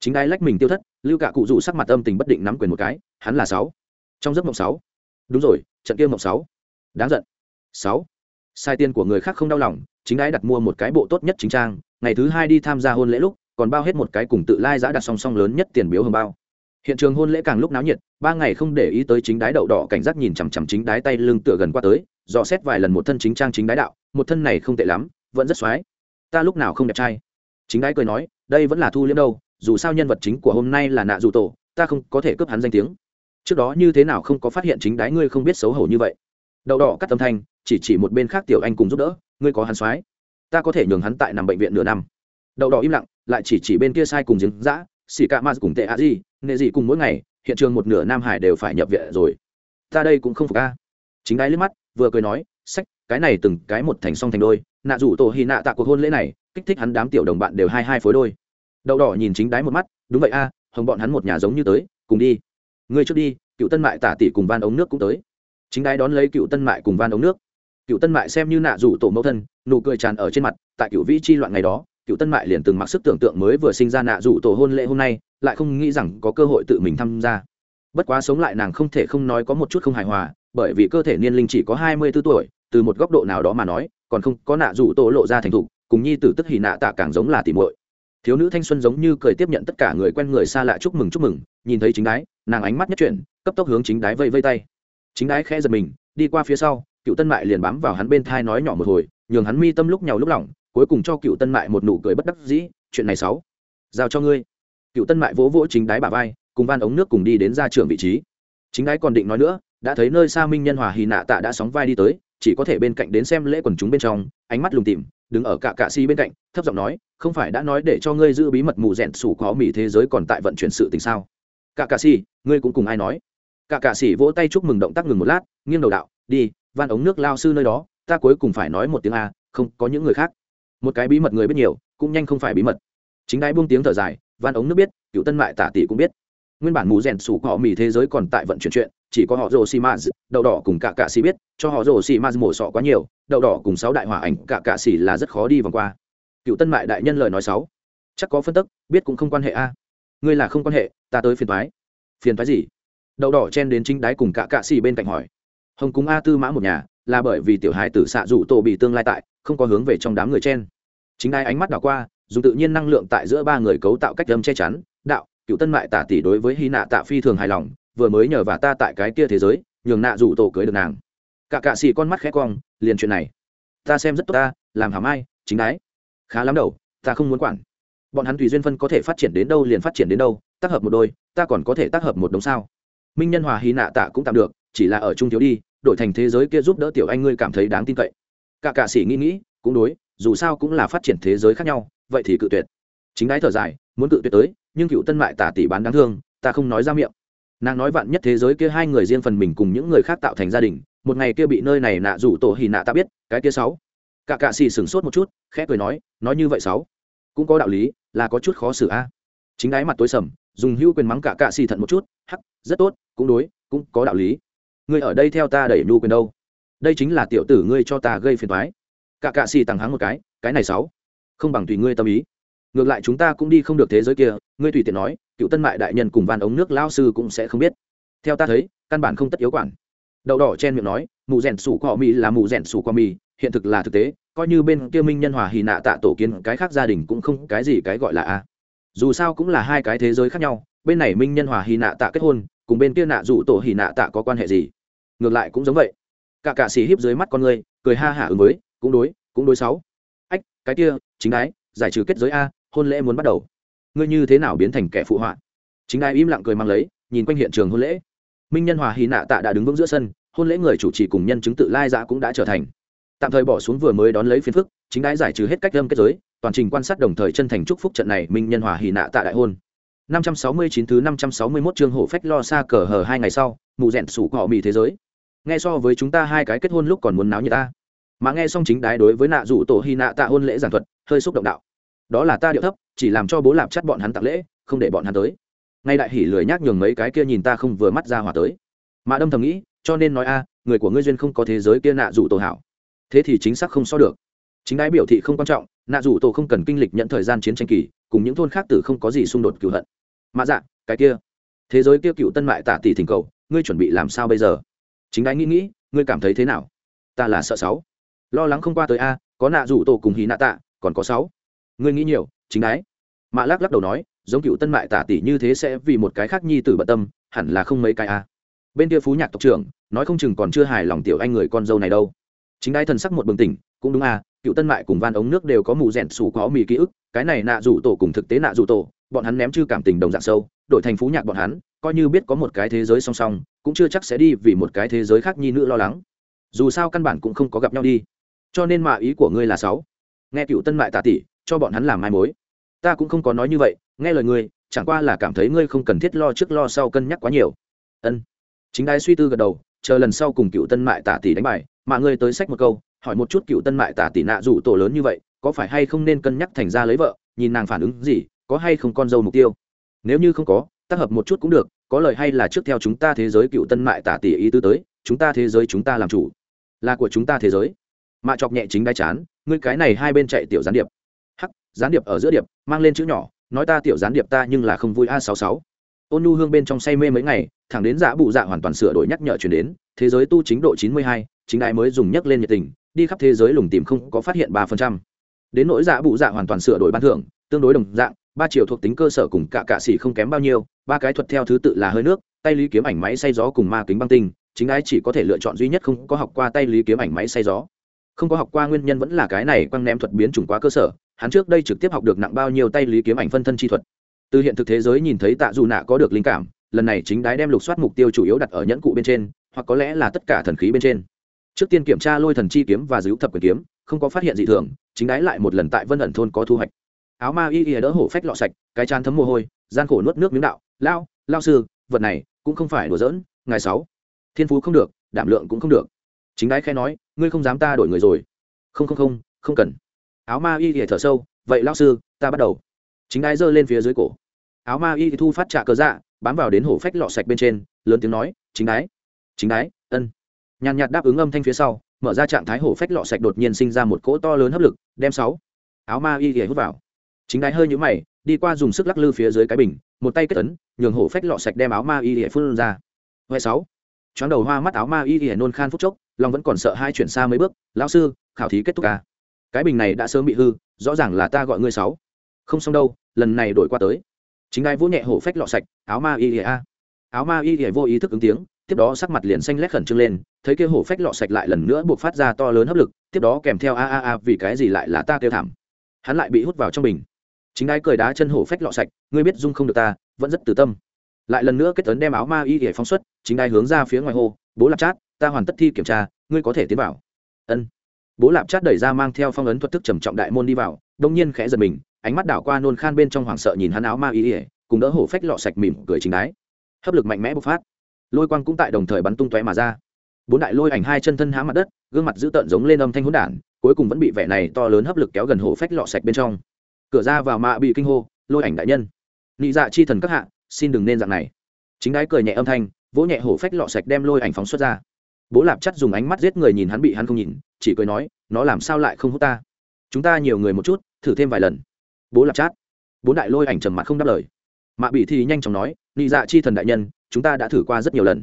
A: Chính đai lách mình tiêu thất, lưu cả cụ dù sắc mặt âm tình bất định nắm quyền một cái, hắn là sáu. Trong giấc mộng sáu. Đúng rồi, trận kia mộng sáu. Đáng giận. Sáu. Sai tiền của người khác không đau lòng, chính đái đặt mua một cái bộ tốt nhất chính trang ngày thứ hai đi tham gia hôn lễ lúc, còn bao hết một cái cùng tự lai giã đặt song song lớn nhất tiền biếu hồng bao. Hiện trường hôn lễ càng lúc náo nhiệt, ba ngày không để ý tới chính đái đậu đỏ cảnh giác nhìn chằm chằm chính đái tay lưng tựa gần qua tới, dò xét vài lần một thân chính trang chính đái đạo, một thân này không tệ lắm, vẫn rất x ta lúc nào không đẹp trai? Chính đái cười nói, đây vẫn là thu liễm đâu, dù sao nhân vật chính của hôm nay là nạ dù tổ, ta không có thể cướp hắn danh tiếng. Trước đó như thế nào không có phát hiện chính đái ngươi không biết xấu hổ như vậy. Đậu đỏ cắt âm thanh, chỉ chỉ một bên khác tiểu anh cùng giúp đỡ, ngươi có hắn soái ta có thể nhường hắn tại nằm bệnh viện nửa năm. Đậu đỏ im lặng, lại chỉ chỉ bên kia sai cùng giếng dã, xỉ ca ma cùng tệ a di nệ gì cùng mỗi ngày, hiện trường một nửa nam hải đều phải nhập viện rồi. Ta đây cũng không phục ca chính đái liếc mắt, vừa cười nói, sách, cái này từng cái một thành song thành đôi, nạ rủ tổ hy nạ tạ cuộc hôn lễ này, kích thích hắn đám tiểu đồng bạn đều hai hai phối đôi. Đậu đỏ nhìn chính đái một mắt, đúng vậy a, hồng bọn hắn một nhà giống như tới, cùng đi. Ngươi trước đi, cựu tân mại tả tỷ cùng van ống nước cũng tới. Chính đái đón lấy cựu tân mại cùng van ống nước cựu tân mại xem như nạ rủ tổ mẫu thân, nụ cười tràn ở trên mặt, tại cựu vĩ chi loạn ngày đó cựu tân mại liền từng mặc sức tưởng tượng mới vừa sinh ra nạ rủ tổ hôn lễ hôm nay, lại không nghĩ rằng có cơ hội tự mình tham gia. Bất quá sống lại nàng không thể không nói có một chút không hài hòa, bởi vì cơ thể niên linh chỉ có hai mươi b ố tuổi, từ một góc độ nào đó mà nói, còn không có nạ rủ tổ lộ ra thành thục, cùng nhi tử tức hì nạ tạ càng giống là tìm muội. Thiếu nữ thanh xuân giống như cười tiếp nhận tất cả người quen người xa lạ chúc mừng chúc mừng, nhìn thấy chính đái, nàng ánh mắt nhất chuyển, cấp tốc hướng chính đái vây vây tay. Chính đái khẽ giật mình, đi qua phía sau cựu tân mại liền bám vào hắn bên thai nói nhỏ một hồi, nhường hắn mi tâm lúc nhàu lúc lỏng, cuối cùng cho cựu tân mại một nụ cười bất đắc dĩ, chuyện này sáu, giao cho ngươi. Cựu tân mại vỗ vỗ chính đái bà vai, cùng van ống nước cùng đi đến ra trường vị trí. Chính đái còn định nói nữa, đã thấy nơi xa minh nhân hòa hì nạ tạ đã sóng vai đi tới, chỉ có thể bên cạnh đến xem lễ quần chúng bên trong, ánh mắt lùng tìm đứng ở cả cạ si bên cạnh, thấp giọng nói, không phải đã nói để cho ngươi giữ bí mật mù rẽn sủ khó mỹ thế giới còn tại vận chuyển sự tình sao? Cả cạ si, ngươi cũng cùng ai nói? Cả cạ si vỗ tay chúc mừng động tác ngừng một lát, nghiêng đầu đạo, đi van ống nước lao sư nơi đó, ta cuối cùng phải nói một tiếng a, không, có những người khác. Một cái bí mật người biết nhiều, cũng nhanh không phải bí mật. Chính đái buông tiếng thở dài, van ống nước biết, cựu tân mại tả tỷ cũng biết. Nguyên bản mù rèn sủ họ mì thế giới còn tại vận chuyển chuyện, chỉ có họ rồ xì maz đậu đỏ cùng cả cạ xì biết, cho họ rồ xì maz mổ sọ quá nhiều, đậu đỏ cùng sáu đại hỏa ảnh, cả cạ xì là rất khó đi vòng qua. Cựu tân mại đại nhân lời nói sáu, chắc có phân tức, biết cũng không quan hệ a. Ngươi là không quan hệ, ta tới phiền thoái phiền thoái gì? Đậu đỏ chen đến chính đái cùng cả cạ xì bên cạnh hỏi hồng cúng a tư mã một nhà, là bởi vì tiểu hài tử xạ rủ tổ bị tương lai tại, không có hướng về trong đám người trên chính đái ánh mắt đảo qua, dùng tự nhiên năng lượng tại giữa ba người cấu tạo cách âm che chắn, đạo, cựu tân mại tả tỷ đối với hy nạ tạ phi thường hài lòng, vừa mới nhờ và ta tại cái kia thế giới, nhường nạ rủ tổ cưới được nàng. Cả cạ xì con mắt khẽ cong, liền chuyện này. Ta xem rất tốt ta, làm hàm ai, chính đái khá lắm đầu, ta không muốn quản. Bọn hắn tùy duyên phân có thể phát triển đến đâu liền phát triển đến đâu, tác hợp một đôi, ta còn có thể tác hợp một đống sao. Minh nhân hòa hy nạ tạ cũng tạm được, chỉ là ở trung thiếu đi đổi thành thế giới kia giúp đỡ tiểu anh ngươi cảm thấy đáng tin cậy. Cả cạ sĩ nghĩ nghĩ, cũng đối, dù sao cũng là phát triển thế giới khác nhau, vậy thì cự tuyệt. Chính đái thở dài, muốn cự tuyệt tới, nhưng cựu tân mại tả tỷ bán đáng thương, ta không nói ra miệng. Nàng nói vạn nhất thế giới kia hai người riêng phần mình cùng những người khác tạo thành gia đình, một ngày kia bị nơi này nạ rủ tổ hì nạ ta biết, cái kia sáu. Cả cạ xì sửng sốt một chút, khẽ cười nói nói như vậy sáu. Cũng có đạo lý, là có chút khó xử a. Chính đái mặt tối sầm, dùng hữu quyền mắng cả cạ xì thận một chút, hắc, rất tốt, cũng đối, cũng có đạo lý ngươi ở đây theo ta đẩy nhu quyền đâu? Đây chính là tiểu tử ngươi cho ta gây phiền thoái cả cạ xì tăng hắng một cái cái này sáu. Không bằng tùy ngươi tâm ý. Ngược lại chúng ta cũng đi không được thế giới kia, ngươi tùy tiện nói, cựu tân mại đại nhân cùng van ống nước lao sư cũng sẽ không biết. Theo ta thấy, căn bản không tất yếu quản. Đậu đỏ chen miệng nói, mù rèn sủ cọ mì là mù rèn sủ qua mì, hiện thực là thực tế, coi như bên kia minh nhân hòa hì nạ tạ tổ kiến, cái khác gia đình cũng không cái gì cái gọi là a. Dù sao cũng là hai cái thế giới khác nhau, bên này minh nhân hòa hì nạ tạ kết hôn, cùng bên kia nạ dụ tổ hì nạ tạ có quan hệ gì? Ngược lại cũng giống vậy. Cả cạ xì hiếp dưới mắt con người, cười ha hả ứng với cũng đối cũng đối sáu. Ách cái kia chính đái giải trừ kết giới a hôn lễ muốn bắt đầu. Ngươi như thế nào biến thành kẻ phụ họa? Chính đái im lặng cười mang lấy nhìn quanh hiện trường hôn lễ. Minh nhân hòa hy nạ tạ đã đứng vững giữa sân hôn lễ người chủ trì cùng nhân chứng tự lai dạ cũng đã trở thành. Tạm thời bỏ xuống vừa mới đón lấy phiến phức chính đái giải trừ hết cách lâm kết giới toàn trình quan sát đồng thời chân thành chúc phúc trận này minh nhân hòa hỷ nạ tạ đại hôn. 569 thứ 561 chương hổ phách lo xa cờ hờ hai ngày sau mụ rèn sủ họ mì thế giới nghe so với chúng ta hai cái kết hôn lúc còn muốn náo như ta. Mà nghe xong chính đái đối với nạ dụ tổ hy nạ tạ hôn lễ giảng thuật, hơi xúc động đạo. Đó là ta điệu thấp, chỉ làm cho bố lạp chắt bọn hắn tặng lễ, không để bọn hắn tới. Ngay đại hỉ lười nhác nhường mấy cái kia nhìn ta không vừa mắt ra hỏa tới. Mà đâm thầm nghĩ, cho nên nói a, người của ngươi duyên không có thế giới kia nạ dụ tổ hảo. Thế thì chính xác không so được. Chính đái biểu thị không quan trọng, nạ dụ tổ không cần kinh lịch nhận thời gian chiến tranh kỳ, cùng những thôn khác tử không có gì xung đột cựu hận. Mà dạ cái kia. Thế giới kia cựu tân mại tả tỷ thỉnh cầu, ngươi chuẩn bị làm sao bây giờ? Chính đái nghĩ nghĩ, ngươi cảm thấy thế nào? Ta là sợ sáu. Lo lắng không qua tới a, có nạ rủ tổ cùng hí nạ tạ, còn có sáu. Ngươi nghĩ nhiều, chính đái. Mạ lắc lắc đầu nói, giống cựu tân mại tả tỷ như thế sẽ vì một cái khác nhi tử bận tâm, hẳn là không mấy cái a. Bên kia phú nhạc tộc trưởng, nói không chừng còn chưa hài lòng tiểu anh người con dâu này đâu. Chính đái thần sắc một bừng tỉnh, cũng đúng a, cựu tân mại cùng van ống nước đều có mù rèn sủ có mì ký ức, cái này nạ rủ tổ cùng thực tế nạ rủ tổ, bọn hắn ném chư cảm tình đồng dạng sâu đổi thành phú nhạc bọn hắn, coi như biết có một cái thế giới song song, cũng chưa chắc sẽ đi vì một cái thế giới khác nhi nữ lo lắng. Dù sao căn bản cũng không có gặp nhau đi. Cho nên mạ ý của ngươi là sáu. Nghe cựu tân mại tà tỷ cho bọn hắn làm mai mối. Ta cũng không có nói như vậy, nghe lời ngươi, chẳng qua là cảm thấy ngươi không cần thiết lo trước lo sau cân nhắc quá nhiều. Ân. Chính đai suy tư gật đầu, chờ lần sau cùng cựu tân mại tà tỷ đánh bài, mà ngươi tới sách một câu, hỏi một chút cựu tân mại tà tỷ nạ rủ tổ lớn như vậy, có phải hay không nên cân nhắc thành ra lấy vợ, nhìn nàng phản ứng gì, có hay không con dâu mục tiêu nếu như không có, tác hợp một chút cũng được, có lời hay là trước theo chúng ta thế giới cựu tân mại tả tỷ ý tứ tới, chúng ta thế giới chúng ta làm chủ. Là của chúng ta thế giới. Mạ chọc nhẹ chính đai chán, ngươi cái này hai bên chạy tiểu gián điệp. Hắc, gián điệp ở giữa điệp, mang lên chữ nhỏ, nói ta tiểu gián điệp ta nhưng là không vui a sáu sáu. Ôn nu hương bên trong say mê mấy ngày, thẳng đến dạ bụ dạ hoàn toàn sửa đổi nhắc nhở chuyển đến, thế giới tu chính độ chín mươi hai, chính đại mới dùng nhắc lên nhiệt tình, đi khắp thế giới lùng tìm không có phát hiện ba phần trăm. Đến nỗi dạ bụ dạ hoàn toàn sửa đổi ban thưởng, tương đối đồng dạng ba chiều thuộc tính cơ sở cùng cả cạ xỉ không kém bao nhiêu, ba cái thuật theo thứ tự là hơi nước, tay lý kiếm ảnh máy xay gió cùng ma kính băng tinh, chính ái chỉ có thể lựa chọn duy nhất không có học qua tay lý kiếm ảnh máy xay gió. Không có học qua nguyên nhân vẫn là cái này quăng ném thuật biến chủng quá cơ sở, hắn trước đây trực tiếp học được nặng bao nhiêu tay lý kiếm ảnh phân thân chi thuật. Từ hiện thực thế giới nhìn thấy tạ dù nạ có được linh cảm, lần này chính đái đem lục soát mục tiêu chủ yếu đặt ở nhẫn cụ bên trên, hoặc có lẽ là tất cả thần khí bên trên. Trước tiên kiểm tra lôi thần chi kiếm và giữ thập quyền kiếm, không có phát hiện gì thường, chính đái lại một lần tại vân ẩn thôn có thu hoạch áo ma y ỉa đỡ hổ phách lọ sạch, cái chán thấm mồ hôi, gian khổ nuốt nước miếng đạo lao lao sư, vật này cũng không phải đùa giỡn ngày sáu, thiên phú không được, đảm lượng cũng không được. Chính đái khẽ nói, ngươi không dám ta đổi người rồi. Không không không không cần. Áo ma y ỉa thở sâu, vậy lao sư, ta bắt đầu. Chính đái giơ lên phía dưới cổ. Áo ma y thu phát trả cờ dạ bám vào đến hổ phách lọ sạch bên trên, lớn tiếng nói, chính đái chính đái, ân. Nhàn nhạt đáp ứng âm thanh phía sau, mở ra trạng thái hổ phách lọ sạch đột nhiên sinh ra một cỗ to lớn hấp lực, đem sáu áo ma y y hút vào chính đái hơi nhũ mày, đi qua dùng sức lắc lư phía dưới cái bình, một tay kết tấn nhường hổ phách lọ sạch đem áo ma y ỉa phun ra. Huệ sáu, choáng đầu hoa mắt áo ma y ỉa nôn khan phút chốc long vẫn còn sợ hai chuyển xa mấy bước, lão sư, khảo thí kết thúc ca cái bình này đã sớm bị hư, rõ ràng là ta gọi ngươi sáu. Không xong đâu, lần này đổi qua tới. Chính đai vỗ nhẹ hổ phách lọ sạch, áo ma y ỉa a. Áo ma y ỉa vô ý thức ứng tiếng, tiếp đó sắc mặt liền xanh lét khẩn trương lên, thấy kia hổ phách lọ sạch lại lần nữa buộc phát ra to lớn hấp lực, tiếp đó kèm theo a a a vì cái gì lại là ta kêu thảm. Hắn lại bị hút vào trong bình chính đái cười đá chân hổ phách lọ sạch, ngươi biết dung không được ta, vẫn rất từ tâm. Lại lần nữa kết tấn đem áo ma y để phóng xuất, chính đái hướng ra phía ngoài hồ bố lạp chát, ta hoàn tất thi kiểm tra, ngươi có thể tiến vào. Ân. Bố lạp chát đẩy ra mang theo phong ấn thuật thức trầm trọng đại môn đi vào, đông nhiên khẽ giật mình, ánh mắt đảo qua nôn khan bên trong hoảng sợ nhìn hắn áo ma y ỉa cùng đỡ hổ phách lọ sạch mỉm cười chính đái. Hấp lực mạnh mẽ bộc phát, lôi quang cũng tại đồng thời bắn tung tóe mà ra. Bốn đại lôi ảnh hai chân thân há mặt đất, gương mặt dữ tợn giống lên âm thanh hỗn đản, cuối cùng vẫn bị vẻ này to lớn hấp lực kéo gần hổ phách lọ sạch bên trong cửa ra vào mạ bị kinh hô, lôi ảnh đại nhân, nị dạ chi thần các hạ, xin đừng nên dạng này. Chính đái cười nhẹ âm thanh, vỗ nhẹ hổ phách lọ sạch đem lôi ảnh phóng xuất ra. Bố lạp chắt dùng ánh mắt giết người nhìn hắn bị hắn không nhìn, chỉ cười nói, nó làm sao lại không hút ta? Chúng ta nhiều người một chút, thử thêm vài lần. Bố lạp chát bốn đại lôi ảnh trầm mặt không đáp lời. Mạ bị thì nhanh chóng nói, nị dạ chi thần đại nhân, chúng ta đã thử qua rất nhiều lần.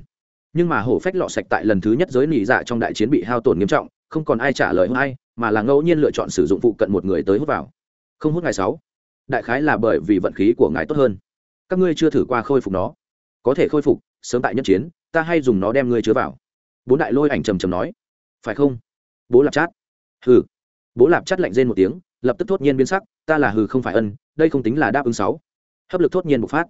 A: Nhưng mà hổ phách lọ sạch tại lần thứ nhất giới nị dạ trong đại chiến bị hao tổn nghiêm trọng, không còn ai trả lời ai, mà là ngẫu nhiên lựa chọn sử dụng phụ cận một người tới hút vào không hút ngày sáu. Đại khái là bởi vì vận khí của ngài tốt hơn. Các ngươi chưa thử qua khôi phục nó. Có thể khôi phục, sớm tại nhất chiến, ta hay dùng nó đem ngươi chứa vào. Bốn đại lôi ảnh trầm trầm nói. Phải không? Bố lạp chát. Hừ. Bố lạp chát lạnh rên một tiếng, lập tức thốt nhiên biến sắc, ta là hừ không phải ân, đây không tính là đáp ứng sáu. Hấp lực thốt nhiên bộc phát.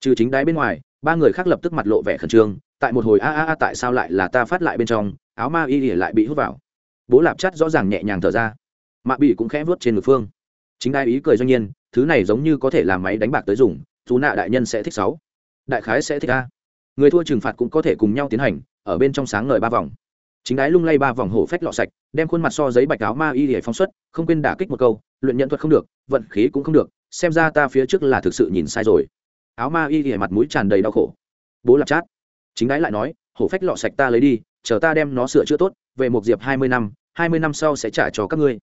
A: Trừ chính đáy bên ngoài, ba người khác lập tức mặt lộ vẻ khẩn trương, tại một hồi a a a tại sao lại là ta phát lại bên trong, áo ma y ỉa lại bị hút vào. Bố lạp chát rõ ràng nhẹ nhàng thở ra. Mạ bị cũng khẽ vớt trên ngực phương chính đại ý cười doanh nhiên thứ này giống như có thể làm máy đánh bạc tới dùng chú nạ đại nhân sẽ thích sáu. Đại khái sẽ thích a. Người thua trừng phạt cũng có thể cùng nhau tiến hành, ở bên trong sáng ngời ba vòng. Chính đái lung lay ba vòng hổ phách lọ sạch, đem khuôn mặt so giấy bạch áo ma y để phóng xuất, không quên đả kích một câu, luyện nhận thuật không được, vận khí cũng không được, xem ra ta phía trước là thực sự nhìn sai rồi. Áo ma y để mặt mũi tràn đầy đau khổ. Bố lạp chát. Chính đái lại nói, hổ phách lọ sạch ta lấy đi, chờ ta đem nó sửa chữa tốt, về một diệp hai mươi năm, hai mươi năm sau sẽ trả cho các ngươi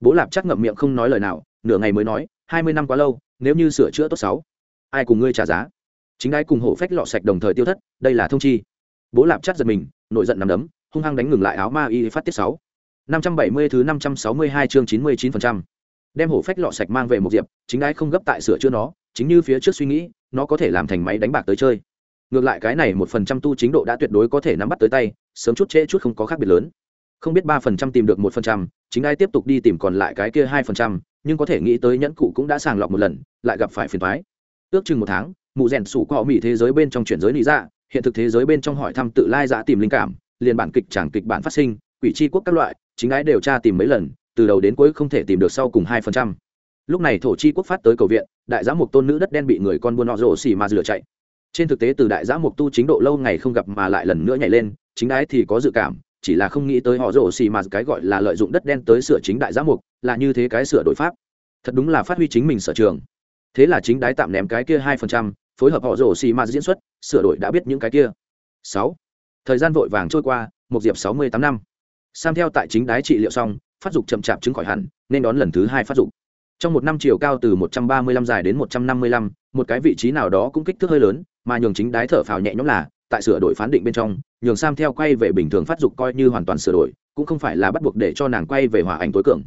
A: bố lạp chắc ngậm miệng không nói lời nào, nửa ngày mới nói, hai mươi năm quá lâu, nếu như sửa chữa tốt sáu, ai cùng ngươi trả giá? Chính ai cùng hổ phách lọ sạch đồng thời tiêu thất, đây là thông chi. Bố lạp chắc giật mình, nổi giận nằm đấm, hung hăng đánh ngừng lại áo ma y phát tiết sáu. Năm trăm bảy mươi thứ năm trăm sáu mươi hai chương chín mươi chín phần trăm. Đem hổ phách lọ sạch mang về một diệp, chính ai không gấp tại sửa chữa nó, chính như phía trước suy nghĩ, nó có thể làm thành máy đánh bạc tới chơi. Ngược lại cái này một phần trăm tu chính độ đã tuyệt đối có thể nắm bắt tới tay, sớm chút trễ chút không có khác biệt lớn không biết ba phần trăm tìm được một phần trăm chính ai tiếp tục đi tìm còn lại cái kia hai phần trăm nhưng có thể nghĩ tới nhẫn cụ cũng đã sàng lọc một lần lại gặp phải phiền thoái ước chừng một tháng mụ rèn sủ cọ mỹ thế giới bên trong chuyển giới lý dạ, hiện thực thế giới bên trong hỏi thăm tự lai dạ tìm linh cảm liền bản kịch chẳng kịch bản phát sinh quỷ tri quốc các loại chính ái đều tra tìm mấy lần từ đầu đến cuối không thể tìm được sau cùng hai phần trăm. Lúc này thổ chi quốc phát tới cầu viện đại giám mục tôn nữ đất đen bị người con buôn nọ rổ xì mà rửa chạy. Trên thực tế từ đại giám mục tu chính độ lâu ngày không gặp mà lại lần nữa nhảy lên chính ái thì có dự cảm chỉ là không nghĩ tới họ rổ xì mà cái gọi là lợi dụng đất đen tới sửa chính đại giám mục, là như thế cái sửa đổi pháp. Thật đúng là phát huy chính mình sở trường. Thế là chính đái tạm ném cái kia hai phần trăm, phối hợp họ rổ xì mà diễn xuất, sửa đổi đã biết những cái kia. Sáu. Thời gian vội vàng trôi qua, một diệp sáu mươi tám năm. Sam theo tại chính đái trị liệu xong, phát dục chậm chạp chứng khỏi hẳn, nên đón lần thứ hai phát dục. Trong một năm chiều cao từ một trăm ba mươi lăm dài đến một trăm năm mươi lăm, một cái vị trí nào đó cũng kích thước hơi lớn, mà nhường chính đái thở phào nhẹ nhõm là tại sửa đổi phán định bên trong, nhường sam theo quay về bình thường phát dục coi như hoàn toàn sửa đổi, cũng không phải là bắt buộc để cho nàng quay về hòa ảnh tối cường.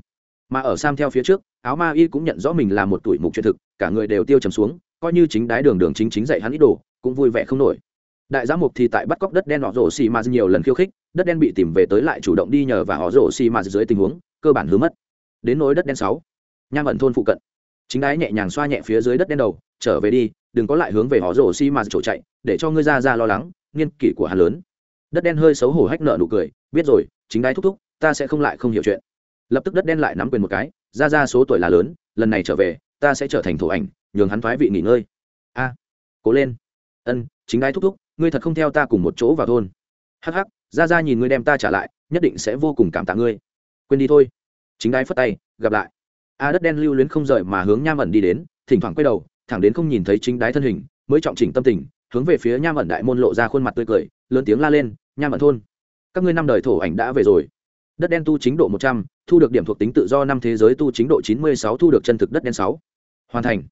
A: Mà ở sam theo phía trước, áo ma y cũng nhận rõ mình là một tuổi mục chuyện thực, cả người đều tiêu trầm xuống, coi như chính đái đường đường chính chính dạy hắn ít đồ, cũng vui vẻ không nổi. Đại giám mục thì tại bắt cóc đất đen họ rổ xì mà nhiều lần khiêu khích, đất đen bị tìm về tới lại chủ động đi nhờ và họ rổ xì mà dưới tình huống, cơ bản hứa mất. Đến nỗi đất đen sáu, nham ẩn thôn phụ cận. Chính đái nhẹ nhàng xoa nhẹ phía dưới đất đen đầu, trở về đi đừng có lại hướng về họ rổ xi mà chỗ chạy, để cho ngươi ra ra lo lắng, nghiên kỷ của hắn lớn. Đất đen hơi xấu hổ hách nợ nụ cười, biết rồi, chính đái thúc thúc, ta sẽ không lại không hiểu chuyện. Lập tức đất đen lại nắm quyền một cái, ra ra số tuổi là lớn, lần này trở về, ta sẽ trở thành thổ ảnh, nhường hắn thoái vị nghỉ ngơi. A, cố lên. Ân, chính đái thúc thúc, ngươi thật không theo ta cùng một chỗ vào thôn. Hắc hắc, ra ra nhìn ngươi đem ta trả lại, nhất định sẽ vô cùng cảm tạ ngươi. Quên đi thôi. Chính đái phất tay, gặp lại. A, đất đen lưu luyến không rời mà hướng nham ẩn đi đến, thỉnh thoảng quay đầu thẳng đến không nhìn thấy chính đái thân hình, mới trọng chỉnh tâm tình, hướng về phía nham ẩn đại môn lộ ra khuôn mặt tươi cười, lớn tiếng la lên, nham ẩn thôn, các ngươi năm đời thổ ảnh đã về rồi. Đất đen tu chính độ một trăm, thu được điểm thuộc tính tự do năm thế giới tu chính độ chín mươi sáu, thu được chân thực đất đen sáu. Hoàn thành.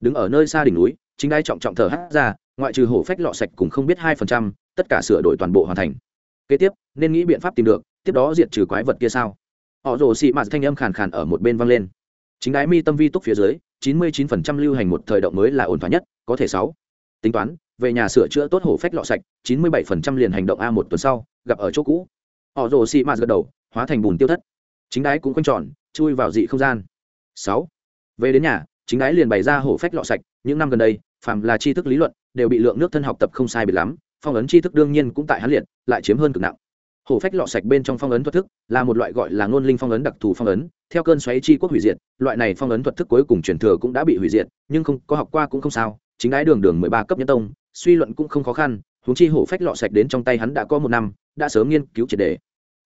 A: Đứng ở nơi xa đỉnh núi, chính đái trọng trọng thở hát ra, ngoại trừ hổ phách lọ sạch cùng không biết hai phần trăm, tất cả sửa đổi toàn bộ hoàn thành. Kế tiếp, nên nghĩ biện pháp tìm được, tiếp đó diệt trừ quái vật kia sao? Họ rồ xị mạt thanh âm khàn khàn ở một bên vang lên. Chính đái mi tâm vi túc phía dưới chín mươi chín phần trăm lưu hành một thời động mới là ổn thỏa nhất, có thể sáu. Tính toán, về nhà sửa chữa tốt hổ phách lọ sạch, chín mươi bảy phần trăm liền hành động a một tuần sau, gặp ở chỗ cũ. Họ rồ xì mà gật đầu, hóa thành bùn tiêu thất. Chính đái cũng quanh tròn, chui vào dị không gian. Sáu. Về đến nhà, chính đái liền bày ra hổ phách lọ sạch, những năm gần đây, phàm là tri thức lý luận, đều bị lượng nước thân học tập không sai biệt lắm, phong ấn tri thức đương nhiên cũng tại hắn liệt, lại chiếm hơn cực nặng hổ phách lọ sạch bên trong phong ấn thuật thức là một loại gọi là ngôn linh phong ấn đặc thù phong ấn. Theo cơn xoáy chi quốc hủy diệt, loại này phong ấn thuật thức cuối cùng truyền thừa cũng đã bị hủy diệt, nhưng không, có học qua cũng không sao. Chính đái đường đường mười ba cấp nhân tông, suy luận cũng không khó khăn, huống chi hổ phách lọ sạch đến trong tay hắn đã có một năm, đã sớm nghiên cứu triệt đề.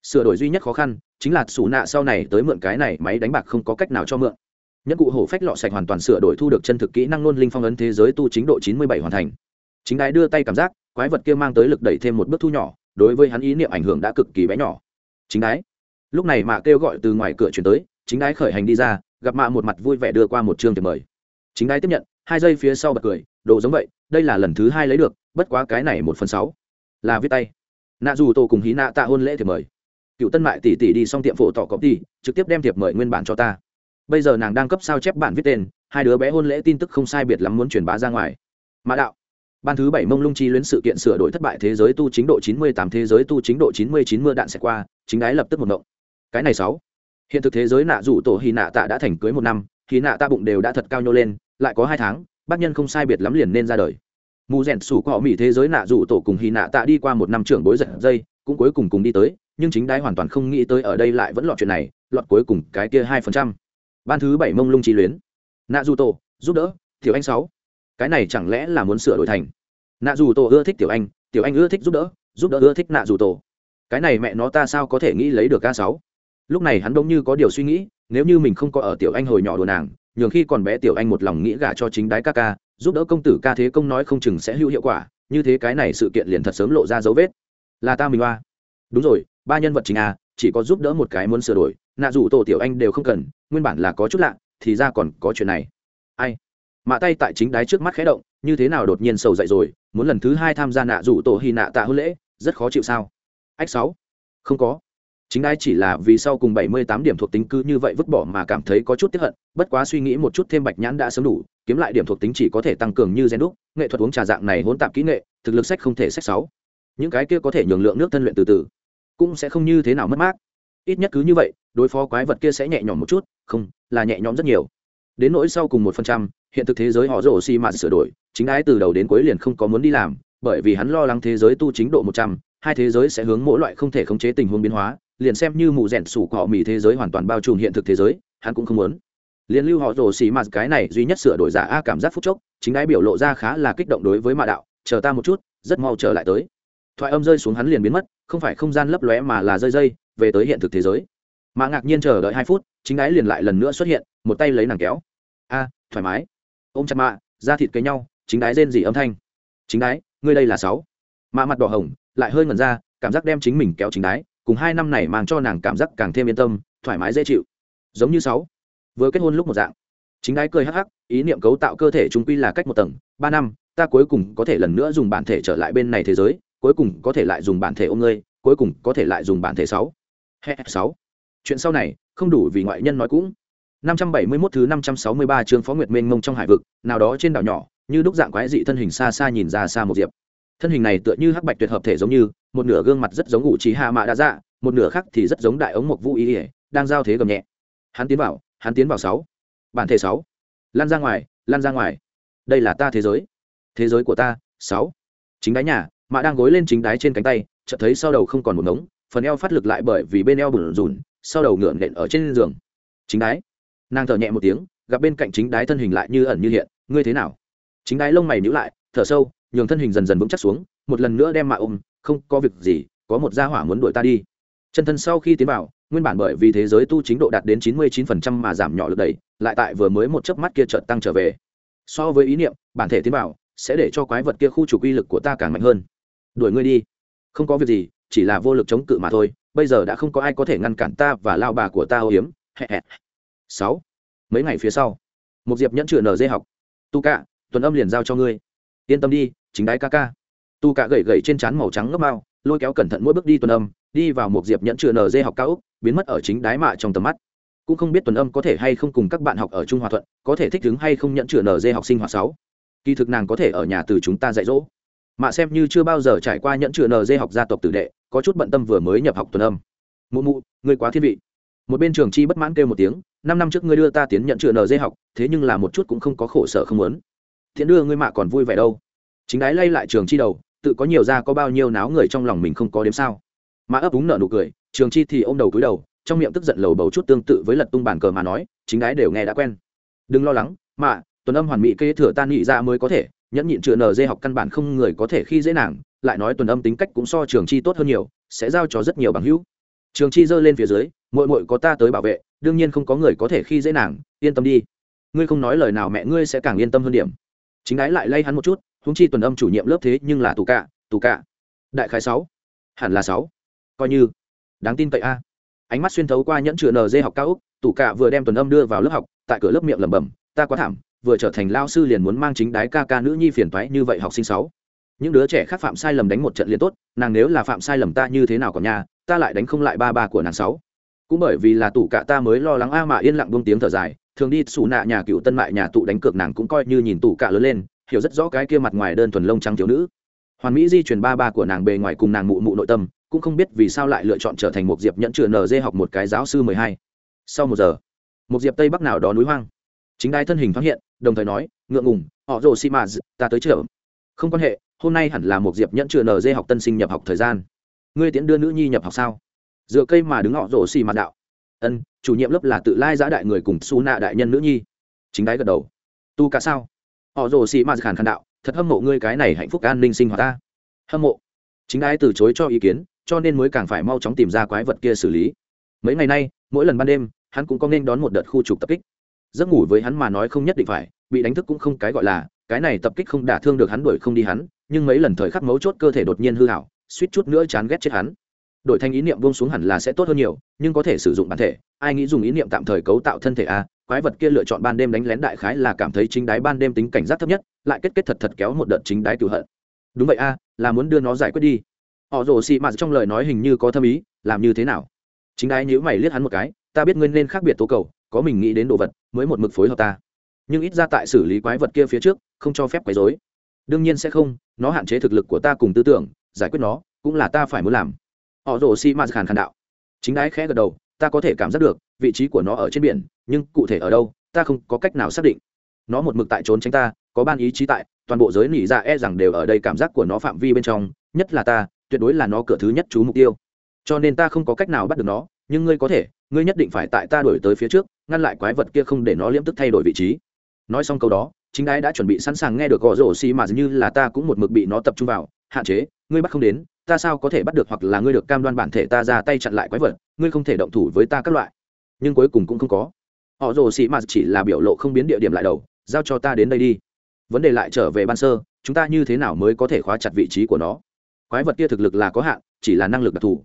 A: Sửa đổi duy nhất khó khăn chính là sủ nạ sau này tới mượn cái này máy đánh bạc không có cách nào cho mượn. Nhất cụ hổ phách lọ sạch hoàn toàn sửa đổi thu được chân thực kỹ năng nôn linh phong ấn thế giới tu chính độ chín mươi bảy hoàn thành. Chính đái đưa tay cảm giác, quái vật kia mang tới lực đẩy thêm một bước thu nhỏ đối với hắn ý niệm ảnh hưởng đã cực kỳ bé nhỏ. Chính đái. Lúc này mạ kêu gọi từ ngoài cửa chuyển tới, chính đái khởi hành đi ra, gặp mạ một mặt vui vẻ đưa qua một chương thiệp mời. Chính đái tiếp nhận, hai giây phía sau bật cười, đồ giống vậy, đây là lần thứ hai lấy được, bất quá cái này một phần sáu là viết tay. Nạ dù tô cùng hí nạ tạ hôn lễ thiệp mời. Cựu tân mại tỷ tỷ đi xong tiệm phổ tỏ copy trực tiếp đem thiệp mời nguyên bản cho ta. Bây giờ nàng đang cấp sao chép bản viết tên, hai đứa bé hôn lễ tin tức không sai biệt lắm muốn truyền bá ra ngoài. Mã đạo ban thứ bảy mông lung chi luyến sự kiện sửa đổi thất bại thế giới tu chính độ chín mươi tám thế giới tu chính độ chín mươi chín mưa đạn sẽ qua, chính ái lập tức một động cái này sáu. Hiện thực thế giới nạ rủ tổ hy nạ tạ đã thành cưới một năm hy nạ tạ bụng đều đã thật cao nhô lên, lại có hai tháng, bác nhân không sai biệt lắm liền nên ra đời. Mù rèn sủ cọ họ mỹ thế giới nạ rủ tổ cùng hy nạ tạ đi qua một năm trưởng bối giật dây, cũng cuối cùng cùng đi tới, nhưng chính đái hoàn toàn không nghĩ tới ở đây lại vẫn lọt chuyện này, lọt cuối cùng cái kia hai phần trăm. Ban thứ bảy mông lung chi luyến. Nạ rủ tổ, giúp đỡ, tiểu anh sáu cái này chẳng lẽ là muốn sửa đổi thành? Nạ dù tổ ưa thích tiểu anh tiểu anh ưa thích giúp đỡ giúp đỡ ưa thích nạ dù tổ. Cái này mẹ nó ta sao có thể nghĩ lấy được ca sáu? Lúc này hắn đông như có điều suy nghĩ, nếu như mình không có ở tiểu anh hồi nhỏ đồ nàng, nhường khi còn bé tiểu anh một lòng nghĩ gả cho chính đái ca ca, giúp đỡ công tử ca thế công nói không chừng sẽ hữu hiệu quả, như thế cái này sự kiện liền thật sớm lộ ra dấu vết. Là ta mình hoa đúng rồi, ba nhân vật chính a, chỉ có giúp đỡ một cái muốn sửa đổi, nạ dù tổ tiểu anh đều không cần, nguyên bản là có chút lạ, thì ra còn có chuyện này. Ai? Mạ tay tại chính đáy trước mắt khẽ động, như thế nào đột nhiên sầu dậy rồi, muốn lần thứ hai tham gia nạ rủ tổ hy nạ tạ hôn lễ, rất khó chịu sao? Ách sáu. Không có. Chính đáy chỉ là vì sau cùng bảy mươi tám điểm thuộc tính cứ như vậy vứt bỏ mà cảm thấy có chút tiếp hận, bất quá suy nghĩ một chút thêm bạch nhãn đã sớm đủ, kiếm lại điểm thuộc tính chỉ có thể tăng cường như gen đúc, nghệ thuật uống trà dạng này hỗn tạp kỹ nghệ, thực lực sách không thể sách sáu. Những cái kia có thể nhường lượng nước thân luyện từ từ, cũng sẽ không như thế nào mất mát. Ít nhất cứ như vậy, đối phó quái vật kia sẽ nhẹ nhõm một chút, không, là nhẹ nhõm rất nhiều đến nỗi sau cùng một phần trăm, hiện thực thế giới họ rổ xi mạt sửa đổi, chính ái từ đầu đến cuối liền không có muốn đi làm, bởi vì hắn lo lắng thế giới tu chính độ một trăm, hai thế giới sẽ hướng mỗi loại không thể khống chế tình huống biến hóa, liền xem như mù rẻn sủ cọ mì thế giới hoàn toàn bao trùm hiện thực thế giới, hắn cũng không muốn. Liền lưu họ rổ xi mạt cái này duy nhất sửa đổi giả a cảm giác phúc chốc, chính ái biểu lộ ra khá là kích động đối với mạ đạo, chờ ta một chút, rất mau trở lại tới. Thoại âm rơi xuống hắn liền biến mất, không phải không gian lấp lóe mà là rơi dây về tới hiện thực thế giới. Mà ngạc nhiên chờ đợi hai phút, chính ái liền lại lần nữa xuất hiện, một tay lấy nàng kéo a, thoải mái. Ôm chặt mạ, da thịt cấy nhau, chính đái rên gì âm thanh. Chính đái, ngươi đây là sáu. Mạ mặt đỏ hồng, lại hơi ngẩn ra, cảm giác đem chính mình kéo chính đái, cùng hai năm này mang cho nàng cảm giác càng thêm yên tâm, thoải mái dễ chịu. Giống như sáu. Vừa kết hôn lúc một dạng. Chính đái cười hắc hắc, ý niệm cấu tạo cơ thể chúng quy là cách một tầng, ba năm, ta cuối cùng có thể lần nữa dùng bản thể trở lại bên này thế giới, cuối cùng có thể lại dùng bản thể ôm ngươi, cuối cùng có thể lại dùng bản thể sáu. Sáu. Chuyện sau này, không đủ vì ngoại nhân nói cũng. 571 thứ 563 chương Phó Nguyệt Mênh mông trong hải vực, nào đó trên đảo nhỏ, như đúc dạng quái dị thân hình xa xa nhìn ra xa một diệp. Thân hình này tựa như hắc bạch tuyệt hợp thể giống như, một nửa gương mặt rất giống ngũ trí hạ mã đa dạ, một nửa khác thì rất giống đại ống mộc vũ ý, ý đang giao thế gầm nhẹ. Hắn tiến vào, hắn tiến vào 6. Bản thể 6. Lan ra ngoài, lan ra ngoài. Đây là ta thế giới. Thế giới của ta, 6. Chính đáy nhà, Mã đang gối lên chính đáy trên cánh tay, chợt thấy sau đầu không còn một ngống, phần eo phát lực lại bởi vì bên eo bủn rủn, sau đầu ngượng nện ở trên giường. Chính đáy nàng thở nhẹ một tiếng, gặp bên cạnh chính đái thân hình lại như ẩn như hiện, ngươi thế nào? Chính đái lông mày nhữ lại, thở sâu, nhường thân hình dần dần vững chắc xuống, một lần nữa đem mạ ôm, không có việc gì, có một gia hỏa muốn đuổi ta đi. Chân thân sau khi tiến vào, nguyên bản bởi vì thế giới tu chính độ đạt đến chín mươi chín phần trăm mà giảm nhỏ lực đẩy, lại tại vừa mới một chớp mắt kia chợt tăng trở về. So với ý niệm, bản thể tiến vào, sẽ để cho quái vật kia khu trục uy lực của ta càng mạnh hơn. Đuổi ngươi đi. Không có việc gì, chỉ là vô lực chống cự mà thôi, bây giờ đã không có ai có thể ngăn cản ta và lao bà của ta ô hiếm sáu. Mấy ngày phía sau một diệp nhẫn chữa nở dây học. Tu cạ, tuần âm liền giao cho ngươi. Yên tâm đi, chính đái ca ca. Tu cạ gậy gậy trên trán màu trắng ngấp mau lôi kéo cẩn thận mỗi bước đi tuần âm, đi vào một diệp nhẫn chữa nở dây học cao úc biến mất ở chính đái mạ trong tầm mắt. Cũng không biết tuần âm có thể hay không cùng các bạn học ở trung hòa thuận, có thể thích ứng hay không nhận chữa nở dây học sinh hoạt sáu. Kỳ thực nàng có thể ở nhà từ chúng ta dạy dỗ. Mạ xem như chưa bao giờ trải qua nhận chữa nở dây học gia tộc tử đệ, có chút bận tâm vừa mới nhập học tuần âm. Mụ mụ người quá thiên vị một bên trường chi bất mãn kêu một tiếng, năm năm trước ngươi đưa ta tiến nhận chữa nờ dê học, thế nhưng là một chút cũng không có khổ sở không muốn. Thiện đưa ngươi mạ còn vui vẻ đâu. Chính đái lay lại trường chi đầu, tự có nhiều ra có bao nhiêu náo người trong lòng mình không có đếm sao. Mã ấp úng nợ nụ cười, trường chi thì ôm đầu cúi đầu, trong miệng tức giận lầu bầu chút tương tự với lật tung bàn cờ mà nói, chính đái đều nghe đã quen. Đừng lo lắng, mạ, tuần âm hoàn mỹ kê thừa tan nghị ra mới có thể, nhẫn nhịn chữa nờ dê học căn bản không người có thể khi dễ nàng, lại nói tuần âm tính cách cũng so trường chi tốt hơn nhiều, sẽ giao cho rất nhiều bằng hữu trường chi giơ lên phía dưới mội mội có ta tới bảo vệ, đương nhiên không có người có thể khi dễ nàng, yên tâm đi. Ngươi không nói lời nào mẹ ngươi sẽ càng yên tâm hơn điểm. Chính ái lại lay hắn một chút húng chi tuần âm chủ nhiệm lớp thế nhưng là tù cạ tù cạ. Đại khái sáu, hẳn là sáu. Coi như. Đáng tin cậy a. Ánh mắt xuyên thấu qua nhẫn chữa nd học cao úc tù cạ vừa đem tuần âm đưa vào lớp học, tại cửa lớp miệng lẩm bẩm, ta quá thảm, vừa trở thành lao sư liền muốn mang chính đái ca ca nữ nhi phiền toái như vậy học sinh sáu. Những đứa trẻ khác phạm sai lầm đánh một trận liền tốt, nàng nếu là phạm sai lầm ta như thế nào còn nhà ta lại đánh không lại ba ba của nàng sáu. Cũng bởi vì là tủ cả ta mới lo lắng a mà yên lặng buông tiếng thở dài, thường đi xù nạ nhà cựu tân mại nhà tụ đánh cược nàng cũng coi như nhìn tủ cả lớn lên, hiểu rất rõ cái kia mặt ngoài đơn thuần lông trắng thiếu nữ. Hoàn mỹ di truyền ba ba của nàng bề ngoài cùng nàng mụ mụ nội tâm, cũng không biết vì sao lại lựa chọn trở thành một diệp nhẫn chừa nz học một cái giáo sư mười hai. Sau một giờ, một diệp tây bắc nào đó núi hoang. Chính đai thân hình phát hiện, đồng thời nói, ngượng ngùng, họ rồ xi mã ta tới chợ không quan hệ, hôm nay hẳn là một diệp nhẫn chừa nz học tân sinh nhập học thời gian ngươi tiễn đưa nữ nhi nhập học sao? Dựa cây mà đứng họ rổ xi mặt đạo. Ân, chủ nhiệm lớp là tự lai giã đại người cùng su nạ đại nhân nữ nhi. Chính đái gật đầu. Tu cả sao? Họ rổ xì ma khàn khàn đạo, thật hâm mộ ngươi cái này hạnh phúc an ninh sinh hoạt ta. Hâm mộ. Chính đái từ chối cho ý kiến, cho nên mới càng phải mau chóng tìm ra quái vật kia xử lý. Mấy ngày nay, mỗi lần ban đêm, hắn cũng có nên đón một đợt khu trục tập kích. Giấc ngủ với hắn mà nói không nhất định phải, bị đánh thức cũng không cái gọi là, cái này tập kích không đả thương được hắn đuổi không đi hắn, nhưng mấy lần thời khắc mấu chốt cơ thể đột nhiên hư hảo suýt chút nữa chán ghét chết hắn. Đổi thành ý niệm buông xuống hẳn là sẽ tốt hơn nhiều, nhưng có thể sử dụng bản thể. Ai nghĩ dùng ý niệm tạm thời cấu tạo thân thể a quái vật kia lựa chọn ban đêm đánh lén đại khái là cảm thấy chính đái ban đêm tính cảnh giác thấp nhất, lại kết kết thật thật kéo một đợt chính đái cựu hận. Đúng vậy a là muốn đưa nó giải quyết đi. Họ rồ xị mạt trong lời nói hình như có thâm ý, làm như thế nào? Chính đái nhữ mày liếc hắn một cái, ta biết ngươi nên khác biệt tố cầu, có mình nghĩ đến đồ vật, mới một mực phối hợp ta. Nhưng ít ra tại xử lý quái vật kia phía trước, không cho phép quấy dối đương nhiên sẽ không, nó hạn chế thực lực của ta cùng tư tưởng giải quyết nó, cũng là ta phải muốn làm. Họ rồ xi ma khàn khàn đạo. Chính đái khẽ gật đầu, ta có thể cảm giác được, vị trí của nó ở trên biển, nhưng cụ thể ở đâu, ta không có cách nào xác định. Nó một mực tại trốn tránh ta, có ban ý chí tại, toàn bộ giới nỉ ra dạ e rằng đều ở đây cảm giác của nó phạm vi bên trong, nhất là ta, tuyệt đối là nó cửa thứ nhất chú mục tiêu. Cho nên ta không có cách nào bắt được nó, nhưng ngươi có thể, ngươi nhất định phải tại ta đổi tới phía trước, ngăn lại quái vật kia không để nó liễm tức thay đổi vị trí. Nói xong câu đó, chính đái đã chuẩn bị sẵn sàng nghe được gõ rổ xì mà như là ta cũng một mực bị nó tập trung vào, hạn chế ngươi bắt không đến, ta sao có thể bắt được hoặc là ngươi được cam đoan bản thể ta ra tay chặn lại quái vật, ngươi không thể động thủ với ta các loại. Nhưng cuối cùng cũng không có. Họ rồ xị mạt chỉ là biểu lộ không biến địa điểm lại đầu, giao cho ta đến đây đi. Vấn đề lại trở về ban sơ, chúng ta như thế nào mới có thể khóa chặt vị trí của nó? Quái vật kia thực lực là có hạn, chỉ là năng lực đặc thù.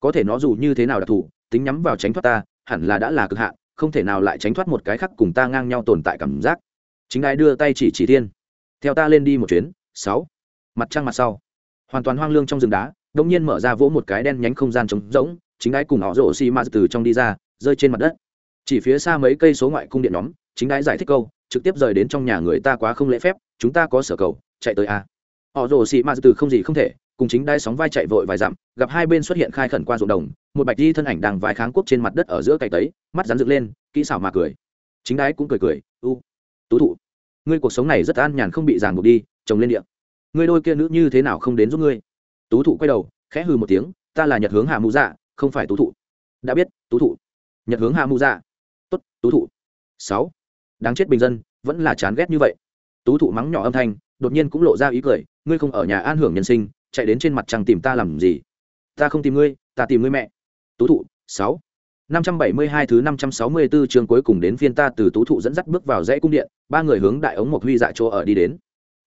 A: Có thể nó dù như thế nào đặc thù, tính nhắm vào tránh thoát ta, hẳn là đã là cực hạn, không thể nào lại tránh thoát một cái khác cùng ta ngang nhau tồn tại cảm giác. Chính ai đưa tay chỉ chỉ tiên theo ta lên đi một chuyến, sáu. Mặt trăng mặt sau hoàn toàn hoang lương trong rừng đá đông nhiên mở ra vỗ một cái đen nhánh không gian trống rỗng, chính ái cùng họ rổ xi ma từ trong đi ra, rơi trên mặt đất. Chỉ phía xa mấy cây số ngoại cung điện nhóm, chính ái giải thích câu, trực tiếp rời đến trong nhà người ta quá không lễ phép, chúng ta có sở cầu, chạy tới a. Họ rổ xi ma từ không gì không thể, cùng chính đai sóng vai chạy vội vài dặm, gặp hai bên xuất hiện khai khẩn qua ruộng đồng, một bạch di thân ảnh đang vài kháng quốc trên mặt đất ở giữa cày tấy, mắt rắn dựng lên, kỹ xảo mà cười. Chính đái cũng cười cười, u, tú thụ, ngươi cuộc sống này rất an nhàn không bị giàn buộc đi, trồng lên điện ngươi đôi kia nữ như thế nào không đến giúp ngươi? Tú thụ quay đầu khẽ hừ một tiếng ta là nhật hướng hạ mụ dạ không phải tú thụ. Đã biết tú thụ. Nhật hướng hạ mụ dạ. Tốt tú thụ. Sáu. Đáng chết bình dân vẫn là chán ghét như vậy. Tú thụ mắng nhỏ âm thanh đột nhiên cũng lộ ra ý cười ngươi không ở nhà an hưởng nhân sinh chạy đến trên mặt trăng tìm ta làm gì? Ta không tìm ngươi ta tìm ngươi mẹ. Tú thụ sáu. Năm trăm bảy mươi hai thứ năm trăm sáu mươi 564 chương cuối cùng đến phiên ta từ tú thụ dẫn dắt bước vào rẽ cung điện, ba người hướng đại ống một huy dạ chỗ ở đi đến.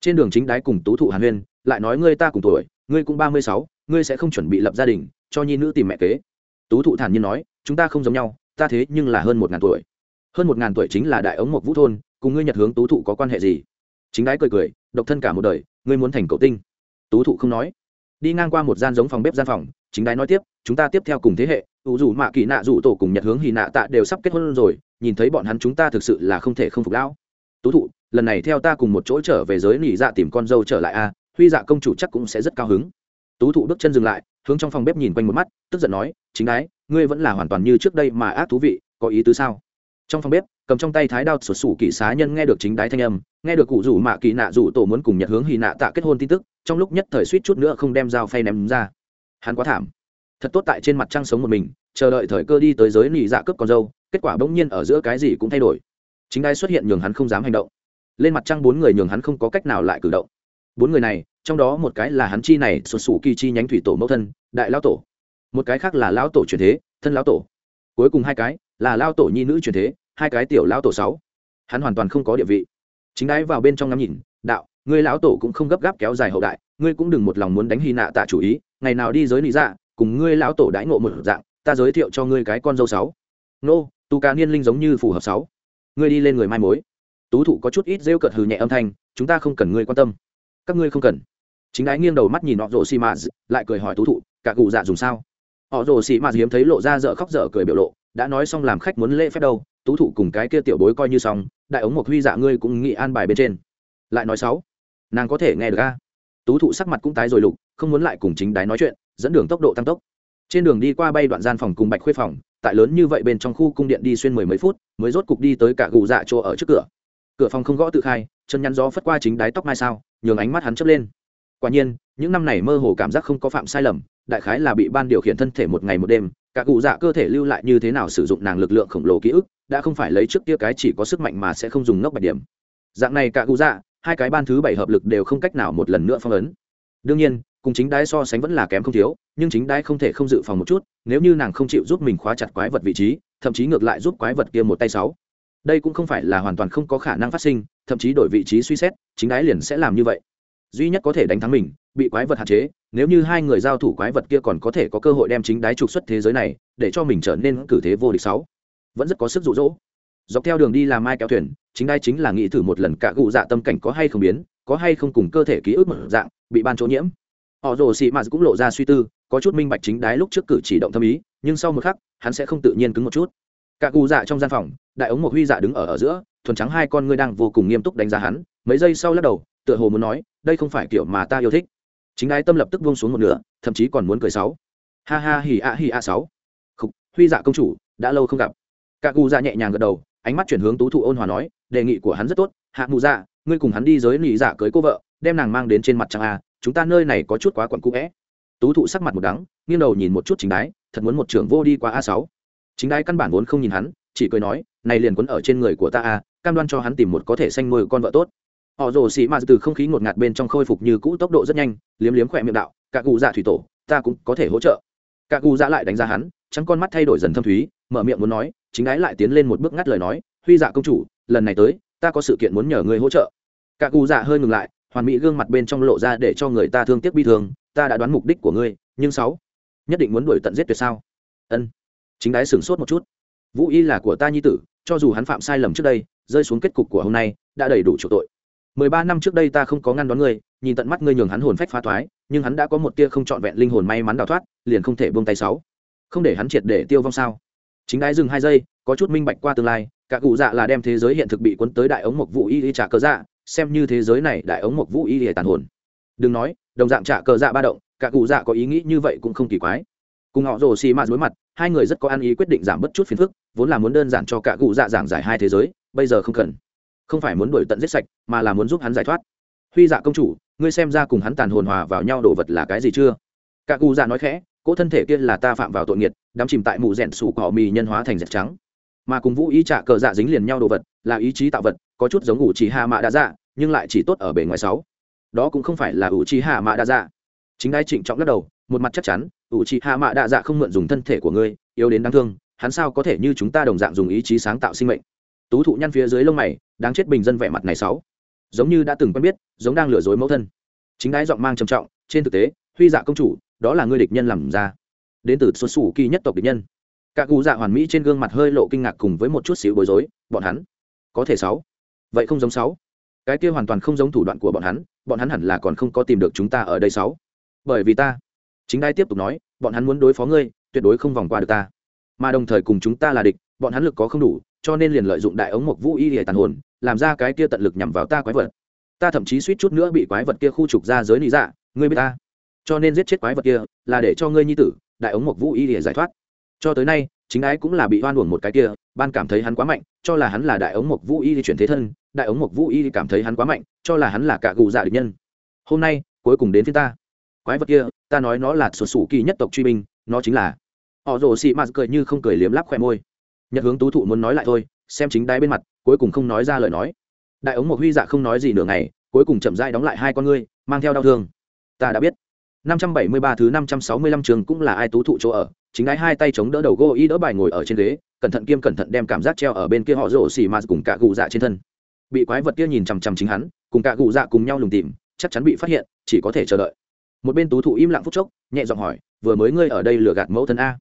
A: Trên đường chính đái cùng tú thụ Hàn Huyên, lại nói ngươi ta cùng tuổi, ngươi cũng ba mươi sáu ngươi sẽ không chuẩn bị lập gia đình cho nhi nữ tìm mẹ kế. Tú thụ thản nhiên nói chúng ta không giống nhau ta thế nhưng là hơn một ngàn tuổi. Hơn một ngàn tuổi chính là đại ống một vũ thôn cùng ngươi nhật hướng tú thụ có quan hệ gì? Chính đái cười cười độc thân cả một đời ngươi muốn thành cậu tinh. Tú thụ không nói. Đi ngang qua một gian giống phòng bếp gian phòng chính đái nói tiếp chúng ta tiếp theo cùng thế hệ ủ dù mạ kỳ nạ dù tổ cùng nhật hướng hì nạ tạ đều sắp kết hôn rồi nhìn thấy bọn hắn chúng ta thực sự là không thể không phục lão. Tú thụ lần này theo ta cùng một chỗ trở về giới nỉ dạ tìm con dâu trở lại a, huy dạ công chủ chắc cũng sẽ rất cao hứng. Tú thụ bước chân dừng lại, hướng trong phòng bếp nhìn quanh một mắt, tức giận nói, chính đái, ngươi vẫn là hoàn toàn như trước đây mà ác thú vị, có ý tứ sao? Trong phòng bếp, cầm trong tay thái đao sụt sủ kỵ xá nhân nghe được chính đái thanh âm, nghe được cụ rủ mạ kỳ nạ rủ tổ muốn cùng nhật hướng hì nạ tạ kết hôn tin tức, trong lúc nhất thời suýt chút nữa không đem dao phay ném ra. Hắn quá thảm. Thật tốt tại trên mặt trăng sống một mình, chờ đợi thời cơ đi tới giới nỉ dạ cướp con dâu, kết quả bỗng nhiên ở giữa cái gì cũng thay đổi. Chính đái xuất hiện nhường hắn không dám hành động lên mặt trăng bốn người nhường hắn không có cách nào lại cử động. Bốn người này, trong đó một cái là hắn chi này xuất xù kỳ chi nhánh thủy tổ mẫu thân, đại lão tổ. Một cái khác là lão tổ truyền thế, thân lão tổ. Cuối cùng hai cái là lao tổ nhi nữ truyền thế, hai cái tiểu lão tổ sáu. Hắn hoàn toàn không có địa vị. Chính đái vào bên trong ngắm nhìn, đạo, ngươi lão tổ cũng không gấp gáp kéo dài hậu đại, ngươi cũng đừng một lòng muốn đánh hy nạ tạ chủ ý, ngày nào đi giới lý dạ cùng ngươi lão tổ đãi ngộ một dạng, ta giới thiệu cho ngươi cái con dâu sáu. Nô, tu cá niên linh giống như phù hợp sáu. Ngươi đi lên người mai mối tú thụ có chút ít rêu cợt hừ nhẹ âm thanh, chúng ta không cần ngươi quan tâm. Các ngươi không cần. Chính đái nghiêng đầu mắt nhìn họ rồ xì mạt lại cười hỏi tú thụ, cả cụ dạ dùng sao? Họ rồ xì mạt hiếm thấy lộ ra dở khóc dở cười biểu lộ, đã nói xong làm khách muốn lễ phép đâu, tú thụ cùng cái kia tiểu bối coi như xong, đại ống một huy dạ ngươi cũng nghĩ an bài bên trên. Lại nói sáu, nàng có thể nghe được a? Tú thụ sắc mặt cũng tái rồi lục, không muốn lại cùng chính đái nói chuyện, dẫn đường tốc độ tăng tốc. Trên đường đi qua bay đoạn gian phòng cùng bạch khuê phòng, tại lớn như vậy bên trong khu cung điện đi xuyên mười mấy phút, mới rốt cục đi tới cả gù dạ chỗ ở trước cửa cửa phòng không gõ tự khai, chân nhăn gió phất qua chính đáy tóc mai sao, nhường ánh mắt hắn chớp lên. Quả nhiên, những năm này mơ hồ cảm giác không có phạm sai lầm, đại khái là bị ban điều khiển thân thể một ngày một đêm, cả cụ dạ cơ thể lưu lại như thế nào sử dụng nàng lực lượng khổng lồ ký ức, đã không phải lấy trước kia cái chỉ có sức mạnh mà sẽ không dùng ngốc bạch điểm. Dạng này cả cụ dạ hai cái ban thứ bảy hợp lực đều không cách nào một lần nữa phong ấn. Đương nhiên, cùng chính đái so sánh vẫn là kém không thiếu, nhưng chính đái không thể không dự phòng một chút, nếu như nàng không chịu giúp mình khóa chặt quái vật vị trí, thậm chí ngược lại giúp quái vật kia một tay sáu đây cũng không phải là hoàn toàn không có khả năng phát sinh, thậm chí đổi vị trí suy xét, chính đái liền sẽ làm như vậy. Duy nhất có thể đánh thắng mình, bị quái vật hạn chế, nếu như hai người giao thủ quái vật kia còn có thể có cơ hội đem chính đái trục xuất thế giới này, để cho mình trở nên cử thế vô địch sáu. Vẫn rất có sức rụ rỗ dọc theo đường đi làm mai kéo thuyền, chính đái chính là nghĩ thử một lần cả cụ dạ tâm cảnh có hay không biến, có hay không cùng cơ thể ký ức một dạng, bị ban chỗ nhiễm. Họ rồ xị mạt cũng lộ ra suy tư, có chút minh bạch chính đái lúc trước cử chỉ động tâm ý, nhưng sau một khắc, hắn sẽ không tự nhiên cứng một chút cả cụ dạ trong gian phòng, đại ống một huy dạ đứng ở ở giữa, thuần trắng hai con ngươi đang vô cùng nghiêm túc đánh giá hắn, mấy giây sau lắc đầu, tựa hồ muốn nói, đây không phải kiểu mà ta yêu thích. Chính ái tâm lập tức buông xuống một nửa, thậm chí còn muốn cười sáu. Ha ha hì a hì a sáu. Khục, huy dạ công chủ, đã lâu không gặp. Cả cụ dạ nhẹ nhàng gật đầu, ánh mắt chuyển hướng tú thụ ôn hòa nói, đề nghị của hắn rất tốt, hạ mụ dạ ngươi cùng hắn đi giới nị dạ cưới cô vợ, đem nàng mang đến trên mặt trăng a, chúng ta nơi này có chút quá quẩn cũ vẽ. Tú thụ sắc mặt một đắng, nghiêng đầu nhìn một chút chính đái, thật muốn một trưởng vô đi qua a sáu chính đái căn bản vốn không nhìn hắn, chỉ cười nói, này liền quấn ở trên người của ta à? cam đoan cho hắn tìm một có thể sanh nuôi con vợ tốt. Họ rồ xì mà từ không khí ngột ngạt bên trong khôi phục như cũ tốc độ rất nhanh, liếm liếm khỏe miệng đạo, cả cụ dạ thủy tổ, ta cũng có thể hỗ trợ. Cả cụ dạ lại đánh giá hắn, trắng con mắt thay đổi dần thâm thúy, mở miệng muốn nói, chính ái lại tiến lên một bước ngắt lời nói, huy dạ công chủ, lần này tới, ta có sự kiện muốn nhờ người hỗ trợ. Cả cụ dạ hơi ngừng lại, hoàn mỹ gương mặt bên trong lộ ra để cho người ta thương tiếc bi thương, ta đã đoán mục đích của ngươi, nhưng sáu, nhất định muốn đuổi tận giết tuyệt sao? Ân chính đái sửng sốt một chút. Vũ y là của ta nhi tử, cho dù hắn phạm sai lầm trước đây, rơi xuống kết cục của hôm nay, đã đầy đủ chỗ tội. Mười ba năm trước đây ta không có ngăn đón ngươi, nhìn tận mắt ngươi nhường hắn hồn phách phá thoái, nhưng hắn đã có một tia không trọn vẹn linh hồn may mắn đào thoát, liền không thể buông tay sáu. Không để hắn triệt để tiêu vong sao? Chính đái dừng hai giây, có chút minh bạch qua tương lai, cả cụ dạ là đem thế giới hiện thực bị cuốn tới đại ống mộc vũ y y trả cờ dạ xem như thế giới này đại ống mộc vũ y y tàn hồn. Đừng nói, đồng dạng trả cờ dạ ba động, cả cụ dạ có ý nghĩ như vậy cũng không kỳ quái cùng họ rồ xì mạt đối mặt, hai người rất có ăn ý quyết định giảm bớt chút phiền phức, vốn là muốn đơn giản cho cả cụ dạ giảng giải hai thế giới, bây giờ không cần. Không phải muốn đuổi tận giết sạch, mà là muốn giúp hắn giải thoát. Huy dạ công chủ, ngươi xem ra cùng hắn tàn hồn hòa vào nhau đồ vật là cái gì chưa? Cả cụ dạ nói khẽ, cỗ thân thể kia là ta phạm vào tội nghiệt, đắm chìm tại mụ rẽn sủ cỏ mì nhân hóa thành dẹp trắng. Mà cùng vũ ý trả cờ dạ dính liền nhau đồ vật, là ý chí tạo vật, có chút giống ủ trì hạ mạ đa dạ nhưng lại chỉ tốt ở bề ngoài sáu. Đó cũng không phải là ủ trì hạ mạ đa dạ chính đai trịnh trọng lắc đầu, một mặt chắc chắn ủ chị hạ mạ đa dạ không mượn dùng thân thể của ngươi, yếu đến đáng thương, hắn sao có thể như chúng ta đồng dạng dùng ý chí sáng tạo sinh mệnh? Tú thụ nhăn phía dưới lông mày, đáng chết bình dân vẻ mặt này sáu. Giống như đã từng quen biết, giống đang lừa dối mẫu thân. Chính đái giọng mang trầm trọng, trên thực tế, huy dạ công chủ, đó là ngươi địch nhân làm ra. Đến từ xuất xù kỳ nhất tộc địch nhân. Các cụ dạ hoàn mỹ trên gương mặt hơi lộ kinh ngạc cùng với một chút xíu bối rối, bọn hắn, có thể sáu. Vậy không giống sáu. Cái kia hoàn toàn không giống thủ đoạn của bọn hắn bọn hắn hẳn là còn không có tìm được chúng ta ở đây sáu. Bởi vì ta chính đai tiếp tục nói, bọn hắn muốn đối phó ngươi, tuyệt đối không vòng qua được ta. Mà đồng thời cùng chúng ta là địch, bọn hắn lực có không đủ, cho nên liền lợi dụng đại ống mộc vũ y để tàn hồn, làm ra cái kia tận lực nhằm vào ta quái vật. Ta thậm chí suýt chút nữa bị quái vật kia khu trục ra giới lý dạ ngươi biết ta. Cho nên giết chết quái vật kia, là để cho ngươi nhi tử, đại ống mộc vũ y để giải thoát. Cho tới nay, chính ái cũng là bị hoan uổng một cái kia, ban cảm thấy hắn quá mạnh, cho là hắn là đại ống mộc vũ y chuyển thế thân, đại ống mộc vũ y cảm thấy hắn quá mạnh, cho là hắn là cả gù dạ địch nhân. Hôm nay, cuối cùng đến phía ta quái vật kia, ta nói nó là sổ sủ kỳ nhất tộc truy binh, nó chính là. Họ rồ xị mạt cười như không cười liếm lắp khoe môi. Nhật hướng tú thụ muốn nói lại thôi, xem chính đáy bên mặt, cuối cùng không nói ra lời nói. Đại ống một huy dạ không nói gì nửa ngày, cuối cùng chậm dai đóng lại hai con ngươi, mang theo đau thương. Ta đã biết. 573 thứ 565 trường cũng là ai tú thụ chỗ ở, chính ái hai tay chống đỡ đầu gô y đỡ bài ngồi ở trên ghế, cẩn thận kiêm cẩn thận đem cảm giác treo ở bên kia họ rổ xì mà cùng cả gù dạ trên thân. Bị quái vật kia nhìn chằm chằm chính hắn, cùng cả gù dạ cùng nhau lùng tìm, chắc chắn bị phát hiện, chỉ có thể chờ đợi một bên tú thụ im lặng phút chốc, nhẹ giọng hỏi, vừa mới ngươi ở đây lừa gạt mẫu thân a?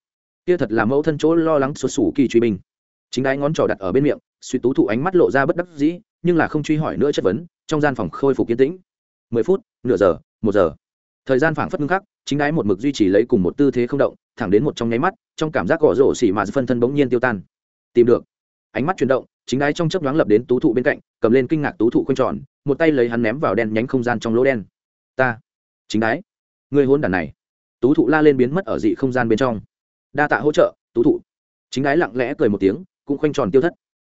A: Kia thật là mẫu thân chỗ lo lắng xuất xù kỳ truy binh. Chính đái ngón trỏ đặt ở bên miệng, suy tú thụ ánh mắt lộ ra bất đắc dĩ, nhưng là không truy hỏi nữa chất vấn, trong gian phòng khôi phục kiến tĩnh. Mười phút, nửa giờ, một giờ. Thời gian phảng phất ngưng khắc, chính đái một mực duy trì lấy cùng một tư thế không động, thẳng đến một trong nháy mắt, trong cảm giác gõ rổ xỉ mà phân thân bỗng nhiên tiêu tan. Tìm được. Ánh mắt chuyển động, chính đái trong chấp đoán lập đến tú thụ bên cạnh, cầm lên kinh ngạc tú thụ quanh tròn, một tay lấy hắn ném vào đen nhánh không gian trong lỗ đen. Ta. Chính đái người hôn đàn này. Tú thụ la lên biến mất ở dị không gian bên trong. Đa tạ hỗ trợ, tú thụ. Chính đái lặng lẽ cười một tiếng, cũng khoanh tròn tiêu thất.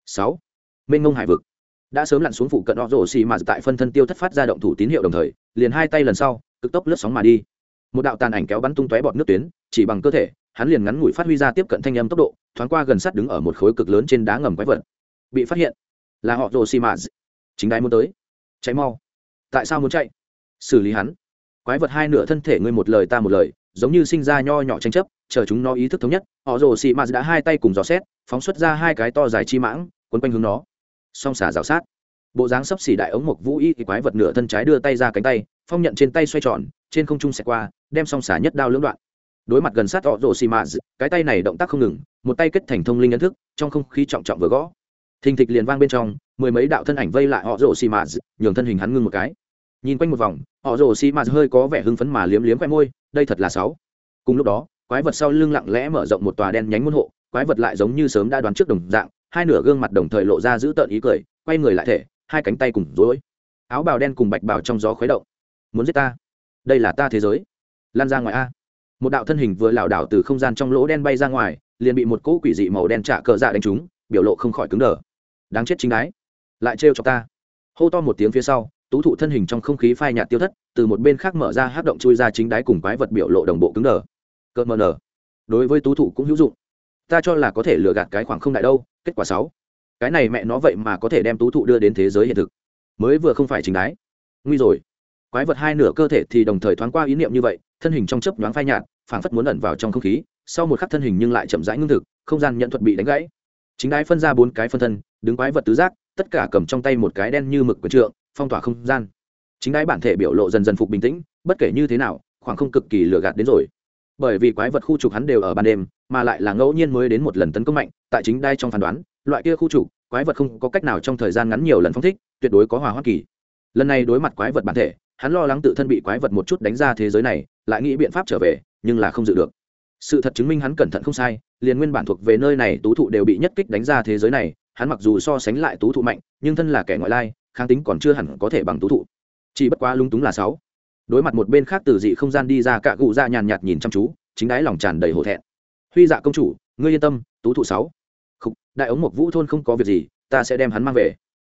A: Sáu. Mênh ngông hải vực. Đã sớm lặn xuống phụ cận họ rổ xì mà tại phân thân tiêu thất phát ra động thủ tín hiệu đồng thời, liền hai tay lần sau, cực tốc lướt sóng mà đi. Một đạo tàn ảnh kéo bắn tung tóe bọt nước tuyến, chỉ bằng cơ thể, hắn liền ngắn ngủi phát huy ra tiếp cận thanh âm tốc độ, thoáng qua gần sát đứng ở một khối cực lớn trên đá ngầm quái vật. Bị phát hiện. Là họ rồ xì mạt chính đái muốn tới. Cháy mau. Tại sao muốn chạy? Xử lý hắn quái vật hai nửa thân thể ngươi một lời ta một lời, giống như sinh ra nho nhỏ tranh chấp, chờ chúng nó ý thức thống nhất, họ rồ xì mạt đã hai tay cùng dò xét, phóng xuất ra hai cái to dài chi mãng, quấn quanh hướng nó. Song xả rào sát. Bộ dáng sấp xỉ đại ống mộc vũ y thì quái vật nửa thân trái đưa tay ra cánh tay, phong nhận trên tay xoay tròn, trên không trung xẹt qua, đem song xả nhất đao lưỡng đoạn. Đối mặt gần sát họ rồ xì mạt, cái tay này động tác không ngừng, một tay kết thành thông linh nhận thức, trong không khí trọng trọng vừa gõ. Thình thịch liền vang bên trong, mười mấy đạo thân ảnh vây lại họ rồ xì mạt, nhường thân hình hắn ngưng một cái nhìn quanh một vòng, họ rồ xì mạt hơi có vẻ hưng phấn mà liếm liếm khoe môi, đây thật là sáu. Cùng lúc đó, quái vật sau lưng lặng lẽ mở rộng một tòa đen nhánh môn hộ, quái vật lại giống như sớm đã đoán trước đồng dạng, hai nửa gương mặt đồng thời lộ ra giữ tợn ý cười, quay người lại thể, hai cánh tay cùng rối. Áo bào đen cùng bạch bào trong gió khuấy động. Muốn giết ta? Đây là ta thế giới. Lan ra ngoài a. Một đạo thân hình vừa lảo đảo từ không gian trong lỗ đen bay ra ngoài, liền bị một cỗ quỷ dị màu đen trả cờ dạ đánh trúng, biểu lộ không khỏi cứng đờ. Đáng chết chính đái. Lại trêu cho ta. Hô to một tiếng phía sau tú thụ thân hình trong không khí phai nhạt tiêu thất, từ một bên khác mở ra hát động chui ra chính đáy cùng quái vật biểu lộ đồng bộ cứng đờ. Cợt mờ nở đối với tú thụ cũng hữu dụng. Ta cho là có thể lừa gạt cái khoảng không đại đâu, kết quả sáu. Cái này mẹ nó vậy mà có thể đem tú thụ đưa đến thế giới hiện thực. Mới vừa không phải chính đái. Nguy rồi. Quái vật hai nửa cơ thể thì đồng thời thoáng qua ý niệm như vậy, thân hình trong chớp nhoáng phai nhạt, phảng phất muốn ẩn vào trong không khí, sau một khắc thân hình nhưng lại chậm rãi ngưng thực, không gian nhận thuật bị đánh gãy. Chính đái phân ra bốn cái phân thân, đứng quái vật tứ giác, tất cả cầm trong tay một cái đen như mực quần trượng phong tỏa không gian. Chính đái bản thể biểu lộ dần dần phục bình tĩnh, bất kể như thế nào, khoảng không cực kỳ lừa gạt đến rồi. Bởi vì quái vật khu trục hắn đều ở ban đêm, mà lại là ngẫu nhiên mới đến một lần tấn công mạnh, tại chính đai trong phán đoán, loại kia khu trục, quái vật không có cách nào trong thời gian ngắn nhiều lần phong thích, tuyệt đối có hòa hoa kỳ. Lần này đối mặt quái vật bản thể, hắn lo lắng tự thân bị quái vật một chút đánh ra thế giới này, lại nghĩ biện pháp trở về, nhưng là không dự được. Sự thật chứng minh hắn cẩn thận không sai, liền nguyên bản thuộc về nơi này tú thụ đều bị nhất kích đánh ra thế giới này, hắn mặc dù so sánh lại tú thụ mạnh, nhưng thân là kẻ ngoại lai kháng tính còn chưa hẳn có thể bằng tú thụ. Chỉ bất quá lung túng là sáu. Đối mặt một bên khác từ dị không gian đi ra cạ cụ ra nhàn nhạt nhìn chăm chú chính đáy lòng tràn đầy hổ thẹn. Huy dạ công chủ ngươi yên tâm tú thụ sáu. Khúc, đại ống một vũ thôn không có việc gì ta sẽ đem hắn mang về.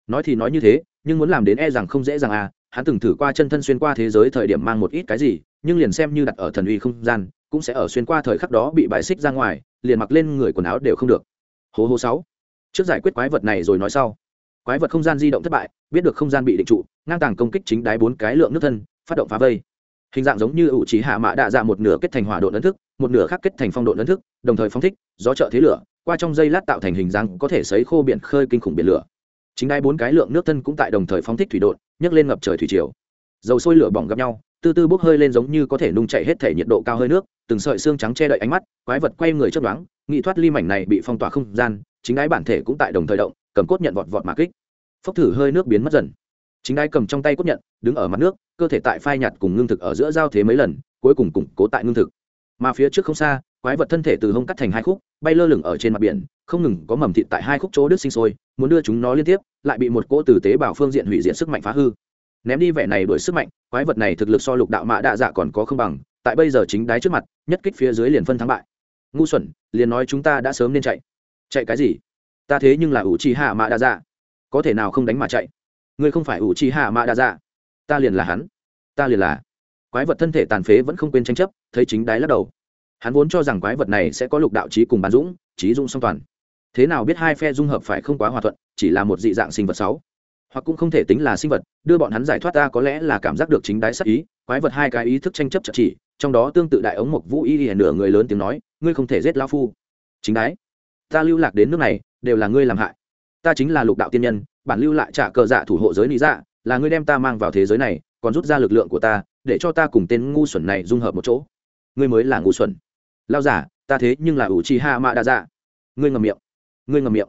A: Nói thì nói như thế nhưng muốn làm đến e rằng không dễ dàng à hắn từng thử qua chân thân xuyên qua thế giới thời điểm mang một ít cái gì nhưng liền xem như đặt ở thần uy không gian cũng sẽ ở xuyên qua thời khắc đó bị bài xích ra ngoài liền mặc lên người quần áo đều không được. Hố hố sáu. Trước giải quyết quái vật này rồi nói sau quái vật không gian di động thất bại biết được không gian bị định trụ ngang tàng công kích chính đáy bốn cái lượng nước thân phát động phá vây. Hình dạng giống như ủ trí hạ mã đạ dạ một nửa kết thành hỏa độn ấn thức một nửa khác kết thành phong độn ấn thức đồng thời phóng thích gió trợ thế lửa qua trong dây lát tạo thành hình dáng có thể sấy khô biển khơi kinh khủng biển lửa. Chính đái bốn cái lượng nước thân cũng tại đồng thời phóng thích thủy độn, nhấc lên ngập trời thủy triều. Dầu sôi lửa bỏng gặp nhau tư tư bốc hơi lên giống như có thể nung chạy hết thể nhiệt độ cao hơi nước từng sợi xương trắng che đậy ánh mắt quái vật quay người chấp đoán nghị thoát ly mảnh này bị phong tỏa không gian chính đái bản thể cũng tại đồng thời động cầm cốt nhận vọt vọt mà kích. Phốc thử hơi nước biến mất dần. Chính đái cầm trong tay cốt nhận, đứng ở mặt nước, cơ thể tại phai nhạt cùng ngưng thực ở giữa giao thế mấy lần, cuối cùng củng cố tại ngưng thực. Mà phía trước không xa, quái vật thân thể từ hông cắt thành hai khúc, bay lơ lửng ở trên mặt biển, không ngừng có mầm thịt tại hai khúc chỗ đứt sinh sôi, muốn đưa chúng nó liên tiếp, lại bị một cỗ từ tế bào phương diện hủy diệt sức mạnh phá hư. Ném đi vẻ này đổi sức mạnh, quái vật này thực lực so lục đạo mạ đạ dạ còn có không bằng, tại bây giờ chính đáy trước mặt, nhất kích phía dưới liền phân thắng bại. Ngu xuẩn, liền nói chúng ta đã sớm nên chạy. Chạy cái gì? Ta thế nhưng là ủ trì hạ mạ đa dạ. Có thể nào không đánh mà chạy? Ngươi không phải ủ trì hạ mạ đa dạ. Ta liền là hắn. Ta liền là. Quái vật thân thể tàn phế vẫn không quên tranh chấp, thấy chính đáy lắc đầu. Hắn vốn cho rằng quái vật này sẽ có lục đạo trí cùng bán dũng trí dung song toàn. Thế nào biết hai phe dung hợp phải không quá hòa thuận, chỉ là một dị dạng sinh vật sáu. Hoặc cũng không thể tính là sinh vật, đưa bọn hắn giải thoát ta có lẽ là cảm giác được chính đái sắc ý, quái vật hai cái ý thức tranh chấp chật chỉ trong đó tương tự đại ống mộc vũ y hiển nửa người lớn tiếng nói, ngươi không thể giết lao phu. Chính đái ta lưu lạc đến nước này, đều là ngươi làm hại. Ta chính là lục đạo tiên nhân, bản lưu lại trả cờ dạ thủ hộ giới lý dạ là ngươi đem ta mang vào thế giới này, còn rút ra lực lượng của ta, để cho ta cùng tên ngu xuẩn này dung hợp một chỗ. Ngươi mới là ngu xuẩn. Lao giả, ta thế nhưng là ủ trì hạ mạ đa dạ ngươi ngầm miệng. Ngươi ngầm miệng.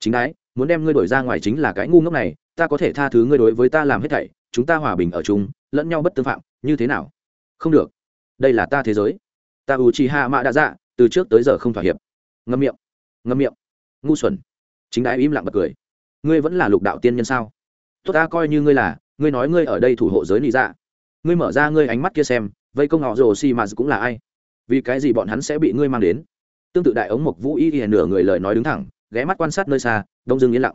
A: Chính đái, muốn đem ngươi đổi ra ngoài chính là cái ngu ngốc này, ta có thể tha thứ ngươi đối với ta làm hết thảy, chúng ta hòa bình ở chung, lẫn nhau bất tương phạm, như thế nào? Không được. Đây là ta thế giới. Ta ủ trì hạ mạ đa dạ từ trước tới giờ không thỏa hiệp. Ngâm miệng ngâm miệng. Ngu xuẩn. Chính đái im lặng bật cười. Ngươi vẫn là lục đạo tiên nhân sao? Tốt ta coi như ngươi là ngươi nói ngươi ở đây thủ hộ giới lý dạ. Ngươi mở ra ngươi ánh mắt kia xem vây công họ rồ xì mà cũng là ai? Vì cái gì bọn hắn sẽ bị ngươi mang đến? Tương tự đại ống mộc vũ y y nửa người lời nói đứng thẳng ghé mắt quan sát nơi xa đông dương yên lặng.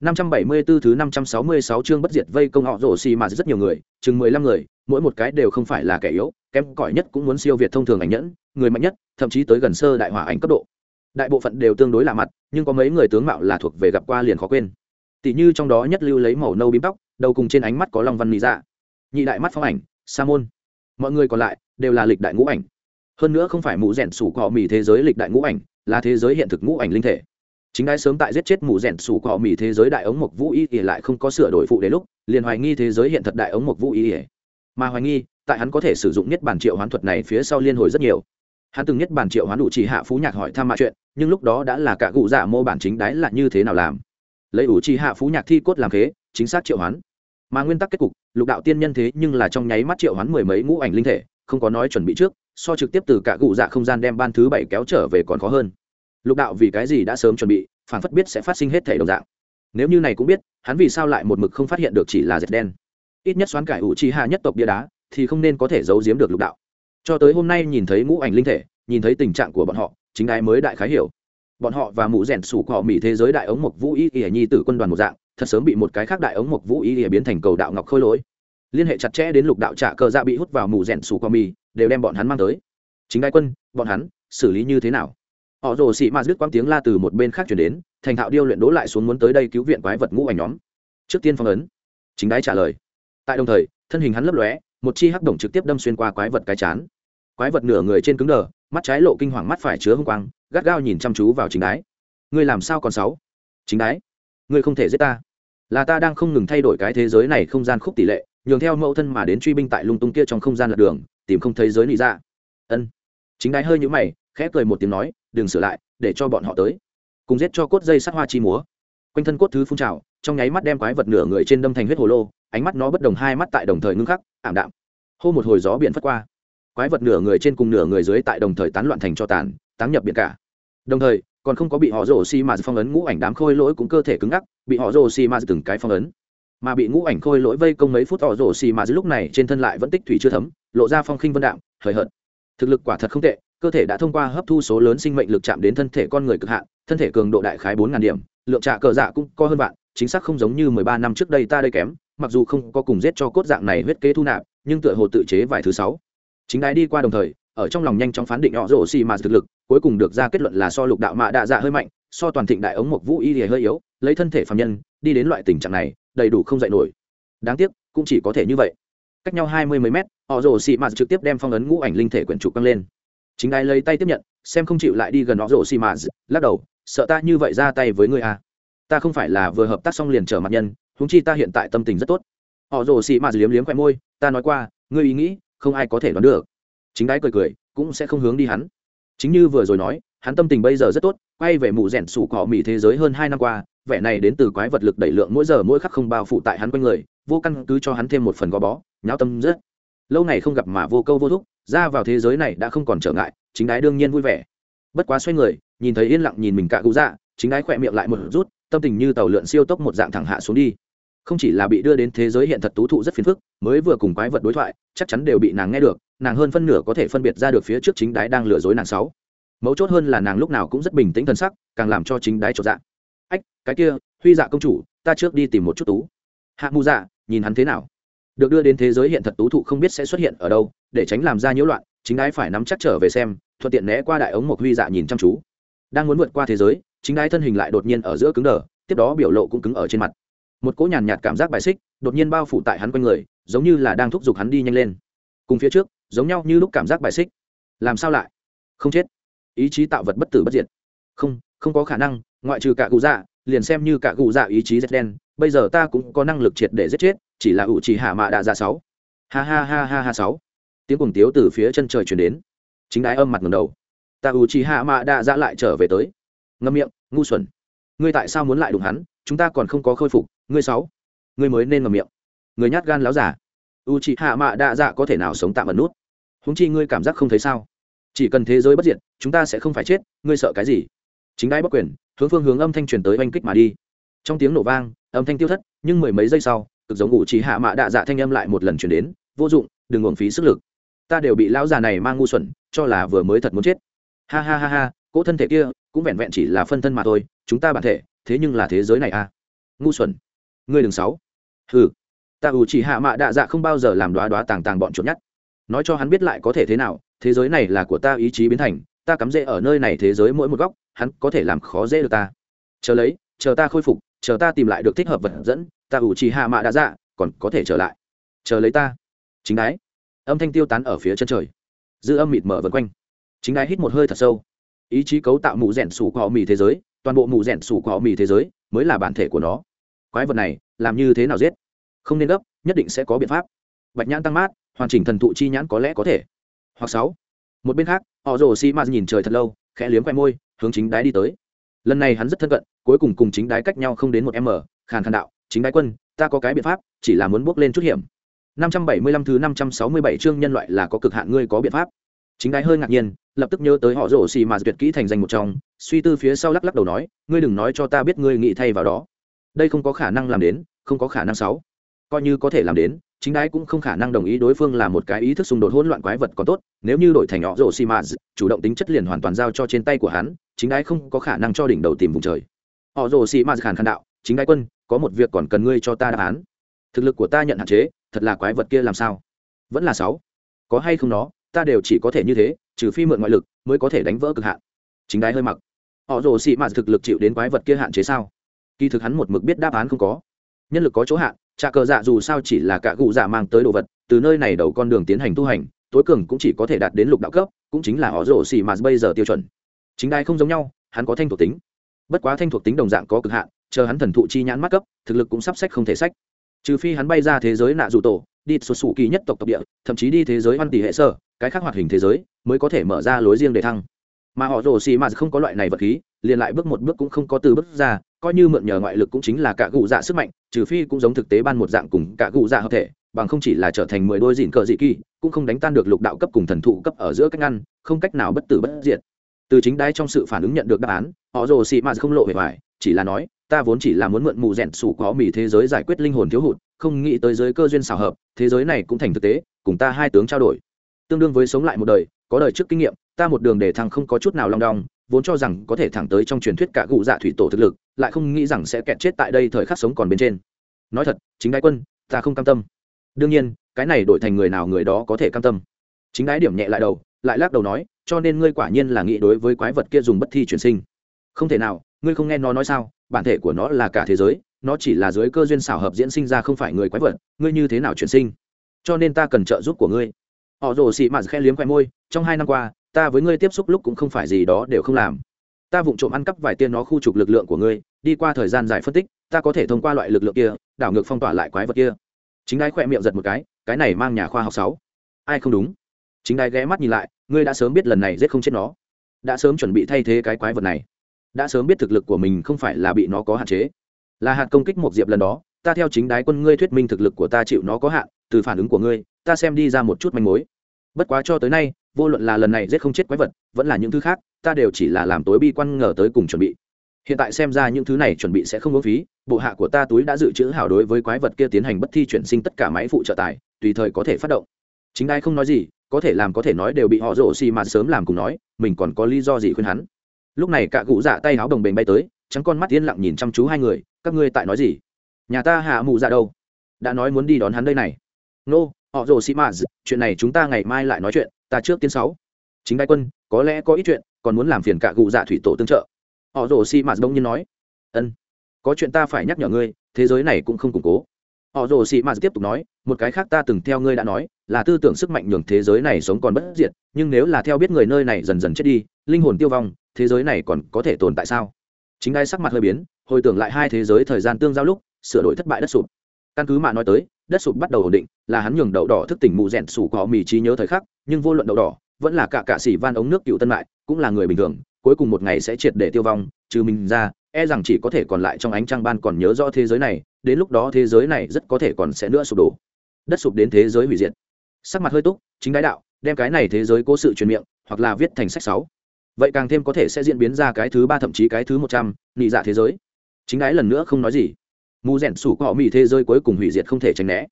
A: 574 thứ 566 chương bất diệt vây công họ Rồ xì mà rất nhiều người, chừng 15 người, mỗi một cái đều không phải là kẻ yếu, kém cỏi nhất cũng muốn siêu việt thông thường ảnh nhẫn, người mạnh nhất, thậm chí tới gần sơ đại hỏa ảnh cấp độ. Đại bộ phận đều tương đối lạ mặt, nhưng có mấy người tướng mạo là thuộc về gặp qua liền khó quên. Tỷ như trong đó nhất lưu lấy màu nâu bím tóc, đầu cùng trên ánh mắt có long văn mỹ dạ. Nhị đại mắt phong ảnh, sa môn. Mọi người còn lại đều là lịch đại ngũ ảnh. Hơn nữa không phải mụ rèn sủ cọ mì thế giới lịch đại ngũ ảnh, là thế giới hiện thực ngũ ảnh linh thể chính đai sớm tại giết chết mụ rèn sủ cọ mỹ thế giới đại ống mộc vũ y ỉa lại không có sửa đổi phụ đến lúc liền hoài nghi thế giới hiện thật đại ống mộc vũ y ỉa mà hoài nghi tại hắn có thể sử dụng nhất bản triệu hoán thuật này phía sau liên hồi rất nhiều hắn từng nhất bản triệu hoán đủ chỉ hạ phú nhạc hỏi thăm mạ chuyện nhưng lúc đó đã là cả cụ giả mô bản chính đái là như thế nào làm. Lấy ủ chỉ hạ phú nhạc thi cốt làm thế, chính xác triệu hoán. Mà nguyên tắc kết cục lục đạo tiên nhân thế nhưng là trong nháy mắt triệu hoán mười mấy ngũ ảnh linh thể không có nói chuẩn bị trước so trực tiếp từ cả cụ dạ không gian đem ban thứ bảy kéo trở về còn khó hơn. Lục đạo vì cái gì đã sớm chuẩn bị phản phất biết sẽ phát sinh hết thể đồng dạng. Nếu như này cũng biết hắn vì sao lại một mực không phát hiện được chỉ là dệt đen. Ít nhất xoán cải ủ chi hạ nhất tộc bia đá thì không nên có thể giấu giếm được lục đạo cho tới hôm nay nhìn thấy ngũ ảnh linh thể, nhìn thấy tình trạng của bọn họ, chính đái mới đại khái hiểu. Bọn họ và mũ rèn sủ họ mỹ thế giới đại ống mộc vũ y ỉa nhi tử quân đoàn một dạng, thật sớm bị một cái khác đại ống mộc vũ y ỉa biến thành cầu đạo ngọc khôi lỗi. Liên hệ chặt chẽ đến lục đạo trả cờ dạ bị hút vào mụ rèn sủ của mỹ đều đem bọn hắn mang tới. Chính đại quân, bọn hắn, xử lý như thế nào? Họ rồ xị ma dứt quãng tiếng la từ một bên khác chuyển đến, thành thạo điêu luyện đỗ lại xuống muốn tới đây cứu viện quái vật ngũ ảnh nhóm. Trước tiên phong ấn. Chính đái trả lời. Tại đồng thời, thân hình hắn lấp lóe một chi hắc động trực tiếp đâm xuyên qua quái vật cái chán. Quái vật nửa người trên cứng đờ, mắt trái lộ kinh hoàng mắt phải chứa hung quang, gắt gao nhìn chăm chú vào chính đái. Ngươi làm sao còn sáu? Chính đái, ngươi không thể giết ta. Là ta đang không ngừng thay đổi cái thế giới này không gian khúc tỷ lệ, nhường theo mẫu thân mà đến truy binh tại lung tung kia trong không gian lật đường, tìm không thấy giới lý ra dạ. ân. Chính đái hơi nhũ mày, khẽ cười một tiếng nói, đừng sửa lại, để cho bọn họ tới. Cùng giết cho cốt dây sắc hoa chi múa. Quanh thân cốt thứ phun trào, trong nháy mắt đem quái vật nửa người trên đâm thành huyết hồ lô ánh mắt nó bất đồng hai mắt tại đồng thời ngưng khắc, ảm đạm. Hô một hồi gió biển phất qua. Quái vật nửa người trên cùng nửa người dưới tại đồng thời tán loạn thành cho tàn, táng nhập biển cả. Đồng thời, còn không có bị họ rổ xi mà phong ấn, ngũ ảnh đám khôi lỗi cũng cơ thể cứng ngắc, bị họ rổ xi mà từng cái phong ấn. Mà bị ngũ ảnh khôi lỗi vây công mấy phút, họ rổ xi mà lúc này trên thân lại vẫn tích thủy chưa thấm, lộ ra phong khinh vân đạm, hời hợt. Thực lực quả thật không tệ, cơ thể đã thông qua hấp thu số lớn sinh mệnh lực chạm đến thân thể con người cực hạn, thân thể cường độ đại khái bốn ngàn điểm, lượng trạ cờ dạ cũng có hơn bạn chính xác không giống như mười ba năm trước đây ta đây kém, mặc dù không có cùng giết cho cốt dạng này huyết kế thu nạp, nhưng tựa hồ tự chế vài thứ sáu. Chính đái đi qua đồng thời, ở trong lòng nhanh chóng phán định họ rổ xì mà thực lực, cuối cùng được ra kết luận là so lục đạo mạ đạ dạ hơi mạnh, so toàn thịnh đại ống mộc vũ y thì hơi yếu, lấy thân thể phạm nhân, đi đến loại tình trạng này, đầy đủ không dạy nổi. Đáng tiếc, cũng chỉ có thể như vậy. Cách nhau hai mươi mấy mét họ rổ xì mà trực tiếp đem phong ấn ngũ ảnh linh thể quyển trục căng lên. Chính đái lấy tay tiếp nhận, xem không chịu lại đi gần họ rổ xì mà, lắc đầu, sợ ta như vậy ra tay với ngươi à? Ta không phải là vừa hợp tác xong liền trở mặt nhân húng chi ta hiện tại tâm tình rất tốt. Họ rồ xị mà liếm liếm khoe môi, ta nói qua, ngươi ý nghĩ, không ai có thể đoán được. Chính đái cười cười, cũng sẽ không hướng đi hắn. Chính như vừa rồi nói, hắn tâm tình bây giờ rất tốt, quay về mụ rẻn sủ cỏ mỹ thế giới hơn hai năm qua, vẻ này đến từ quái vật lực đẩy lượng mỗi giờ mỗi khắc không bao phụ tại hắn quanh người, vô căn cứ cho hắn thêm một phần gò bó, nháo tâm rất. Lâu ngày không gặp mà vô câu vô thúc, ra vào thế giới này đã không còn trở ngại, chính đái đương nhiên vui vẻ. Bất quá xoay người, nhìn thấy yên lặng nhìn mình cả cụ dạ chính đái khỏe miệng lại một rút tâm tình như tàu lượn siêu tốc một dạng thẳng hạ xuống đi. Không chỉ là bị đưa đến thế giới hiện thật tú thụ rất phiền phức, mới vừa cùng quái vật đối thoại, chắc chắn đều bị nàng nghe được, nàng hơn phân nửa có thể phân biệt ra được phía trước chính đái đang lừa dối nàng sáu. Mấu chốt hơn là nàng lúc nào cũng rất bình tĩnh thân sắc, càng làm cho chính đái trọt dạ. Ách, cái kia, huy dạ công chủ, ta trước đi tìm một chút tú. Hạ mù dạ nhìn hắn thế nào? Được đưa đến thế giới hiện thật tú thụ không biết sẽ xuất hiện ở đâu, để tránh làm ra nhiễu loạn, chính đái phải nắm chắc trở về xem, thuận tiện né qua đại ống một huy dạ nhìn chăm chú. Đang muốn vượt qua thế giới chính đái thân hình lại đột nhiên ở giữa cứng đờ, tiếp đó biểu lộ cũng cứng ở trên mặt. Một cỗ nhàn nhạt cảm giác bài xích đột nhiên bao phủ tại hắn quanh người, giống như là đang thúc giục hắn đi nhanh lên. Cùng phía trước, giống nhau như lúc cảm giác bài xích. Làm sao lại? Không chết. Ý chí tạo vật bất tử bất diệt. Không không có khả năng, ngoại trừ cả cụ dạ liền xem như cả cụ dạ ý chí rất đen, bây giờ ta cũng có năng lực triệt để giết chết, chỉ là ủ chỉ hạ mạ đạ dạ sáu. Ha ha ha ha ha sáu. Tiếng cùng tiếu từ phía chân trời chuyển đến. Chính đái âm mặt ngầm đầu. Ta ủ chỉ hạ mạ đạ dạ lại trở về tới ngâm miệng, ngu xuẩn. Ngươi tại sao muốn lại đụng hắn? Chúng ta còn không có khôi phục. Ngươi sáu, ngươi mới nên ngậm miệng. Người nhát gan láo giả. U chị hạ mạ đa dạ có thể nào sống tạm ẩn nút? Húng chi ngươi cảm giác không thấy sao? Chỉ cần thế giới bất diệt, chúng ta sẽ không phải chết. Ngươi sợ cái gì? Chính đái bất quyền, hướng phương hướng âm thanh truyền tới oanh kích mà đi. Trong tiếng nổ vang, âm thanh tiêu thất, nhưng mười mấy giây sau, cực giống ngụ chỉ hạ mạ đạ dạ thanh âm lại một lần chuyển đến. Vô dụng, đừng uổng phí sức lực. Ta đều bị lão già này mang ngu xuẩn, cho là vừa mới thật muốn chết. Ha ha ha ha, cỗ thân thể kia cũng vẹn vẹn chỉ là phân thân mà thôi, chúng ta bản thể, thế nhưng là thế giới này à? Ngu xuẩn. Ngươi đừng sáu ừ ta ủ chỉ hạ mạ đạ dạ không bao giờ làm đoá đoá tàng tàng bọn chuột nhất nói cho hắn biết lại có thể thế nào, thế giới này là của ta ý chí biến thành, ta cắm rễ ở nơi này thế giới mỗi một góc, hắn có thể làm khó dễ được ta. Chờ lấy, chờ ta khôi phục, chờ ta tìm lại được thích hợp vật dẫn, ta ủ chỉ hạ mạ đạ dạ còn có thể trở lại. Chờ lấy ta. Chính đái. Âm thanh tiêu tán ở phía chân trời. Dư âm mịt mở vân quanh. Chính đái hít một hơi thật sâu ý chí cấu tạo mù rèn sủ của họ mì thế giới, toàn bộ mù rèn sủ của họ mì thế giới mới là bản thể của nó. Quái vật này làm như thế nào giết? Không nên gấp, nhất định sẽ có biện pháp. Bạch nhãn tăng mát, hoàn chỉnh thần thụ chi nhãn có lẽ có thể. Hoặc sáu. Một bên khác, họ rồ xi mạt nhìn trời thật lâu, khẽ liếm quay môi, hướng chính đái đi tới. Lần này hắn rất thân cận, cuối cùng cùng chính đái cách nhau không đến một m khàn khàn đạo, chính đái quân, ta có cái biện pháp, chỉ là muốn bước lên chút hiểm. 575 thứ 567 chương nhân loại là có cực hạn, ngươi có biện pháp chính đái hơi ngạc nhiên, lập tức nhớ tới họ rổ xì mà tuyệt kỹ thành danh một trong, suy tư phía sau lắc lắc đầu nói, ngươi đừng nói cho ta biết ngươi nghĩ thay vào đó. Đây không có khả năng làm đến, không có khả năng sáu coi như có thể làm đến, chính đái cũng không khả năng đồng ý đối phương là một cái ý thức xung đột hỗn loạn quái vật còn tốt, nếu như đổi thành họ rổ xì mà chủ động tính chất liền hoàn toàn giao cho trên tay của hắn, chính đái không có khả năng cho đỉnh đầu tìm vùng trời. Họ rổ xì mà khàn khàn đạo, chính đái quân, có một việc còn cần ngươi cho ta đáp án. Thực lực của ta nhận hạn chế, thật là quái vật kia làm sao? Vẫn là sáu có hay không nó? Ta đều chỉ có thể như thế, trừ phi mượn ngoại lực mới có thể đánh vỡ cực hạn. Chính đái hơi mặc. Họ rồ xị mạt thực lực chịu đến quái vật kia hạn chế sao? Kỳ thực hắn một mực biết đáp án không có. Nhân lực có chỗ hạn trà cờ dạ dù sao chỉ là cả cụ dạ mang tới đồ vật, từ nơi này đầu con đường tiến hành tu hành, tối cường cũng chỉ có thể đạt đến lục đạo cấp, cũng chính là họ rồ xị mạt bây giờ tiêu chuẩn. Chính đai không giống nhau, hắn có thanh thuộc tính. Bất quá thanh thuộc tính đồng dạng có cực hạn, chờ hắn thần thụ chi nhãn mắt cấp, thực lực cũng sắp sách không thể sách. Trừ phi hắn bay ra thế giới nạ dù tổ, đi xuất xù kỳ nhất tộc tộc địa, thậm chí đi thế giới văn tỷ hệ sơ cái khác hoạt hình thế giới mới có thể mở ra lối riêng để thăng. Mà họ rồ xì mà không có loại này vật khí, liền lại bước một bước cũng không có từ bước ra, coi như mượn nhờ ngoại lực cũng chính là cả gụ dạ sức mạnh, trừ phi cũng giống thực tế ban một dạng cùng cả gụ dạ hợp thể, bằng không chỉ là trở thành mười đôi dịn cờ dị kỳ, cũng không đánh tan được lục đạo cấp cùng thần thụ cấp ở giữa cách ngăn, không cách nào bất tử bất diệt. Từ chính đai trong sự phản ứng nhận được đáp án, họ rồ xì mà không lộ vẻ vải chỉ là nói, ta vốn chỉ là muốn mượn mù rèn sủ có mì thế giới giải quyết linh hồn thiếu hụt, không nghĩ tới giới cơ duyên xảo hợp, thế giới này cũng thành thực tế, cùng ta hai tướng trao đổi tương đương với sống lại một đời, có đời trước kinh nghiệm, ta một đường để thăng không có chút nào long đong, vốn cho rằng có thể thẳng tới trong truyền thuyết cả cụ dạ thủy tổ thực lực, lại không nghĩ rằng sẽ kẹt chết tại đây thời khắc sống còn bên trên. Nói thật, chính đái quân, ta không cam tâm. Đương nhiên, cái này đổi thành người nào người đó có thể cam tâm. Chính đái điểm nhẹ lại đầu, lại lắc đầu nói, cho nên ngươi quả nhiên là nghĩ đối với quái vật kia dùng bất thi chuyển sinh. Không thể nào, ngươi không nghe nó nói sao, bản thể của nó là cả thế giới, nó chỉ là dưới cơ duyên xảo hợp diễn sinh ra không phải người quái vật, ngươi như thế nào chuyển sinh? Cho nên ta cần trợ giúp của ngươi họ rồ xị mạt khe liếm khoe môi, trong hai năm qua, ta với ngươi tiếp xúc lúc cũng không phải gì đó đều không làm. Ta vụng trộm ăn cắp vài tiên nó khu trục lực lượng của ngươi, đi qua thời gian dài phân tích, ta có thể thông qua loại lực lượng kia, đảo ngược phong tỏa lại quái vật kia. Chính đái khoe miệng giật một cái cái này mang nhà khoa học sáu. Ai không đúng? Chính đái ghé mắt nhìn lại, ngươi đã sớm biết lần này giết không chết nó. Đã sớm chuẩn bị thay thế cái quái vật này. Đã sớm biết thực lực của mình không phải là bị nó có hạn chế. Là hạt công kích một diệp lần đó, ta theo chính đái quân ngươi thuyết minh thực lực của ta chịu nó có hạn, từ phản ứng của ngươi, ta xem đi ra một chút manh mối bất quá cho tới nay vô luận là lần này giết không chết quái vật vẫn là những thứ khác ta đều chỉ là làm tối bi quan ngờ tới cùng chuẩn bị. Hiện tại xem ra những thứ này chuẩn bị sẽ không uống phí bộ hạ của ta túi đã dự trữ hảo đối với quái vật kia tiến hành bất thi chuyển sinh tất cả máy phụ trợ tài tùy thời có thể phát động. Chính đai không nói gì có thể làm có thể nói đều bị họ rổ xì mà sớm làm cùng nói mình còn có lý do gì khuyên hắn. Lúc này cả cụ dạ tay áo đồng bền bay tới trắng con mắt yên lặng nhìn chăm chú hai người các ngươi tại nói gì? Nhà ta hạ mụ dạ đâu? Đã nói muốn đi đón hắn đây này. Nô、no, họ rồ sĩ mãs chuyện này chúng ta ngày mai lại nói chuyện, ta trước tiên sáu. Chính đại quân, có lẽ có ít chuyện, còn muốn làm phiền cả cụ dạ thủy tổ tương trợ. Họ rồ sĩ mãs đông nhiên nói. Ân, có chuyện ta phải nhắc nhở ngươi, thế giới này cũng không củng cố. Họ rồ sĩ mãs tiếp tục nói, một cái khác ta từng theo ngươi đã nói, là tư tưởng sức mạnh nhường thế giới này sống còn bất diệt, nhưng nếu là theo biết người nơi này dần dần chết đi, linh hồn tiêu vong, thế giới này còn có thể tồn tại sao? Chính đai sắc mặt hơi biến, hồi tưởng lại hai thế giới thời gian tương giao lúc, sửa đổi thất bại đất sụp. Căn cứ mà nói tới đất sụp bắt đầu ổn định, là hắn nhường đậu đỏ thức tỉnh mụ rèn sủ có mì trí nhớ thời khắc, nhưng vô luận đậu đỏ, vẫn là cả cạ sĩ van ống nước cựu tân lại cũng là người bình thường, cuối cùng một ngày sẽ triệt để tiêu vong, trừ mình ra e rằng chỉ có thể còn lại trong ánh trăng ban còn nhớ rõ thế giới này, đến lúc đó thế giới này rất có thể còn sẽ nữa sụp đổ. Đất sụp đến thế giới hủy diệt. Sắc mặt hơi túc, chính đái đạo, đem cái này thế giới cố sự truyền miệng, hoặc là viết thành sách sáu. Vậy càng thêm có thể sẽ diễn biến ra cái thứ ba thậm chí cái thứ một trăm, nị dạ thế giới. Chính đái lần nữa không nói gì mù rèn sủ cọ mỹ thế giới cuối cùng hủy diệt không thể tránh né.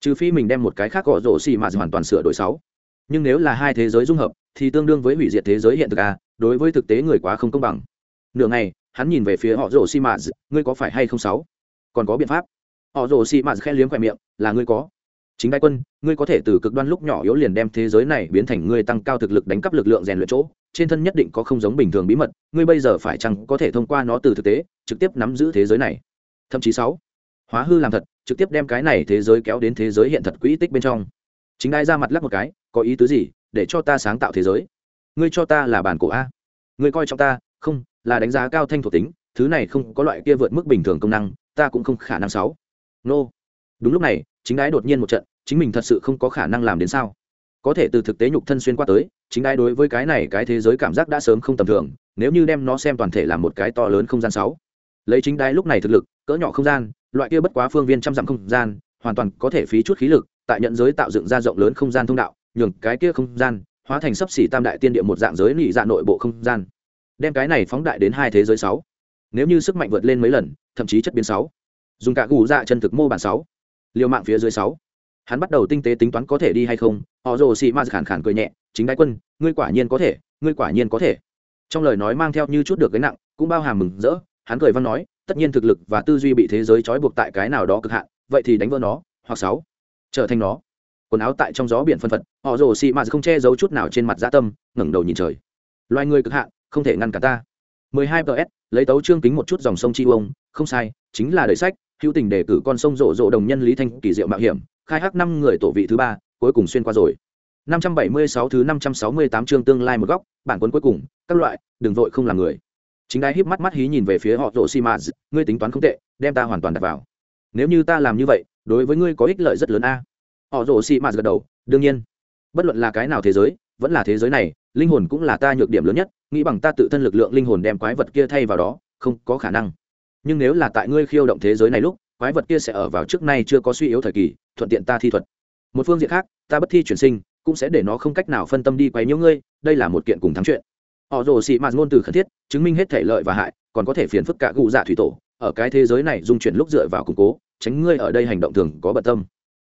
A: Trừ phi mình đem một cái khác gõ rổ xì mà hoàn toàn sửa đổi sáu. Nhưng nếu là hai thế giới dung hợp, thì tương đương với hủy diệt thế giới hiện thực a, đối với thực tế người quá không công bằng. Nửa ngày, hắn nhìn về phía họ rổ xì mà ngươi có phải hay không sáu? Còn có biện pháp. Họ rổ xì mà khẽ liếm khỏe miệng, là ngươi có. Chính đại quân, ngươi có thể từ cực đoan lúc nhỏ yếu liền đem thế giới này biến thành ngươi tăng cao thực lực đánh cắp lực lượng rèn luyện chỗ, trên thân nhất định có không giống bình thường bí mật, ngươi bây giờ phải chăng có thể thông qua nó từ thực tế, trực tiếp nắm giữ thế giới này? Thậm chí sáu. Hóa hư làm thật, trực tiếp đem cái này thế giới kéo đến thế giới hiện thật quỹ tích bên trong. Chính đai ra mặt lắc một cái, có ý tứ gì, để cho ta sáng tạo thế giới? Ngươi cho ta là bản cổ a. Ngươi coi trọng ta, không, là đánh giá cao thanh thuộc tính, thứ này không có loại kia vượt mức bình thường công năng, ta cũng không khả năng sáu. Nô. Đúng lúc này, chính đái đột nhiên một trận, chính mình thật sự không có khả năng làm đến sao? Có thể từ thực tế nhục thân xuyên qua tới, chính đái đối với cái này cái thế giới cảm giác đã sớm không tầm thường, nếu như đem nó xem toàn thể là một cái to lớn không gian sáu. Lấy chính đái lúc này thực lực cỡ nhỏ không gian, loại kia bất quá phương viên trăm dặm không gian, hoàn toàn có thể phí chút khí lực, tại nhận giới tạo dựng ra rộng lớn không gian thông đạo, nhường cái kia không gian hóa thành sấp xỉ tam đại tiên địa một dạng giới nị dạ nội bộ không gian. Đem cái này phóng đại đến hai thế giới sáu. Nếu như sức mạnh vượt lên mấy lần, thậm chí chất biến sáu. Dùng cả gù dạ chân thực mô bản sáu. Liều mạng phía dưới sáu. Hắn bắt đầu tinh tế tính toán có thể đi hay không, họ rồ xị ma khản khản cười nhẹ, chính đại quân, ngươi quả nhiên có thể, ngươi quả nhiên có thể. Trong lời nói mang theo như chút được cái nặng, cũng bao hàm mừng rỡ, hắn cười văn nói tất nhiên thực lực và tư duy bị thế giới trói buộc tại cái nào đó cực hạn vậy thì đánh vỡ nó hoặc sáu trở thành nó. Quần áo tại trong gió biển phân phật họ rồ xị mạt không che giấu chút nào trên mặt dã tâm ngẩng đầu nhìn trời. Loài người cực hạn không thể ngăn cả ta. 12 ps lấy tấu trương kính một chút dòng sông chi uông, không sai chính là đời sách hữu tình đề cử con sông rộ rộ đồng nhân lý thanh kỳ diệu mạo hiểm khai hắc năm người tổ vị thứ ba cuối cùng xuyên qua rồi. 576 thứ 568 chương tương lai một góc bản cuốn cuối cùng các loại đừng vội không làm người chính đai híp mắt mắt hí nhìn về phía họ rộ xi mã ngươi tính toán không tệ, đem ta hoàn toàn đặt vào. Nếu như ta làm như vậy, đối với ngươi có ích lợi rất lớn a. Họ rộ xi mã gật đầu, đương nhiên. Bất luận là cái nào thế giới, vẫn là thế giới này, linh hồn cũng là ta nhược điểm lớn nhất, nghĩ bằng ta tự thân lực lượng linh hồn đem quái vật kia thay vào đó, không có khả năng. Nhưng nếu là tại ngươi khiêu động thế giới này lúc, quái vật kia sẽ ở vào trước nay chưa có suy yếu thời kỳ, thuận tiện ta thi thuật. Một phương diện khác, ta bất thi chuyển sinh, cũng sẽ để nó không cách nào phân tâm đi quấy nhiễu ngươi, đây là một kiện cùng thắng chuyện họ rồ xị mạt ngôn từ khẩn thiết, chứng minh hết thể lợi và hại, còn có thể phiền phức cả gù dạ thủy tổ. Ở cái thế giới này dung chuyển lúc dựa vào củng cố, tránh ngươi ở đây hành động thường có bận tâm.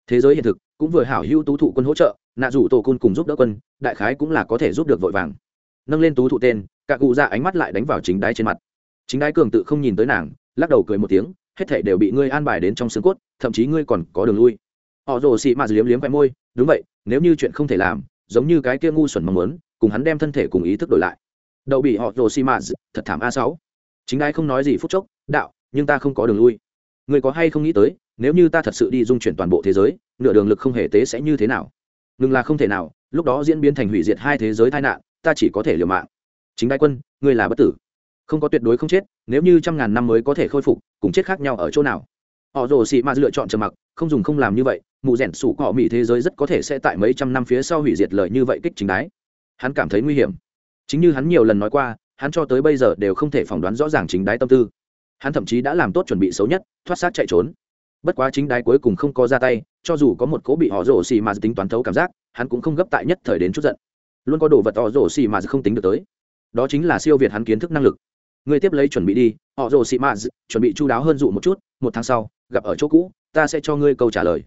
A: Thế giới hiện thực cũng vừa hảo hữu tú thụ quân hỗ trợ, nạ rủ tổ cun cùng giúp đỡ quân, đại khái cũng là có thể giúp được vội vàng. Nâng lên tú thụ tên, cả cụ ra dạ ánh mắt lại đánh vào chính đáy trên mặt. Chính đáy cường tự không nhìn tới nàng, lắc đầu cười một tiếng, hết thể đều bị ngươi an bài đến trong xương cốt, thậm chí ngươi còn có đường lui. Họ rồ xị mạt liếm liếm khoe môi, đúng vậy, nếu như chuyện không thể làm, giống như cái kia ngu xuẩn mong muốn, cùng hắn đem thân thể cùng ý thức đổi lại đậu bị họ rồ xi mã thật thảm a sáu. Chính ai không nói gì phút chốc, đạo, nhưng ta không có đường lui. Người có hay không nghĩ tới, nếu như ta thật sự đi dung chuyển toàn bộ thế giới, nửa đường lực không hề tế sẽ như thế nào? Ngừng là không thể nào, lúc đó diễn biến thành hủy diệt hai thế giới tai nạn, ta chỉ có thể liều mạng. Chính đại quân, ngươi là bất tử. Không có tuyệt đối không chết, nếu như trăm ngàn năm mới có thể khôi phục, cùng chết khác nhau ở chỗ nào? Họ rồ xị m lựa chọn trầm mặc, không dùng không làm như vậy mụ rẻn sủ cọ mỹ thế giới rất có thể sẽ tại mấy trăm năm phía sau hủy diệt lợi như vậy kích chính đái. Hắn cảm thấy nguy hiểm chính như hắn nhiều lần nói qua, hắn cho tới bây giờ đều không thể phỏng đoán rõ ràng chính đái tâm tư. Hắn thậm chí đã làm tốt chuẩn bị xấu nhất, thoát sát chạy trốn. Bất quá chính đái cuối cùng không có ra tay, cho dù có một cố bị họ rổ xì mà tính toán thấu cảm giác, hắn cũng không gấp tại nhất thời đến chút giận. Luôn có đồ vật họ rổ xì mà không tính được tới. Đó chính là siêu việt hắn kiến thức năng lực. Người tiếp lấy chuẩn bị đi, họ rồ xị mạt chuẩn bị chu đáo hơn dụ một chút, một tháng sau, gặp ở chỗ cũ, ta sẽ cho ngươi câu trả lời.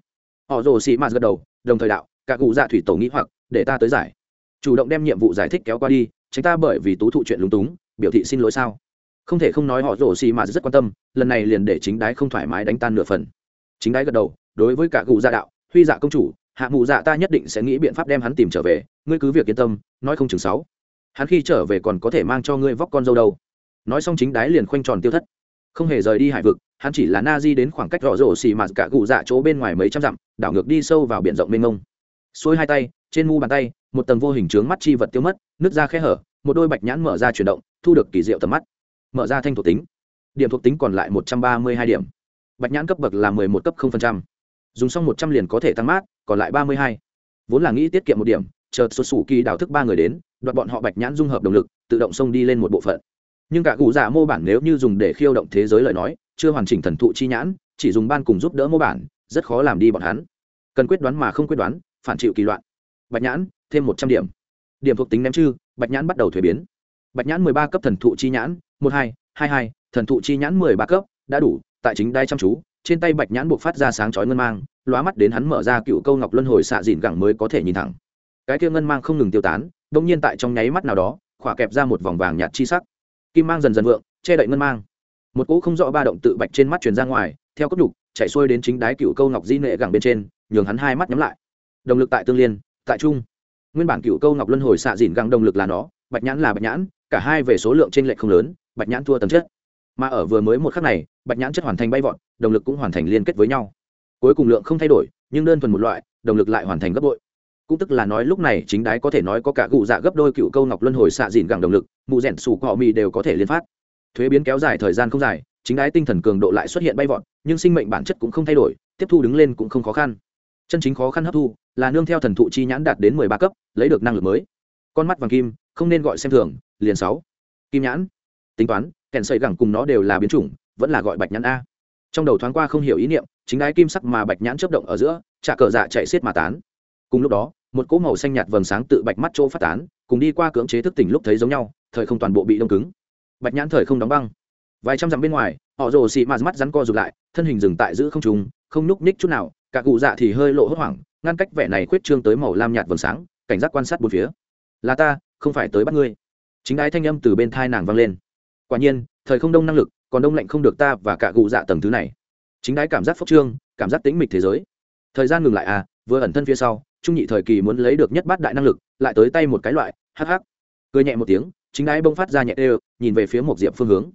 A: Họ rồ xị mà gật đầu, đồng thời đạo, cả cụ dạ thủy tổ nghĩ hoặc, để ta tới giải. Chủ động đem nhiệm vụ giải thích kéo qua đi tránh ta bởi vì tú thụ chuyện lúng túng, biểu thị xin lỗi sao? Không thể không nói họ rổ xì mà rất quan tâm, lần này liền để chính đái không thoải mái đánh tan nửa phần. Chính đái gật đầu, đối với cả cụ dạ đạo, huy dạ công chủ, hạ mụ dạ ta nhất định sẽ nghĩ biện pháp đem hắn tìm trở về, ngươi cứ việc yên tâm, nói không chừng sáu. Hắn khi trở về còn có thể mang cho ngươi vóc con dâu đâu. Nói xong chính đái liền khoanh tròn tiêu thất. Không hề rời đi hải vực, hắn chỉ là na di đến khoảng cách rõ rổ xì mà cả cụ dạ chỗ bên ngoài mấy trăm dặm, đảo ngược đi sâu vào biển rộng mênh mông. Xuôi hai tay, trên mu bàn tay một tầng vô hình trướng mắt chi vật tiêu mất, nứt ra khe hở, một đôi bạch nhãn mở ra chuyển động, thu được kỳ diệu tầm mắt. Mở ra thanh thuộc tính. Điểm thuộc tính còn lại một trăm ba mươi hai điểm. Bạch nhãn cấp bậc là mười một cấp dùng xong một trăm liền có thể tăng mát, còn lại ba mươi hai. Vốn là nghĩ tiết kiệm một điểm chợt xuất xù kỳ đào thức ba người đến, đoạt bọn họ bạch nhãn dung hợp động lực, tự động xông đi lên một bộ phận. Nhưng cả cụ giả dạ mô bản nếu như dùng để khiêu động thế giới lời nói, chưa hoàn chỉnh thần thụ chi nhãn, chỉ dùng ban cùng giúp đỡ mô bản, rất khó làm đi bọn hắn. Cần quyết đoán mà không quyết đoán, phản chịu kỳ loạn. Bạch nhãn thêm một trăm điểm. Điểm thuộc tính ném chư, bạch nhãn bắt đầu thuế biến. Bạch nhãn mười ba cấp thần thụ chi nhãn, một hai hai hai, thần thụ chi nhãn mười ba cấp, đã đủ, tại chính đai chăm chú, trên tay bạch nhãn buộc phát ra sáng chói ngân mang, lóa mắt đến hắn mở ra cựu câu ngọc luân hồi xạ dịn gẳng mới có thể nhìn thẳng. Cái kia ngân mang không ngừng tiêu tán đông nhiên tại trong nháy mắt nào đó, khỏa kẹp ra một vòng vàng nhạt chi sắc. Kim mang dần dần vượng, che đậy ngân mang. Một cỗ không rõ ba động tự bạch trên mắt truyền ra ngoài, theo cấp nhục, chạy xuôi đến chính đái cựu câu ngọc di nệ gẳng bên trên, nhường hắn hai mắt nhắm lại. Động lực tại tương liên, tại trung nguyên bản cựu câu ngọc luân hồi xạ dìn găng động lực là nó, bạch nhãn là bạch nhãn, cả hai về số lượng trên lệch không lớn, bạch nhãn thua tầm chất. Mà ở vừa mới một khắc này, bạch nhãn chất hoàn thành bay vọt động lực cũng hoàn thành liên kết với nhau. Cuối cùng lượng không thay đổi, nhưng đơn thuần một loại động lực lại hoàn thành gấp bội. Cũng tức là nói lúc này chính đái có thể nói có cả cụ dạ gấp đôi cựu câu ngọc luân hồi xạ dìn gẳng động lực, mụ rẻn xù cọ mì đều có thể liên phát. Thuế biến kéo dài thời gian không dài, chính đái tinh thần cường độ lại xuất hiện bay vọt, nhưng sinh mệnh bản chất cũng không thay đổi, tiếp thu đứng lên cũng không khó khăn chân chính khó khăn hấp thu là nương theo thần thụ chi nhãn đạt đến mười ba cấp, lấy được năng lực mới. Con mắt vàng kim, không nên gọi xem thường, liền sáu. Kim nhãn. Tính toán, kèn sợi gẳng cùng nó đều là biến chủng, vẫn là gọi bạch nhãn a. Trong đầu thoáng qua không hiểu ý niệm, chính ái kim sắc mà bạch nhãn chấp động ở giữa, trả cờ dạ chạy xiết mà tán. Cùng lúc đó, một cỗ màu xanh nhạt vầng sáng tự bạch mắt chỗ phát tán, cùng đi qua cưỡng chế thức tỉnh lúc thấy giống nhau, thời không toàn bộ bị đông cứng. Bạch nhãn thời không đóng băng. Vài trăm dặm bên ngoài, họ rồ xị mạt mắt rắn co rụt lại, thân hình dừng tại giữ không trùng không nhúc ních chút nào cả cụ dạ thì hơi lộ hốt hoảng ngăn cách vẻ này khuyết trương tới màu lam nhạt vầng sáng cảnh giác quan sát bốn phía. Là ta không phải tới bắt ngươi. Chính đái thanh âm từ bên thai nàng vang lên. Quả nhiên thời không đông năng lực còn đông lạnh không được ta và cả cụ dạ tầng thứ này. Chính đái cảm giác phốc trương cảm giác tĩnh mịch thế giới. Thời gian ngừng lại à vừa ẩn thân phía sau trung nhị thời kỳ muốn lấy được nhất bát đại năng lực lại tới tay một cái loại hắc hắc, cười nhẹ một tiếng chính đái bông phát ra nhẹ đều nhìn về phía một diệp phương hướng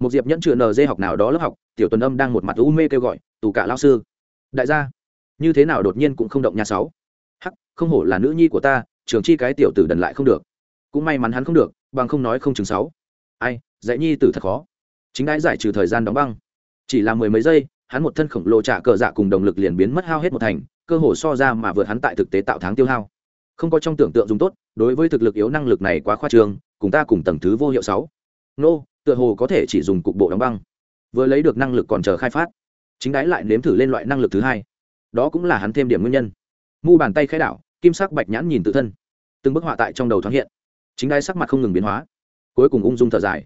A: một diệp nhẫn chữa nd học nào đó lớp học, tiểu tuần âm đang một mặt u mê kêu gọi, tù cả lao sư. Đại gia, như thế nào đột nhiên cũng không động nhà sáu? Hắc, không hổ là nữ nhi của ta, trường chi cái tiểu tử đần lại không được. Cũng may mắn hắn không được, bằng không nói không chừng sáu. Ai, dạy nhi tử thật khó. Chính ai giải trừ thời gian đóng băng. Chỉ là mười mấy giây, hắn một thân khổng lồ trả cờ dạ cùng động lực liền biến mất hao hết một thành, cơ hồ so ra mà vượt hắn tại thực tế tạo tháng tiêu hao. Không có trong tưởng tượng dùng tốt, đối với thực lực yếu năng lực này quá khoa trương, cùng ta cùng tầng thứ vô hiệu sáu. Nô tựa hồ có thể chỉ dùng cục bộ đóng băng. Vừa lấy được năng lực còn chờ khai phát. Chính đái lại nếm thử lên loại năng lực thứ hai. Đó cũng là hắn thêm điểm nguyên nhân. Mu bàn tay khai đảo, kim sắc bạch nhãn nhìn tự thân. Từng bức họa tại trong đầu thoáng hiện. Chính đái sắc mặt không ngừng biến hóa. Cuối cùng ung dung thở dài.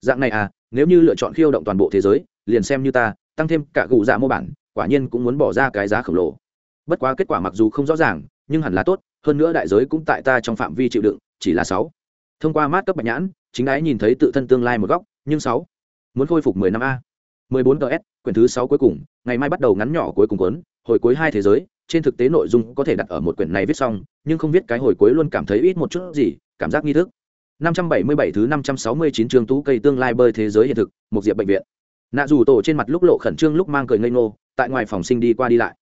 A: Dạng này à nếu như lựa chọn khiêu động toàn bộ thế giới, liền xem như ta, tăng thêm cả gù dạ mô bản, quả nhiên cũng muốn bỏ ra cái giá khổng lồ. Bất quá kết quả mặc dù không rõ ràng, nhưng hẳn là tốt, hơn nữa đại giới cũng tại ta trong phạm vi chịu đựng, chỉ là sáu. Thông qua mát cấp bạch nhãn chính đái nhìn thấy tự thân tương lai một góc nhưng sáu muốn khôi phục mười năm a mười bốn ts quyển thứ sáu cuối cùng ngày mai bắt đầu ngắn nhỏ cuối cùng cuốn hồi cuối hai thế giới trên thực tế nội dung có thể đặt ở một quyển này viết xong nhưng không viết cái hồi cuối luôn cảm thấy ít một chút gì cảm giác nghi thức 577 thứ 569 chương tú cây tương lai bơi thế giới hiện thực, một diệp bệnh viện. Nạ dù tổ trên mặt lúc lộ khẩn trương lúc mang cười ngây ngô, tại ngoài phòng sinh đi qua đi lại.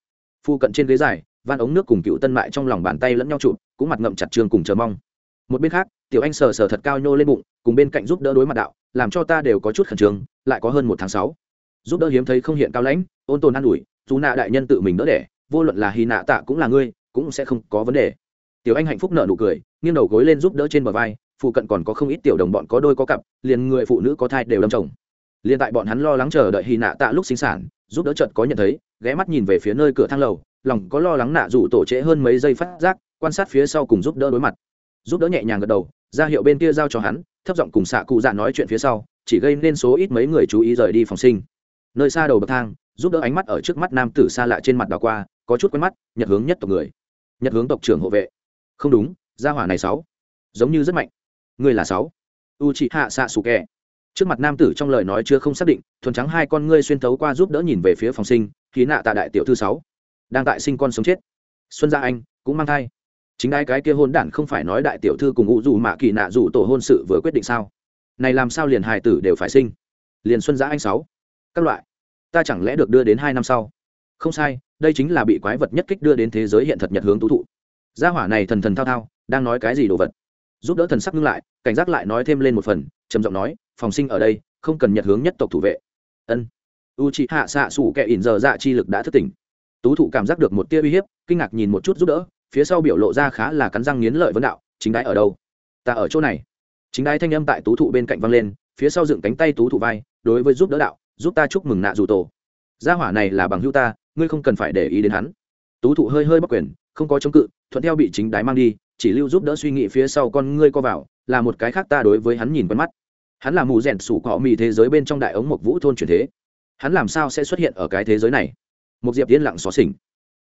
A: Phu cận trên ghế dài, van ống nước cùng cựu tân mại trong lòng bàn tay lẫn nhau chụp, cũng mặt ngậm chặt trương cùng chờ mong. Một bên khác, tiểu anh sờ sờ thật cao nhô lên bụng, cùng bên cạnh giúp đỡ đối mặt đạo, làm cho ta đều có chút khẩn trương, lại có hơn một tháng sáu. Giúp đỡ hiếm thấy không hiện cao lãnh, ôn tồn an ủi, dù nạ đại nhân tự mình đỡ đẻ, vô luận là hy nạ tạ cũng là ngươi, cũng sẽ không có vấn đề. Tiểu anh hạnh phúc nở nụ cười, nghiêng đầu gối lên giúp đỡ trên bờ vai, phụ cận còn có không ít tiểu đồng bọn có đôi có cặp liền người phụ nữ có thai đều đâm chồng liền tại bọn hắn lo lắng chờ đợi hy nạ tạ lúc sinh sản giúp đỡ chợt có nhận thấy ghé mắt nhìn về phía nơi cửa thang lầu lòng có lo lắng nạ dù tổ trễ hơn mấy giây phát giác quan sát phía sau cùng giúp đỡ đối mặt giúp đỡ nhẹ nhàng gật đầu, ra hiệu bên kia giao cho hắn, thấp giọng cùng xạ cụ dạ nói chuyện phía sau, chỉ gây nên số ít mấy người chú ý rời đi phòng sinh. Nơi xa đầu bậc thang, giúp đỡ ánh mắt ở trước mắt nam tử xa lạ trên mặt đào qua, có chút quen mắt, nhật hướng nhất tộc người. Nhật hướng tộc trưởng hộ vệ. Không đúng, gia hỏa này sáu. Giống như rất mạnh. Ngươi là sáu. U chị hạ xạ sù kẹ trước mặt nam tử trong lời nói chưa không xác định, thuần trắng hai con ngươi xuyên thấu qua giúp đỡ nhìn về phía phòng sinh khí nạ tạ đại tiểu thư sáu. Đang tại sinh con sống chết. Xuân gia anh, cũng mang thai chính ai cái kia hôn đản không phải nói đại tiểu thư cùng ngụ dù mạ kỳ nạ dù tổ hôn sự vừa quyết định sao? Này làm sao liền hài tử đều phải sinh? Liền xuân giã anh sáu, các loại. Ta chẳng lẽ được đưa đến hai năm sau? Không sai, đây chính là bị quái vật nhất kích đưa đến thế giới hiện thật nhật hướng tú thụ. Gia hỏa này thần thần thao thao, đang nói cái gì đồ vật? Giúp đỡ thần sắc ngưng lại, cảnh giác lại nói thêm lên một phần, trầm giọng nói, phòng sinh ở đây, không cần nhật hướng nhất tộc thủ vệ. Ân. U chị hạ xạ xủ kẻ ỉn giờ dạ chi lực đã thức tỉnh. Tú thụ cảm giác được một tia uy hiếp, kinh ngạc nhìn một chút giúp đỡ phía sau biểu lộ ra khá là cắn răng nghiến lợi vấn đạo, chính đái ở đâu? Ta ở chỗ này. Chính đái thanh âm tại tú thụ bên cạnh văng lên, phía sau dựng cánh tay tú thụ vai, đối với giúp đỡ đạo, giúp ta chúc mừng nạ dù tổ. Gia hỏa này là bằng hữu ta, ngươi không cần phải để ý đến hắn. Tú thụ hơi hơi bất quyền, không có chống cự, thuận theo bị chính đái mang đi, chỉ lưu giúp đỡ suy nghĩ phía sau con ngươi co vào, là một cái khác ta đối với hắn nhìn quen mắt. Hắn là mù rèn sủ cọ mì thế giới bên trong đại ống một vũ thôn truyền thế. Hắn làm sao sẽ xuất hiện ở cái thế giới này? Một diệp yên lặng xó xỉnh.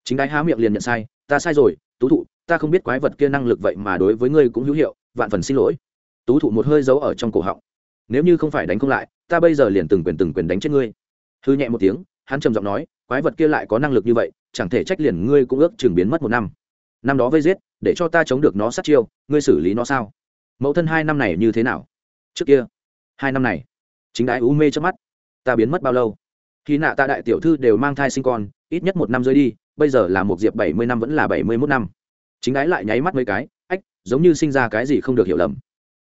A: Chính đái há miệng liền nhận sai, ta sai rồi tú thụ, ta không biết quái vật kia năng lực vậy mà đối với ngươi cũng hữu hiệu, vạn phần xin lỗi. Tú thụ một hơi giấu ở trong cổ họng. Nếu như không phải đánh không lại, ta bây giờ liền từng quyền từng quyền đánh chết ngươi. Hư nhẹ một tiếng, hắn trầm giọng nói, quái vật kia lại có năng lực như vậy, chẳng thể trách liền ngươi cũng ước chừng biến mất một năm. Năm đó vây giết, để cho ta chống được nó sát chiêu, ngươi xử lý nó sao? Mẫu thân hai năm này như thế nào? Trước kia, hai năm này, chính đái u mê trước mắt. Ta biến mất bao lâu? Khi nạ ta đại tiểu thư đều mang thai sinh con, ít nhất một năm rơi đi bây giờ là một diệp bảy mươi năm vẫn là bảy mươi mốt năm. Chính đái lại nháy mắt mấy cái, ách, giống như sinh ra cái gì không được hiểu lầm.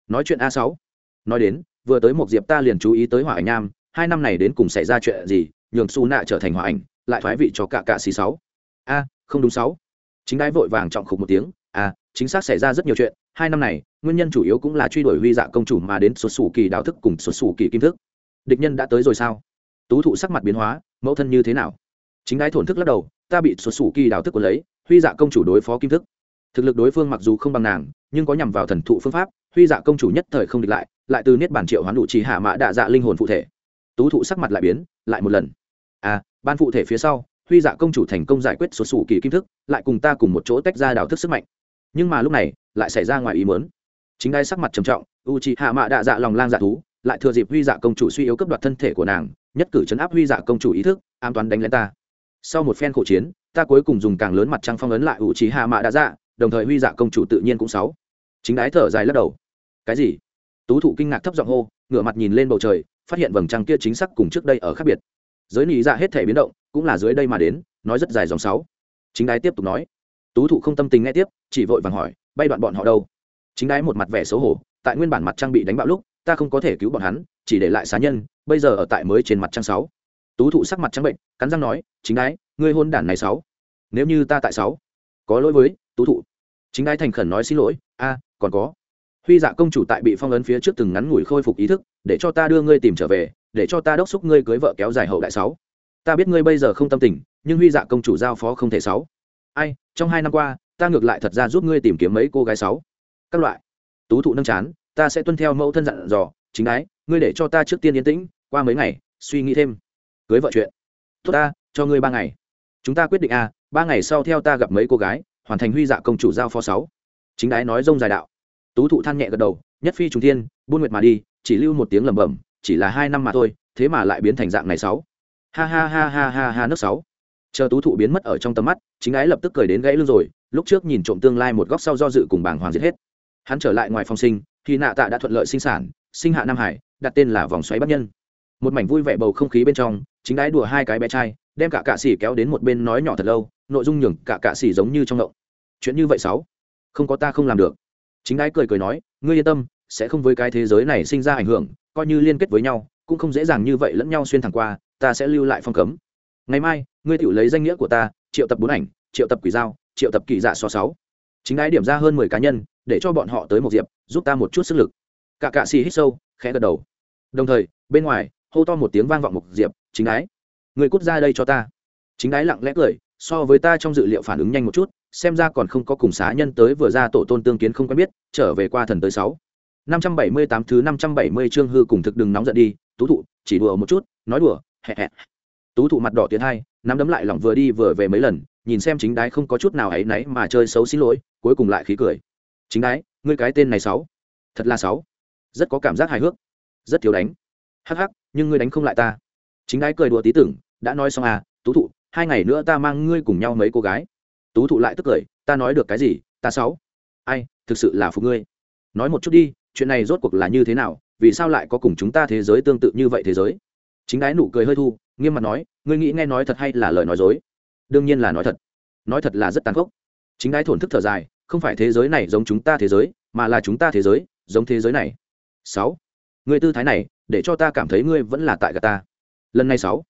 A: Nói chuyện a sáu. Nói đến, vừa tới một diệp ta liền chú ý tới hỏa ảnh nham hai năm này đến cùng xảy ra chuyện gì, nhường su nạ trở thành hỏa ảnh, lại thoái vị cho cả cả xì sáu. A, không đúng sáu. Chính đái vội vàng trọng khục một tiếng, a, chính xác xảy ra rất nhiều chuyện, hai năm này, nguyên nhân chủ yếu cũng là truy đuổi huy dạ công chủ mà đến xuất xù kỳ đạo thức cùng xuất xù kỳ kim thức. Địch nhân đã tới rồi sao? Tú thụ sắc mặt biến hóa, mẫu thân như thế nào? Chính đái thổn thức lắc đầu ta bị xuất xù kỳ đào thức của lấy, huy dạ công chủ đối phó kim thức. Thực lực đối phương mặc dù không bằng nàng, nhưng có nhằm vào thần thụ phương pháp, huy dạ công chủ nhất thời không địch lại lại từ niết bản triệu hoán đủ chỉ hạ mã đạ dạ linh hồn phụ thể. Tú thụ sắc mặt lại biến, lại một lần. À ban phụ thể phía sau, huy dạ công chủ thành công giải quyết số sủ kỳ kim thức, lại cùng ta cùng một chỗ tách ra đào thức sức mạnh. Nhưng mà lúc này, lại xảy ra ngoài ý mớn chính đai sắc mặt trầm trọng u c hạ mạ đạ dạ lòng lang dạ thú, lại thừa dịp huy dạ công chủ suy yếu cấp đoạt thân thể của nàng, nhất cử chấn áp huy dạ công chủ ý thức, an toàn đánh lên ta sau một phen khổ chiến, ta cuối cùng dùng càng lớn mặt trăng phong ấn lại ủ trí hạ mạ đã dạ đồng thời huy dạ công chủ tự nhiên cũng sáu. Chính đái thở dài lắc đầu. Cái gì? Tú thụ kinh ngạc thấp giọng hô, ngửa mặt nhìn lên bầu trời, phát hiện vầng trăng kia chính xác cùng trước đây ở khác biệt. Giới nị dạ hết thể biến động, cũng là dưới đây mà đến, nói rất dài dòng sáu. Chính đái tiếp tục nói. Tú thụ không tâm tình nghe tiếp, chỉ vội vàng hỏi, bay đoạn bọn họ đâu? Chính đái một mặt vẻ xấu hổ, tại nguyên bản mặt trăng bị đánh bạo lúc, ta không có thể cứu bọn hắn, chỉ để lại xá nhân, bây giờ ở tại mới trên mặt trăng sáu tú thụ sắc mặt trắng bệnh, cắn răng nói, chính đái, ngươi hôn đản này sáu. Nếu như ta tại sáu, có lỗi với tú thụ. Chính đái thành khẩn nói, xin lỗi, a, còn có. Huy dạ công chủ tại bị phong ấn phía trước từng ngắn ngủi khôi phục ý thức, để cho ta đưa ngươi tìm trở về, để cho ta đốc xúc ngươi cưới vợ kéo dài hậu đại sáu. Ta biết ngươi bây giờ không tâm tình, nhưng huy dạ công chủ giao phó không thể sáu. Ai, trong hai năm qua, ta ngược lại thật ra giúp ngươi tìm kiếm mấy cô gái sáu. Các loại. Tú thụ nâng chán, ta sẽ tuân theo mẫu thân dặn dò, chính đái, ngươi để cho ta trước tiên yên tĩnh, qua mấy ngày, suy nghĩ thêm cưới vợ chuyện. Tốt ta, cho ngươi ba ngày. Chúng ta quyết định a ba ngày sau theo ta gặp mấy cô gái, hoàn thành huy dạ công chủ giao phó sáu. Chính đái nói rông dài đạo. Tú thụ than nhẹ gật đầu, nhất phi trung thiên, buôn nguyệt mà đi, chỉ lưu một tiếng lẩm bẩm, chỉ là hai năm mà thôi, thế mà lại biến thành dạng này sáu. Ha ha ha ha ha ha nước sáu. Chờ tú thụ biến mất ở trong tầm mắt, chính ái lập tức cười đến gãy lưng rồi, lúc trước nhìn trộm tương lai một góc sau do dự cùng bảng hoàng giết hết. Hắn trở lại ngoài phòng sinh, khi nạ tạ đã thuận lợi sinh sản, sinh hạ nam hải, đặt tên là vòng xoáy bắc nhân một mảnh vui vẻ bầu không khí bên trong chính đái đùa hai cái bé trai đem cả cạ xỉ kéo đến một bên nói nhỏ thật lâu nội dung nhường cả cạ xỉ giống như trong ngộng. Chuyện như vậy sáu không có ta không làm được. Chính đái cười cười nói ngươi yên tâm sẽ không với cái thế giới này sinh ra ảnh hưởng coi như liên kết với nhau cũng không dễ dàng như vậy lẫn nhau xuyên thẳng qua ta sẽ lưu lại phong cấm. Ngày mai ngươi tự lấy danh nghĩa của ta triệu tập bốn ảnh triệu tập quỷ dao, triệu tập kỳ dạ so sáu. Chính đái điểm ra hơn mười cá nhân để cho bọn họ tới một diệp giúp ta một chút sức lực. Cả cạ xì hít sâu khẽ gật đầu. Đồng thời bên ngoài hô to một tiếng vang vọng mục diệp, chính ái, người cút ra đây cho ta. Chính ái lặng lẽ cười, so với ta trong dự liệu phản ứng nhanh một chút, xem ra còn không có cùng xá nhân tới vừa ra tổ tôn tương kiến không quen biết, trở về qua thần tới sáu. Năm trăm bảy mươi tám thứ năm trăm bảy mươi chương hư cùng thực đừng nóng giận đi, tú thụ, chỉ đùa một chút, nói đùa hẹ hẹ tú thụ mặt đỏ tiến hai, nắm đấm lại lỏng vừa đi vừa về mấy lần, nhìn xem chính đái không có chút nào áy náy mà chơi xấu xin lỗi, cuối cùng lại khí cười. Chính đái, ngươi cái tên này sáu, thật là sáu. Rất có cảm giác hài hước, rất thiếu đánh. Hắc hắc nhưng ngươi đánh không lại ta. Chính đái cười đùa tí tưởng, đã nói xong à tú thụ, hai ngày nữa ta mang ngươi cùng nhau mấy cô gái. Tú thụ lại tức cười, ta nói được cái gì, ta sáu ai, thực sự là phụ ngươi. Nói một chút đi, chuyện này rốt cuộc là như thế nào, vì sao lại có cùng chúng ta thế giới tương tự như vậy thế giới? Chính đái nụ cười hơi thu, nghiêm mặt nói, ngươi nghĩ nghe nói thật hay là lời nói dối? Đương nhiên là nói thật. Nói thật là rất tàn khốc. Chính đái thổn thức thở dài, không phải thế giới này giống chúng ta thế giới, mà là chúng ta thế giới, giống thế giới này. Sáu. Người tư thái này để cho ta cảm thấy ngươi vẫn là tại gà ta. Lần này sáu,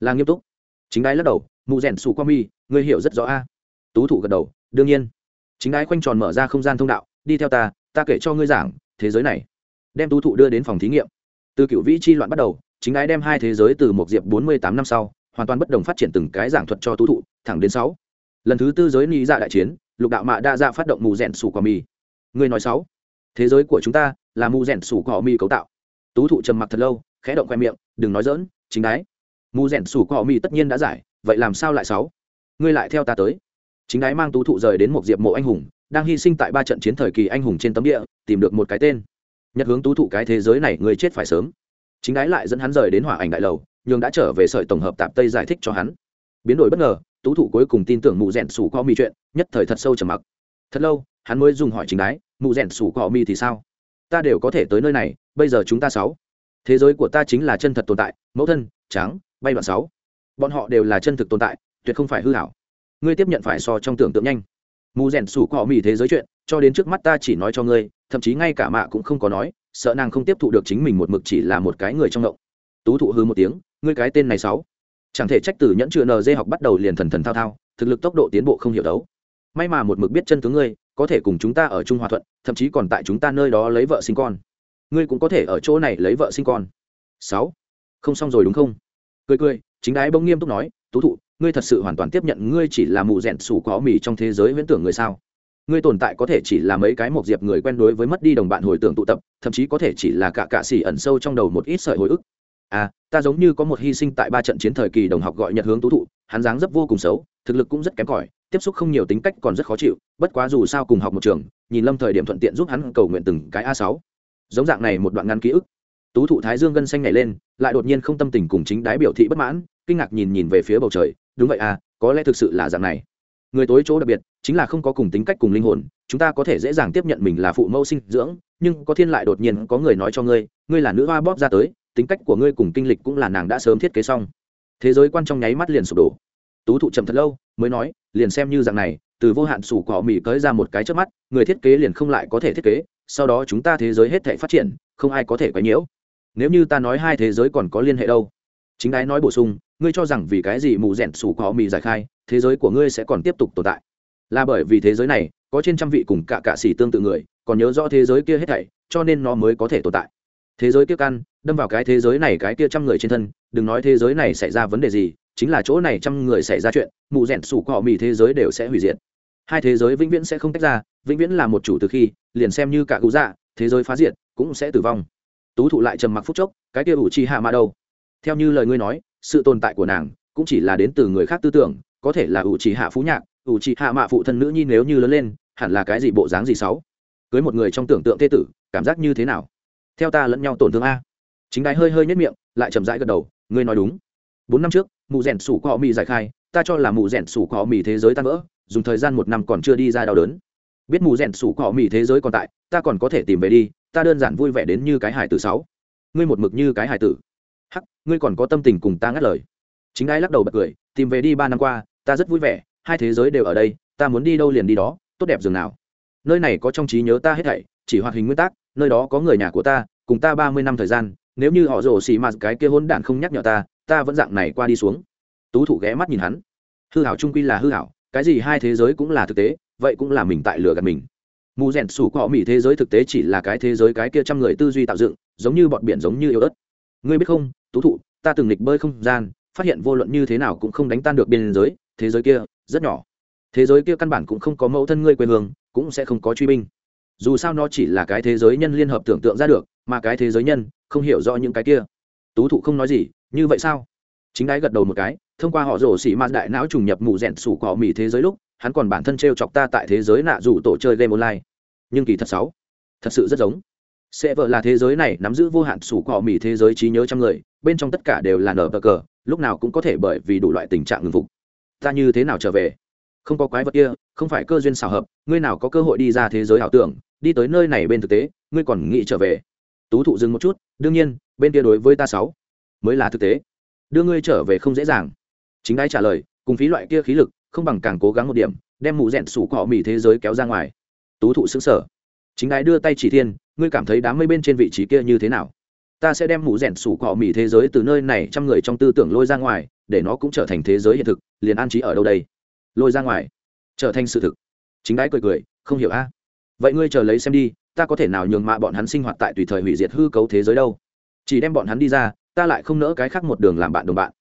A: là nghiêm túc. Chính đái lắc đầu, mụ rèn xù qua mi, ngươi hiểu rất rõ a. Tú thủ gật đầu, đương nhiên. Chính đái khoanh tròn mở ra không gian thông đạo, đi theo ta ta kể cho ngươi giảng, thế giới này. Đem tú thụ đưa đến phòng thí nghiệm. Từ cựu vĩ chi loạn bắt đầu, chính ái đem hai thế giới từ một diệp bốn mươi tám năm sau, hoàn toàn bất đồng phát triển từng cái giảng thuật cho tú thụ thẳng đến sáu. Lần thứ tư giới ni dạ đại chiến, lục đạo mạ đa dạ phát động mù rèn sủ quả mì người nói sáu, thế giới của chúng ta là mù rèn sủ quả mì cấu tạo tú thụ trầm mặc thật lâu, khẽ động khoe miệng, đừng nói dỡn chính đái. Mù rẻn sủ cọ mì tất nhiên đã giải, vậy làm sao lại sáu? Ngươi lại theo ta tới. Chính đái mang tú thụ rời đến một diệp mộ anh hùng, đang hy sinh tại ba trận chiến thời kỳ anh hùng trên tấm địa, tìm được một cái tên. Nhật hướng tú thụ cái thế giới này người chết phải sớm. Chính đái lại dẫn hắn rời đến hỏa ảnh đại lầu nhưng đã trở về sợi tổng hợp tạp tây giải thích cho hắn. Biến đổi bất ngờ, tú thụ cuối cùng tin tưởng mụ rèn sủ cọ mì chuyện, nhất thời thật sâu trầm mặc. Thật lâu, hắn mới dùng hỏi chính đái mụ rèn sủ cọ mì thì sao? Ta đều có thể tới nơi này bây giờ chúng ta sáu. Thế giới của ta chính là chân thật tồn tại, mẫu thân trắng bay đoạn sáu. Bọn họ đều là chân thực tồn tại, tuyệt không phải hư hảo ngươi tiếp nhận phải so trong tưởng tượng nhanh. Mù rèn sủ cọ mì thế giới chuyện, cho đến trước mắt ta chỉ nói cho ngươi, thậm chí ngay cả mạ cũng không có nói, sợ nàng không tiếp thụ được chính mình một mực chỉ là một cái người trong động tú thụ hư một tiếng, ngươi cái tên này sáu. Chẳng thể trách từ nhẫn chưa nd học bắt đầu liền thần thần thao thao, thực lực tốc độ tiến bộ không hiểu đấu. May mà một mực biết chân tướng ngươi, có thể cùng chúng ta ở chung hòa thuận, thậm chí còn tại chúng ta nơi đó lấy vợ sinh con ngươi cũng có thể ở chỗ này lấy vợ sinh con. Sáu. Không xong rồi đúng không? Cười cười, chính đái bỗng nghiêm túc nói, tú thụ, ngươi thật sự hoàn toàn tiếp nhận ngươi chỉ là mù rẽn sủ có mì trong thế giới huyễn tưởng người sao? Ngươi tồn tại có thể chỉ là mấy cái một diệp người quen đối với mất đi đồng bạn hồi tưởng tụ tập, thậm chí có thể chỉ là cả cạ xỉ ẩn sâu trong đầu một ít sợi hồi ức. À ta giống như có một hy sinh tại ba trận chiến thời kỳ đồng học gọi nhật hướng tú thụ, hắn dáng dấp vô cùng xấu, thực lực cũng rất kém cỏi, tiếp xúc không nhiều tính cách còn rất khó chịu, bất quá dù sao cùng học một trường, nhìn lâm thời điểm thuận tiện giúp hắn cầu nguyện từng cái a sáu giống dạng này một đoạn ngắn ký ức. Tú thụ thái dương gân xanh nhảy lên, lại đột nhiên không tâm tình cùng chính đái biểu thị bất mãn, kinh ngạc nhìn nhìn về phía bầu trời, đúng vậy à có lẽ thực sự là dạng này. Người tối chỗ đặc biệt, chính là không có cùng tính cách cùng linh hồn, chúng ta có thể dễ dàng tiếp nhận mình là phụ mẫu sinh dưỡng, nhưng có thiên lại đột nhiên có người nói cho ngươi ngươi là nữ hoa bóp ra tới, tính cách của ngươi cùng kinh lịch cũng là nàng đã sớm thiết kế xong. Thế giới quan trong nháy mắt liền sụp đổ. Tú thụ chậm thật lâu, mới nói, liền xem như dạng này từ vô hạn sủ cỏ mì cới ra một cái trước mắt, người thiết kế liền không lại có thể thiết kế, sau đó chúng ta thế giới hết thể phát triển, không ai có thể quấy nhiễu. Nếu như ta nói hai thế giới còn có liên hệ đâu? Chính đái nói bổ sung, ngươi cho rằng vì cái gì mù rẻn sủ cỏ mì giải khai, thế giới của ngươi sẽ còn tiếp tục tồn tại? Là bởi vì thế giới này có trên trăm vị cùng cả cạ xỉ tương tự người, còn nhớ rõ thế giới kia hết thảy, cho nên nó mới có thể tồn tại. Thế giới kia căn, đâm vào cái thế giới này cái kia trăm người trên thân, đừng nói thế giới này xảy ra vấn đề gì, chính là chỗ này trăm người xảy ra chuyện mụ rẻn sủ cọ mì thế giới đều sẽ hủy diệt hai thế giới vĩnh viễn sẽ không tách ra, vĩnh viễn là một chủ từ khi, liền xem như cả cụ dạ thế giới phá diệt, cũng sẽ tử vong. Tú thụ lại trầm mặc phút chốc, cái kia ủ chi hạ mạ đâu? Theo như lời ngươi nói, sự tồn tại của nàng cũng chỉ là đến từ người khác tư tưởng, có thể là ủ trì hạ phú nhạc, ủ trì hạ mạ phụ thân nữ nhi nếu như lớn lên, hẳn là cái gì bộ dáng gì xấu cưới một người trong tưởng tượng thế tử, cảm giác như thế nào? Theo ta lẫn nhau tổn thương a. Chính đái hơi hơi nhất miệng, lại chậm rãi gật đầu, ngươi nói đúng. Bốn năm trước, mụ rèn sủ cọ mì giải khai, ta cho là mụ rèn sủ cọ mì thế giới tan vỡ dùng thời gian một năm còn chưa đi ra đau đớn. Biết mù rèn sủ cọ mì thế giới còn tại, ta còn có thể tìm về đi, ta đơn giản vui vẻ đến như cái hải tử sáu. Ngươi một mực như cái hải tử. Hắc, ngươi còn có tâm tình cùng ta ngắt lời. Chính đái lắc đầu bật cười, tìm về đi ba năm qua, ta rất vui vẻ, hai thế giới đều ở đây, ta muốn đi đâu liền đi đó, tốt đẹp dường nào. Nơi này có trong trí nhớ ta hết thảy, chỉ hoạt hình nguyên tắc nơi đó có người nhà của ta, cùng ta ba mươi năm thời gian, nếu như họ rồ xì mà cái kia hôn đản không nhắc nhở ta ta vẫn dạng này qua đi xuống. Tú thủ ghé mắt nhìn hắn. Hư hảo trung quy là hư hảo cái gì hai thế giới cũng là thực tế, vậy cũng là mình tại lừa gạt mình. Mù rèn sủ cọ mỹ thế giới thực tế chỉ là cái thế giới cái kia trăm người tư duy tạo dựng, giống như bọn biển giống như yêu đất. Ngươi biết không, tú thụ, ta từng lịch bơi không gian, phát hiện vô luận như thế nào cũng không đánh tan được biên giới, thế giới kia rất nhỏ. Thế giới kia căn bản cũng không có mẫu thân ngươi quê hương, cũng sẽ không có truy binh. Dù sao nó chỉ là cái thế giới nhân liên hợp tưởng tượng ra được, mà cái thế giới nhân không hiểu rõ những cái kia. Tú thụ không nói gì, như vậy sao? Chính đái gật đầu một cái, thông qua họ rổ xỉ mạt đại não trùng nhập mù rẽn sủ cỏ mỹ thế giới lúc, hắn còn bản thân t r e o chọc ta tại thế giới nạ rủ tổ chơi game online. Nhưng kỳ thật sáu, thật sự rất giống. Sẽ vợ là thế giới này nắm giữ vô hạn sủ cỏ mỹ thế giới trí nhớ trăm người, bên trong tất cả đều là nở bờ cờ, lúc nào cũng có thể bởi vì đủ loại tình trạng ngừng phục. Ta như thế nào trở về? Không có quái vật kia, không phải cơ duyên xảo hợp, ngươi nào có cơ hội đi ra thế giới ảo tưởng, đi tới nơi này bên thực tế, ngươi còn nghĩ trở về. Tú thụ dừng một chút, đương nhiên, bên kia đối với ta sáu mới là thực tế đưa ngươi trở về không dễ dàng. Chính đái trả lời, cùng phí loại kia khí lực, không bằng càng cố gắng một điểm, đem mụ rẽn sủ cọ mì thế giới kéo ra ngoài. Tú thụ xứng sở chính đái đưa tay chỉ thiên, ngươi cảm thấy đám mây bên trên vị trí kia như thế nào? Ta sẽ đem mụ rẽn sủ cọ mì thế giới từ nơi này trăm người trong tư tưởng lôi ra ngoài, để nó cũng trở thành thế giới hiện thực, liền an trí ở đâu đây? Lôi ra ngoài. Trở thành sự thực. Chính đái cười cười, không hiểu a. Vậy ngươi chờ lấy xem đi, ta có thể nào nhường mạ bọn hắn sinh hoạt tại tùy thời hủy diệt hư cấu thế giới đâu? Chỉ đem bọn hắn đi ra ta lại không nỡ cái khác một đường làm bạn đồng bạn.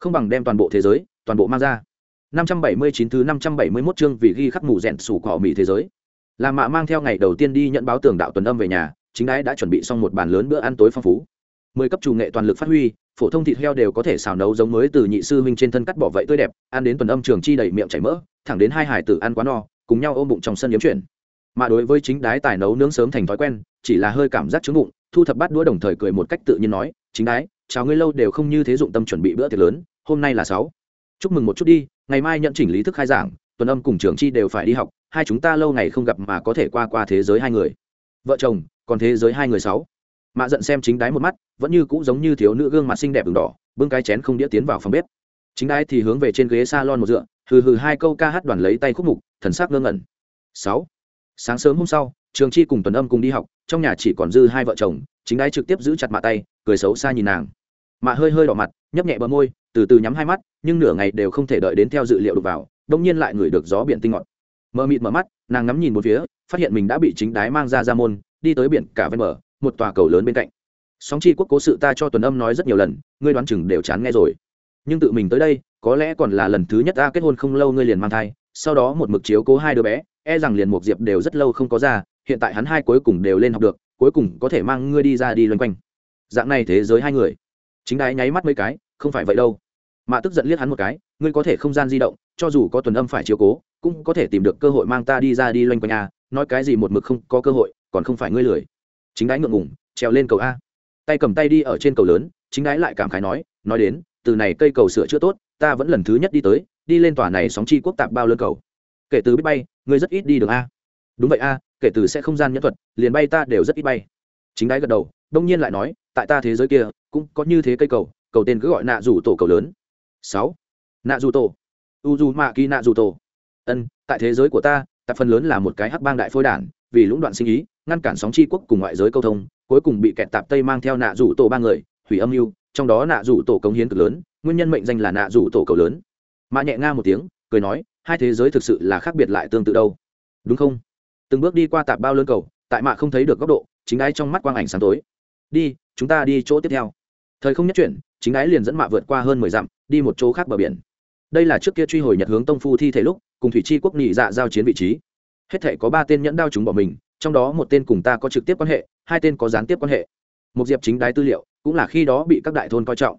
A: Không bằng đem toàn bộ thế giới, toàn bộ mang ra. 579 thứ 571 chương vì ghi khắc mù rèn sủ cỏ mỹ thế giới. Là mạ mang theo ngày đầu tiên đi nhận báo tường đạo tuần âm về nhà, chính đái đã chuẩn bị xong một bàn lớn bữa ăn tối phong phú. Mười cấp chủ nghệ toàn lực phát huy, phổ thông thịt heo đều có thể xào nấu giống mới từ nhị sư huynh trên thân cắt bỏ vậy tươi đẹp, ăn đến tuần âm trường chi đầy miệng chảy mỡ, thẳng đến hai hải tử ăn quá no, cùng nhau ôm bụng trong sân yếm chuyển mà đối với chính đái tài nấu nướng sớm thành thói quen, chỉ là hơi cảm giác trứng bụng, thu thập bát đũa đồng thời cười một cách tự nhiên nói, chính đái chào ngươi lâu đều không như thế dụng tâm chuẩn bị bữa tiệc lớn, hôm nay là sáu. Chúc mừng một chút đi, ngày mai nhận chỉnh lý thức khai giảng, tuần âm cùng trường chi đều phải đi học, hai chúng ta lâu ngày không gặp mà có thể qua qua thế giới hai người. Vợ chồng, còn thế giới hai người sáu. Mạ giận xem chính đái một mắt, vẫn như cũ giống như thiếu nữ gương mặt xinh đẹp đường đỏ, bưng cái chén không đĩa tiến vào phòng bếp. Chính đái thì hướng về trên ghế salon một dựa, hừ hừ hai câu ca hát đoàn lấy tay khúc mục, thần sắc ngơ ngẩn. Sáu. Sáng sớm hôm sau, trường chi cùng tuần âm cùng đi học, trong nhà chỉ còn dư hai vợ chồng, chính đái trực tiếp giữ chặt mạ tay, cười xấu xa nhìn nàng mạ hơi hơi đỏ mặt, nhấp nhẹ bờ môi, từ từ nhắm hai mắt, nhưng nửa ngày đều không thể đợi đến theo dự liệu đục vào, đông nhiên lại ngửi được gió biển tinh ngọt. Mờ mịt mở mắt, nàng ngắm nhìn một phía, phát hiện mình đã bị chính đái mang ra ra môn, đi tới biển cả ven bờ, một tòa cầu lớn bên cạnh. Sóng chi quốc cố sự ta cho tuần âm nói rất nhiều lần, ngươi đoán chừng đều chán nghe rồi. Nhưng tự mình tới đây, có lẽ còn là lần thứ nhất ta kết hôn không lâu ngươi liền mang thai, sau đó một mực chiếu cố hai đứa bé e rằng liền một diệp đều rất lâu không có ra, hiện tại hắn hai cuối cùng đều lên học được, cuối cùng có thể mang ngươi đi ra đi loanh quanh. Dạng này thế giới hai người chính đái nháy mắt mấy cái, không phải vậy đâu. Mạ tức giận liếc hắn một cái, ngươi có thể không gian di động, cho dù có tuần âm phải chiếu cố, cũng có thể tìm được cơ hội mang ta đi ra đi loanh quanh a, nói cái gì một mực không có cơ hội, còn không phải ngươi lười. Chính đái ngượng ngủng trèo lên cầu a. Tay cầm tay đi ở trên cầu lớn, chính đái lại cảm khái nói nói đến, từ này cây cầu sửa chữa tốt, ta vẫn lần thứ nhất đi tới, đi lên tòa này sóng chi quốc tạp bao lơ cầu. Kể từ biết bay, ngươi rất ít đi đường a. Đúng vậy a, kể từ sẽ không gian nhẫn thuật, liền bay ta đều rất ít bay. Chính đái gật đầu, đông nhiên lại nói, tại ta thế giới kia cũng có như thế cây cầu cầu tên cứ gọi nạ dù tổ cầu lớn. Sáu. Nạ dù tổ. U dù mạ kỳ nạ dù tổ. Ân, tại thế giới của ta tạp phần lớn là một cái hắc bang đại phôi đản, vì lũng đoạn sinh ý, ngăn cản sóng chi quốc cùng ngoại giới câu thông, cuối cùng bị kẹt tạp tây mang theo nạ rủ tổ ba người, hủy âm mưu, trong đó nạ rủ tổ cống hiến cực lớn, nguyên nhân mệnh danh là nạ rủ tổ cầu lớn. Mạ nhẹ nga một tiếng, cười nói, hai thế giới thực sự là khác biệt lại tương tự đâu. Đúng không? Từng bước đi qua tạp bao lớn cầu, tại mạ không thấy được góc độ, chính ai trong mắt quang ảnh sáng tối. Đi, chúng ta đi chỗ tiếp theo thời không nhất chuyển, chính ái liền dẫn mạ vượt qua hơn mười dặm, đi một chỗ khác bờ biển. Đây là trước kia truy hồi nhật hướng tông phu thi thể lúc, cùng thủy chi quốc nghị dạ giao chiến vị trí. Hết thể có ba tên nhẫn đao chúng bỏ mình, trong đó một tên cùng ta có trực tiếp quan hệ, hai tên có gián tiếp quan hệ. Một diệp chính đái tư liệu, cũng là khi đó bị các đại thôn coi trọng.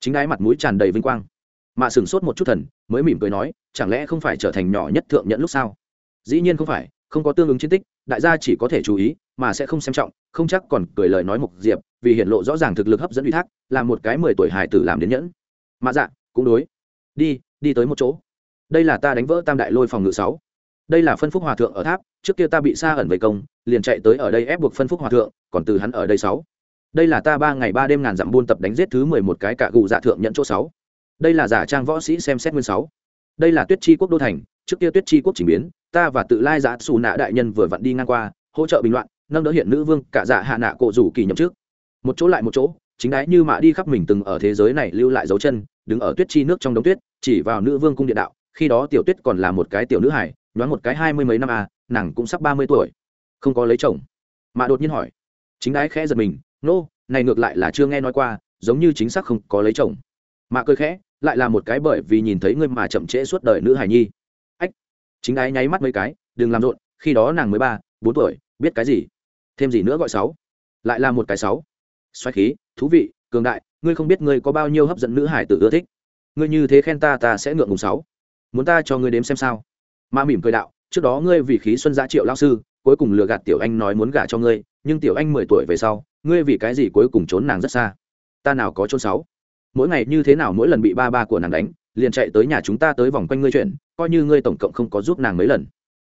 A: Chính đái mặt mũi tràn đầy vinh quang. Mạ sửng sốt một chút thần, mới mỉm cười nói, chẳng lẽ không phải trở thành nhỏ nhất thượng nhẫn lúc sao? Dĩ nhiên không phải, không có tương ứng chiến tích, đại gia chỉ có thể chú ý mà sẽ không xem trọng, không chắc còn cười lời nói mục diệp, vì hiện lộ rõ ràng thực lực hấp dẫn ủy thác, là một cái mười tuổi hài tử làm đến nhẫn. Mạ dạ cũng đối. Đi đi tới một chỗ. Đây là ta đánh vỡ tam đại lôi phòng ngự sáu. Đây là phân phúc hòa thượng ở tháp, trước kia ta bị xa ẩn về công, liền chạy tới ở đây ép buộc phân phúc hòa thượng, còn từ hắn ở đây sáu. Đây là ta ba ngày ba đêm ngàn dặm buôn tập đánh giết thứ mười một cái cả gù dạ thượng nhận chỗ sáu. Đây là giả trang võ sĩ xem xét nguyên sáu. Đây là tuyết chi quốc đô thành, trước kia tuyết chi quốc chỉnh biến, ta và tự lai giả xù nạ đại nhân vừa vặn đi ngang qua, hỗ trợ bình loạn nâng đỡ hiện nữ vương cả dạ hạ nạ cổ rủ kỳ nhậm trước. Một chỗ lại một chỗ chính đái như mạ đi khắp mình từng ở thế giới này lưu lại dấu chân đứng ở tuyết chi nước trong đống tuyết chỉ vào nữ vương cung điện đạo khi đó tiểu tuyết còn là một cái tiểu nữ hải nhoáng một cái hai mươi mấy năm à nàng cũng sắp ba mươi tuổi. Không có lấy chồng. Mạ đột nhiên hỏi. Chính đái khẽ giật mình nô、no, này ngược lại là chưa nghe nói qua giống như chính xác không có lấy chồng. Mạ cười khẽ lại là một cái bởi vì nhìn thấy ngươi mà chậm trễ suốt đời nữ hải nhi. Ách. Chính đái nháy mắt mấy cái đừng làm rộn khi đó nàng mới ba bốn tuổi biết cái gì? Thêm gì nữa gọi sáu. Lại là một cái sáu. Xoáy khí, thú vị, cường đại, ngươi không biết ngươi có bao nhiêu hấp dẫn nữ hải tử ưa thích. Ngươi như thế khen ta ta sẽ ngượng ngùng sáu. Muốn ta cho ngươi đếm xem sao? Ma mỉm cười đạo, trước đó ngươi vì khí xuân giã triệu lao sư, cuối cùng lừa gạt tiểu anh nói muốn gả cho ngươi, nhưng tiểu anh mười tuổi về sau, ngươi vì cái gì cuối cùng trốn nàng rất xa? Ta nào có trốn sáu? Mỗi ngày như thế nào mỗi lần bị ba ba của nàng đánh, liền chạy tới nhà chúng ta tới vòng quanh ngươi chuyện, coi như ngươi tổng cộng không có giúp nàng mấy lần.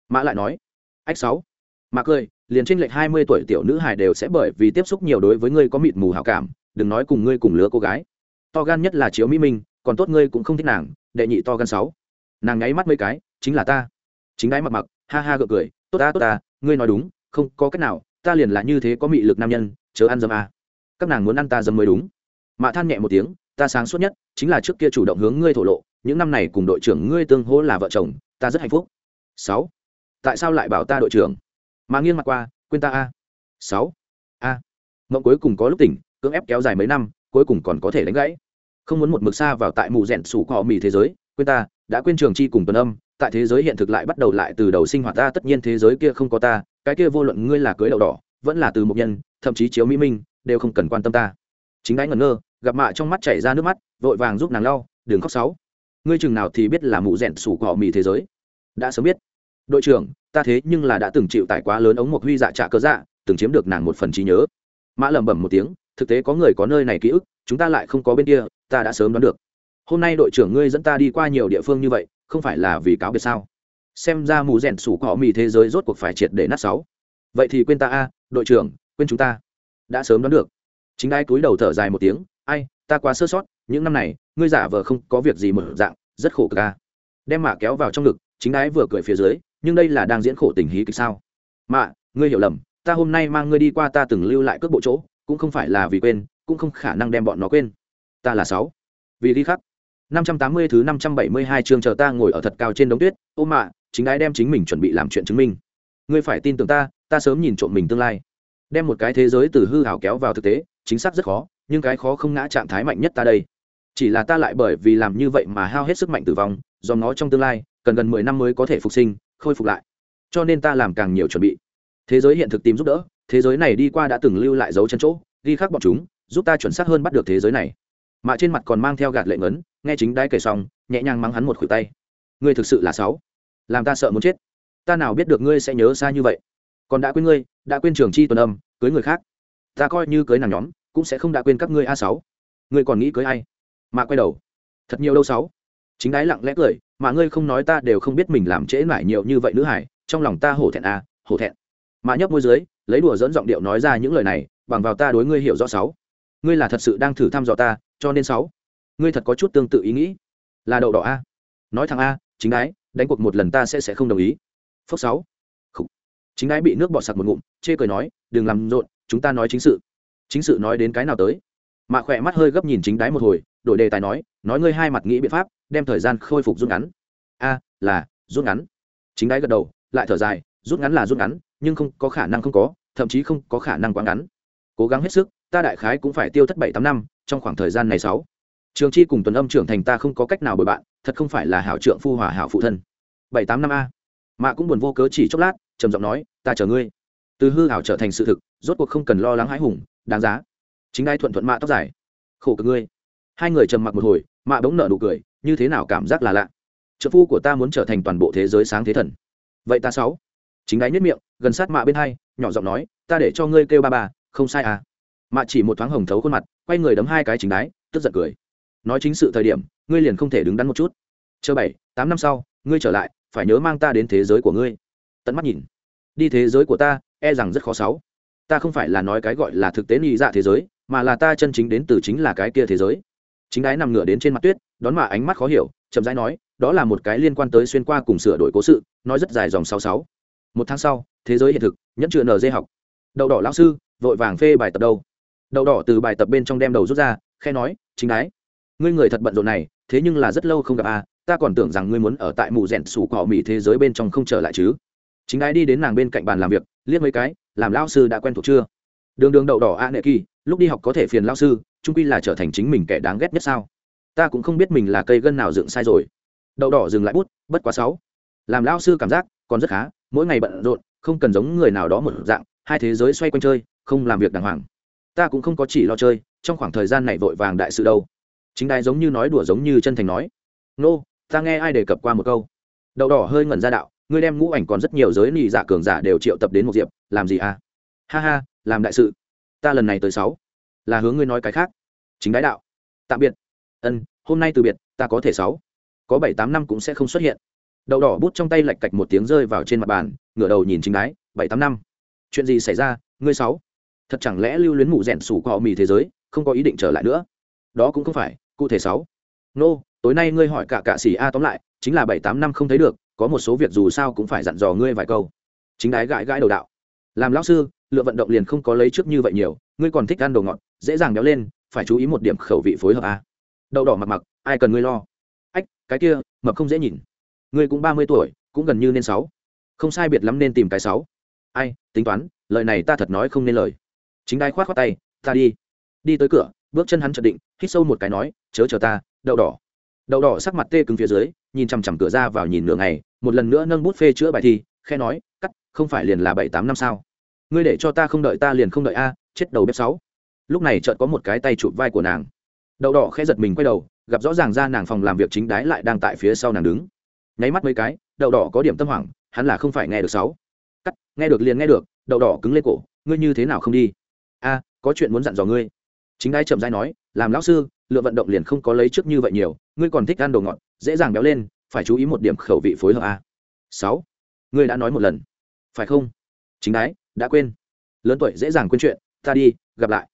A: Mã lại nói, ách sáu mà cười, liền trên lệch hai mươi tuổi tiểu nữ hài đều sẽ bởi vì tiếp xúc nhiều đối với ngươi có mịt mù hảo cảm, đừng nói cùng ngươi cùng lứa cô gái. To gan nhất là chiếu mỹ minh, còn tốt ngươi cũng không thích nàng, đệ nhị to gan sáu. Nàng nháy mắt mấy cái, chính là ta. Chính gái mặc mặc, ha ha gượng cười, tốt ta tốt ta, ngươi nói đúng, không có cách nào, ta liền là như thế có mị lực nam nhân, chớ ăn dâm à. các nàng muốn ăn ta dâm mới đúng. Mạ than nhẹ một tiếng, ta sáng suốt nhất, chính là trước kia chủ động hướng ngươi thổ lộ, những năm này cùng đội trưởng ngươi tương hỗ là vợ chồng, ta rất hạnh phúc. Sáu. Tại sao lại bảo ta đội trưởng? Mà nghiêng mặt qua, quên ta a. Sáu. A. Mộng cuối cùng có lúc tỉnh, cưỡng ép kéo dài mấy năm, cuối cùng còn có thể đánh gãy. Không muốn một mực xa vào tại mù rèn sủ cọ mì thế giới, quên ta, đã quên trường chi cùng tuần âm, tại thế giới hiện thực lại bắt đầu lại từ đầu sinh hoạt ta, tất nhiên thế giới kia không có ta, cái kia vô luận ngươi là cưới đầu đỏ, vẫn là từ một nhân, thậm chí chiếu mỹ minh, đều không cần quan tâm ta. Chính ái ngẩn ngơ, gặp mạ trong mắt chảy ra nước mắt, vội vàng giúp nàng lau đường khóc sáu. Ngươi chừng nào thì biết là mụ rẽn sủ cọ mì thế giới. Đã sớm biết đội trưởng, ta thế nhưng là đã từng chịu tải quá lớn ống một huy dạ trả cơ dạ từng chiếm được nàng một phần trí nhớ. Mã lẩm bẩm một tiếng, thực tế có người có nơi này ký ức, chúng ta lại không có bên kia, ta đã sớm đoán được. Hôm nay đội trưởng ngươi dẫn ta đi qua nhiều địa phương như vậy, không phải là vì cáo biệt sao? Xem ra mù rèn sủ cỏ mì thế giới rốt cuộc phải triệt để nát sáu. Vậy thì quên ta a, đội trưởng, quên chúng ta. Đã sớm đoán được. Chính ai túi đầu thở dài một tiếng, ai, ta quá sơ sót, những năm này, ngươi giả vờ không có việc gì mở dạng, rất khổ ca đem mạ kéo vào trong ngực, chính đái vừa cười phía dưới nhưng đây là đang diễn khổ tình hí kịch sao? Mạ ngươi hiểu lầm, ta hôm nay mang ngươi đi qua ta từng lưu lại cước bộ chỗ, cũng không phải là vì quên, cũng không khả năng đem bọn nó quên. Ta là sáu. Vì đi khắc năm trăm tám mươi thứ năm trăm bảy mươi hai chương chờ ta ngồi ở thật cao trên đống tuyết ôm mạ chính đái đem chính mình chuẩn bị làm chuyện chứng minh. Ngươi phải tin tưởng ta ta sớm nhìn trộm mình tương lai. Đem một cái thế giới từ hư hào kéo vào thực tế, chính xác rất khó, nhưng cái khó không ngã trạng thái mạnh nhất ta đây. Chỉ là ta lại bởi vì làm như vậy mà hao hết sức mạnh tử vong, do nó trong tương lai, cần gần mười năm mới có thể phục sinh khôi phục lại. Cho nên ta làm càng nhiều chuẩn bị. Thế giới hiện thực tìm giúp đỡ, thế giới này đi qua đã từng lưu lại dấu chân chỗ, ghi khắc bọn chúng, giúp ta chuẩn xác hơn bắt được thế giới này. Mà trên mặt còn mang theo gạt lệ ngấn, nghe chính đái kể xong, nhẹ nhàng mắng hắn một khuỷu tay. Ngươi thực sự là sáu. Làm ta sợ muốn chết. Ta nào biết được ngươi sẽ nhớ xa như vậy. Còn đã quên ngươi, đã quên trường chi tuần âm, cưới người khác. Ta coi như cưới nàng nhóm, cũng sẽ không đã quên các ngươi a sáu. Ngươi còn nghĩ cưới ai? Mà quay đầu. Thật nhiều đâu sáu chính đái lặng lẽ cười, mà ngươi không nói ta đều không biết mình làm trễ mãi nhiều như vậy nữ hải, trong lòng ta hổ thẹn a hổ thẹn. Mà nhấp môi dưới, lấy đùa dẫn giọng điệu nói ra những lời này, bằng vào ta đối ngươi hiểu rõ sáu. Ngươi là thật sự đang thử thăm dò ta, cho nên sáu. Ngươi thật có chút tương tự ý nghĩ. Là đậu đỏ a. Nói thằng a, chính đái, đánh cuộc một lần ta sẽ sẽ không đồng ý. Phước sáu. Chính đái bị nước bọt sặc một ngụm, chê cười nói, đừng làm rộn, chúng ta nói chính sự. Chính sự nói đến cái nào tới? Mạ khỏe mắt hơi gấp nhìn chính đái một hồi đổi đề tài nói nói ngươi hai mặt nghĩ biện pháp, đem thời gian khôi phục rút ngắn. A, là, rút ngắn. Chính đái gật đầu, lại thở dài, rút ngắn là rút ngắn, nhưng không có khả năng không có, thậm chí không có khả năng quá ngắn. Cố gắng hết sức, ta đại khái cũng phải tiêu thất bảy tám năm, trong khoảng thời gian này sáu. Trường chi cùng tuần âm trưởng thành ta không có cách nào bồi bạn, thật không phải là hảo trượng phu hòa hảo phụ thân. Bảy tám năm a. Mạ cũng buồn vô cớ chỉ chốc lát, trầm giọng nói, ta chờ ngươi. Từ hư hảo trở thành sự thực, rốt cuộc không cần lo lắng hãi hùng, đáng giá. Chính đai thuận thuận mạ tóc dài. Khổ cực ngươi hai người trầm mặc một hồi, mạ bỗng nở nụ cười, như thế nào cảm giác là lạ? Trợ phu của ta muốn trở thành toàn bộ thế giới sáng thế thần. Vậy ta sáu. Chính đáy nhất miệng, gần sát mạ bên hai, nhỏ giọng nói, ta để cho ngươi kêu ba bà không sai à. Mạ chỉ một thoáng hồng thấu khuôn mặt, quay người đấm hai cái chính đái, tức giận cười. Nói chính sự thời điểm, ngươi liền không thể đứng đắn một chút. Chờ bảy, tám năm sau, ngươi trở lại, phải nhớ mang ta đến thế giới của ngươi. Tận mắt nhìn. Đi thế giới của ta e rằng rất khó sáu. Ta không phải là nói cái gọi là thực tế nghĩ dạ thế giới, mà là ta chân chính đến từ chính là cái kia thế giới chính đái nằm ngửa đến trên mặt tuyết, đón mà ánh mắt khó hiểu, chậm rãi nói, đó là một cái liên quan tới xuyên qua cùng sửa đổi cố sự, nói rất dài dòng sáu sáu. Một tháng sau, thế giới hiện thực, nhẫn nở nd học. Đậu đỏ lão sư, vội vàng phê bài tập đâu? Đậu đỏ từ bài tập bên trong đem đầu rút ra khe nói, chính đái, ngươi người thật bận rộn này, thế nhưng là rất lâu không gặp a ta còn tưởng rằng ngươi muốn ở tại mù rèn sủ cỏ mỹ thế giới bên trong không trở lại chứ. Chính đái đi đến nàng bên cạnh bàn làm việc, liếc mấy cái, làm lao sư đã quen thuộc chưa? Đường đường đậu đỏ a nệ kỳ, lúc đi học có thể phiền lao sư trung quy là trở thành chính mình kẻ đáng ghét nhất sao? Ta cũng không biết mình là cây gân nào dựng sai rồi. Đậu đỏ dừng lại bút bất quá sáu. Làm lao sư cảm giác còn rất khá mỗi ngày bận rộn không cần giống người nào đó một dạng hai thế giới xoay quanh chơi không làm việc đàng hoàng. Ta cũng không có chỉ lo chơi trong khoảng thời gian này vội vàng đại sự đâu. Chính đai giống như nói đùa giống như chân thành nói. Nô、no, ta nghe ai đề cập qua một câu. Đậu đỏ hơi ngẩn ra đạo ngươi đem ngũ ảnh còn rất nhiều giới lì giả dạ cường giả đều triệu tập đến một diệp làm gì à? Ha ha làm đại sự. Ta lần này tới sáu là hướng ngươi nói cái khác. Chính đái đạo. Tạm biệt. Ân hôm nay từ biệt ta có thể sáu. Có bảy tám năm cũng sẽ không xuất hiện. Đậu đỏ bút trong tay lạch cạch một tiếng rơi vào trên mặt bàn ngửa đầu nhìn chính đái bảy tám năm. Chuyện gì xảy ra ngươi sáu? Thật chẳng lẽ lưu luyến mụ rẻn sủ cọ mì thế giới không có ý định trở lại nữa? Đó cũng không phải cụ thể sáu. Nô、no, tối nay ngươi hỏi cả cạ xỉ a tóm lại chính là bảy tám năm không thấy được có một số việc dù sao cũng phải dặn dò ngươi vài câu. Chính đái gãi gãi đầu đạo. Làm lão sư lựa vận động liền không có lấy trước như vậy nhiều ngươi còn thích ăn đồ ngọt dễ dàng béo lên, phải chú ý một điểm khẩu vị phối hợp a. Đậu đỏ mặc mặc, ai cần ngươi lo? Ách, cái kia, mập không dễ nhìn. Ngươi cũng ba mươi tuổi, cũng gần như nên sáu. Không sai biệt lắm nên tìm cái sáu. Ai, tính toán, lời này ta thật nói không nên lời. Chính đai khoát khoát tay, ta đi. Đi tới cửa, bước chân hắn chợt định, hít sâu một cái nói, chớ chờ ta, đậu đỏ. Đậu đỏ sắc mặt tê cứng phía dưới, nhìn chằm chằm cửa ra vào nhìn nửa ngày, một lần nữa nâng bút phê chữa bài thi, khe nói, cắt, không phải liền là bảy tám năm sao? Ngươi để cho ta không đợi ta liền không đợi a, chết đầu bếp sáu lúc này chợt có một cái tay chụp vai của nàng. Đậu đỏ khẽ giật mình quay đầu, gặp rõ ràng ra nàng phòng làm việc chính đái lại đang tại phía sau nàng đứng. Nháy mắt mấy cái, đậu đỏ có điểm tâm hoảng, hắn là không phải nghe được sáu. Cắt, nghe được liền nghe được, đậu đỏ cứng lên cổ, ngươi như thế nào không đi? A, có chuyện muốn dặn dò ngươi. Chính đái chậm dai nói, làm lão sư, lựa vận động liền không có lấy trước như vậy nhiều, ngươi còn thích ăn đồ ngọt, dễ dàng béo lên, phải chú ý một điểm khẩu vị phối hợp a. Sáu, ngươi đã nói một lần. Phải không? Chính đái, đã quên. Lớn tuổi dễ dàng quên chuyện, ta đi, gặp lại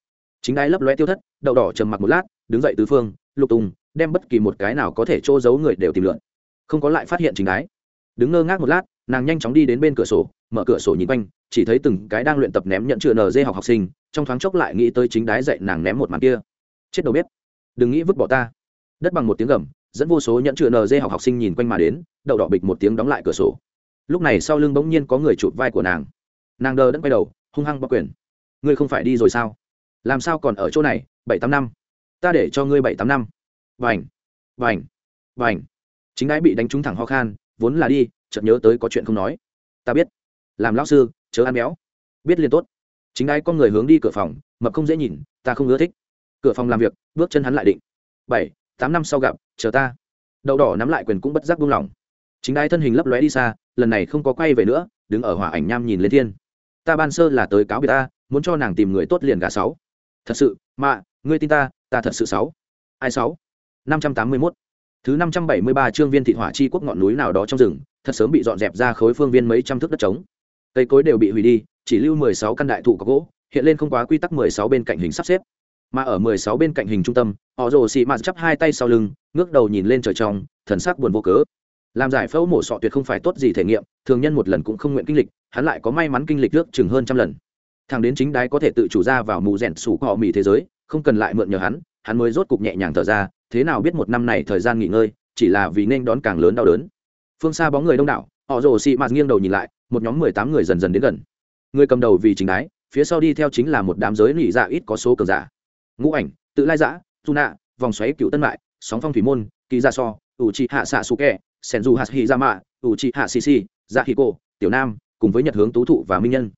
A: chính đái lấp loe tiêu thất, đậu đỏ trầm mặc một lát, đứng dậy tứ phương, lục tùng đem bất kỳ một cái nào có thể trô giấu người đều tìm lượn. Không có lại phát hiện chính đái. Đứng ngơ ngác một lát, nàng nhanh chóng đi đến bên cửa sổ, mở cửa sổ nhìn quanh, chỉ thấy từng cái đang luyện tập ném nhận chữa nd học học sinh, trong thoáng chốc lại nghĩ tới chính đái dạy nàng ném một màn kia. Chết đầu biết đừng nghĩ vứt bỏ ta. Đất bằng một tiếng gầm, dẫn vô số nhận chữa nd học học sinh nhìn quanh mà đến, đậu đỏ bịch một tiếng đóng lại cửa sổ. Lúc này sau lưng bỗng nhiên có người chụp vai của nàng. Nàng đờ đẫn quay đầu, hung hăng bóc quyền. Ngươi không phải đi rồi sao? Làm sao còn ở chỗ này? Bảy tám năm. Ta để cho ngươi bảy tám năm. Vành vành vành. Chính đái bị đánh trúng thẳng ho khan, vốn là đi, chợt nhớ tới có chuyện không nói. Ta biết. Làm lão sư, chớ ăn béo. Biết liền tốt. Chính đái con người hướng đi cửa phòng, mập không dễ nhìn, ta không ưa thích. Cửa phòng làm việc, bước chân hắn lại định. Bảy, tám năm sau gặp, chờ ta. Đậu đỏ nắm lại quyền cũng bất giác buông lỏng. Chính đái thân hình lấp lóe đi xa, lần này không có quay về nữa, đứng ở hỏa ảnh nham nhìn lên thiên. Ta ban sơ là tới cáo biệt ta, muốn cho nàng tìm người tốt liền gà sáu thật sự mạ ngươi tin ta ta thật sự sáu. Ai sáu? Năm trăm tám mươi mốt. Thứ năm trăm bảy mươi ba trương viên thị hỏa chi quốc ngọn núi nào đó trong rừng, thật sớm bị dọn dẹp ra khối phương viên mấy trăm thước đất trống. Cây cối đều bị hủy đi, chỉ lưu mười sáu căn đại thụ có gỗ, hiện lên không quá quy tắc mười sáu bên cạnh hình sắp xếp. Mà ở mười sáu bên cạnh hình trung tâm, họ rồ xị mạt chắp hai tay sau lưng, ngước đầu nhìn lên trời trong, thần sắc buồn vô cớ. Làm giải phẫu mổ sọ tuyệt không phải tốt gì thể nghiệm, thường nhân một lần cũng không nguyện kinh lịch, hắn lại có may mắn kinh lịch nước chừng hơn trăm lần thằng đến chính đái có thể tự chủ ra vào mù rèn sủ họ mì thế giới, không cần lại mượn nhờ hắn hắn mới rốt cục nhẹ nhàng thở ra, thế nào biết một năm này thời gian nghỉ ngơi, chỉ là vì nên đón càng lớn đau đớn. Phương xa bóng người đông đảo, họ rồ xị mạt nghiêng đầu nhìn lại, một nhóm mười tám người dần dần đến gần. Người cầm đầu vì chính đái, phía sau đi theo chính là một đám giới nỉ dạ ít có số cường giả. Ngũ ảnh, tự lai giã dù nạ, vòng xoáy cựu tân mại, sóng phong thủy môn, kỳ gia so, ủ trị hạ xạ su kẹ sen du hạt hi ra mạ, ủ trị hạ xì xì dạ hi cô, tiểu nam, cùng với nhật hướng tú thụ và minh nhân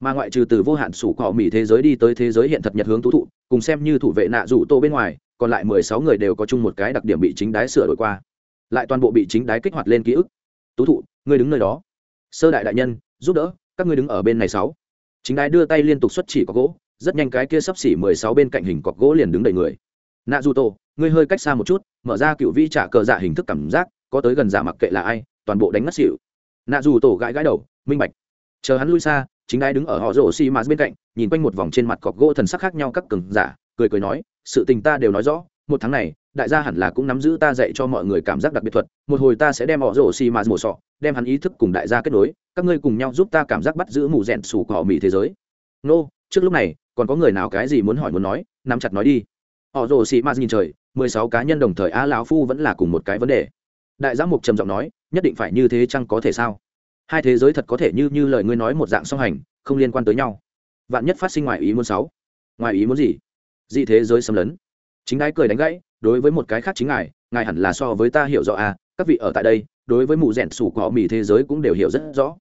A: mà ngoại trừ từ vô hạn sủ cọ mỹ thế giới đi tới thế giới hiện thật nhật hướng tú thụ, cùng xem như thủ vệ nạ rủ tô bên ngoài, còn lại mười sáu người đều có chung một cái đặc điểm bị chính đái sửa đổi qua. Lại toàn bộ bị chính đái kích hoạt lên ký ức. Tú thụ, ngươi đứng nơi đó. Sơ đại đại nhân, giúp đỡ, các ngươi đứng ở bên này sáu. Chính đái đưa tay liên tục xuất chỉ có gỗ, rất nhanh cái kia sắp xỉ mười sáu bên cạnh hình cọc gỗ liền đứng đầy người. Nạ dù tô, ngươi hơi cách xa một chút, mở ra cựu vi trả cờ dạ hình thức cảm giác, có tới gần giả mặc kệ là ai, toàn bộ đánh mất xịu nạ dù tổ gãi gãi đầu, minh bạch. Chờ hắn lui xa chính đái đứng ở họ rổ xi mạt bên cạnh, nhìn quanh một vòng trên mặt cọc gỗ thần sắc khác nhau các cường giả, cười cười nói, sự tình ta đều nói rõ, một tháng này, đại gia hẳn là cũng nắm giữ ta dạy cho mọi người cảm giác đặc biệt thuật, một hồi ta sẽ đem họ rổ xi mạt mổ sọ, đem hắn ý thức cùng đại gia kết nối, các ngươi cùng nhau giúp ta cảm giác bắt giữ mù rèn sủ của họ mỹ thế giới. Nô, trước lúc này, còn có người nào cái gì muốn hỏi muốn nói, nắm chặt nói đi. Họ rồ xi mạt nhìn trời, mười sáu cá nhân đồng thời a lão phu vẫn là cùng một cái vấn đề. Đại giám mục trầm giọng nói, nhất định phải như thế chăng có thể sao? Hai thế giới thật có thể như như lời ngươi nói một dạng song hành, không liên quan tới nhau. Vạn nhất phát sinh ngoài ý muốn sáu. Ngoài ý muốn gì? Dị thế giới xâm lấn. Chính đái cười đánh gãy, đối với một cái khác chính ngài ngài hẳn là so với ta hiểu rõ à các vị ở tại đây, đối với mụ rèn sủ của họ thế giới cũng đều hiểu rất rõ.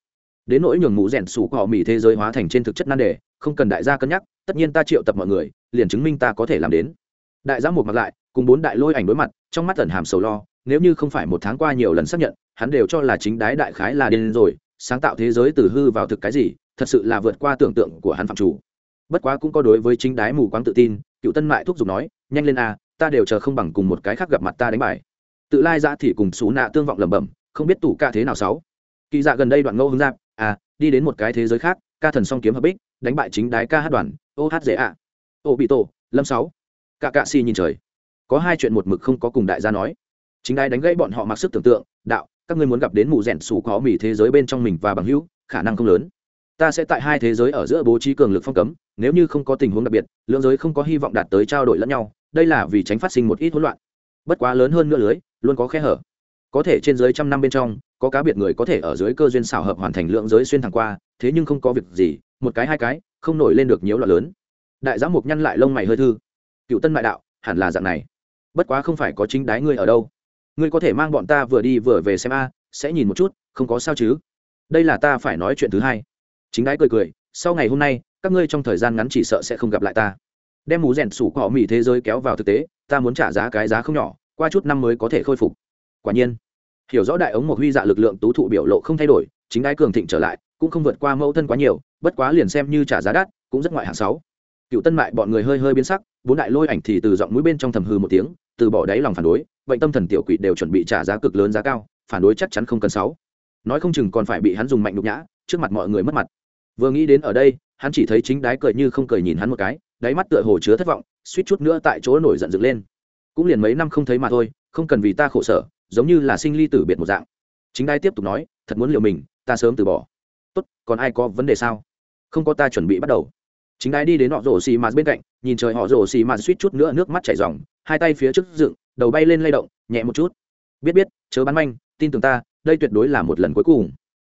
A: Đến nỗi nhường mụ rèn sủ của họ thế giới hóa thành trên thực chất nan đề, không cần đại gia cân nhắc, tất nhiên ta triệu tập mọi người, liền chứng minh ta có thể làm đến. Đại gia một mặt lại, cùng bốn đại lôi ảnh đối mặt, trong mắt tần hàm sầu lo, nếu như không phải một tháng qua nhiều lần xác nhận hắn đều cho là chính đái đại khái là điên rồi, sáng tạo thế giới từ hư vào thực cái gì, thật sự là vượt qua tưởng tượng của hắn phạm chủ. Bất quá cũng có đối với chính đái mù quáng tự tin, cựu tân mại thúc giục nói, nhanh lên a, ta đều chờ không bằng cùng một cái khác gặp mặt ta đánh bài. Tự lai ra thì cùng xú nạ tương vọng lẩm bẩm, không biết tủ ca thế nào sáu? Kỳ dạ gần đây đoạn ngô hướng giáp à đi đến một cái thế giới khác, ca thần song kiếm hợp bích, đánh bại chính đái ca hát đoàn ô hát dễ ạ ô bị tổ, lâm sáu. Cả cạ si nhìn trời. Có hai chuyện một mực không có cùng đại gia nói. Chính đái đánh gãy bọn họ mặc sức tưởng tượng, đạo các ngươi muốn gặp đến mù rèn sủ có mỉ thế giới bên trong mình và bằng hữu, khả năng không lớn. Ta sẽ tại hai thế giới ở giữa bố trí cường lực phong cấm, nếu như không có tình huống đặc biệt lưỡng giới không có hy vọng đạt tới trao đổi lẫn nhau, đây là vì tránh phát sinh một ít hỗn loạn. Bất quá lớn hơn nữa lưới, luôn có khe hở. Có thể trên dưới trăm năm bên trong, có cá biệt người có thể ở dưới cơ duyên xảo hợp hoàn thành lượng giới xuyên thẳng qua, thế nhưng không có việc gì, một cái hai cái, không nổi lên được nhiễu loạn lớn. Đại giám mục nhăn lại lông mày hơi thư. Cựu tân mại đạo, hẳn là dạng này. Bất quá không phải có chính đái ngươi ở đâu ngươi có thể mang bọn ta vừa đi vừa về xem a, sẽ nhìn một chút, không có sao chứ? Đây là ta phải nói chuyện thứ hai. Chính đái cười cười, sau ngày hôm nay, các ngươi trong thời gian ngắn chỉ sợ sẽ không gặp lại ta. Đem mũ rèn sủ cỏ mỹ thế giới kéo vào thực tế, ta muốn trả giá cái giá không nhỏ, qua chút năm mới có thể khôi phục. Quả nhiên, hiểu rõ đại ống một huy dạ lực lượng tú thụ biểu lộ không thay đổi, chính đái cường thịnh trở lại, cũng không vượt qua mẫu thân quá nhiều, bất quá liền xem như trả giá đắt, cũng rất ngoại hạng sáu. Cựu tân mại bọn người hơi hơi biến sắc, bốn đại lôi ảnh thì từ giọng mũi bên trong thầm hư một tiếng, từ bỏ đáy lòng phản đối bệnh tâm thần tiểu quỷ đều chuẩn bị trả giá cực lớn giá cao, phản đối chắc chắn không cần sáu. Nói không chừng còn phải bị hắn dùng mạnh nhục nhã, trước mặt mọi người mất mặt. Vừa nghĩ đến ở đây, hắn chỉ thấy chính đái cười như không cười nhìn hắn một cái, đáy mắt tựa hồ chứa thất vọng, suýt chút nữa tại chỗ nổi giận dựng lên. Cũng liền mấy năm không thấy mà thôi, không cần vì ta khổ sở, giống như là sinh ly tử biệt một dạng. Chính đái tiếp tục nói, thật muốn liều mình, ta sớm từ bỏ. Tốt, còn ai có vấn đề sao? Không có ta chuẩn bị bắt đầu. Chính đái đi đến họ rổ xì mà bên cạnh, nhìn trời họ rổ xì mà suýt chút nữa nước mắt chảy ròng, hai tay phía trước dựng đầu bay lên lay động, nhẹ một chút. Biết biết, chớ bắn manh, tin tưởng ta, đây tuyệt đối là một lần cuối cùng.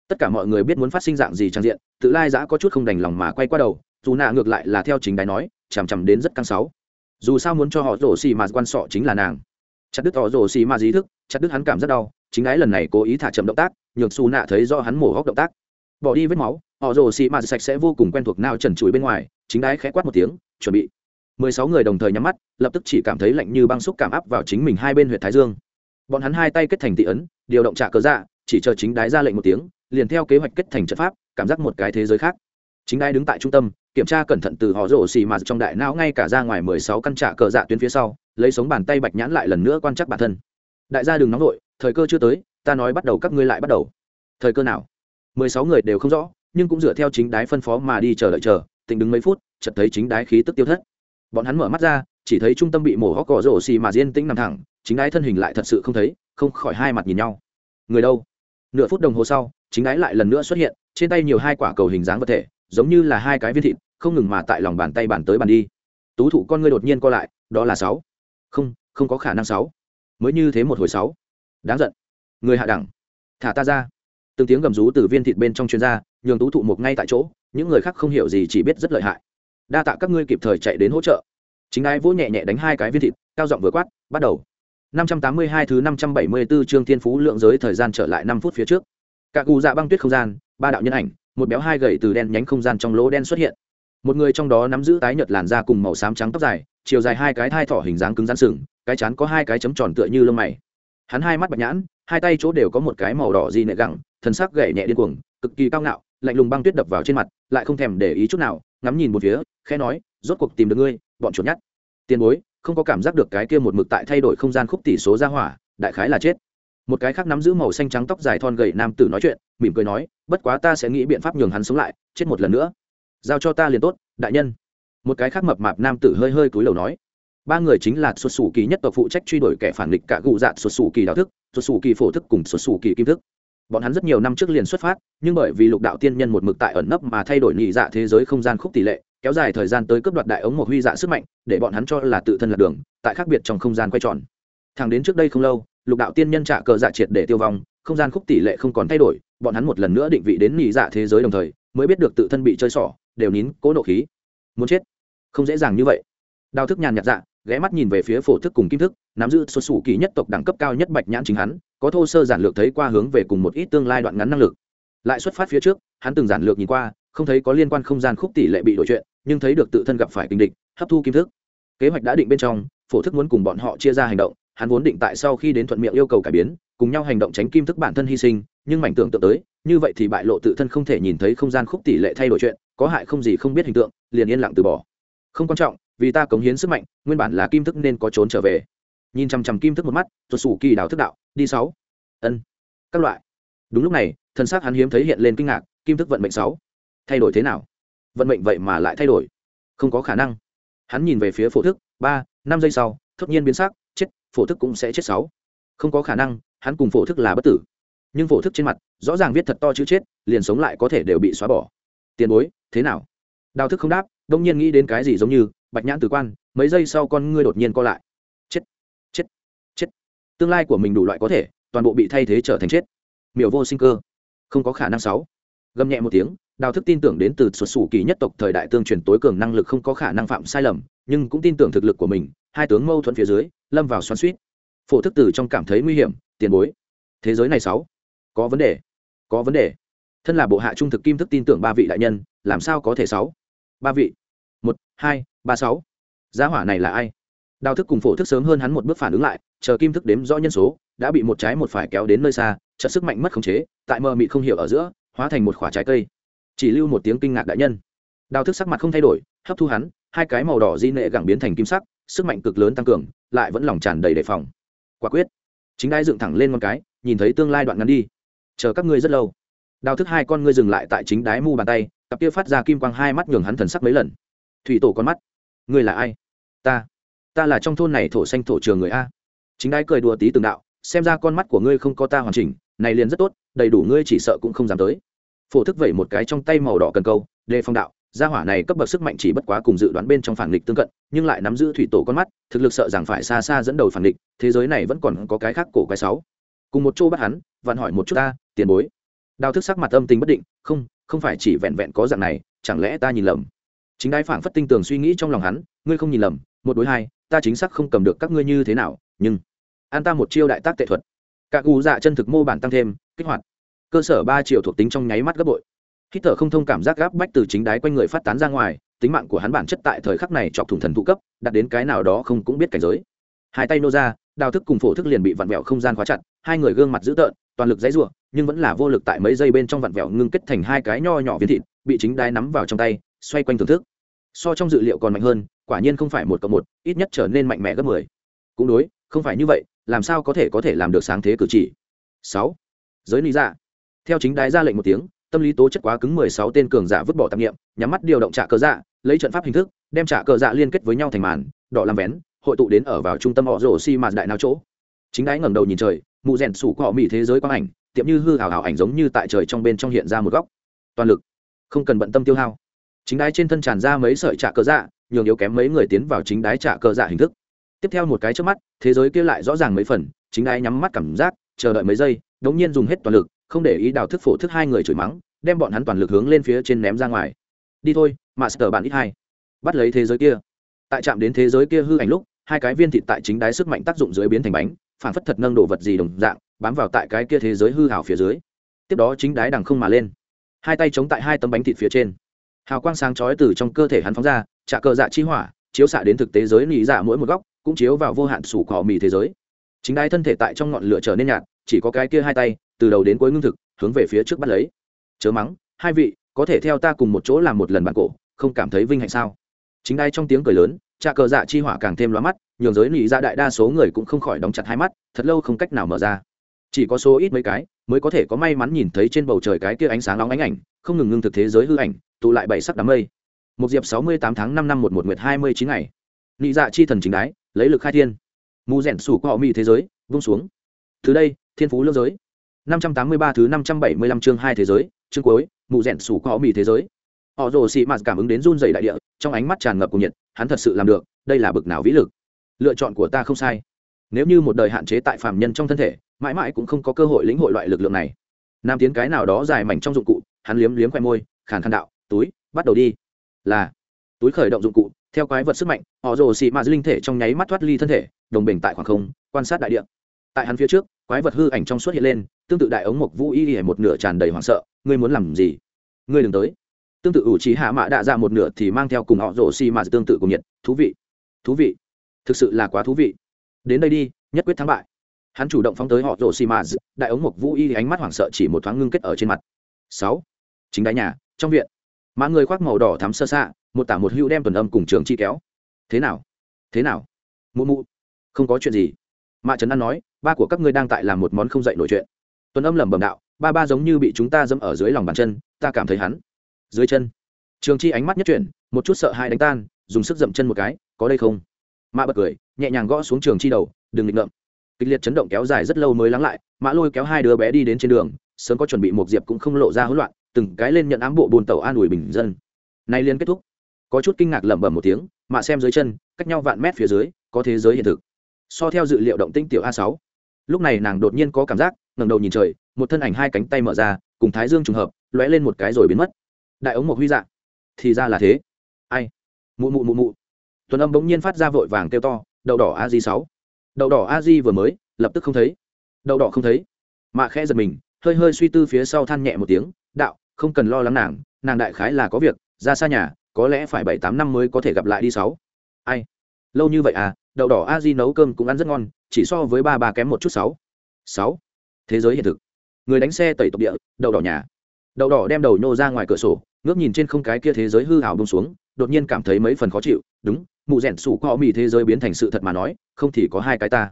A: Tất cả mọi người biết muốn phát sinh dạng gì trang diện, tự lai giã có chút không đành lòng mà quay qua đầu, dù nạ ngược lại là theo chính đái nói, chằm chằm đến rất căng sáu. Dù sao muốn cho họ rổ xì mà quan sọ chính là nàng. Chặt đứt họ rổ xì mà dí thức, chặt đứt hắn cảm rất đau, chính ái lần này cố ý thả chậm động tác nhược xù nạ thấy do hắn mổ góc động tác. Bỏ đi vết máu, họ rổ xì mà sạch sẽ vô cùng quen thuộc nao trần chuối bên ngoài, chính ái khẽ quát một tiếng, chuẩn bị mười sáu người đồng thời nhắm mắt, lập tức chỉ cảm thấy lạnh như băng xúc cảm áp vào chính mình hai bên huyện thái dương. Bọn hắn hai tay kết thành tị ấn, điều động trả cớ dạ chỉ chờ chính đái ra lệnh một tiếng, liền theo kế hoạch kết thành trận pháp, cảm giác một cái thế giới khác. Chính đái đứng tại trung tâm, kiểm tra cẩn thận từ họ rổ xì mà trong đại não ngay cả ra ngoài mười sáu căn trả cờ dạ tuyến phía sau, lấy sống bàn tay bạch nhãn lại lần nữa quan chắc bản thân. Đại gia đừng nóng vội, thời cơ chưa tới, ta nói bắt đầu các ngươi lại bắt đầu. Thời cơ nào? mười sáu người đều không rõ, nhưng cũng dựa theo chính đái phân phó mà đi chờ đợi chờ, tỉnh đứng mấy phút, chợt thấy chính đái khí tức tiêu thất bọn hắn mở mắt ra, chỉ thấy trung tâm bị mổ hóc cỏ rổ xì mà diên tĩnh nằm thẳng, chính ái thân hình lại thật sự không thấy, không khỏi hai mặt nhìn nhau. Người đâu? Nửa phút đồng hồ sau, chính ái lại lần nữa xuất hiện, trên tay nhiều hai quả cầu hình dáng vật thể, giống như là hai cái viên thịt, không ngừng mà tại lòng bàn tay bàn tới bàn đi. Tú thụ con ngươi đột nhiên co lại, đó là sáu. Không không có khả năng sáu. Mới như thế một hồi sáu. Đáng giận. Người hạ đẳng. Thả ta ra. Từng tiếng gầm rú từ viên thịt bên trong chuyên gia nhường tú thụ một ngay tại chỗ, những người khác không hiểu gì chỉ biết rất lợi hại đa tạ các ngươi kịp thời chạy đến hỗ trợ. Chính ai vỗ nhẹ nhẹ đánh hai cái viên thịt, cao giọng vừa quát, bắt đầu. 582 thứ 574 chương thiên phú lượng giới thời gian trở lại 5 phút phía trước. Cả cụ dạ băng tuyết không gian, ba đạo nhân ảnh, một béo hai gầy từ đen nhánh không gian trong lỗ đen xuất hiện. Một người trong đó nắm giữ tái nhợt làn da cùng màu xám trắng tóc dài, chiều dài hai cái thai thỏ hình dáng cứng rắn sừng, cái chán có hai cái chấm tròn tựa như lông mày. Hắn hai mắt bạch nhãn, hai tay chỗ đều có một cái màu đỏ gì nệ gẳng, thần sắc gậy nhẹ điên cuồng, cực kỳ cao ngạo, lạnh lùng băng tuyết đập vào trên mặt, lại không thèm để ý chút nào ngắm nhìn một phía, khẽ nói, rốt cuộc tìm được ngươi, bọn chuột nhát tiền bối, không có cảm giác được cái kia một mực tại thay đổi không gian khúc tỷ số ra hỏa, đại khái là chết. Một cái khác nắm giữ màu xanh trắng tóc dài thon gầy nam tử nói chuyện, mỉm cười nói, bất quá ta sẽ nghĩ biện pháp nhường hắn sống lại, chết một lần nữa. Giao cho ta liền tốt, đại nhân. Một cái khác mập mạp nam tử hơi hơi cúi đầu nói, ba người chính là xuất xù kỳ nhất tộc phụ trách truy đuổi kẻ phản nghịch cả gù dạn xuất xù kỳ đạo thức xuất xù kỳ phổ thức cùng xuất xù kỳ kim thức bọn hắn rất nhiều năm trước liền xuất phát, nhưng bởi vì lục đạo tiên nhân một mực tại ẩn nấp mà thay đổi nhị dạ thế giới không gian khúc tỷ lệ, kéo dài thời gian tới cướp đoạt đại ống một huy dạ sức mạnh, để bọn hắn cho là tự thân là đường, tại khác biệt trong không gian quay tròn. Thẳng đến trước đây không lâu, lục đạo tiên nhân trả cờ dạ triệt để tiêu vong, không gian khúc tỷ lệ không còn thay đổi, bọn hắn một lần nữa định vị đến nhị dạ thế giới đồng thời, mới biết được tự thân bị chơi xỏ, đều nín cố nộ khí. Muốn chết? Không dễ dàng như vậy. Đao thức nhàn nhạt dạ ghé mắt nhìn về phía phổ thức cùng kim thức, nắm giữ xuất xù kỳ nhất tộc đẳng cấp cao nhất bạch nhãn chính hắn, có thô sơ giản lược thấy qua hướng về cùng một ít tương lai đoạn ngắn năng lực. Lại xuất phát phía trước, hắn từng giản lược nhìn qua, không thấy có liên quan không gian khúc tỷ lệ bị đổi chuyện, nhưng thấy được tự thân gặp phải kinh địch, hấp thu kim thức. Kế hoạch đã định bên trong, phổ thức muốn cùng bọn họ chia ra hành động, hắn vốn định tại sau khi đến thuận miệng yêu cầu cải biến, cùng nhau hành động tránh kim thức bản thân hy sinh, nhưng mảnh tưởng tượng tới, như vậy thì bại lộ tự thân không thể nhìn thấy không gian khúc tỷ lệ thay đổi chuyện, có hại không gì không biết hình tượng, liền yên lặng từ bỏ. Không quan trọng vì ta cống hiến sức mạnh, nguyên bản là kim thức nên có trốn trở về. Nhìn chằm chằm kim thức một mắt, tuột sủ kỳ đào thức đạo, đi sáu. Ân. Các loại. Đúng lúc này thân xác hắn hiếm thấy hiện lên kinh ngạc, kim thức vận mệnh sáu. Thay đổi thế nào? Vận mệnh vậy mà lại thay đổi. Không có khả năng. Hắn nhìn về phía phổ thức, ba, năm giây sau, thốt nhiên biến sắc, chết, phổ thức cũng sẽ chết sáu. Không có khả năng, hắn cùng phổ thức là bất tử. Nhưng phổ thức trên mặt, rõ ràng viết thật to chữ chết, liền sống lại có thể đều bị xóa bỏ. Tiền bối, thế nào? Đào thức không đáp, đông nhiên nghĩ đến cái gì giống như bạch nhãn tử quan, mấy giây sau con ngươi đột nhiên co lại. Chết chết chết. Tương lai của mình đủ loại có thể, toàn bộ bị thay thế trở thành chết. Miểu vô sinh cơ. Không có khả năng sáu. Gầm nhẹ một tiếng, đào thức tin tưởng đến từ xuất xù kỳ nhất tộc thời đại tương truyền tối cường năng lực không có khả năng phạm sai lầm, nhưng cũng tin tưởng thực lực của mình, hai tướng mâu thuẫn phía dưới, lâm vào xoắn suýt phổ thức tử trong cảm thấy nguy hiểm, tiền bối. Thế giới này sáu. Có vấn đề. Có vấn đề. Thân là bộ hạ trung thực kim thức tin tưởng ba vị đại nhân, làm sao có thể sáu? Ba vị. Một, hai ba sáu. Giá hỏa này là ai? Đào thức cùng phổ thức sớm hơn hắn một bước phản ứng lại, chờ kim thức đếm rõ nhân số, đã bị một trái một phải kéo đến nơi xa trợ sức mạnh mất khống chế, tại mờ mị không hiểu ở giữa, hóa thành một khoả trái cây. Chỉ lưu một tiếng kinh ngạc đại nhân. Đào thức sắc mặt không thay đổi, hấp thu hắn, hai cái màu đỏ di nệ gẳng biến thành kim sắc, sức mạnh cực lớn tăng cường, lại vẫn lòng tràn đầy đề phòng. Quả quyết. Chính đai dựng thẳng lên một cái, nhìn thấy tương lai đoạn ngắn đi. Chờ các ngươi rất lâu. Đào thức hai con ngươi dừng lại tại chính đái mu bàn tay, cặp kia phát ra kim quang hai mắt nhường hắn thần sắc mấy lần. Thủy tổ con mắt ngươi là ai? Ta. Ta là trong thôn này thổ xanh thổ trường người a. Chính đái cười đùa tí từng đạo, xem ra con mắt của ngươi không có ta hoàn chỉnh, này liền rất tốt, đầy đủ ngươi chỉ sợ cũng không dám tới. Phổ thức vẩy một cái trong tay màu đỏ cần câu, đề phong đạo, gia hỏa này cấp bậc sức mạnh chỉ bất quá cùng dự đoán bên trong phản nghịch tương cận, nhưng lại nắm giữ thủy tổ con mắt, thực lực sợ rằng phải xa xa dẫn đầu phản nghịch, thế giới này vẫn còn có cái khác cổ cái sáu. Cùng một chỗ bắt hắn vặn hỏi một chút ta, tiền bối. Đào thức sắc mặt âm tình bất định, không không phải chỉ vẹn vẹn có dạng này, chẳng lẽ ta nhìn lầm? Chính đái phảng phất tinh tường suy nghĩ trong lòng hắn, ngươi không nhìn lầm, một đối hai, ta chính xác không cầm được các ngươi như thế nào, nhưng, an ta một chiêu đại tác tệ thuật. Cả gù dạ chân thực mô bản tăng thêm, kích hoạt. Cơ sở ba triệu thuộc tính trong nháy mắt gấp bội. Hít thở không thông cảm giác gáp bách từ chính đái quanh người phát tán ra ngoài, tính mạng của hắn bản chất tại thời khắc này chọc thủng thần thụ cấp đặt đến cái nào đó không cũng biết cảnh giới. Hai tay nô ra, đào thức cùng phổ thức liền bị vặn vẹo không gian khóa chặt, hai người gương mặt dữ tợn, toàn lực dãy ruộng nhưng vẫn là vô lực tại mấy giây bên trong vặn vẹo ngưng kết thành hai cái nho nhỏ viên thịt, bị chính đái nắm vào trong tay, xoay quanh thưởng thức so trong dự liệu còn mạnh hơn, quả nhiên không phải một cộng một, ít nhất trở nên mạnh mẽ gấp mười. Cũng đối, không phải như vậy, làm sao có thể có thể làm được sáng thế cử chỉ? Sáu. Giới lý giả. Dạ. theo chính đái ra lệnh một tiếng, tâm lý tố chất quá cứng mười sáu tên cường giả vứt bỏ tạp nghiệm nhắm mắt điều động trả cờ dạ lấy trận pháp hình thức, đem trả cờ dạ liên kết với nhau thành màn, đỏ làm vén, hội tụ đến ở vào trung tâm họ rổ xi mạt đại nào chỗ. Chính đái ngẩng đầu nhìn trời, mụ rèn sủ của họ mỹ thế giới quang ảnh, tiệm như hư hào hào ảnh giống như tại trời trong bên trong hiện ra một góc. Toàn lực. Không cần bận tâm tiêu hao chính đái trên thân tràn ra mấy sợi trạ cờ dạ nhường yếu kém mấy người tiến vào chính đái trạ cờ dạ hình thức. Tiếp theo một cái trước mắt, thế giới kia lại rõ ràng mấy phần, chính đái nhắm mắt cảm giác, chờ đợi mấy giây, đống nhiên dùng hết toàn lực, không để ý đào thức phổ thức hai người chửi mắng, đem bọn hắn toàn lực hướng lên phía trên ném ra ngoài. Đi thôi, master bạn ít hai. Bắt lấy thế giới kia. Tại chạm đến thế giới kia hư ảnh lúc, hai cái viên thịt tại chính đáy sức mạnh tác dụng dưới biến thành bánh phản phất thật nâng đồ vật gì đồng dạng, bám vào tại cái kia thế giới hư hảo phía dưới. Tiếp đó chính đáy đằng không mà lên. Hai tay chống tại hai tấm bánh thịt phía trên hào quang sáng chói từ trong cơ thể hắn phóng ra trả cờ dạ chi hỏa, chiếu xạ đến thực tế giới nỉ dạ mỗi một góc, cũng chiếu vào vô hạn sủ cỏ mì thế giới. Chính đai thân thể tại trong ngọn lửa trở nên nhạt, chỉ có cái kia hai tay, từ đầu đến cuối ngưng thực, hướng về phía trước bắt lấy. Chớ mắng, hai vị, có thể theo ta cùng một chỗ làm một lần bạn cổ, không cảm thấy vinh hạnh sao? Chính đai trong tiếng cười lớn trà cờ dạ chi hỏa càng thêm lóa mắt, nhường giới nị ra dạ đại đa số người cũng không khỏi đóng chặt hai mắt, thật lâu không cách nào mở ra. Chỉ có số ít mấy cái, mới có thể có may mắn nhìn thấy trên bầu trời cái kia ánh sáng nóng ánh ảnh, không ngừng ngưng thực thế giới hư ảnh tụ lại bảy sắc đám mây. Một diệp sáu mươi tám tháng năm năm một một nguyệt hai mươi chín ngày. Nị dạ chi thần chính đái, lấy lực khai thiên. Mù rẻn sủ cọ mỹ thế giới, vung xuống. Từ đây, thiên phú lương giới. Năm trăm tám mươi ba thứ năm trăm bảy mươi lăm chương hai thế giới, chương cuối, mù rẻn sủ cọ mỹ thế giới. Họ rồ xị mạt cảm ứng đến run dày đại địa, trong ánh mắt tràn ngập cùng nhiệt, hắn thật sự làm được, đây là bực nào vĩ lực. Lựa chọn của ta không sai. Nếu như một đời hạn chế tại phàm nhân trong thân thể, mãi mãi cũng không có cơ hội lĩnh hội loại lực lượng này. Nam tiến cái nào đó dài mảnh trong dụng cụ, hắn liếm liếm khoe môi, khàn khàn đạo túi, bắt đầu đi. Là, túi khởi động dụng cụ, theo quái vật sức mạnh, họ rồ xị mạt linh thể trong nháy mắt thoát ly thân thể, đồng bình tại khoảng không, quan sát đại địa. Tại hắn phía trước, quái vật hư ảnh trong suốt hiện lên, tương tự đại ống mộc vũ y một nửa tràn đầy hoảng sợ, ngươi muốn làm gì? Ngươi đừng tới. Tương tự ủ trí hạ mạ đạ ra một nửa thì mang theo cùng họ rổ xi mạt tương tự cùng nhiệt, thú vị thú vị, thực sự là quá thú vị. Đến đây đi, nhất quyết thắng bại. Hắn chủ động phóng tới họ rổ xi mạt đại ống mộc vũ y ánh mắt hoảng sợ chỉ một thoáng ngưng kết ở trên mặt. Sáu, chính đáy nhà, trong viện mã người khoác màu đỏ thắm sơ xạ một tả một hữu đem tuần âm cùng trường chi kéo. Thế nào? Thế nào? Mụ mụ. Không có chuyện gì. Mạ trấn an nói, ba của các ngươi đang tại làm một món không dạy nổi chuyện. Tuần âm lẩm bẩm đạo, ba ba giống như bị chúng ta dẫm ở dưới lòng bàn chân, ta cảm thấy hắn. Dưới chân. Trường chi ánh mắt nhất chuyển, một chút sợ hãi đánh tan, dùng sức dậm chân một cái, có đây không? Mạ bật cười, nhẹ nhàng gõ xuống trường chi đầu, đừng nghịch ngợm. Kịch liệt chấn động kéo dài rất lâu mới lắng lại, mã lôi kéo hai đứa bé đi đến trên đường, sớm có chuẩn bị một diệp cũng không lộ ra hỗn loạn từng cái lên nhận ám bộ bồn tàu an ủi bình dân. Nay liên kết thúc. Có chút kinh ngạc lẩm bẩm một tiếng, mà xem dưới chân, cách nhau vạn mét phía dưới, có thế giới hiện thực. So theo dự liệu động tinh tiểu a sáu. Lúc này nàng đột nhiên có cảm giác, ngẩng đầu nhìn trời, một thân ảnh hai cánh tay mở ra, cùng thái dương trùng hợp, lóe lên một cái rồi biến mất. Đại ống một huy dạng thì ra là thế. Ai? Mụ mụ mụ mụ. Tuần âm bỗng nhiên phát ra vội vàng kêu to, đậu đỏ a di sáu. Đậu đỏ a di vừa mới, lập tức không thấy. Đậu đỏ không thấy. Mạ khẽ giật mình, hơi hơi suy tư phía sau than nhẹ một tiếng, đạo không cần lo lắng nàng nàng đại khái là có việc, ra xa nhà, có lẽ phải bảy tám năm mới có thể gặp lại đi sáu. Ai? Lâu như vậy à đậu đỏ a di nấu cơm cũng ăn rất ngon, chỉ so với ba ba kém một chút sáu. Sáu? Thế giới hiện thực. Người đánh xe tẩy tộc địa, đậu đỏ nhà. Đậu đỏ đem đầu nhô ra ngoài cửa sổ, ngước nhìn trên không cái kia thế giới hư hào bông xuống, đột nhiên cảm thấy mấy phần khó chịu, đúng, mụ rẻn sủ có mì thế giới biến thành sự thật mà nói, không thì có hai cái ta.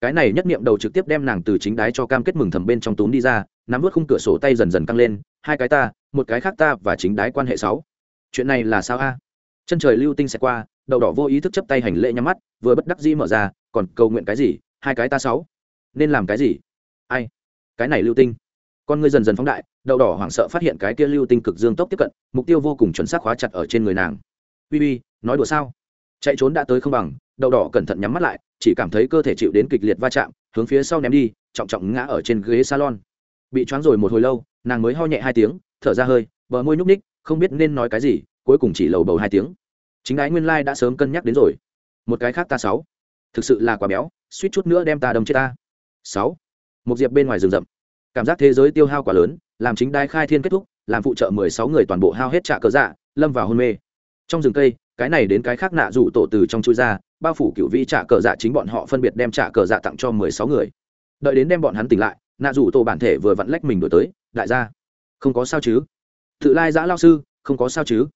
A: Cái này nhất niệm đầu trực tiếp đem nàng từ chính đáy cho cam kết mừng thầm bên trong túm đi ra, nắm vớt khung cửa sổ tay dần dần căng lên hai cái ta, một cái khác ta và chính đái quan hệ sáu. Chuyện này là sao a? Chân trời lưu tinh sẽ qua, đậu đỏ vô ý thức chấp tay hành lễ nhắm mắt, vừa bất đắc dĩ mở ra, còn cầu nguyện cái gì? Hai cái ta sáu. Nên làm cái gì? Ai? Cái này lưu tinh. Con ngươi dần dần phóng đại, đậu đỏ hoảng sợ phát hiện cái kia lưu tinh cực dương tốc tiếp cận, mục tiêu vô cùng chuẩn xác khóa chặt ở trên người nàng. Uy uy, nói đùa sao? Chạy trốn đã tới không bằng, đậu đỏ cẩn thận nhắm mắt lại, chỉ cảm thấy cơ thể chịu đến kịch liệt va chạm, hướng phía sau ném đi, trọng trọng ngã ở trên ghế salon. Bị choáng rồi một hồi lâu nàng mới ho nhẹ hai tiếng, thở ra hơi, bờ môi nhúc ních không biết nên nói cái gì, cuối cùng chỉ lầu bầu hai tiếng. Chính đái nguyên lai đã sớm cân nhắc đến rồi. Một cái khác ta sáu. Thực sự là quá béo, suýt chút nữa đem ta đâm chết ta. Sáu. Một diệp bên ngoài rừng rậm. Cảm giác thế giới tiêu hao quá lớn, làm chính đai khai thiên kết thúc, làm phụ trợ mười sáu người toàn bộ hao hết trạ cớ dạ lâm vào hôn mê. Trong rừng cây, cái này đến cái khác nạ rủ tổ từ trong chui ra, bao phủ cựu vi trả cờ dạ chính bọn họ phân biệt đem trả cờ dạ tặng cho mười sáu người. Đợi đến đem bọn hắn tỉnh lại, nạ rủ tổ bản thể vừa vặn lách mình đổi tới đại gia, không có sao chứ? Tự lai giã lao sư, không có sao chứ?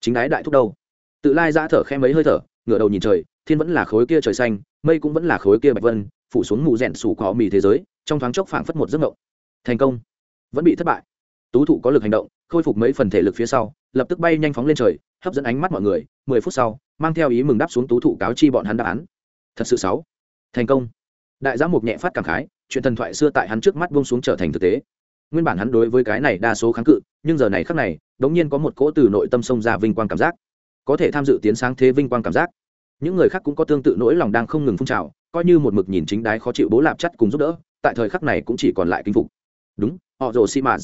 A: Chính ái đại thúc đâu? Tự lai giã thở khe mấy hơi thở, ngửa đầu nhìn trời, thiên vẫn là khối kia trời xanh, mây cũng vẫn là khối kia bạch vân, phủ xuống mù rẽn sủ cỏ mì thế giới, trong thoáng chốc phảng phất một giấc mộng. Thành công. Vẫn bị thất bại. Tú thụ có lực hành động, khôi phục mấy phần thể lực phía sau, lập tức bay nhanh phóng lên trời, hấp dẫn ánh mắt mọi người, mười phút sau, mang theo ý mừng đáp xuống tú thụ cáo chi bọn hắn đáp án. Thật sự sáu. Thành công. Đại giám mục nhẹ phát cảm khái, chuyện thần thoại xưa tại hắn trước mắt buông xuống trở thành thực tế nguyên bản hắn đối với cái này đa số kháng cự, nhưng giờ này khắc này, đống nhiên có một cỗ từ nội tâm sông ra vinh quang cảm giác. Có thể tham dự tiến sáng thế vinh quang cảm giác. Những người khác cũng có tương tự nỗi lòng đang không ngừng phun trào, coi như một mực nhìn chính đái khó chịu bố lạp chắt cùng giúp đỡ, tại thời khắc này cũng chỉ còn lại kinh phục. Đúng, họ rồ xi mã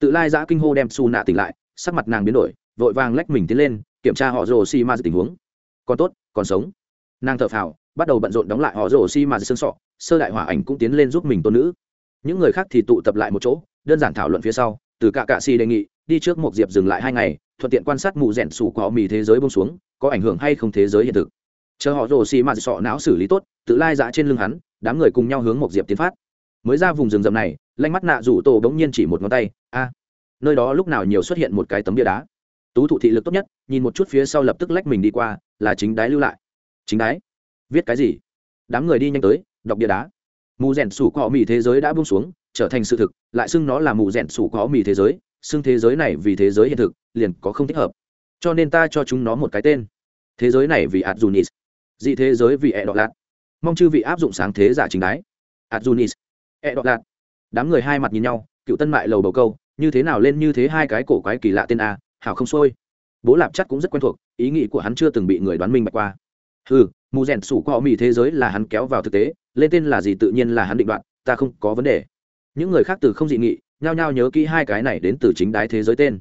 A: tự lai giã kinh hô đem su nạ tỉnh lại, sắc mặt nàng biến đổi, vội vàng lách mình tiến lên, kiểm tra họ rồ xi mã tình huống. Còn tốt, còn sống. Nàng thở phào, bắt đầu bận rộn đóng lại họ rồ xi mã xương sọ, sơ đại hỏa ảnh cũng tiến lên giúp mình tôn nữ. Những người khác thì tụ tập lại một chỗ đơn giản thảo luận phía sau, từ cả cạ xì đề nghị, đi trước một diệp dừng lại hai ngày, thuận tiện quan sát mù rẻn sủ có mì thế giới bông xuống, có ảnh hưởng hay không thế giới hiện thực. Chờ họ rồ xì mà sọ não xử lý tốt, tự lai dã trên lưng hắn, đám người cùng nhau hướng một diệp tiến phát. Mới ra vùng rừng rậm này, lanh mắt nạ rủ tổ bỗng nhiên chỉ một ngón tay, a, nơi đó lúc nào nhiều xuất hiện một cái tấm bia đá. Tú thụ thị lực tốt nhất, nhìn một chút phía sau lập tức lách mình đi qua, là chính đái lưu lại. Chính đái? Viết cái gì? Đám người đi nhanh tới, đọc bia đá. Mù rèn sủ cọ mì thế giới đã buông xuống trở thành sự thực, lại xưng nó là mù rẻn sủ có mì thế giới, xưng thế giới này vì thế giới hiện thực, liền có không thích hợp. Cho nên ta cho chúng nó một cái tên. Thế giới này vì adjunis. Dị thế giới vì e đọt lạt mong chư vị áp dụng sáng thế giả chính đái. Adjunis. E đọt lạt đám người hai mặt nhìn nhau, cựu tân mại lầu bầu câu, như thế nào lên như thế hai cái cổ quái kỳ lạ tên a, hảo không sôi bố lạp chắc cũng rất quen thuộc, ý nghĩ của hắn chưa từng bị người đoán minh bạch qua. Ừ mù rèn sủ qua mì thế giới là hắn kéo vào thực tế, lên tên là gì tự nhiên là hắn định đoạt, ta không có vấn đề những người khác từ không dị nghị, nhao nhao nhớ kỹ hai cái này đến từ chính đái thế giới tên.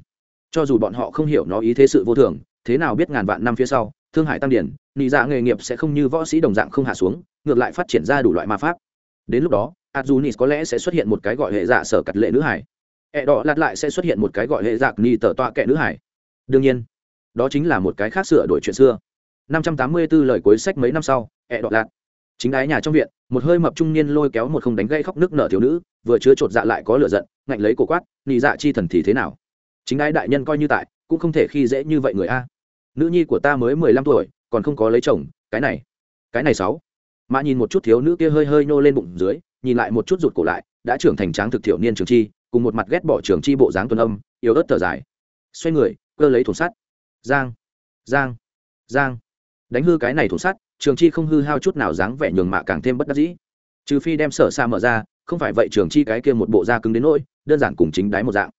A: Cho dù bọn họ không hiểu nó ý thế sự vô thường, thế nào biết ngàn vạn năm phía sau, thương hải tăng điển, nị dạ nghề nghiệp sẽ không như võ sĩ đồng dạng không hạ xuống, ngược lại phát triển ra đủ loại ma pháp. Đến lúc đó, adjunis có lẽ sẽ xuất hiện một cái gọi hệ dạ sở cặt lệ nữ hải. Ẹ đỏ lạt lại sẽ xuất hiện một cái gọi hệ dạc ni tờ tọa kệ nữ hải. Đương nhiên, đó chính là một cái khác sửa đổi chuyện xưa. 584 lời cuối sách mấy năm sau, ẹ đỏ lạt chính đái nhà trong viện, một hơi mập trung niên lôi kéo một không đánh gây khóc nước nở thiếu nữ, vừa chứa chột dạ lại có lửa giận, ngạnh lấy cổ quát, nị dạ chi thần thì thế nào? Chính đái đại nhân coi như tại, cũng không thể khi dễ như vậy người a. Nữ nhi của ta mới mười lăm tuổi, còn không có lấy chồng, cái này cái này sáu. Mã nhìn một chút thiếu nữ kia hơi hơi nô lên bụng dưới, nhìn lại một chút rụt cổ lại, đã trưởng thành tráng thực thiểu niên trường chi, cùng một mặt ghét bỏ trường chi bộ dáng tuần âm, yếu ớt thở dài. Xoay người, cơ lấy thùng sắt. Giang giang giang. Đánh hư cái này thùng sắt trường chi không hư hao chút nào dáng vẻ nhường mạ càng thêm bất đắc dĩ. Trừ phi đem sở xa mở ra, không phải vậy trường chi cái kia một bộ da cứng đến nỗi, đơn giản cùng chính đáy một dạng.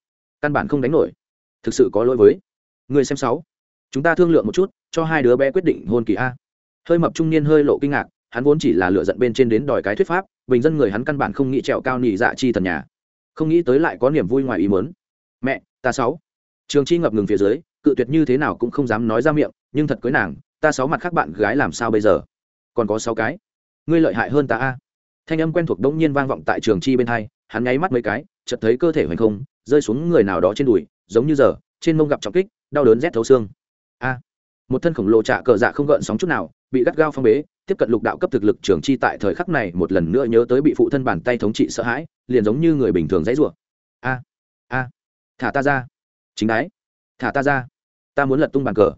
A: Căn bản không đánh nổi. Thực sự có lỗi với. Người xem sáu. Chúng ta thương lượng một chút, cho hai đứa bé quyết định hôn kỳ a. Hơi mập trung niên hơi lộ kinh ngạc, hắn vốn chỉ là lựa giận bên trên đến đòi cái thuyết pháp, bình dân người hắn căn bản không nghĩ trèo cao nỉ dạ chi thần nhà. Không nghĩ tới lại có niềm vui ngoài ý muốn. Mẹ, ta sáu. Trường chi ngập ngừng phía dưới, cự tuyệt như thế nào cũng không dám nói ra miệng, nhưng thật cưới nàng ta sáu mặt khác bạn gái làm sao bây giờ? Còn có sáu cái. Ngươi lợi hại hơn ta a. Thanh âm quen thuộc đống nhiên vang vọng tại trường chi bên hai, hắn nháy mắt mấy cái, chợt thấy cơ thể hoành không, rơi xuống người nào đó trên đùi, giống như giờ, trên mông gặp trọng kích, đau đớn rét thấu xương. A. Một thân khổng lồ trạ cờ dạ không gợn sóng chút nào, bị gắt gao phong bế, tiếp cận lục đạo cấp thực lực trường chi tại thời khắc này một lần nữa nhớ tới bị phụ thân bàn tay thống trị sợ hãi, liền giống như người bình thường dãy rủa. A a, thả ta ra. Chính đái, thả ta ra. Ta muốn lật tung bàn cờ.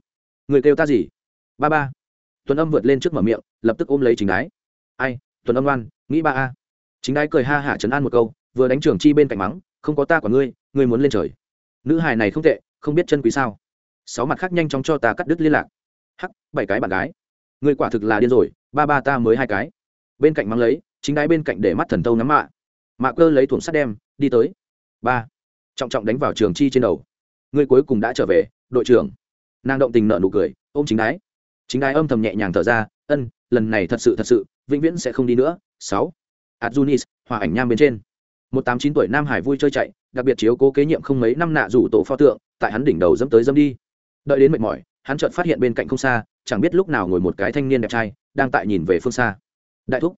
A: Người kêu ta gì? Ba ba. Tuấn âm vượt lên trước mở miệng, lập tức ôm lấy chính đái. Ai tuấn âm oan nghĩ ba a. Chính đái cười ha hả chấn an một câu, vừa đánh trường chi bên cạnh mắng, không có ta của ngươi ngươi muốn lên trời. Nữ hài này không tệ, không biết chân quý sao. Sáu mặt khác nhanh chóng cho ta cắt đứt liên lạc. Hắc, bảy cái bạn gái. Ngươi quả thực là điên rồi, ba ba ta mới hai cái. Bên cạnh mắng lấy chính đái bên cạnh để mắt thần tâu nắm mạ. Mạ cơ lấy thuồng sắt đem, đi tới. Ba. Trọng trọng đánh vào trường chi trên đầu. Ngươi cuối cùng đã trở về, đội trưởng. Nàng động tình nợ nụ cười, ôm chính đái chính đài âm thầm nhẹ nhàng thở ra, ân, lần này thật sự thật sự, vĩnh viễn sẽ không đi nữa. Sáu. Adjunis, hòa ảnh nham bên trên. Một tám chín tuổi nam hải vui chơi chạy, đặc biệt chiếu cố kế nhiệm không mấy năm nạ rủ tổ pho tượng, tại hắn đỉnh đầu dẫm tới dẫm đi. Đợi đến mệt mỏi, hắn chợt phát hiện bên cạnh không xa, chẳng biết lúc nào ngồi một cái thanh niên đẹp trai, đang tại nhìn về phương xa. Đại thúc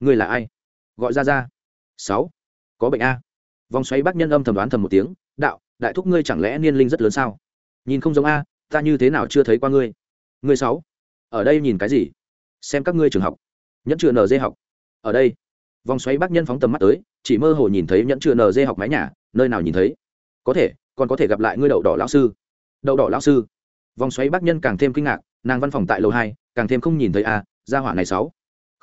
A: người là ai? Gọi ra ra sáu. Có bệnh a. Vòng xoáy bác nhân âm thầm đoán thầm một tiếng, đạo, đại thúc ngươi chẳng lẽ niên linh rất lớn sao? Nhìn không giống a, ta như thế nào chưa thấy qua ngươi. Ngươi sáu ở đây nhìn cái gì? Xem các ngươi trường học. Nhẫn chưa nd học. Ở đây. Vòng xoáy bác nhân phóng tầm mắt tới, chỉ mơ hồ nhìn thấy nhẫn chưa nd học mái nhà, nơi nào nhìn thấy? Có thể, còn có thể gặp lại ngươi đậu đỏ lão sư. Đậu đỏ lão sư. Vòng xoáy bác nhân càng thêm kinh ngạc, nàng văn phòng tại lầu hai, càng thêm không nhìn thấy a gia hỏa này sáu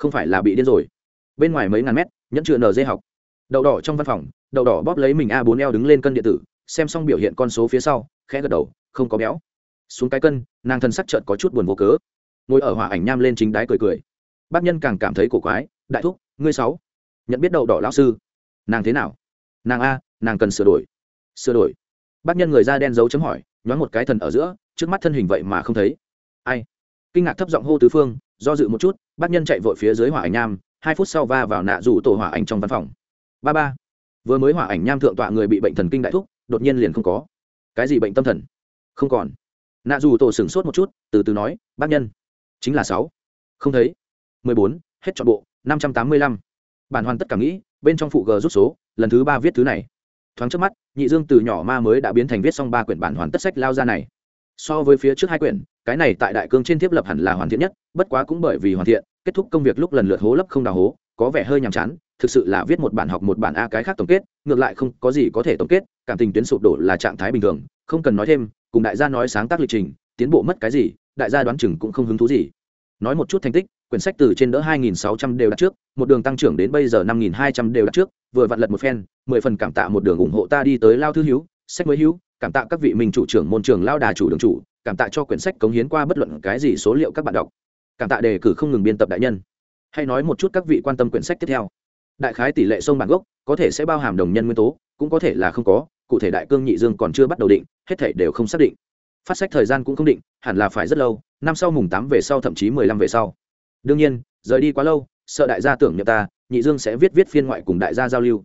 A: không phải là bị điên rồi. Bên ngoài mấy ngàn mét, nhẫn chưa nd học. Đậu đỏ trong văn phòng, đậu đỏ bóp lấy mình a 4 eo đứng lên cân điện tử, xem xong biểu hiện con số phía sau, khẽ gật đầu, không có béo. Xuống cái cân, nàng thân sắc chợt có chút buồn vô cớ ngồi ở hỏa ảnh nham lên chính đái cười cười. Bác nhân càng cảm thấy cổ quái, đại thúc, ngươi sáu, nhận biết đậu đỏ lão sư. Nàng thế nào? Nàng a, nàng cần sửa đổi. Sửa đổi? Bác nhân người da đen dấu chấm hỏi, nhoáng một cái thần ở giữa, trước mắt thân hình vậy mà không thấy. Ai? Kinh ngạc thấp giọng hô tứ phương, do dự một chút, bác nhân chạy vội phía dưới hỏa ảnh nham, hai phút sau va vào nạ rủ tổ hỏa ảnh trong văn phòng. Ba ba, vừa mới hỏa ảnh nham thượng tọa người bị bệnh thần kinh đại thúc, đột nhiên liền không có. Cái gì bệnh tâm thần? Không còn. Nạ dù tổ sửng sốt một chút, từ từ nói, bác nhân chính là sáu. Không thấy. Mười bốn, hết chọn bộ, năm trăm tám mươi lăm. Bản hoàn tất cả nghĩ, bên trong phụ g rút số, lần thứ ba viết thứ này. Thoáng trước mắt, nhị dương từ nhỏ ma mới đã biến thành viết xong ba quyển bản hoàn tất sách lao ra này. So với phía trước hai quyển, cái này tại đại cương trên thiết lập hẳn là hoàn thiện nhất, bất quá cũng bởi vì hoàn thiện, kết thúc công việc lúc lần lượt hố lấp không đào hố, có vẻ hơi nhàm chán, thực sự là viết một bản học một bản a cái khác tổng kết, ngược lại không có gì có thể tổng kết, cảm tình tuyến sụp đổ là trạng thái bình thường, không cần nói thêm, cùng đại gia nói sáng tác lịch trình, tiến bộ mất cái gì đại gia đoán chừng cũng không hứng thú gì. Nói một chút thành tích, quyển sách từ trên đỡ 2.600 đều đặt trước, một đường tăng trưởng đến bây giờ 5.200 đều đặt trước, vừa vặn lật một phen, mười phần cảm tạ một đường ủng hộ ta đi tới lao thư hữu sách mới hữu cảm tạ các vị mình chủ trưởng, môn trường lao đà chủ, đường chủ, cảm tạ cho quyển sách cống hiến qua bất luận cái gì số liệu các bạn đọc. Cảm tạ đề cử không ngừng biên tập đại nhân. Hay nói một chút các vị quan tâm quyển sách tiếp theo. Đại khái tỷ lệ sông bản gốc, có thể sẽ bao hàm đồng nhân nguyên tố, cũng có thể là không có, cụ thể đại cương nhị dương còn chưa bắt đầu định, hết thể đều không xác định phát sách thời gian cũng không định, hẳn là phải rất lâu, năm sau mùng tám về sau thậm chí mười lăm về sau. Đương nhiên, rời đi quá lâu, sợ đại gia tưởng nhậm ta, nhị dương sẽ viết viết phiên ngoại cùng đại gia giao lưu.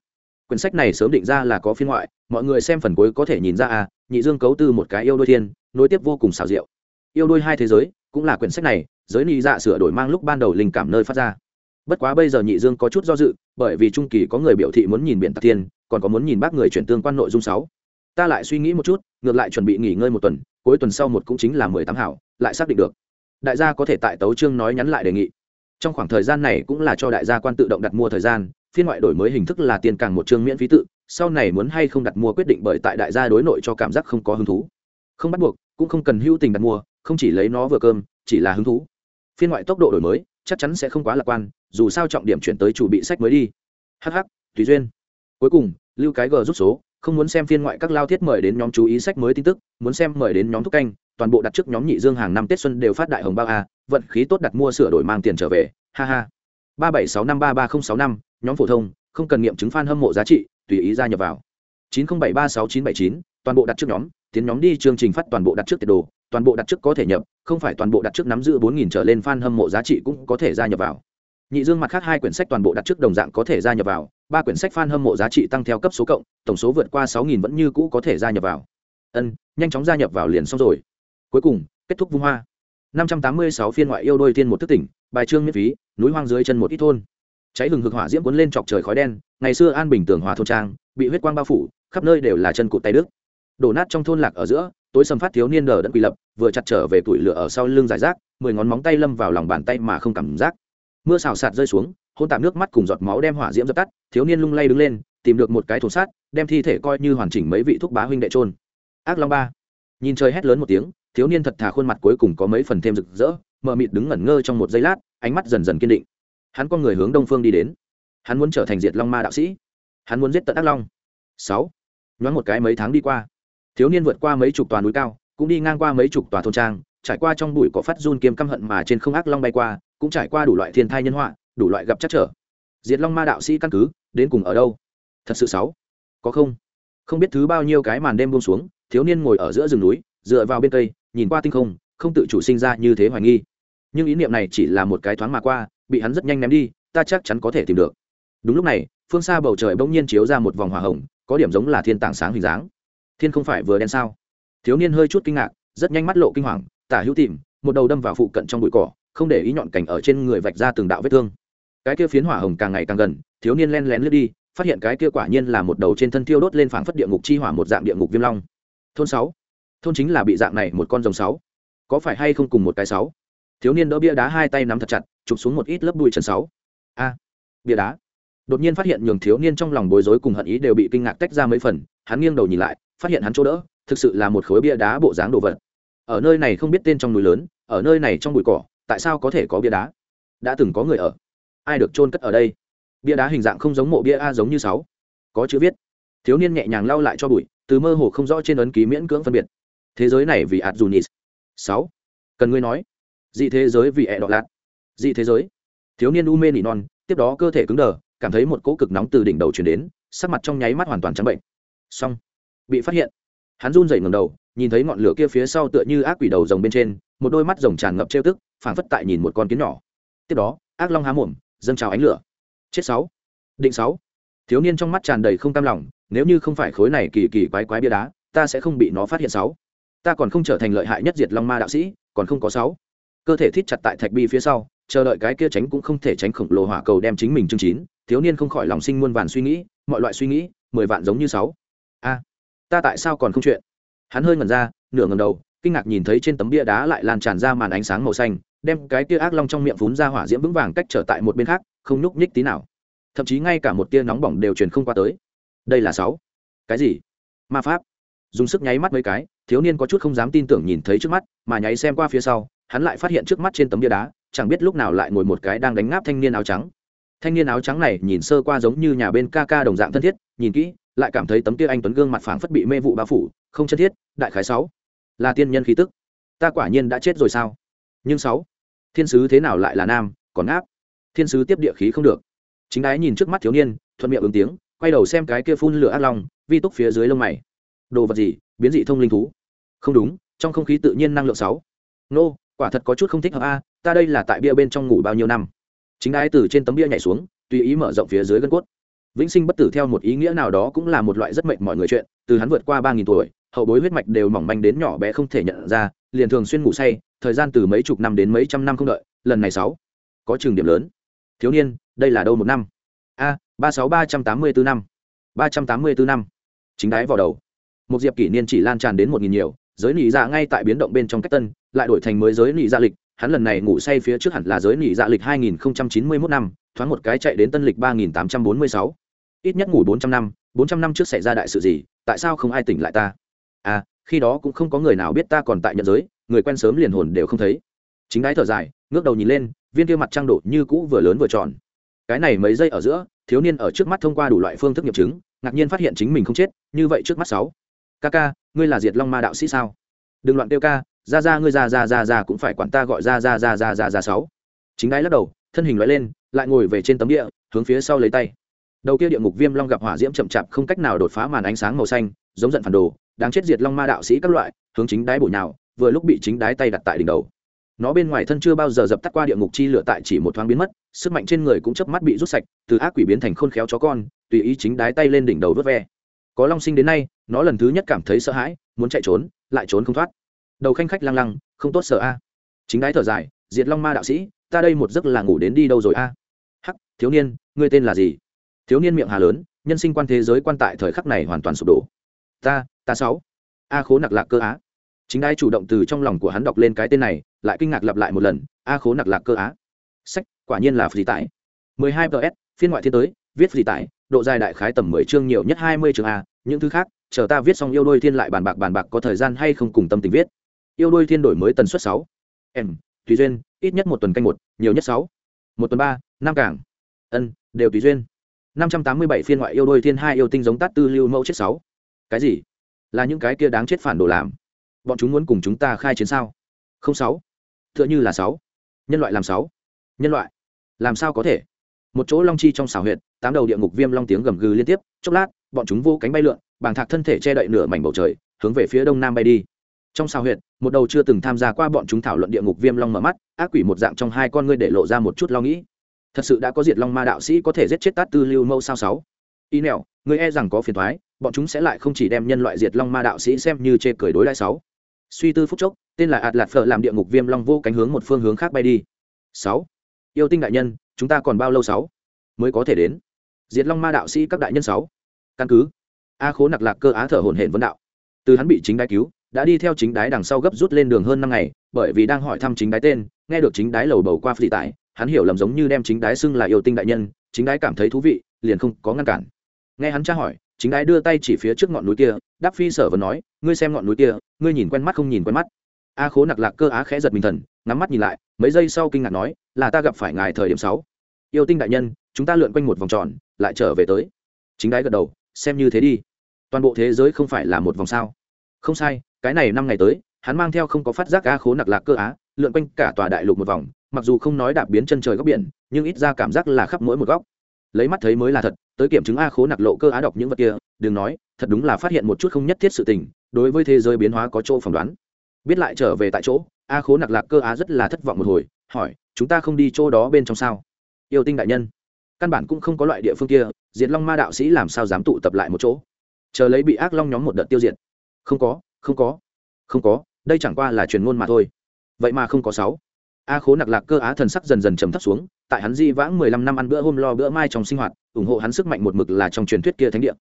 A: Quyển sách này sớm định ra là có phiên ngoại, mọi người xem phần cuối có thể nhìn ra à nhị dương cấu tư một cái yêu đôi thiên, nối tiếp vô cùng xào rượu yêu đôi hai thế giới, cũng là quyển sách này, giới nhị dạ sửa đổi mang lúc ban đầu linh cảm nơi phát ra. Bất quá bây giờ nhị dương có chút do dự, bởi vì trung kỳ có người biểu thị muốn nhìn biển tạc thiên, còn có muốn nhìn bác người chuyển tương quan nội dung sáu. Ta lại suy nghĩ một chút, ngược lại chuẩn bị nghỉ ngơi một tuần cuối tuần sau một cũng chính là mười tám hảo, lại xác định được. Đại gia có thể tại tấu chương nói nhắn lại đề nghị. Trong khoảng thời gian này cũng là cho đại gia quan tự động đặt mua thời gian, phiên ngoại đổi mới hình thức là tiền càng một chương miễn phí tự, sau này muốn hay không đặt mua quyết định bởi tại đại gia đối nội cho cảm giác không có hứng thú. Không bắt buộc, cũng không cần hữu tình đặt mua, không chỉ lấy nó vừa cơm, chỉ là hứng thú. Phiên ngoại tốc độ đổi mới, chắc chắn sẽ không quá lạc quan, dù sao trọng điểm chuyển tới chủ bị sách mới đi. Hh tùy duyên. Cuối cùng, lưu cái g rút số không muốn xem phiên ngoại các lao thiết mời đến nhóm chú ý sách mới tin tức, muốn xem mời đến nhóm thúc canh, toàn bộ đặt trước nhóm nhị dương hàng năm tết xuân đều phát đại hồng bao a, vận khí tốt đặt mua sửa đổi mang tiền trở về, ha ha. Ba bảy sáu năm ba ba không sáu năm, nhóm phổ thông, không cần nghiệm chứng f a n hâm mộ giá trị, tùy ý gia nhập vào. Chín không bảy ba sáu chín bảy chín, toàn bộ đặt trước nhóm, tiến nhóm đi chương trình phát toàn bộ đặt trước tiệt đồ, toàn bộ đặt trước có thể nhập, không phải toàn bộ đặt trước nắm giữ bốn nghìn trở lên f a n hâm mộ giá trị cũng có thể gia nhập vào. Nhị dương mặt khác hai quyển sách toàn bộ đặt trước đồng dạng có thể gia nhập vào ba quyển sách fan hâm mộ giá trị tăng theo cấp số cộng, tổng số vượt qua sáu nghìn vẫn như cũ có thể gia nhập vào. Ân, nhanh chóng gia nhập vào liền xong rồi. Cuối cùng, kết thúc vung hoa. Năm trăm tám mươi sáu phiên ngoại yêu đôi tiên một thức tỉnh, bài trương miễn phí, núi hoang dưới chân một ít thôn. Cháy hừng hực hỏa diễm cuốn lên chọc trời khói đen, ngày xưa an bình tường hòa thôn trang, bị huyết quang bao phủ, khắp nơi đều là chân cụt tay đức đổ nát trong thôn lạc ở giữa, tối sầm phát thiếu niên nở đẫn quỳ lập, vừa chặt trở về tuổi lửa ở sau lưng giải rác, mười ngón móng tay lâm vào lòng bàn tay mà không cảm giác. Mưa xào sạt rơi xuống hôn tạm nước mắt cùng giọt máu đem hỏa diễm dập tắt, thiếu niên lung lay đứng lên, tìm được một cái thùng sát đem thi thể coi như hoàn chỉnh mấy vị thúc bá huynh đệ trôn ác long ba. Nhìn trời hét lớn một tiếng, thiếu niên thật thà khuôn mặt cuối cùng có mấy phần thêm rực rỡ, mờ mịt đứng ngẩn ngơ trong một giây lát, ánh mắt dần dần kiên định. Hắn con người hướng đông phương đi đến. Hắn muốn trở thành diệt long ma đạo sĩ. Hắn muốn giết tận ác long. Sáu. Nhoáng một cái mấy tháng đi qua, thiếu niên vượt qua mấy chục tòa núi cao, cũng đi ngang qua mấy chục tòa thôn trang, trải qua trong bụi cỏ phát run kiêm căm hận mà trên không ác long bay qua, cũng trải qua đủ loại thiên thai nhân họa đủ loại gặp chắc trở. Diệt long ma đạo sĩ căn cứ, đến cùng ở đâu? Thật sự sáu. Có không? Không biết thứ bao nhiêu cái màn đêm buông xuống, thiếu niên ngồi ở giữa rừng núi, dựa vào bên cây, nhìn qua tinh không không tự chủ sinh ra như thế hoài nghi. Nhưng ý niệm này chỉ là một cái thoáng mà qua, bị hắn rất nhanh ném đi, ta chắc chắn có thể tìm được. Đúng lúc này, phương xa bầu trời bỗng nhiên chiếu ra một vòng hỏa hồng, có điểm giống là thiên tảng sáng hình dáng. Thiên không phải vừa đen sao? Thiếu niên hơi chút kinh ngạc, rất nhanh mắt lộ kinh hoàng, tả hữu tìm, một đầu đâm vào phụ cận trong bụi cỏ, không để ý nhọn cảnh ở trên người vạch ra từng đạo vết thương cái kia phiến hỏa hồng càng ngày càng gần, thiếu niên len lén lướt đi, phát hiện cái kia quả nhiên là một đầu trên thân thiêu đốt lên phảng phất địa ngục chi hỏa một dạng địa ngục viêm long. Thôn sáu. Thôn chính là bị dạng này một con rồng sáu. Có phải hay không cùng một cái sáu? Thiếu niên đỡ bia đá hai tay nắm thật chặt, chụp xuống một ít lớp bụi trần sáu. A. Bia đá. Đột nhiên phát hiện nhường thiếu niên trong lòng bối rối cùng hận ý đều bị kinh ngạc tách ra mấy phần, hắn nghiêng đầu nhìn lại, phát hiện hắn chỗ đỡ, thực sự là một khối bia đá bộ dáng đồ vật. Ở nơi này không biết tên trong núi lớn, ở nơi này trong bụi cỏ, tại sao có thể có bia đá? Đã từng có người ở ai được chôn cất ở đây? Bia đá hình dạng không giống mộ bia a giống như sáu. Có chữ viết. Thiếu niên nhẹ nhàng lau lại cho bụi, từ mơ hồ không rõ trên ấn ký miễn cưỡng phân biệt. Thế giới này vì adjunis sáu. Cần ngươi nói. Dị thế giới vì ẹ đọ lạt. Dị thế giới. Thiếu niên u mê nỉ non, tiếp đó cơ thể cứng đờ, cảm thấy một cỗ cực nóng từ đỉnh đầu chuyển đến, sắc mặt trong nháy mắt hoàn toàn trắng bệnh. Xong. Bị phát hiện. Hắn run rẩy ngầm đầu, nhìn thấy ngọn lửa kia phía sau tựa như ác quỷ đầu rồng bên trên, một đôi mắt rồng tràn ngập trêu tức, phảng phất tại nhìn một con kiến nhỏ. Tiếp đó, ác long há mồm dâng trào ánh lửa. Chết sáu. Định sáu. Thiếu niên trong mắt tràn đầy không cam lòng, nếu như không phải khối này kỳ kỳ quái quái bia đá, ta sẽ không bị nó phát hiện sáu. Ta còn không trở thành lợi hại nhất diệt long ma đạo sĩ, còn không có sáu. Cơ thể thít chặt tại thạch bi phía sau, chờ đợi cái kia tránh cũng không thể tránh khổng lồ hỏa cầu đem chính mình chương chín. Thiếu niên không khỏi lòng sinh muôn vàn suy nghĩ, mọi loại suy nghĩ, mười vạn giống như sáu. A, ta tại sao còn không chuyện? Hắn hơi ngẩn ra, nửa ngầm đầu, kinh ngạc nhìn thấy trên tấm bia đá lại lan tràn ra màn ánh sáng màu xanh đem cái tia ác long trong miệng phún ra hỏa diễm vững vàng cách trở tại một bên khác, không nhúc nhích tí nào. Thậm chí ngay cả một tia nóng bỏng đều truyền không qua tới. Đây là sáu. Cái gì? Ma pháp. Dùng sức nháy mắt mấy cái, thiếu niên có chút không dám tin tưởng nhìn thấy trước mắt, mà nháy xem qua phía sau, hắn lại phát hiện trước mắt trên tấm bia đá, chẳng biết lúc nào lại ngồi một cái đang đánh ngáp thanh niên áo trắng. Thanh niên áo trắng này nhìn sơ qua giống như nhà bên ca ca đồng dạng thân thiết, nhìn kỹ, lại cảm thấy tấm kia anh tuấn gương mặt phảng phất bị mê vụ bao phủ, không chân thiết, đại khái sáu. Là tiên nhân khí tức. Ta quả nhiên đã chết rồi sao? Nhưng sáu, thiên sứ thế nào lại là nam, còn áp thiên sứ tiếp địa khí không được. Chính đái nhìn trước mắt thiếu niên, thuận miệng ứng tiếng, quay đầu xem cái kia phun lửa ác long, vi túc phía dưới lông mày. Đồ vật gì? Biến dị thông linh thú. Không đúng, trong không khí tự nhiên năng lượng sáu. Nô, quả thật có chút không thích hợp a, ta đây là tại bia bên trong ngủ bao nhiêu năm? Chính đái từ trên tấm bia nhảy xuống, tùy ý mở rộng phía dưới gân cốt. Vĩnh sinh bất tử theo một ý nghĩa nào đó cũng là một loại rất mệnh mọi người chuyện, từ hắn vượt qua ba nghìn tuổi, hậu bối huyết mạch đều mỏng manh đến nhỏ bé không thể nhận ra, liền thường xuyên ngủ say thời gian từ mấy chục năm đến mấy trăm năm không đợi, lần này sáu, có trường điểm lớn. Thiếu niên, đây là đâu một năm? A, ba sáu ba trăm tám mươi bốn năm. Ba trăm tám mươi bốn năm. Chính đái vào đầu. Một diệp kỷ niên chỉ lan tràn đến một nghìn nhiều, giới nỉ dạ ngay tại biến động bên trong cách tân, lại đổi thành mới giới nỉ dạ lịch. Hắn lần này ngủ say phía trước hẳn là giới nỉ dạ lịch hai nghìn chín mươi mốt năm, thoáng một cái chạy đến tân lịch ba nghìn tám trăm bốn mươi sáu. Ít nhất ngủ bốn trăm năm, bốn trăm năm trước xảy ra đại sự gì, tại sao không ai tỉnh lại ta? À khi đó cũng không có người nào biết ta còn tại nhận giới người quen sớm liền hồn đều không thấy. Chính đái thở dài, ngước đầu nhìn lên, viên kia mặt trăng độ như cũ vừa lớn vừa tròn. Cái này mấy giây ở giữa, thiếu niên ở trước mắt thông qua đủ loại phương thức nghiệm chứng, ngạc nhiên phát hiện chính mình không chết, như vậy trước mắt sáu. Ca ca, ngươi là diệt long ma đạo sĩ sao? Đừng loạn tiêu ca, ra ra ngươi ra ra ra ra cũng phải quản ta gọi ra ra ra ra ra ra sáu. Chính đái lắc đầu, thân hình loại lên, lại ngồi về trên tấm địa, hướng phía sau lấy tay. Đầu kia địa ngục viêm long gặp hỏa diễm chậm chạp không cách nào đột phá màn ánh sáng màu xanh, giống giận phản đồ, đang chết diệt long ma đạo sĩ các loại, hướng chính đái bổ nhào vừa lúc bị chính đái tay đặt tại đỉnh đầu. Nó bên ngoài thân chưa bao giờ dập tắt qua địa ngục chi lửa tại chỉ một thoáng biến mất, sức mạnh trên người cũng chớp mắt bị rút sạch, từ ác quỷ biến thành khôn khéo chó con, tùy ý chính đái tay lên đỉnh đầu vớt ve. Có long sinh đến nay, nó lần thứ nhất cảm thấy sợ hãi, muốn chạy trốn, lại trốn không thoát. Đầu khanh khách lăng lăng, không tốt sợ a. Chính đái thở dài, diệt long ma đạo sĩ, ta đây một giấc là ngủ đến đi đâu rồi a? Hắc, thiếu niên, ngươi tên là gì? Thiếu niên miệng hà lớn, nhân sinh quan thế giới quan tại thời khắc này hoàn toàn sụp đổ. Ta ta sáu. A khố nặc lạc cơ á chính đai chủ động từ trong lòng của hắn đọc lên cái tên này, lại kinh ngạc lặp lại một lần, a khố nặc lạc cơ á. Sách, quả nhiên là phì tải. 12 ps phiên ngoại thiên tới, viết phì tải, độ dài đại khái tầm 10 chương nhiều nhất 20 chương a, những thứ khác, chờ ta viết xong yêu đôi thiên lại bàn bạc bàn bạc có thời gian hay không cùng tâm tình viết. Yêu đôi thiên đổi mới tần suất sáu. Em, tùy duyên, ít nhất một tuần canh một, nhiều nhất sáu. Một tuần ba, năm cảng. Ân, đều tùy duyên. năm trăm tám mươi bảy phiên ngoại yêu đôi thiên hai yêu tinh giống tát tư lưu mẫu chết sáu. Cái gì? Là những cái kia đáng chết phản đồ làm bọn chúng muốn cùng chúng ta khai chiến sao? Không sáu. Tựa như là sáu. Nhân loại làm sáu. Nhân loại. Làm sao có thể? Một chỗ long chi trong xảo huyệt, tám đầu địa ngục viêm long tiếng gầm gừ liên tiếp, chốc lát, bọn chúng vô cánh bay lượn, bàng thạc thân thể che đậy nửa mảnh bầu trời, hướng về phía đông nam bay đi. Trong sao huyệt, một đầu chưa từng tham gia qua bọn chúng thảo luận địa ngục viêm long mở mắt, ác quỷ một dạng trong hai con ngươi để lộ ra một chút lo nghĩ. Thật sự đã có diệt long ma đạo sĩ có thể giết chết tát tư lưu mâu sao sáu? Y nẹo người e rằng có phiền thoái, bọn chúng sẽ lại không chỉ đem nhân loại diệt long ma đạo sĩ xem như chê cười đối lại sáu suy tư phúc chốc, tên là ạt lạt phở làm địa ngục viêm long vô cánh hướng một phương hướng khác bay đi. Sáu. Yêu tinh đại nhân, chúng ta còn bao lâu sáu? Mới có thể đến. Diệt long ma đạo sĩ các đại nhân sáu. Căn cứ. A khố nặc lạc cơ á thở hổn hển vấn đạo. Từ hắn bị chính đái cứu, đã đi theo chính đái đằng sau gấp rút lên đường hơn năm ngày, bởi vì đang hỏi thăm chính đái tên, nghe được chính đái lầu bầu qua phi tải, hắn hiểu lầm giống như đem chính đái xưng là yêu tinh đại nhân, chính đái cảm thấy thú vị, liền không có ngăn cản. Nghe hắn tra hỏi chính đái đưa tay chỉ phía trước ngọn núi kia, đáp phi sở vân nói, ngươi xem ngọn núi kia, ngươi nhìn quen mắt không nhìn quen mắt? A khố nặc lạc cơ á khẽ giật mình thần, ngắm mắt nhìn lại, mấy giây sau kinh ngạc nói, là ta gặp phải ngài thời điểm sáu. Yêu tinh đại nhân, chúng ta lượn quanh một vòng tròn, lại trở về tới. Chính đái gật đầu, xem như thế đi. Toàn bộ thế giới không phải là một vòng sao? Không sai, cái này năm ngày tới, hắn mang theo không có phát giác a khố nặc lạc cơ á, lượn quanh cả tòa đại lục một vòng, mặc dù không nói đạp biến chân trời góc biển, nhưng ít ra cảm giác là khắp mỗi một góc lấy mắt thấy mới là thật, tới kiểm chứng a khố nặc lộ cơ á đọc những vật kia, đừng nói, thật đúng là phát hiện một chút không nhất thiết sự tình, đối với thế giới biến hóa có chỗ phỏng đoán. Biết lại trở về tại chỗ, a khố nặc lạc cơ á rất là thất vọng một hồi, hỏi, chúng ta không đi chỗ đó bên trong sao? Yêu tinh đại nhân. Căn bản cũng không có loại địa phương kia, diệt long ma đạo sĩ làm sao dám tụ tập lại một chỗ? Chờ lấy bị ác long nhóm một đợt tiêu diệt. Không có không có không có, đây chẳng qua là truyền ngôn mà thôi. Vậy mà không có sáu a khố nặc lạc cơ á thần sắc dần dần trầm thấp xuống, tại hắn di vãng mười lăm năm ăn bữa hôm lo bữa mai trong sinh hoạt, ủng hộ hắn sức mạnh một mực là trong truyền thuyết kia thánh địa.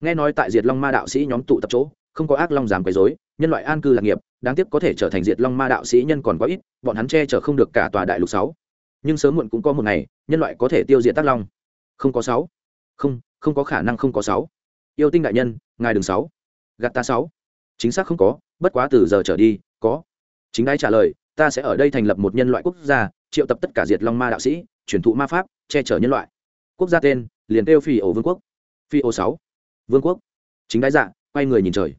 A: Nghe nói tại diệt long ma đạo sĩ nhóm tụ tập chỗ, không có ác long dám quấy dối nhân loại an cư lạc nghiệp, đáng tiếc có thể trở thành diệt long ma đạo sĩ nhân còn quá ít, bọn hắn che chở không được cả tòa đại lục sáu. Nhưng sớm muộn cũng có một ngày, nhân loại có thể tiêu diệt tác long. Không có sáu. Không không có khả năng không có sáu. Yêu tinh đại nhân, ngài đường sáu. Gạt ta sáu. Chính xác không có, bất quá từ giờ trở đi, có. Chính đái trả lời ta sẽ ở đây thành lập một nhân loại quốc gia, triệu tập tất cả diệt long ma đạo sĩ, truyền thụ ma pháp, che chở nhân loại. Quốc gia tên, liền kêu phi ổ vương quốc. Phi ổ sáu, vương quốc. Chính đái dạ quay người nhìn trời.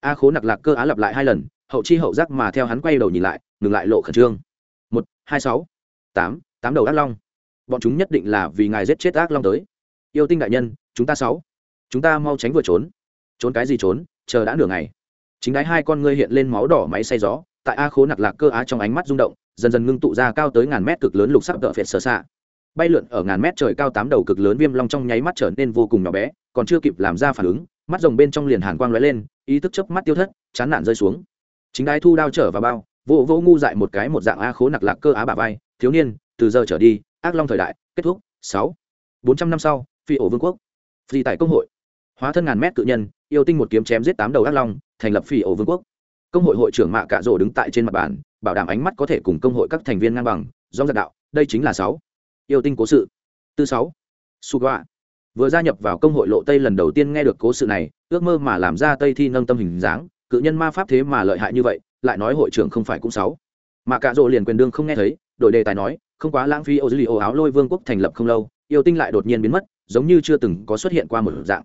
A: A khố nặc lạc cơ á lặp lại hai lần, hậu chi hậu giác mà theo hắn quay đầu nhìn lại, ngừng lại lộ khẩn trương. Một, hai sáu, tám tám đầu ác long. Bọn chúng nhất định là vì ngài giết chết ác long tới. Yêu tinh đại nhân, chúng ta sáu. Chúng ta mau tránh vừa trốn. Trốn cái gì trốn, chờ đã nửa ngày. Chính đái hai con ngươi hiện lên máu đỏ máy say gió tại a khố nặc lạc cơ á trong ánh mắt rung động, dần dần ngưng tụ ra cao tới ngàn mét cực lớn lục sắc tợ phệt sơ xạ. Bay lượn ở ngàn mét trời cao tám đầu cực lớn viêm long trong nháy mắt trở nên vô cùng nhỏ bé, còn chưa kịp làm ra phản ứng, mắt rồng bên trong liền hàn quang lóe lên, ý thức chớp mắt tiêu thất, chán nản rơi xuống. Chính đái thu đao trở vào bao vô vô ngu dại một cái một dạng a khố nặc lạc cơ á bà vai, thiếu niên, từ giờ trở đi, ác long thời đại, kết thúc, sáu, bốn trăm năm sau, phi ổ vương quốc, phi tại công hội, hóa thân ngàn mét cự nhân, yêu tinh một kiếm chém giết tám đầu ác long, thành lập phi ổ vương quốc công hội hội trưởng mạ cạ rổ đứng tại trên mặt bàn, bảo đảm ánh mắt có thể cùng công hội các thành viên ngang bằng do giặc đạo, đây chính là sáu. Yêu tinh cố sự. Tư sáu. Su gạ vừa gia nhập vào công hội lộ tây lần đầu tiên nghe được cố sự này, ước mơ mà làm ra tây thi nâng tâm hình dáng, cự nhân ma pháp thế mà lợi hại như vậy, lại nói hội trưởng không phải cũng sáu. Mà cạ Rổ liền quyền đương không nghe thấy, đổi đề tài nói, không quá lãng phí ô dưới lì ô áo lôi vương quốc thành lập không lâu, yêu tinh lại đột nhiên biến mất, giống như chưa từng có xuất hiện qua một dạng.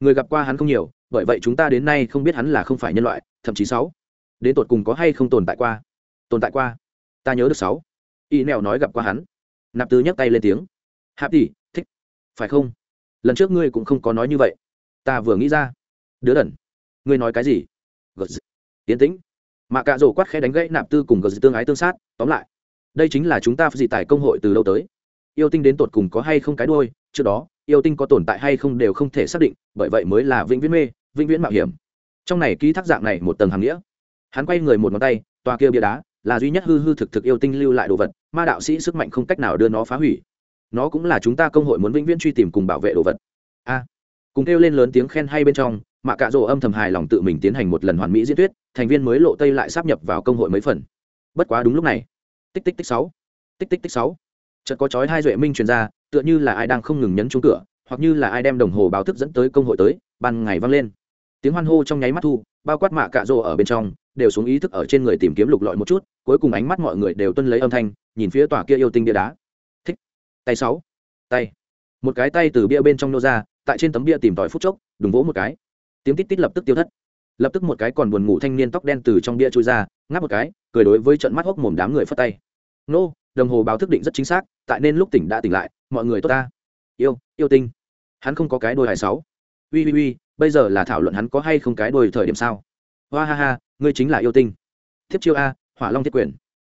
A: Người gặp qua hắn không nhiều, bởi vậy chúng ta đến nay không biết hắn là không phải nhân loại, thậm chí sáu đến tột cùng có hay không tồn tại qua? Tồn tại qua. Ta nhớ được sáu. Y nèo nói gặp qua hắn. Nạp tư nhấc tay lên tiếng. Hạp tỷ, thích. Phải không? Lần trước ngươi cũng không có nói như vậy. Ta vừa nghĩ ra. Đứa đần. Ngươi nói cái gì? Gật tiến tĩnh. Mà cạ rổ quát khẽ đánh gãy nạp tư cùng gật tương ái tương sát. Tóm lại, đây chính là chúng ta dị tài công hội từ lâu tới. Yêu tinh đến tột cùng có hay không cái đôi trước đó, yêu tinh có tồn tại hay không đều không thể xác định, bởi vậy mới là vĩnh viễn mê, vĩnh viễn mạo hiểm. Trong này ký thác dạng này một tầng hàm nghĩa hắn quay người một ngón tay toa kia bia đá là duy nhất hư hư thực thực yêu tinh lưu lại đồ vật, ma đạo sĩ sức mạnh không cách nào đưa nó phá hủy. Nó cũng là chúng ta công hội muốn vĩnh viễn truy tìm cùng bảo vệ đồ vật. A. Cùng kêu lên lớn tiếng khen hay bên trong, mạ cạ rỗ âm thầm hài lòng tự mình tiến hành một lần hoàn mỹ diễn thuyết, thành viên mới lộ tây lại sắp nhập vào công hội mấy phần. Bất quá đúng lúc này, tích tích tích sáu, tích tích tích sáu, chợt có chói hai duệ minh truyền ra, tựa như là ai đang không ngừng nhấn chuông cửa, hoặc như là ai đem đồng hồ báo thức dẫn tới công hội tới, ban ngày vang lên. Tiếng hoan hô trong nháy mắt thu, bao quát mạ cạ rỗ ở bên trong đều xuống ý thức ở trên người tìm kiếm lục lọi một chút, cuối cùng ánh mắt mọi người đều tuân lấy âm thanh, nhìn phía tòa kia yêu tinh bia đá. Thích. Tay sáu. Tay. Một cái tay từ bia bên trong nô ra, tại trên tấm bia tìm tòi phút chốc, đùng vỗ một cái. Tiếng tít tít lập tức tiêu thất. Lập tức một cái còn buồn ngủ thanh niên tóc đen từ trong bia trôi ra, ngáp một cái, cười đối với trận mắt hốc mồm đám người phất tay. Nô, đồng hồ báo thức định rất chính xác, tại nên lúc tỉnh đã tỉnh lại, mọi người tốt ta. Yêu yêu tinh. Hắn không có cái đôi hài sáu. Ui ui ui, bây giờ là thảo luận hắn có hay không cái đôi thời điểm sao? Hoa ha ha ngươi chính là yêu tinh. Thiếp chiêu a, hỏa long thiết quyền.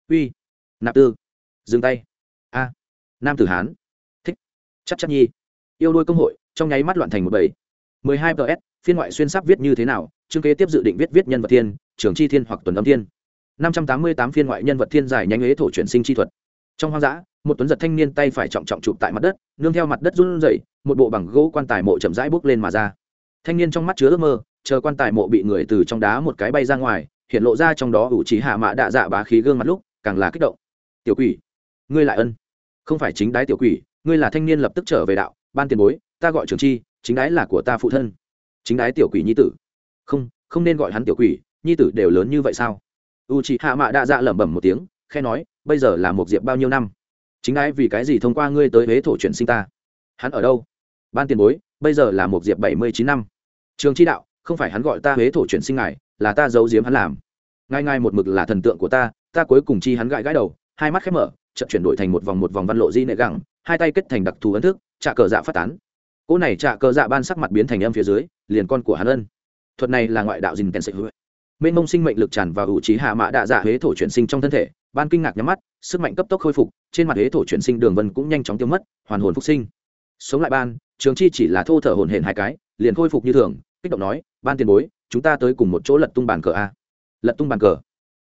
A: Uy. Nạp tư. Dừng tay. A. Nam tử hán. Thích. Chắc chắc nhi. Yêu đôi công hội, trong nháy mắt loạn thành một bầy. Mười hai ts phiên ngoại xuyên sắp viết như thế nào, chương kế tiếp dự định viết viết nhân vật thiên, trường chi thiên hoặc tuần âm thiên. năm trăm tám mươi tám phiên ngoại nhân vật thiên giải nhanh ế thổ chuyển sinh chi thuật. Trong hoang dã, một tuấn giật thanh niên tay phải trọng trọng chụp tại mặt đất, nương theo mặt đất run rẩy, một bộ bằng gỗ quan tài mộ chậm rãi bước lên mà ra thanh niên trong mắt chứa ước mơ, chờ quan tài mộ bị người từ trong đá một cái bay ra ngoài, hiện lộ ra trong đó ủ trí hạ mạ đạ dạ bá khí gương mặt lúc, càng là kích động. Tiểu quỷ, ngươi lại ân. Không phải chính đái tiểu quỷ, ngươi là thanh niên lập tức trở về đạo, ban tiền bối, ta gọi trường chi, chính đái là của ta phụ thân. Chính đái tiểu quỷ nhi tử. Không không nên gọi hắn tiểu quỷ, nhi tử đều lớn như vậy sao? U chị hạ mạ đạ dạ lẩm bẩm một tiếng khe nói, bây giờ là một diệp bao nhiêu năm? Chính đái vì cái gì thông qua ngươi tới huế thổ chuyển sinh ta? Hắn ở đâu? Ban tiền bối, bây giờ là một diệp bảy mươi chín năm. Trường chi đạo, không phải hắn gọi ta huế thổ chuyển sinh ngài, là ta giấu giếm hắn làm. Ngay ngay một mực là thần tượng của ta ta cuối cùng chi hắn gãi gãi đầu, hai mắt khép mở chậm chuyển đổi thành một vòng một vòng văn lộ di nệ gẳng, hai tay kết thành đặc thù ấn thức, trạ cờ dạ phát tán. Cỗ này trạ cờ dạ ban sắc mặt biến thành âm phía dưới, liền con của hắn ân. Thuật này là ngoại đạo dình kèn sệ hữu mênh mông sinh mệnh lực tràn vào ủ trí hạ mã đạ dạ huế thổ chuyển sinh trong thân thể, ban kinh ngạc nhắm mắt, sức mạnh cấp tốc khôi phục, trên mặt huế thổ chuyển sinh đường vân cũng nhanh chóng tiêu mất, hoàn hồn phục sinh sống lại ban, trường chi chỉ là thô thở hồn hển hai cái, liền khôi phục như thường, kích động nói, ban tiền bối, chúng ta tới cùng một chỗ lật tung bàn cờ a. Lật tung bàn cờ.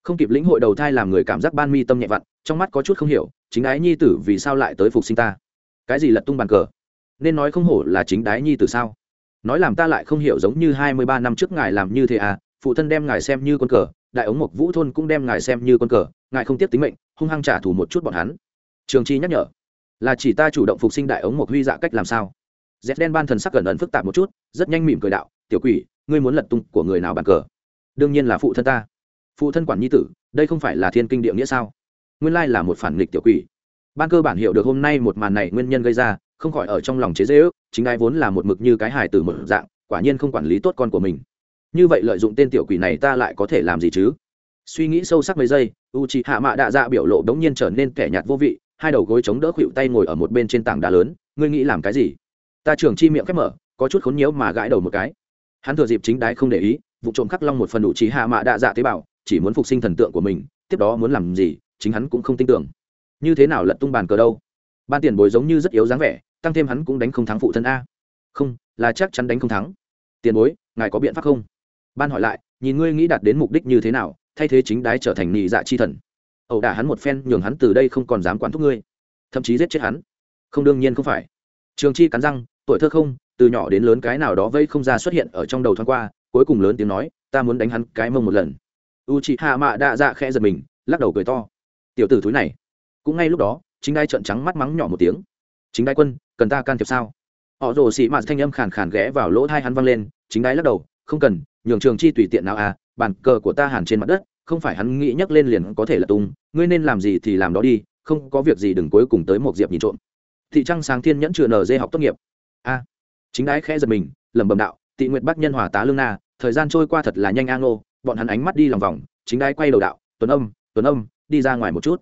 A: Không kịp lĩnh hội đầu thai làm người cảm giác ban mi tâm nhẹ vặn, trong mắt có chút không hiểu, chính ái nhi tử vì sao lại tới phục sinh ta? Cái gì lật tung bàn cờ? Nên nói không hổ là chính đái nhi tử sao? Nói làm ta lại không hiểu giống như hai mươi ba năm trước ngài làm như thế à phụ thân đem ngài xem như con cờ, đại ống mộc vũ thôn cũng đem ngài xem như con cờ, ngài không tiếp tính mệnh, hung hăng trả thù một chút bọn hắn. Trường chi nhắc nhở là chỉ ta chủ động phục sinh đại ống một huy dạ cách làm sao? Z đen ban thần sắc gần ẩn phức tạp một chút, rất nhanh mỉm cười đạo, tiểu quỷ, ngươi muốn lật tung của người nào bàn cờ? Đương nhiên là phụ thân ta. Phụ thân quản nhi tử, đây không phải là thiên kinh địa nghĩa sao? Nguyên lai là một phản nghịch tiểu quỷ. Ban cơ bản hiểu được hôm nay một màn này nguyên nhân gây ra, không khỏi ở trong lòng chế dễ ước, chính ai vốn là một mực như cái hài tử một dạng, quả nhiên không quản lý tốt con của mình. Như vậy lợi dụng tên tiểu quỷ này ta lại có thể làm gì chứ? Suy nghĩ sâu sắc mấy giây u c h ị hạ mạ đạ dạ biểu lộ đ ố n g nhiên trở nên kẻ nhạt vô vị hai đầu gối chống đỡ khuỵu tay ngồi ở một bên trên tảng đá lớn, ngươi nghĩ làm cái gì? Ta trưởng chi miệng khép mở, có chút khốn nhiễu mà gãi đầu một cái. Hắn thừa dịp chính đái không để ý, vụ trộm khắc long một phần đủ trí hạ mạ đạ dạ tế bào, chỉ muốn phục sinh thần tượng của mình, tiếp đó muốn làm gì, chính hắn cũng không tin tưởng. Như thế nào lật tung bàn cờ đâu? Ban tiền bối giống như rất yếu dáng vẻ, tăng thêm hắn cũng đánh không thắng phụ thân a. Không, là chắc chắn đánh không thắng. Tiền bối, ngài có biện pháp không? Ban hỏi lại, nhìn ngươi nghĩ đạt đến mục đích như thế nào, thay thế chính đái trở thành nị dạ chi thần? Ẩu đả hắn một phen, nhường hắn từ đây không còn dám quản thúc ngươi. Thậm chí giết chết hắn. Không đương nhiên không phải. Trường chi cắn răng, tuổi thơ không, từ nhỏ đến lớn cái nào đó vây không ra xuất hiện ở trong đầu thoáng qua, cuối cùng lớn tiếng nói, ta muốn đánh hắn cái mông một lần. U chị hạ mạ đạ dạ khẽ giật mình, lắc đầu cười to. Tiểu tử thúi này. Cũng ngay lúc đó, chính đai trợn trắng mắt mắng nhỏ một tiếng. Chính đai quân, cần ta can thiệp sao? Họ rồ xị mạt thanh âm khàn khàn ghé vào lỗ thai hắn văng lên, chính đai lắc đầu, không cần, nhường trường chi tùy tiện nào à bàn cờ của ta hàn trên mặt đất không phải hắn nghĩ nhắc lên liền có thể là tung, ngươi nên làm gì thì làm đó đi, không có việc gì đừng cuối cùng tới một diệp nhìn trộm. Thị trăng sáng thiên nhẫn chừa nở dê học tốt nghiệp. A. Chính đái khẽ giật mình, lẩm bẩm đạo, tị nguyện bắc nhân hòa tá lương na, thời gian trôi qua thật là nhanh a ngô bọn hắn ánh mắt đi lòng vòng, chính đái quay đầu đạo, tuấn âm tuấn âm, đi ra ngoài một chút.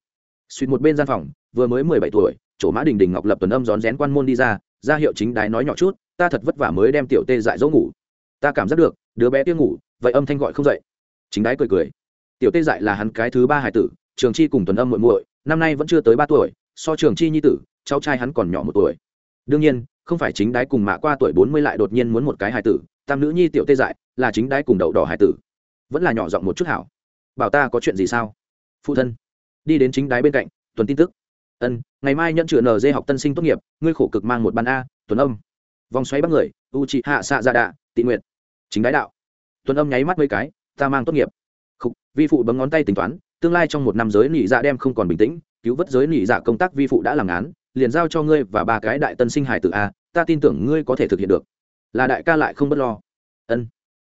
A: Suýt một bên gian phòng, vừa mới mười bảy tuổi, chỗ mã đình đình ngọc lập tuấn âm rón rén quan môn đi ra ra hiệu chính đái nói nhỏ chút, ta thật vất vả mới đem tiểu tê dại dỗ ngủ. Ta cảm giác được, đứa bé kia ngủ, vậy âm thanh gọi không dậy. Chính đái cười cười tiểu tê dại là hắn cái thứ ba hải tử, trường chi cùng Tuần âm muội muội, năm nay vẫn chưa tới ba tuổi, so trường chi nhi tử, cháu trai hắn còn nhỏ một tuổi. Đương nhiên, không phải chính đái cùng mạ qua tuổi bốn mươi lại đột nhiên muốn một cái hài tử, tam nữ nhi tiểu tê dại là chính đái cùng đậu đỏ hài tử. Vẫn là nhỏ giọng một chút hảo. Bảo ta có chuyện gì sao? Phụ thân, đi đến chính đái bên cạnh, tuần tin tức. Ân, ngày mai nhận chữa nd học tân sinh tốt nghiệp, ngươi khổ cực mang một ban a, tuần âm. Vòng xoáy bắt người u trị hạ xạ ra đạ tị nguyện chính đái đạo. Tuần âm nháy mắt mấy cái, ta mang tốt nghiệp vi phụ bấm ngón tay tính toán, tương lai trong một năm giới nị dạ đem không còn bình tĩnh, cứu vớt giới nị dạ công tác vi phụ đã làm án, liền giao cho ngươi và ba cái đại tân sinh hải tự a, ta tin tưởng ngươi có thể thực hiện được. Là đại ca lại không b ấ t lo. Ân.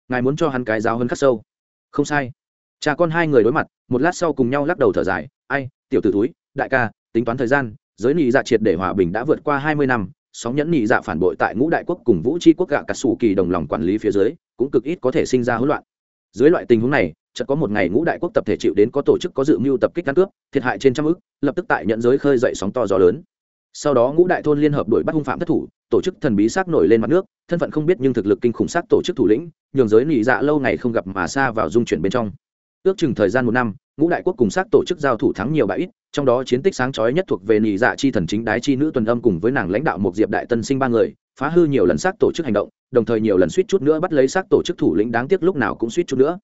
A: Ngài muốn cho hắn cái giáo hơn khắc sâu. Không sai. Cha con hai người đối mặt, một lát sau cùng nhau lắc đầu thở dài, ai, tiểu t ử túi, đại ca, tính toán thời gian, giới nị dạ triệt để hòa bình đã vượt qua hai mươi năm, sóng nhẫn nị dạ phản bội tại ngũ đại quốc cùng vũ tri quốc gạ cà sủ kỳ đồng lòng quản lý phía dưới, cũng cực ít có thể sinh ra hỗn loạn dưới loại tình huống này, chợt có một ngày ngũ đại quốc tập thể chịu đến có tổ chức có dự mưu tập kích căn cướp, thiệt hại trên trăm ước lập tức tại nhận giới khơi dậy sóng to gió lớn. Sau đó ngũ đại thôn liên hợp đuổi bắt hung phạm thất thủ, tổ chức thần bí xác nổi lên mặt nước, thân phận không biết nhưng thực lực kinh khủng sát tổ chức thủ lĩnh, nhường giới nị dạ lâu ngày không gặp mà xa vào dung chuyển bên trong. Ước chừng thời gian một năm, ngũ đại quốc cùng sát tổ chức giao thủ thắng nhiều bãi ít, trong đó chiến tích sáng chói nhất thuộc về nị dạ chi thần chính đái chi nữ tuần âm cùng với nàng lãnh đạo một diệp đại tân sinh ba người, phá hư nhiều lần sát tổ chức hành động đồng thời nhiều lần suýt chút nữa bắt lấy xác tổ chức thủ lĩnh đáng tiếc lúc nào cũng suýt chút nữa.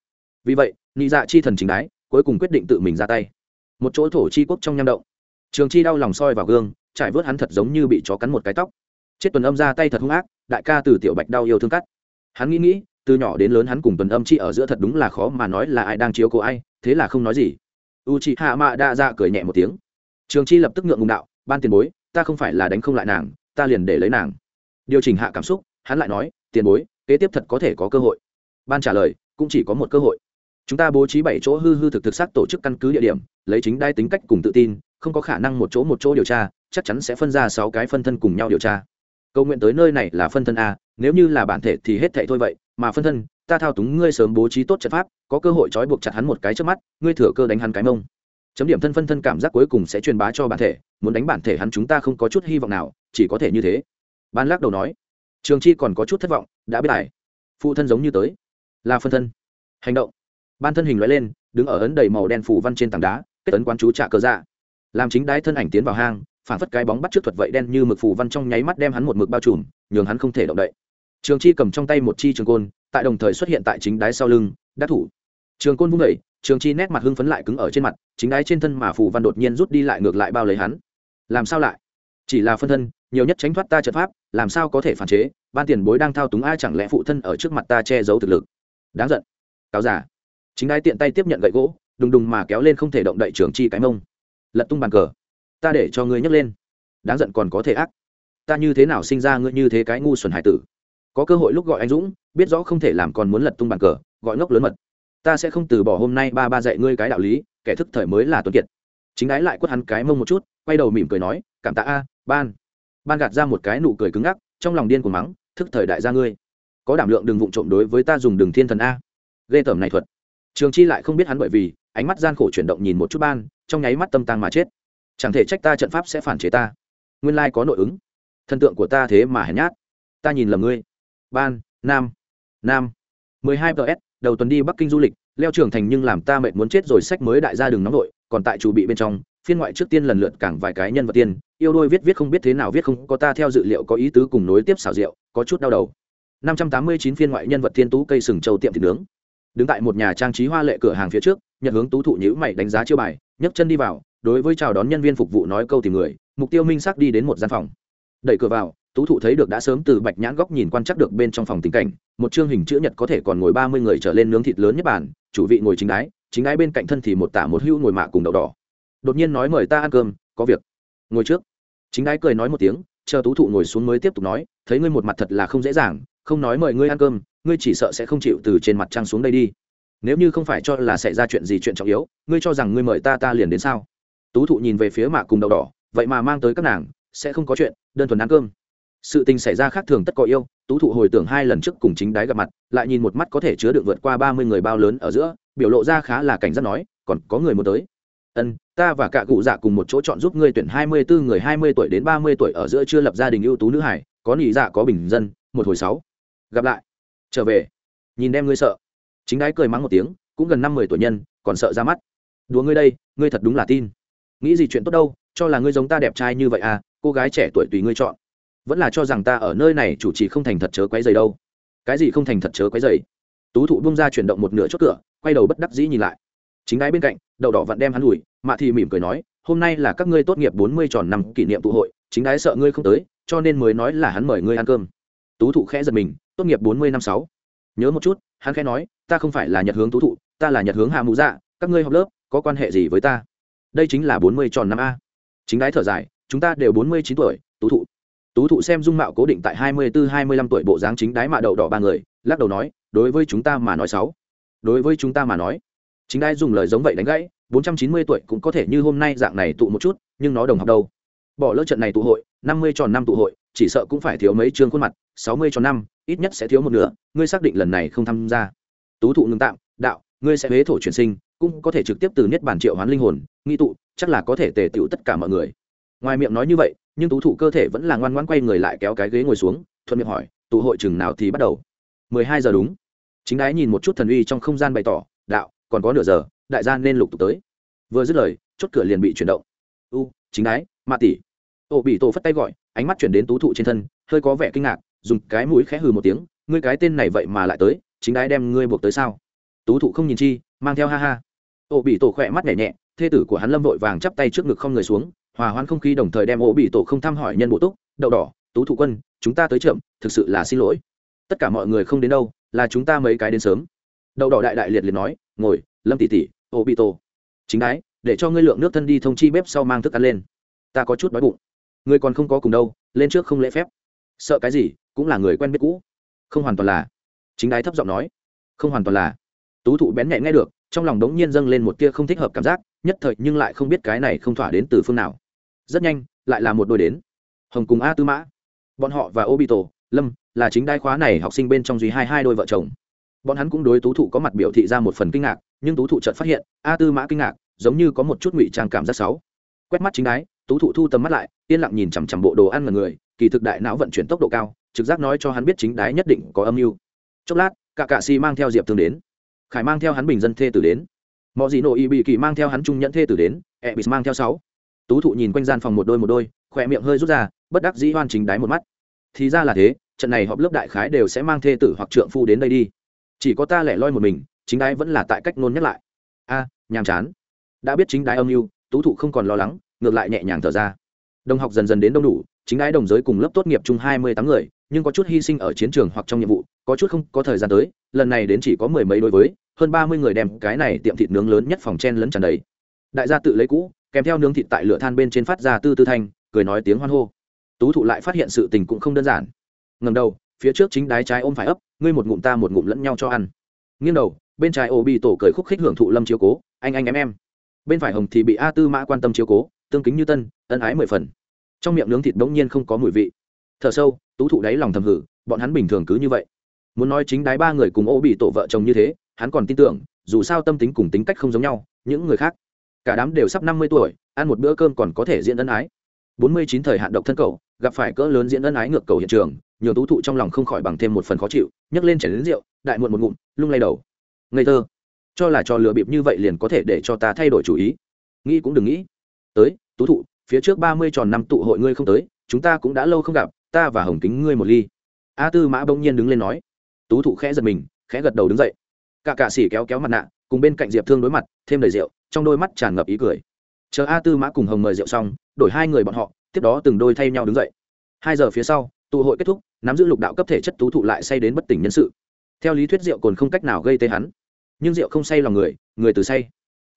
A: Vì vậy, nị dạ chi thần chính đái, cuối cùng quyết định tự mình ra tay. Một chỗ thổ chi quốc trong nham động. Trường chi đau lòng soi vào gương, trải vớt hắn thật giống như bị chó cắn một cái tóc. Chết tuần âm ra tay thật hung ác, đại ca từ tiểu bạch đau yêu thương cắt. Hắn nghĩ nghĩ, từ nhỏ đến lớn hắn cùng tuần âm chi ở giữa thật đúng là khó mà nói là ai đang chiếu cố ai, thế là không nói gì. U chị hạ mạ đa ra cười nhẹ một tiếng. Trường chi lập tức ngượng ngùng đạo, ban tiền bối, ta không phải là đánh không lại nàng, ta liền để lấy nàng. Điều chỉnh hạ cảm xúc hắn lại nói, tiền bối, kế tiếp thật có thể có cơ hội. Ban trả lời, cũng chỉ có một cơ hội. Chúng ta bố trí bảy chỗ hư hư thực thực xác tổ chức căn cứ địa điểm, lấy chính đai tính cách cùng tự tin, không có khả năng một chỗ một chỗ điều tra, chắc chắn sẽ phân ra sáu cái phân thân cùng nhau điều tra. Câu nguyện tới nơi này là phân thân a, nếu như là bản thể thì hết thệ thôi vậy, mà phân thân, ta thao túng ngươi sớm bố trí tốt trận pháp, có cơ hội trói buộc chặt hắn một cái trước mắt, ngươi thừa cơ đánh hắn cái mông. Chấm điểm thân phân thân cảm giác cuối cùng sẽ truyền bá cho bản thể, muốn đánh bản thể hắn chúng ta không có chút hy vọng nào, chỉ có thể như thế. Ban lắc đầu nói trường chi còn có chút thất vọng, đã biết tài phụ thân giống như tới. Là phân thân. Hành động. Ban thân hình loại lên, đứng ở ấn đầy màu đen phủ văn trên tảng đá, kết ấn quán chú trả cơ dạ. Làm chính đái thân ảnh tiến vào hang, phản phất cái bóng bắt trước thuật vậy đen như mực phủ văn trong nháy mắt đem hắn một mực bao trùm, nhường hắn không thể động đậy. Trường chi cầm trong tay một chi trường côn, tại đồng thời xuất hiện tại chính đái sau lưng, đắc thủ. Trường côn vung đẩy trường chi nét mặt hưng phấn lại cứng ở trên mặt, chính đái trên thân mà phủ văn đột nhiên rút đi lại ngược lại bao lấy hắn. Làm sao lại? Chỉ là phân thân, nhiều nhất tránh thoát ta trận pháp làm sao có thể phản chế, ban tiền bối đang thao túng ai chẳng lẽ phụ thân ở trước mặt ta che giấu thực lực? Đáng giận. Cáo giả chính đái tiện tay tiếp nhận gậy gỗ, đùng đùng mà kéo lên không thể động đậy trường chi cái mông. Lật tung bàn cờ. Ta để cho ngươi nhấc lên. Đáng giận còn có thể ác. Ta như thế nào sinh ra ngươi như thế cái ngu xuẩn hải tử? Có cơ hội lúc gọi anh dũng, biết rõ không thể làm còn muốn lật tung bàn cờ, gọi ngốc lớn mật. Ta sẽ không từ bỏ hôm nay ba ba dạy ngươi cái đạo lý, kẻ thức thời mới là tuấn kiệt. Chính ái lại quất hắn cái mông một chút, quay đầu mỉm cười nói, cảm tạ a, ban ban gạt ra một cái nụ cười cứng ngắc, trong lòng điên của mắng, thức thời đại gia ngươi, có đảm lượng đừng vụng trộm đối với ta dùng đường thiên thần a. Ghê tởm này thuật. Trường chi lại không biết hắn bởi vì ánh mắt gian khổ chuyển động nhìn một chút ban, trong nháy mắt tâm tang mà chết. Chẳng thể trách ta trận pháp sẽ phản chế ta. Nguyên lai có nội ứng. Thần tượng của ta thế mà hèn nhát. Ta nhìn lầm ngươi. Ban, nam nam. mười hai đầu tuần đi bắc kinh du lịch, leo trưởng thành nhưng làm ta mệt muốn chết rồi, sách mới đại gia đường nóng nội, còn tại chủ bị bên trong phiên ngoại trước tiên lần lượt cảng vài cái nhân vật tiên, yêu đôi viết viết không biết thế nào, viết không có ta theo dự liệu có ý tứ cùng nối tiếp xảo diệu, có chút đau đầu. năm trăm tám mươi chín phiên ngoại nhân vật thiên tú cây sừng châu tiệm thịt nướng. Đứng tại một nhà trang trí hoa lệ cửa hàng phía trước, nhật hướng tú thụ nhữ mày đánh giá chiêu bài, nhấc chân đi vào, đối với chào đón nhân viên phục vụ nói câu tìm người, mục tiêu minh xác đi đến một gian phòng. Đẩy cửa vào, tú thụ thấy được đã sớm từ bạch nhãn góc nhìn quan chắc được bên trong phòng tình cảnh, một chương hình chữ nhật có thể còn ngồi ba mươi người trở lên nướng thịt lớn nhất bản chủ vị ngồi chính đái chính đái bên cạnh thân thì một tả một hưu ngồi mạ cùng đậu đỏ đột nhiên nói mời ta ăn cơm, có việc. Ngồi trước. Chính đái cười nói một tiếng, chờ tú thụ ngồi xuống mới tiếp tục nói, thấy ngươi một mặt thật là không dễ dàng, không nói mời ngươi ăn cơm, ngươi chỉ sợ sẽ không chịu từ trên mặt trăng xuống đây đi. Nếu như không phải cho là xảy ra chuyện gì chuyện trọng yếu, ngươi cho rằng ngươi mời ta ta liền đến sao? Tú thụ nhìn về phía mạ cùng đậu đỏ, vậy mà mang tới các nàng, sẽ không có chuyện, đơn thuần ăn cơm. Sự tình xảy ra khác thường tất có yêu, tú thụ hồi tưởng hai lần trước cùng chính đái gặp mặt, lại nhìn một mắt có thể chứa được vượt qua ba mươi người bao lớn ở giữa, biểu lộ ra khá là cảnh giác nói, còn có người muốn tới ân, ta và cả cụ dạ cùng một chỗ chọn giúp ngươi tuyển hai mươi bốn người hai mươi tuổi đến ba mươi tuổi ở giữa chưa lập gia đình ưu tú nữ hải, có nỉ dạ có bình dân, một hồi sáu. Gặp lại. Trở về. Nhìn đem ngươi sợ. Chính đái cười mắng một tiếng, cũng gần năm mươi tuổi nhân, còn sợ ra mắt. Đùa ngươi đây, ngươi thật đúng là tin. Nghĩ gì chuyện tốt đâu, cho là ngươi giống ta đẹp trai như vậy à cô gái trẻ tuổi tùy ngươi chọn. Vẫn là cho rằng ta ở nơi này chủ trì không thành thật chớ quấy dày đâu. Cái gì không thành thật chớ quấy dày tú thụ bung ra chuyển động một nửa chốt cửa, quay đầu bất đắc dĩ nhìn lại chính đáy bên cạnh đậu đỏ vặn đem hắn lùi, mạ thì mỉm cười nói, hôm nay là các ngươi tốt nghiệp bốn mươi tròn năm kỷ niệm tụ hội, chính đái sợ ngươi không tới, cho nên mới nói là hắn mời ngươi ăn cơm. Tú thụ khẽ giật mình, tốt nghiệp bốn mươi năm sáu. Nhớ một chút, hắn khẽ nói, ta không phải là nhật hướng tú thụ, ta là nhật hướng hạ mũ dạ các ngươi học lớp có quan hệ gì với ta? Đây chính là bốn mươi tròn năm a. Chính đái thở dài, chúng ta đều bốn mươi chín tuổi, tú thụ. Tú thụ xem dung mạo cố định tại hai mươi bốn hai mươi lăm tuổi bộ dáng chính đái mạ đậu đỏ ba người, lắc đầu nói, đối với chúng ta mà nói sáu. Đối với chúng ta mà nói chính đái dùng lời giống vậy đánh gãy, bốn trăm chín mươi tuổi cũng có thể như hôm nay dạng này tụ một chút, nhưng nó đồng học đâu? Bỏ lỡ trận này tụ hội, năm mươi tròn năm tụ hội, chỉ sợ cũng phải thiếu mấy chương khuôn mặt, sáu mươi tròn năm, ít nhất sẽ thiếu một nửa, ngươi xác định lần này không tham gia. Tú thụ ngừng tạm, đạo, ngươi sẽ huế thổ chuyển sinh, cũng có thể trực tiếp từ niết bản triệu hoán linh hồn, nghi tụ, chắc là có thể tề tựu tất cả mọi người. Ngoài miệng nói như vậy, nhưng tú thụ cơ thể vẫn là ngoan ngoan quay người lại kéo cái ghế ngồi xuống, thuận miệng hỏi, tụ hội chừng nào thì bắt đầu? mười hai giờ đúng. Chính đái nhìn một chút thần uy trong không gian bày tỏ còn có nửa giờ, đại gia nên lục tục tới. Vừa dứt lời, chốt cửa liền bị chuyển động. U, chính đái, mạ tỷ. Ô bị tổ phất tay gọi, ánh mắt chuyển đến tú thụ trên thân, hơi có vẻ kinh ngạc, dùng cái mũi khẽ hừ một tiếng, ngươi cái tên này vậy mà lại tới, chính đái đem ngươi buộc tới sao? Tú thụ không nhìn chi, mang theo ha ha. Ô bị tổ khỏe mắt nhẹ nhẹ, thê tử của hắn lâm vội vàng chắp tay trước ngực không người xuống, hòa hoãn không khí đồng thời đem ô bị tổ không thăm hỏi nhân bộ túc, đậu đỏ, tú thụ quân, chúng ta tới chậm, thực sự là xin lỗi. Tất cả mọi người không đến đâu, là chúng ta mấy cái đến sớm. Đậu đỏ đại đại liệt liệt nói ngồi, lâm tỷ tỷ ô bị tổ chính đái, để cho ngươi lượng nước thân đi thông chi bếp sau mang thức ăn lên. Ta có chút đói bụng. Ngươi còn không có cùng đâu, lên trước không lễ phép. Sợ cái gì, cũng là người quen biết cũ. Không hoàn toàn là. Chính đái thấp giọng nói. Không hoàn toàn là. Tú thụ bén nhẹ nghe được, trong lòng đống nhiên dâng lên một tia không thích hợp cảm giác, nhất thời nhưng lại không biết cái này không thỏa đến từ phương nào. Rất nhanh, lại là một đôi đến. Hồng cùng a tư mã. Bọn họ và obito, lâm, là chính đai khóa này học sinh bên trong duy hai hai đôi vợ chồng bọn hắn cũng đối tú thụ có mặt biểu thị ra một phần kinh ngạc, nhưng tú thụ chợt phát hiện, a tư mã kinh ngạc, giống như có một chút ngụy trang cảm giác xấu. Quét mắt chính đái, tú thụ thu tầm mắt lại, yên lặng nhìn chằm chằm bộ đồ ăn là người, kỳ thực đại não vận chuyển tốc độ cao, trực giác nói cho hắn biết chính đái nhất định có âm mưu. Chốc lát, cả cạ si mang theo diệp thương đến. Khải mang theo hắn bình dân thê tử đến. Mọi gì nội y bị kỳ mang theo hắn trung nhẫn thê tử đến. E bị mang theo sáu. Tú thụ nhìn quanh gian phòng một đôi một đôi, khỏe miệng hơi rút ra, bất đắc dĩ hoan chính đái một mắt. Thì ra là thế, trận này họp lớp đại khái đều sẽ mang thê tử hoặc trượng phu đến đây đi chỉ có ta lẻ loi một mình, chính đái vẫn là tại cách nôn nhắc lại. A, nhàm chán. Đã biết chính đái âm mưu, tú thụ không còn lo lắng, ngược lại nhẹ nhàng thở ra. Đồng học dần dần đến đông đủ, chính đái đồng giới cùng lớp tốt nghiệp chung hai mươi tám người, nhưng có chút hy sinh ở chiến trường hoặc trong nhiệm vụ, có chút không có thời gian tới, lần này đến chỉ có mười mấy đối với, hơn ba mươi người đem cái này tiệm thịt nướng lớn nhất phòng chen lấn tràn đầy. Đại gia tự lấy cũ, kèm theo nướng thịt tại lửa than bên trên phát ra tư tư thanh, cười nói tiếng hoan hô. Tú thụ lại phát hiện sự tình cũng không đơn giản. Ngầm đầu, phía trước chính đái trái ôm phải ấp ngươi một ngụm ta một ngụm lẫn nhau cho ăn. Nghiêng đầu, bên trái ô bị tổ cười khúc khích hưởng thụ lâm chiếu cố, anh anh, em em. Bên phải hồng thì bị a tư mã quan tâm chiếu cố, tương kính như tân, ân ái mười phần. Trong miệng nướng thịt bỗng nhiên không có mùi vị. Thở sâu, tú thụ đáy lòng thầm hử, bọn hắn bình thường cứ như vậy. Muốn nói chính đái ba người cùng ô bị tổ vợ chồng như thế, hắn còn tin tưởng, dù sao tâm tính cùng tính cách không giống nhau, những người khác, cả đám đều sắp năm mươi tuổi, ăn một bữa cơm còn có thể diễn ân ái. Bốn mươi chín thời hạn độc thân cầu, gặp phải cỡ lớn diễn ân ái ngược cầu hiện trường nhiều tú thụ trong lòng không khỏi bằng thêm một phần khó chịu, nhấc lên chảy đến rượu, đại muộn một ngụm, lung lay đầu. Ngây thơ. Cho là trò lừa bịp như vậy liền có thể để cho ta thay đổi chủ ý. Nghĩ cũng đừng nghĩ. Tới, tú thụ, phía trước ba mươi tròn năm tụ hội ngươi không tới, chúng ta cũng đã lâu không gặp, ta và hồng kính ngươi một ly. A tư mã bỗng nhiên đứng lên nói. Tú thụ khẽ giật mình, khẽ gật đầu đứng dậy. Cả cạ xỉ kéo kéo mặt nạ, cùng bên cạnh diệp thương đối mặt, thêm đầy rượu, trong đôi mắt tràn ngập ý cười. Chờ a tư mã cùng hồng mời rượu xong, đổi hai người bọn họ, tiếp đó từng đôi thay nhau đứng dậy. Hai giờ phía sau tụ hội kết thúc, nắm giữ lục đạo cấp thể chất tú thụ lại say đến bất tỉnh nhân sự. Theo lý thuyết rượu còn không cách nào gây tê hắn. Nhưng rượu không say lòng người người từ say.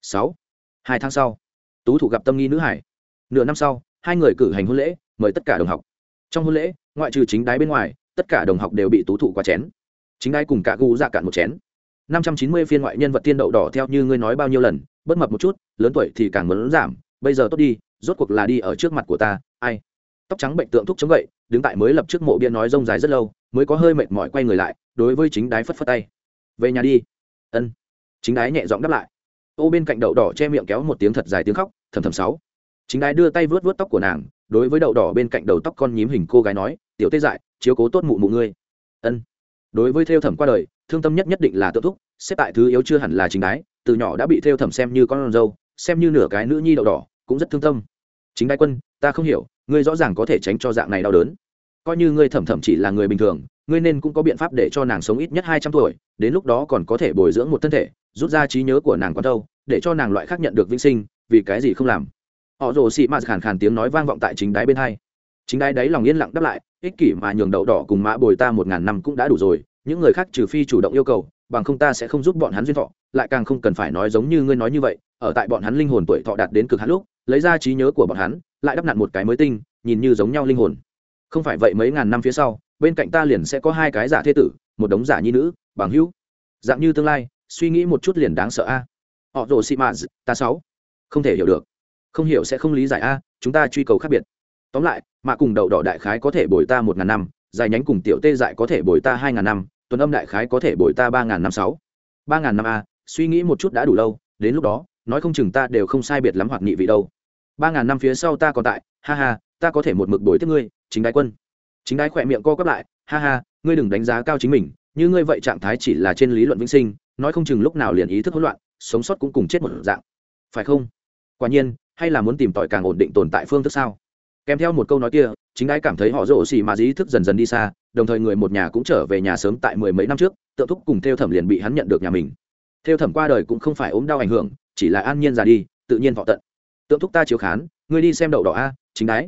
A: Sáu. Hai tháng sau, tú thụ gặp tâm nghi nữ hải. Nửa năm sau, hai người cử hành hôn lễ, mời tất cả đồng học. Trong hôn lễ, ngoại trừ chính đái bên ngoài, tất cả đồng học đều bị tú thụ qua chén. Chính đái cùng cả gu dạ cạn một chén. Năm trăm chín mươi phiên ngoại nhân vật tiên đậu đỏ theo như ngươi nói bao nhiêu lần bất mập một chút, lớn tuổi thì càng muốn giảm, bây giờ tốt đi, rốt cuộc là đi ở trước mặt của ta, ai? Tóc trắng bệnh tượng thúc chống gậy, đứng tại mới lập trước mộ bia nói rông dài rất lâu, mới có hơi mệt mỏi quay người lại, đối với chính đái phất phất tay. Về nhà đi. Ân. Chính đái nhẹ giọng đáp lại. Ô bên cạnh đậu đỏ che miệng kéo một tiếng thật dài tiếng khóc, thầm thầm sáu. Chính đái đưa tay vớt vớt tóc của nàng, đối với đậu đỏ bên cạnh đầu tóc con nhím hình cô gái nói, tiểu tê dại, chiếu cố tốt mụ mụ ngươi. Ân. Đối với theo thẩm qua đời, thương tâm nhất nhất định là tự thúc, xếp tại thứ yếu chưa hẳn là chính đái, từ nhỏ đã bị theo thẩm xem như con dâu, xem như nửa cái nữ nhi đậu đỏ, cũng rất thương tâm. Chính đái quân ta không hiểu, ngươi rõ ràng có thể tránh cho dạng này đau đớn. Coi như ngươi thẩm thẩm chỉ là người bình thường, ngươi nên cũng có biện pháp để cho nàng sống ít nhất hai trăm tuổi, đến lúc đó còn có thể bồi dưỡng một thân thể, rút ra trí nhớ của nàng con đâu để cho nàng loại khác nhận được vĩnh sinh, vì cái gì không làm? Họ rồ xị mạt khàn khàn tiếng nói vang vọng tại chính đáy bên hai. Chính đáy đáy lòng yên lặng đáp lại, ích kỷ mà nhường đậu đỏ cùng mã bồi ta một ngàn năm cũng đã đủ rồi, những người khác trừ phi chủ động yêu cầu, bằng không ta sẽ không giúp bọn hắn duyên thọ, lại càng không cần phải nói giống như ngươi nói như vậy, ở tại bọn hắn linh hồn tuổi thọ đạt đến cực hạn lúc lấy ra trí nhớ của bọn hắn, lại đắp nặn một cái mới tinh, nhìn như giống nhau linh hồn. Không phải vậy mấy ngàn năm phía sau, bên cạnh ta liền sẽ có hai cái giả thế tử, một đống giả nhi nữ, bằng hữu. Dạng như tương lai, suy nghĩ một chút liền đáng sợ a. Họ rồ xị mạ ta sáu. Không thể hiểu được. Không hiểu sẽ không lý giải a, chúng ta truy cầu khác biệt. Tóm lại mạ cùng đậu đỏ đại khái có thể bồi ta một ngàn năm, dài nhánh cùng tiểu tê dại có thể bồi ta hai ngàn năm, tuần âm đại khái có thể bồi ta ba ngàn năm sáu. Ba ngàn năm a, suy nghĩ một chút đã đủ lâu, đến lúc đó, nói không chừng ta đều không sai biệt lắm hoặc nghị vị đâu ba ngàn năm phía sau ta còn tại, ha ha, ta có thể một mực đối tiếp ngươi, chính đại quân. Chính đái khỏe miệng co quắp lại, ha ha, ngươi đừng đánh giá cao chính mình, như ngươi vậy trạng thái chỉ là trên lý luận vĩnh sinh, nói không chừng lúc nào liền ý thức hỗn loạn, sống sót cũng cùng chết một dạng. Phải không? Quả nhiên, hay là muốn tìm tòi càng ổn định tồn tại phương thức sao? Kèm theo một câu nói kia, chính đái cảm thấy họ rỗ xì mà dí thức dần dần đi xa, đồng thời người một nhà cũng trở về nhà sớm tại mười mấy năm trước tự thúc cùng theo thẩm liền bị hắn nhận được nhà mình. Theo thẩm qua đời cũng không phải ốm đau ảnh hưởng, chỉ là an nhiên già đi, tự nhiên thọ tận tượng thúc ta chiếu khán, ngươi đi xem đậu đỏ a, chính đái.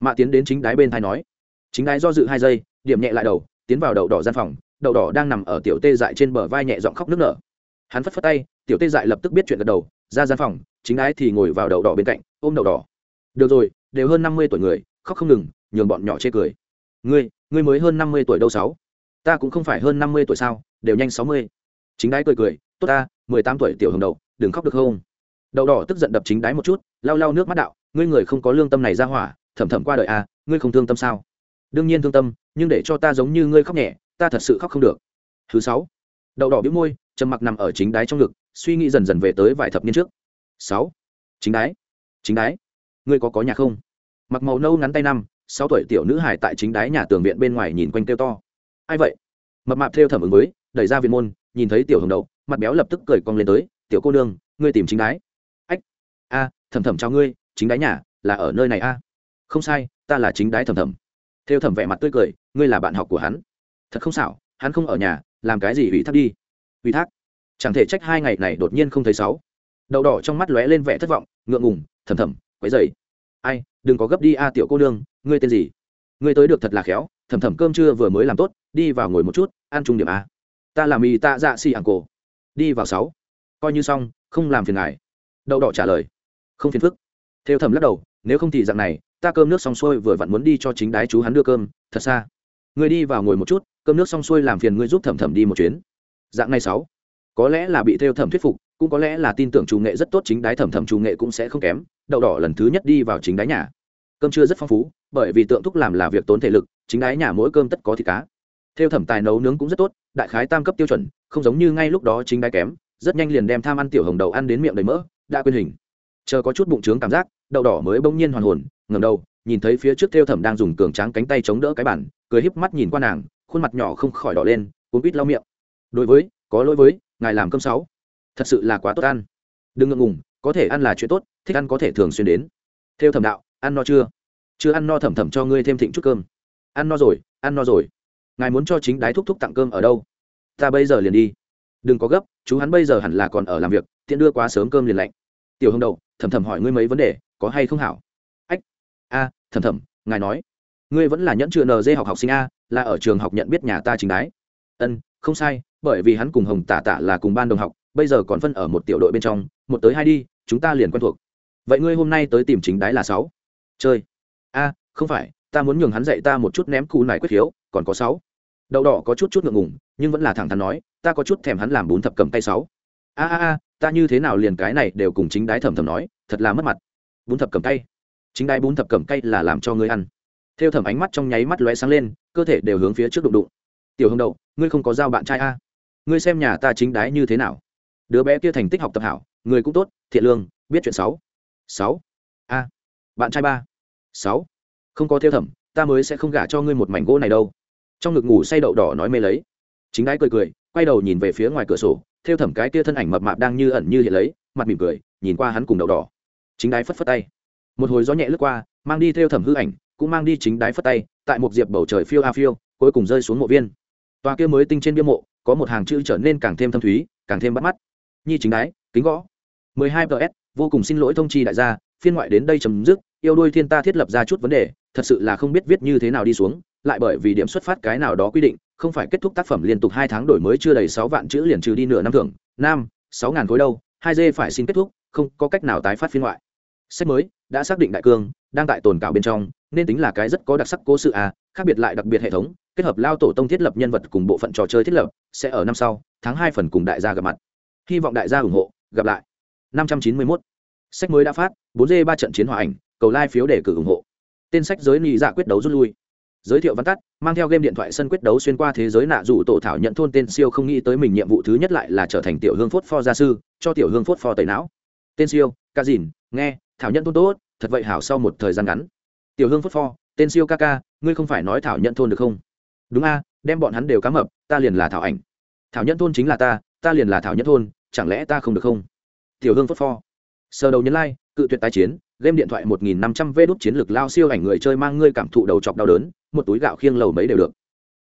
A: Mạ tiến đến chính đái bên thai nói. Chính đái do dự hai giây, điểm nhẹ lại đầu, tiến vào đậu đỏ gian phòng. Đậu đỏ đang nằm ở tiểu tê dại trên bờ vai nhẹ giọng khóc nước nở. Hắn phất phất tay, tiểu tê dại lập tức biết chuyện gật đầu, ra gian phòng, chính đái thì ngồi vào đậu đỏ bên cạnh, ôm đậu đỏ. Được rồi, đều hơn năm mươi tuổi người, khóc không ngừng, nhường bọn nhỏ chê cười. Ngươi ngươi mới hơn năm mươi tuổi đâu sáu? Ta cũng không phải hơn năm mươi tuổi sao, đều nhanh sáu mươi. Chính đái cười cười, tốt ta, mười tám tuổi tiểu hồng đậu, đừng khóc được không? Đậu đỏ tức giận đập chính đái một chút, lau lau nước mắt đạo, ngươi người không có lương tâm này ra hỏa thầm thầm qua đời à ngươi không thương tâm sao? Đương nhiên thương tâm, nhưng để cho ta giống như ngươi khóc nhẹ, ta thật sự khóc không được. Thứ sáu, đậu đỏ biếu môi, trầm mặc nằm ở chính đái trong ngực, suy nghĩ dần dần về tới vài thập niên trước. Sáu, chính đái chính đái, ngươi có có nhà không? Mặc màu nâu ngắn tay năm, sáu tuổi tiểu nữ hải tại chính đái nhà tường viện bên ngoài nhìn quanh kêu to. Ai vậy? Mập mạp theo thẩm ứng với, đẩy ra viện môn, nhìn thấy tiểu hồng đậu, mặt béo lập tức cười cong lên tới, tiểu cô nương, ngươi tìm chính đái thầm thầm chào ngươi, chính đái nhà, là ở nơi này a? Không sai, ta là chính đái thầm thầm. Theo thẩm vẻ mặt tươi cười, ngươi là bạn học của hắn. Thật không xảo, hắn không ở nhà, làm cái gì ủy thác đi? Ủy thác? Chẳng thể trách hai ngày này đột nhiên không thấy sáu. Đậu đỏ trong mắt lóe lên vẻ thất vọng, ngượng ngùng, thầm thầm, quấy dày ai, đừng có gấp đi a, tiểu cô đương ngươi tên gì? Ngươi tới được thật là khéo, thầm thầm cơm trưa vừa mới làm tốt, đi vào ngồi một chút, ăn chung điểm a. Ta làm mì tạ dạ xì ảng cổ. Đi vào sáu. Coi như xong, không làm phiền ngài. Đậu đỏ trả lời không phiền phức. Theo thầm lắc đầu, nếu không thì dạng này, ta cơm nước xong xuôi vừa vặn muốn đi cho chính đái chú hắn đưa cơm, thật xa. Người đi vào ngồi một chút, cơm nước xong xuôi làm phiền ngươi giúp thẩm thẩm đi một chuyến. Dạng này sáu. Có lẽ là bị theo thẩm thuyết phục, cũng có lẽ là tin tưởng chủ nghệ rất tốt chính đái thẩm thẩm chủ nghệ cũng sẽ không kém, đậu đỏ lần thứ nhất đi vào chính đái nhà. Cơm chưa rất phong phú, bởi vì tượng thúc làm là việc tốn thể lực, chính đái nhà mỗi cơm tất có thịt cá. Theo thẩm tài nấu nướng cũng rất tốt, đại khái tam cấp tiêu chuẩn, không giống như ngay lúc đó chính đái kém, rất nhanh liền đem tham ăn tiểu hồng đầu ăn đến miệng đầy mỡ, đã quên hình chờ có chút bụng trướng cảm giác, đậu đỏ mới bỗng nhiên hoàn hồn ngầm đầu, nhìn thấy phía trước theo thẩm đang dùng cường tráng cánh tay chống đỡ cái bản cười híp mắt nhìn qua nàng, khuôn mặt nhỏ không khỏi đỏ lên, cuốn quýt lau miệng. Đối với, có lỗi với, ngài làm cơm sáu. Thật sự là quá tốt ăn. Đừng ngượng ngùng, có thể ăn là chuyện tốt, thích ăn có thể thường xuyên đến. Theo thẩm đạo, ăn no chưa? Chưa ăn no thẩm thẩm cho ngươi thêm thịnh chút cơm. Ăn no rồi, ăn no rồi. Ngài muốn cho chính đái thúc thúc tặng cơm ở đâu? Ta bây giờ liền đi. Đừng có gấp, chú hắn bây giờ hẳn là còn ở làm việc, tiện đưa quá sớm cơm liền lạnh tiểu hồng đầu thầm thầm hỏi ngươi mấy vấn đề, có hay không hảo? Ách, a, thầm thầm, ngài nói. Ngươi vẫn là nhẫn chưa nd học học sinh a, là ở trường học nhận biết nhà ta chính đái. Ân, không sai, bởi vì hắn cùng hồng tả tả là cùng ban đồng học, bây giờ còn phân ở một tiểu đội bên trong, một tới hai đi, chúng ta liền quen thuộc. Vậy ngươi hôm nay tới tìm chính đái là sáu? Chơi. A, không phải, ta muốn nhường hắn dạy ta một chút ném cù này quyết hiếu, còn có sáu. Đậu đỏ có chút chút ngượng ngùng, nhưng vẫn là thẳng thắn nói, ta có chút thèm hắn làm bún thập cầm tay sáu. A a a ta như thế nào liền cái này đều cùng chính đái thầm thầm nói, thật là mất mặt. Bún thập cầm tay chính đái bún thập cầm cây là làm cho ngươi ăn. Theo thầm ánh mắt trong nháy mắt lóe sáng lên, cơ thể đều hướng phía trước đụng đụng. Tiểu hồng đậu, ngươi không có giao bạn trai a? Ngươi xem nhà ta chính đái như thế nào? Đứa bé kia thành tích học tập hảo, người cũng tốt, thiện lương, biết chuyện sáu. Sáu. A. Bạn trai ba. Sáu. Không có theo thẩm, ta mới sẽ không gả cho ngươi một mảnh gỗ này đâu. Trong ngực ngủ say đậu đỏ nói mê lấy. Chính đái cười cười, quay đầu nhìn về phía ngoài cửa sổ theo thẩm cái kia thân ảnh mập mạp đang như ẩn như hiện lấy, mặt mỉm cười, nhìn qua hắn cùng đầu đỏ. Chính đái phất phất tay. Một hồi gió nhẹ lướt qua, mang đi theo thẩm hư ảnh, cũng mang đi chính đái phất tay, tại một diệp bầu trời phiêu a phiêu, cuối cùng rơi xuống mộ viên. Tòa kia mới tinh trên bia mộ, có một hàng chữ trở nên càng thêm thâm thúy, càng thêm bắt mắt. Nhi chính đái, kính gõ. 12 s, vô cùng xin lỗi thông chi đại gia, phiên ngoại đến đây chấm dứt, yêu đôi thiên ta thiết lập ra chút vấn đề, thật sự là không biết viết như thế nào đi xuống, lại bởi vì điểm xuất phát cái nào đó quy định không phải kết thúc tác phẩm liên tục hai tháng đổi mới chưa đầy sáu vạn chữ liền trừ đi nửa năm thưởng, nam, sáu ngàn khối đâu, hai dê phải xin kết thúc, không có cách nào tái phát phiên ngoại. Sách mới đã xác định đại cương, đang tại tồn cảo bên trong, nên tính là cái rất có đặc sắc cố sự à khác biệt lại đặc biệt hệ thống, kết hợp lao tổ tông thiết lập nhân vật cùng bộ phận trò chơi thiết lập, sẽ ở năm sau, tháng hai phần cùng đại gia gặp mặt. Hy vọng đại gia ủng hộ, gặp lại. Năm trăm chín mươi 591 sách mới đã phát, bốn d ba trận chiến hòa ảnh, cầu like phiếu để cử ủng hộ. Tên sách giới nghị dạ quyết đấu rút lui giới thiệu văn tắt mang theo game điện thoại sân quyết đấu xuyên qua thế giới nạ dù tổ thảo nhận thôn tên siêu không nghĩ tới mình nhiệm vụ thứ nhất lại là trở thành tiểu hương phốt pho gia sư cho tiểu hương phốt pho tẩy não. Tên siêu ca dìn nghe thảo nhận thôn tốt thật vậy hảo sau một thời gian ngắn. Tiểu hương phốt pho tên siêu ca ca ngươi không phải nói thảo nhận thôn được không? Đúng a đem bọn hắn đều cá mập ta liền là thảo ảnh. Thảo nhận thôn chính là ta ta liền là thảo nhận thôn chẳng lẽ ta không được không? Tiểu hương phốt pho. Sờ đầu nhấn lai、like, cự tuyệt tái chiến game điện thoại một nghìn năm trăm v đút chiến lược lao siêu ảnh người chơi mang ngươi cảm thụ đầu chọc đau đớn một túi gạo khiêng lầu mấy đều được.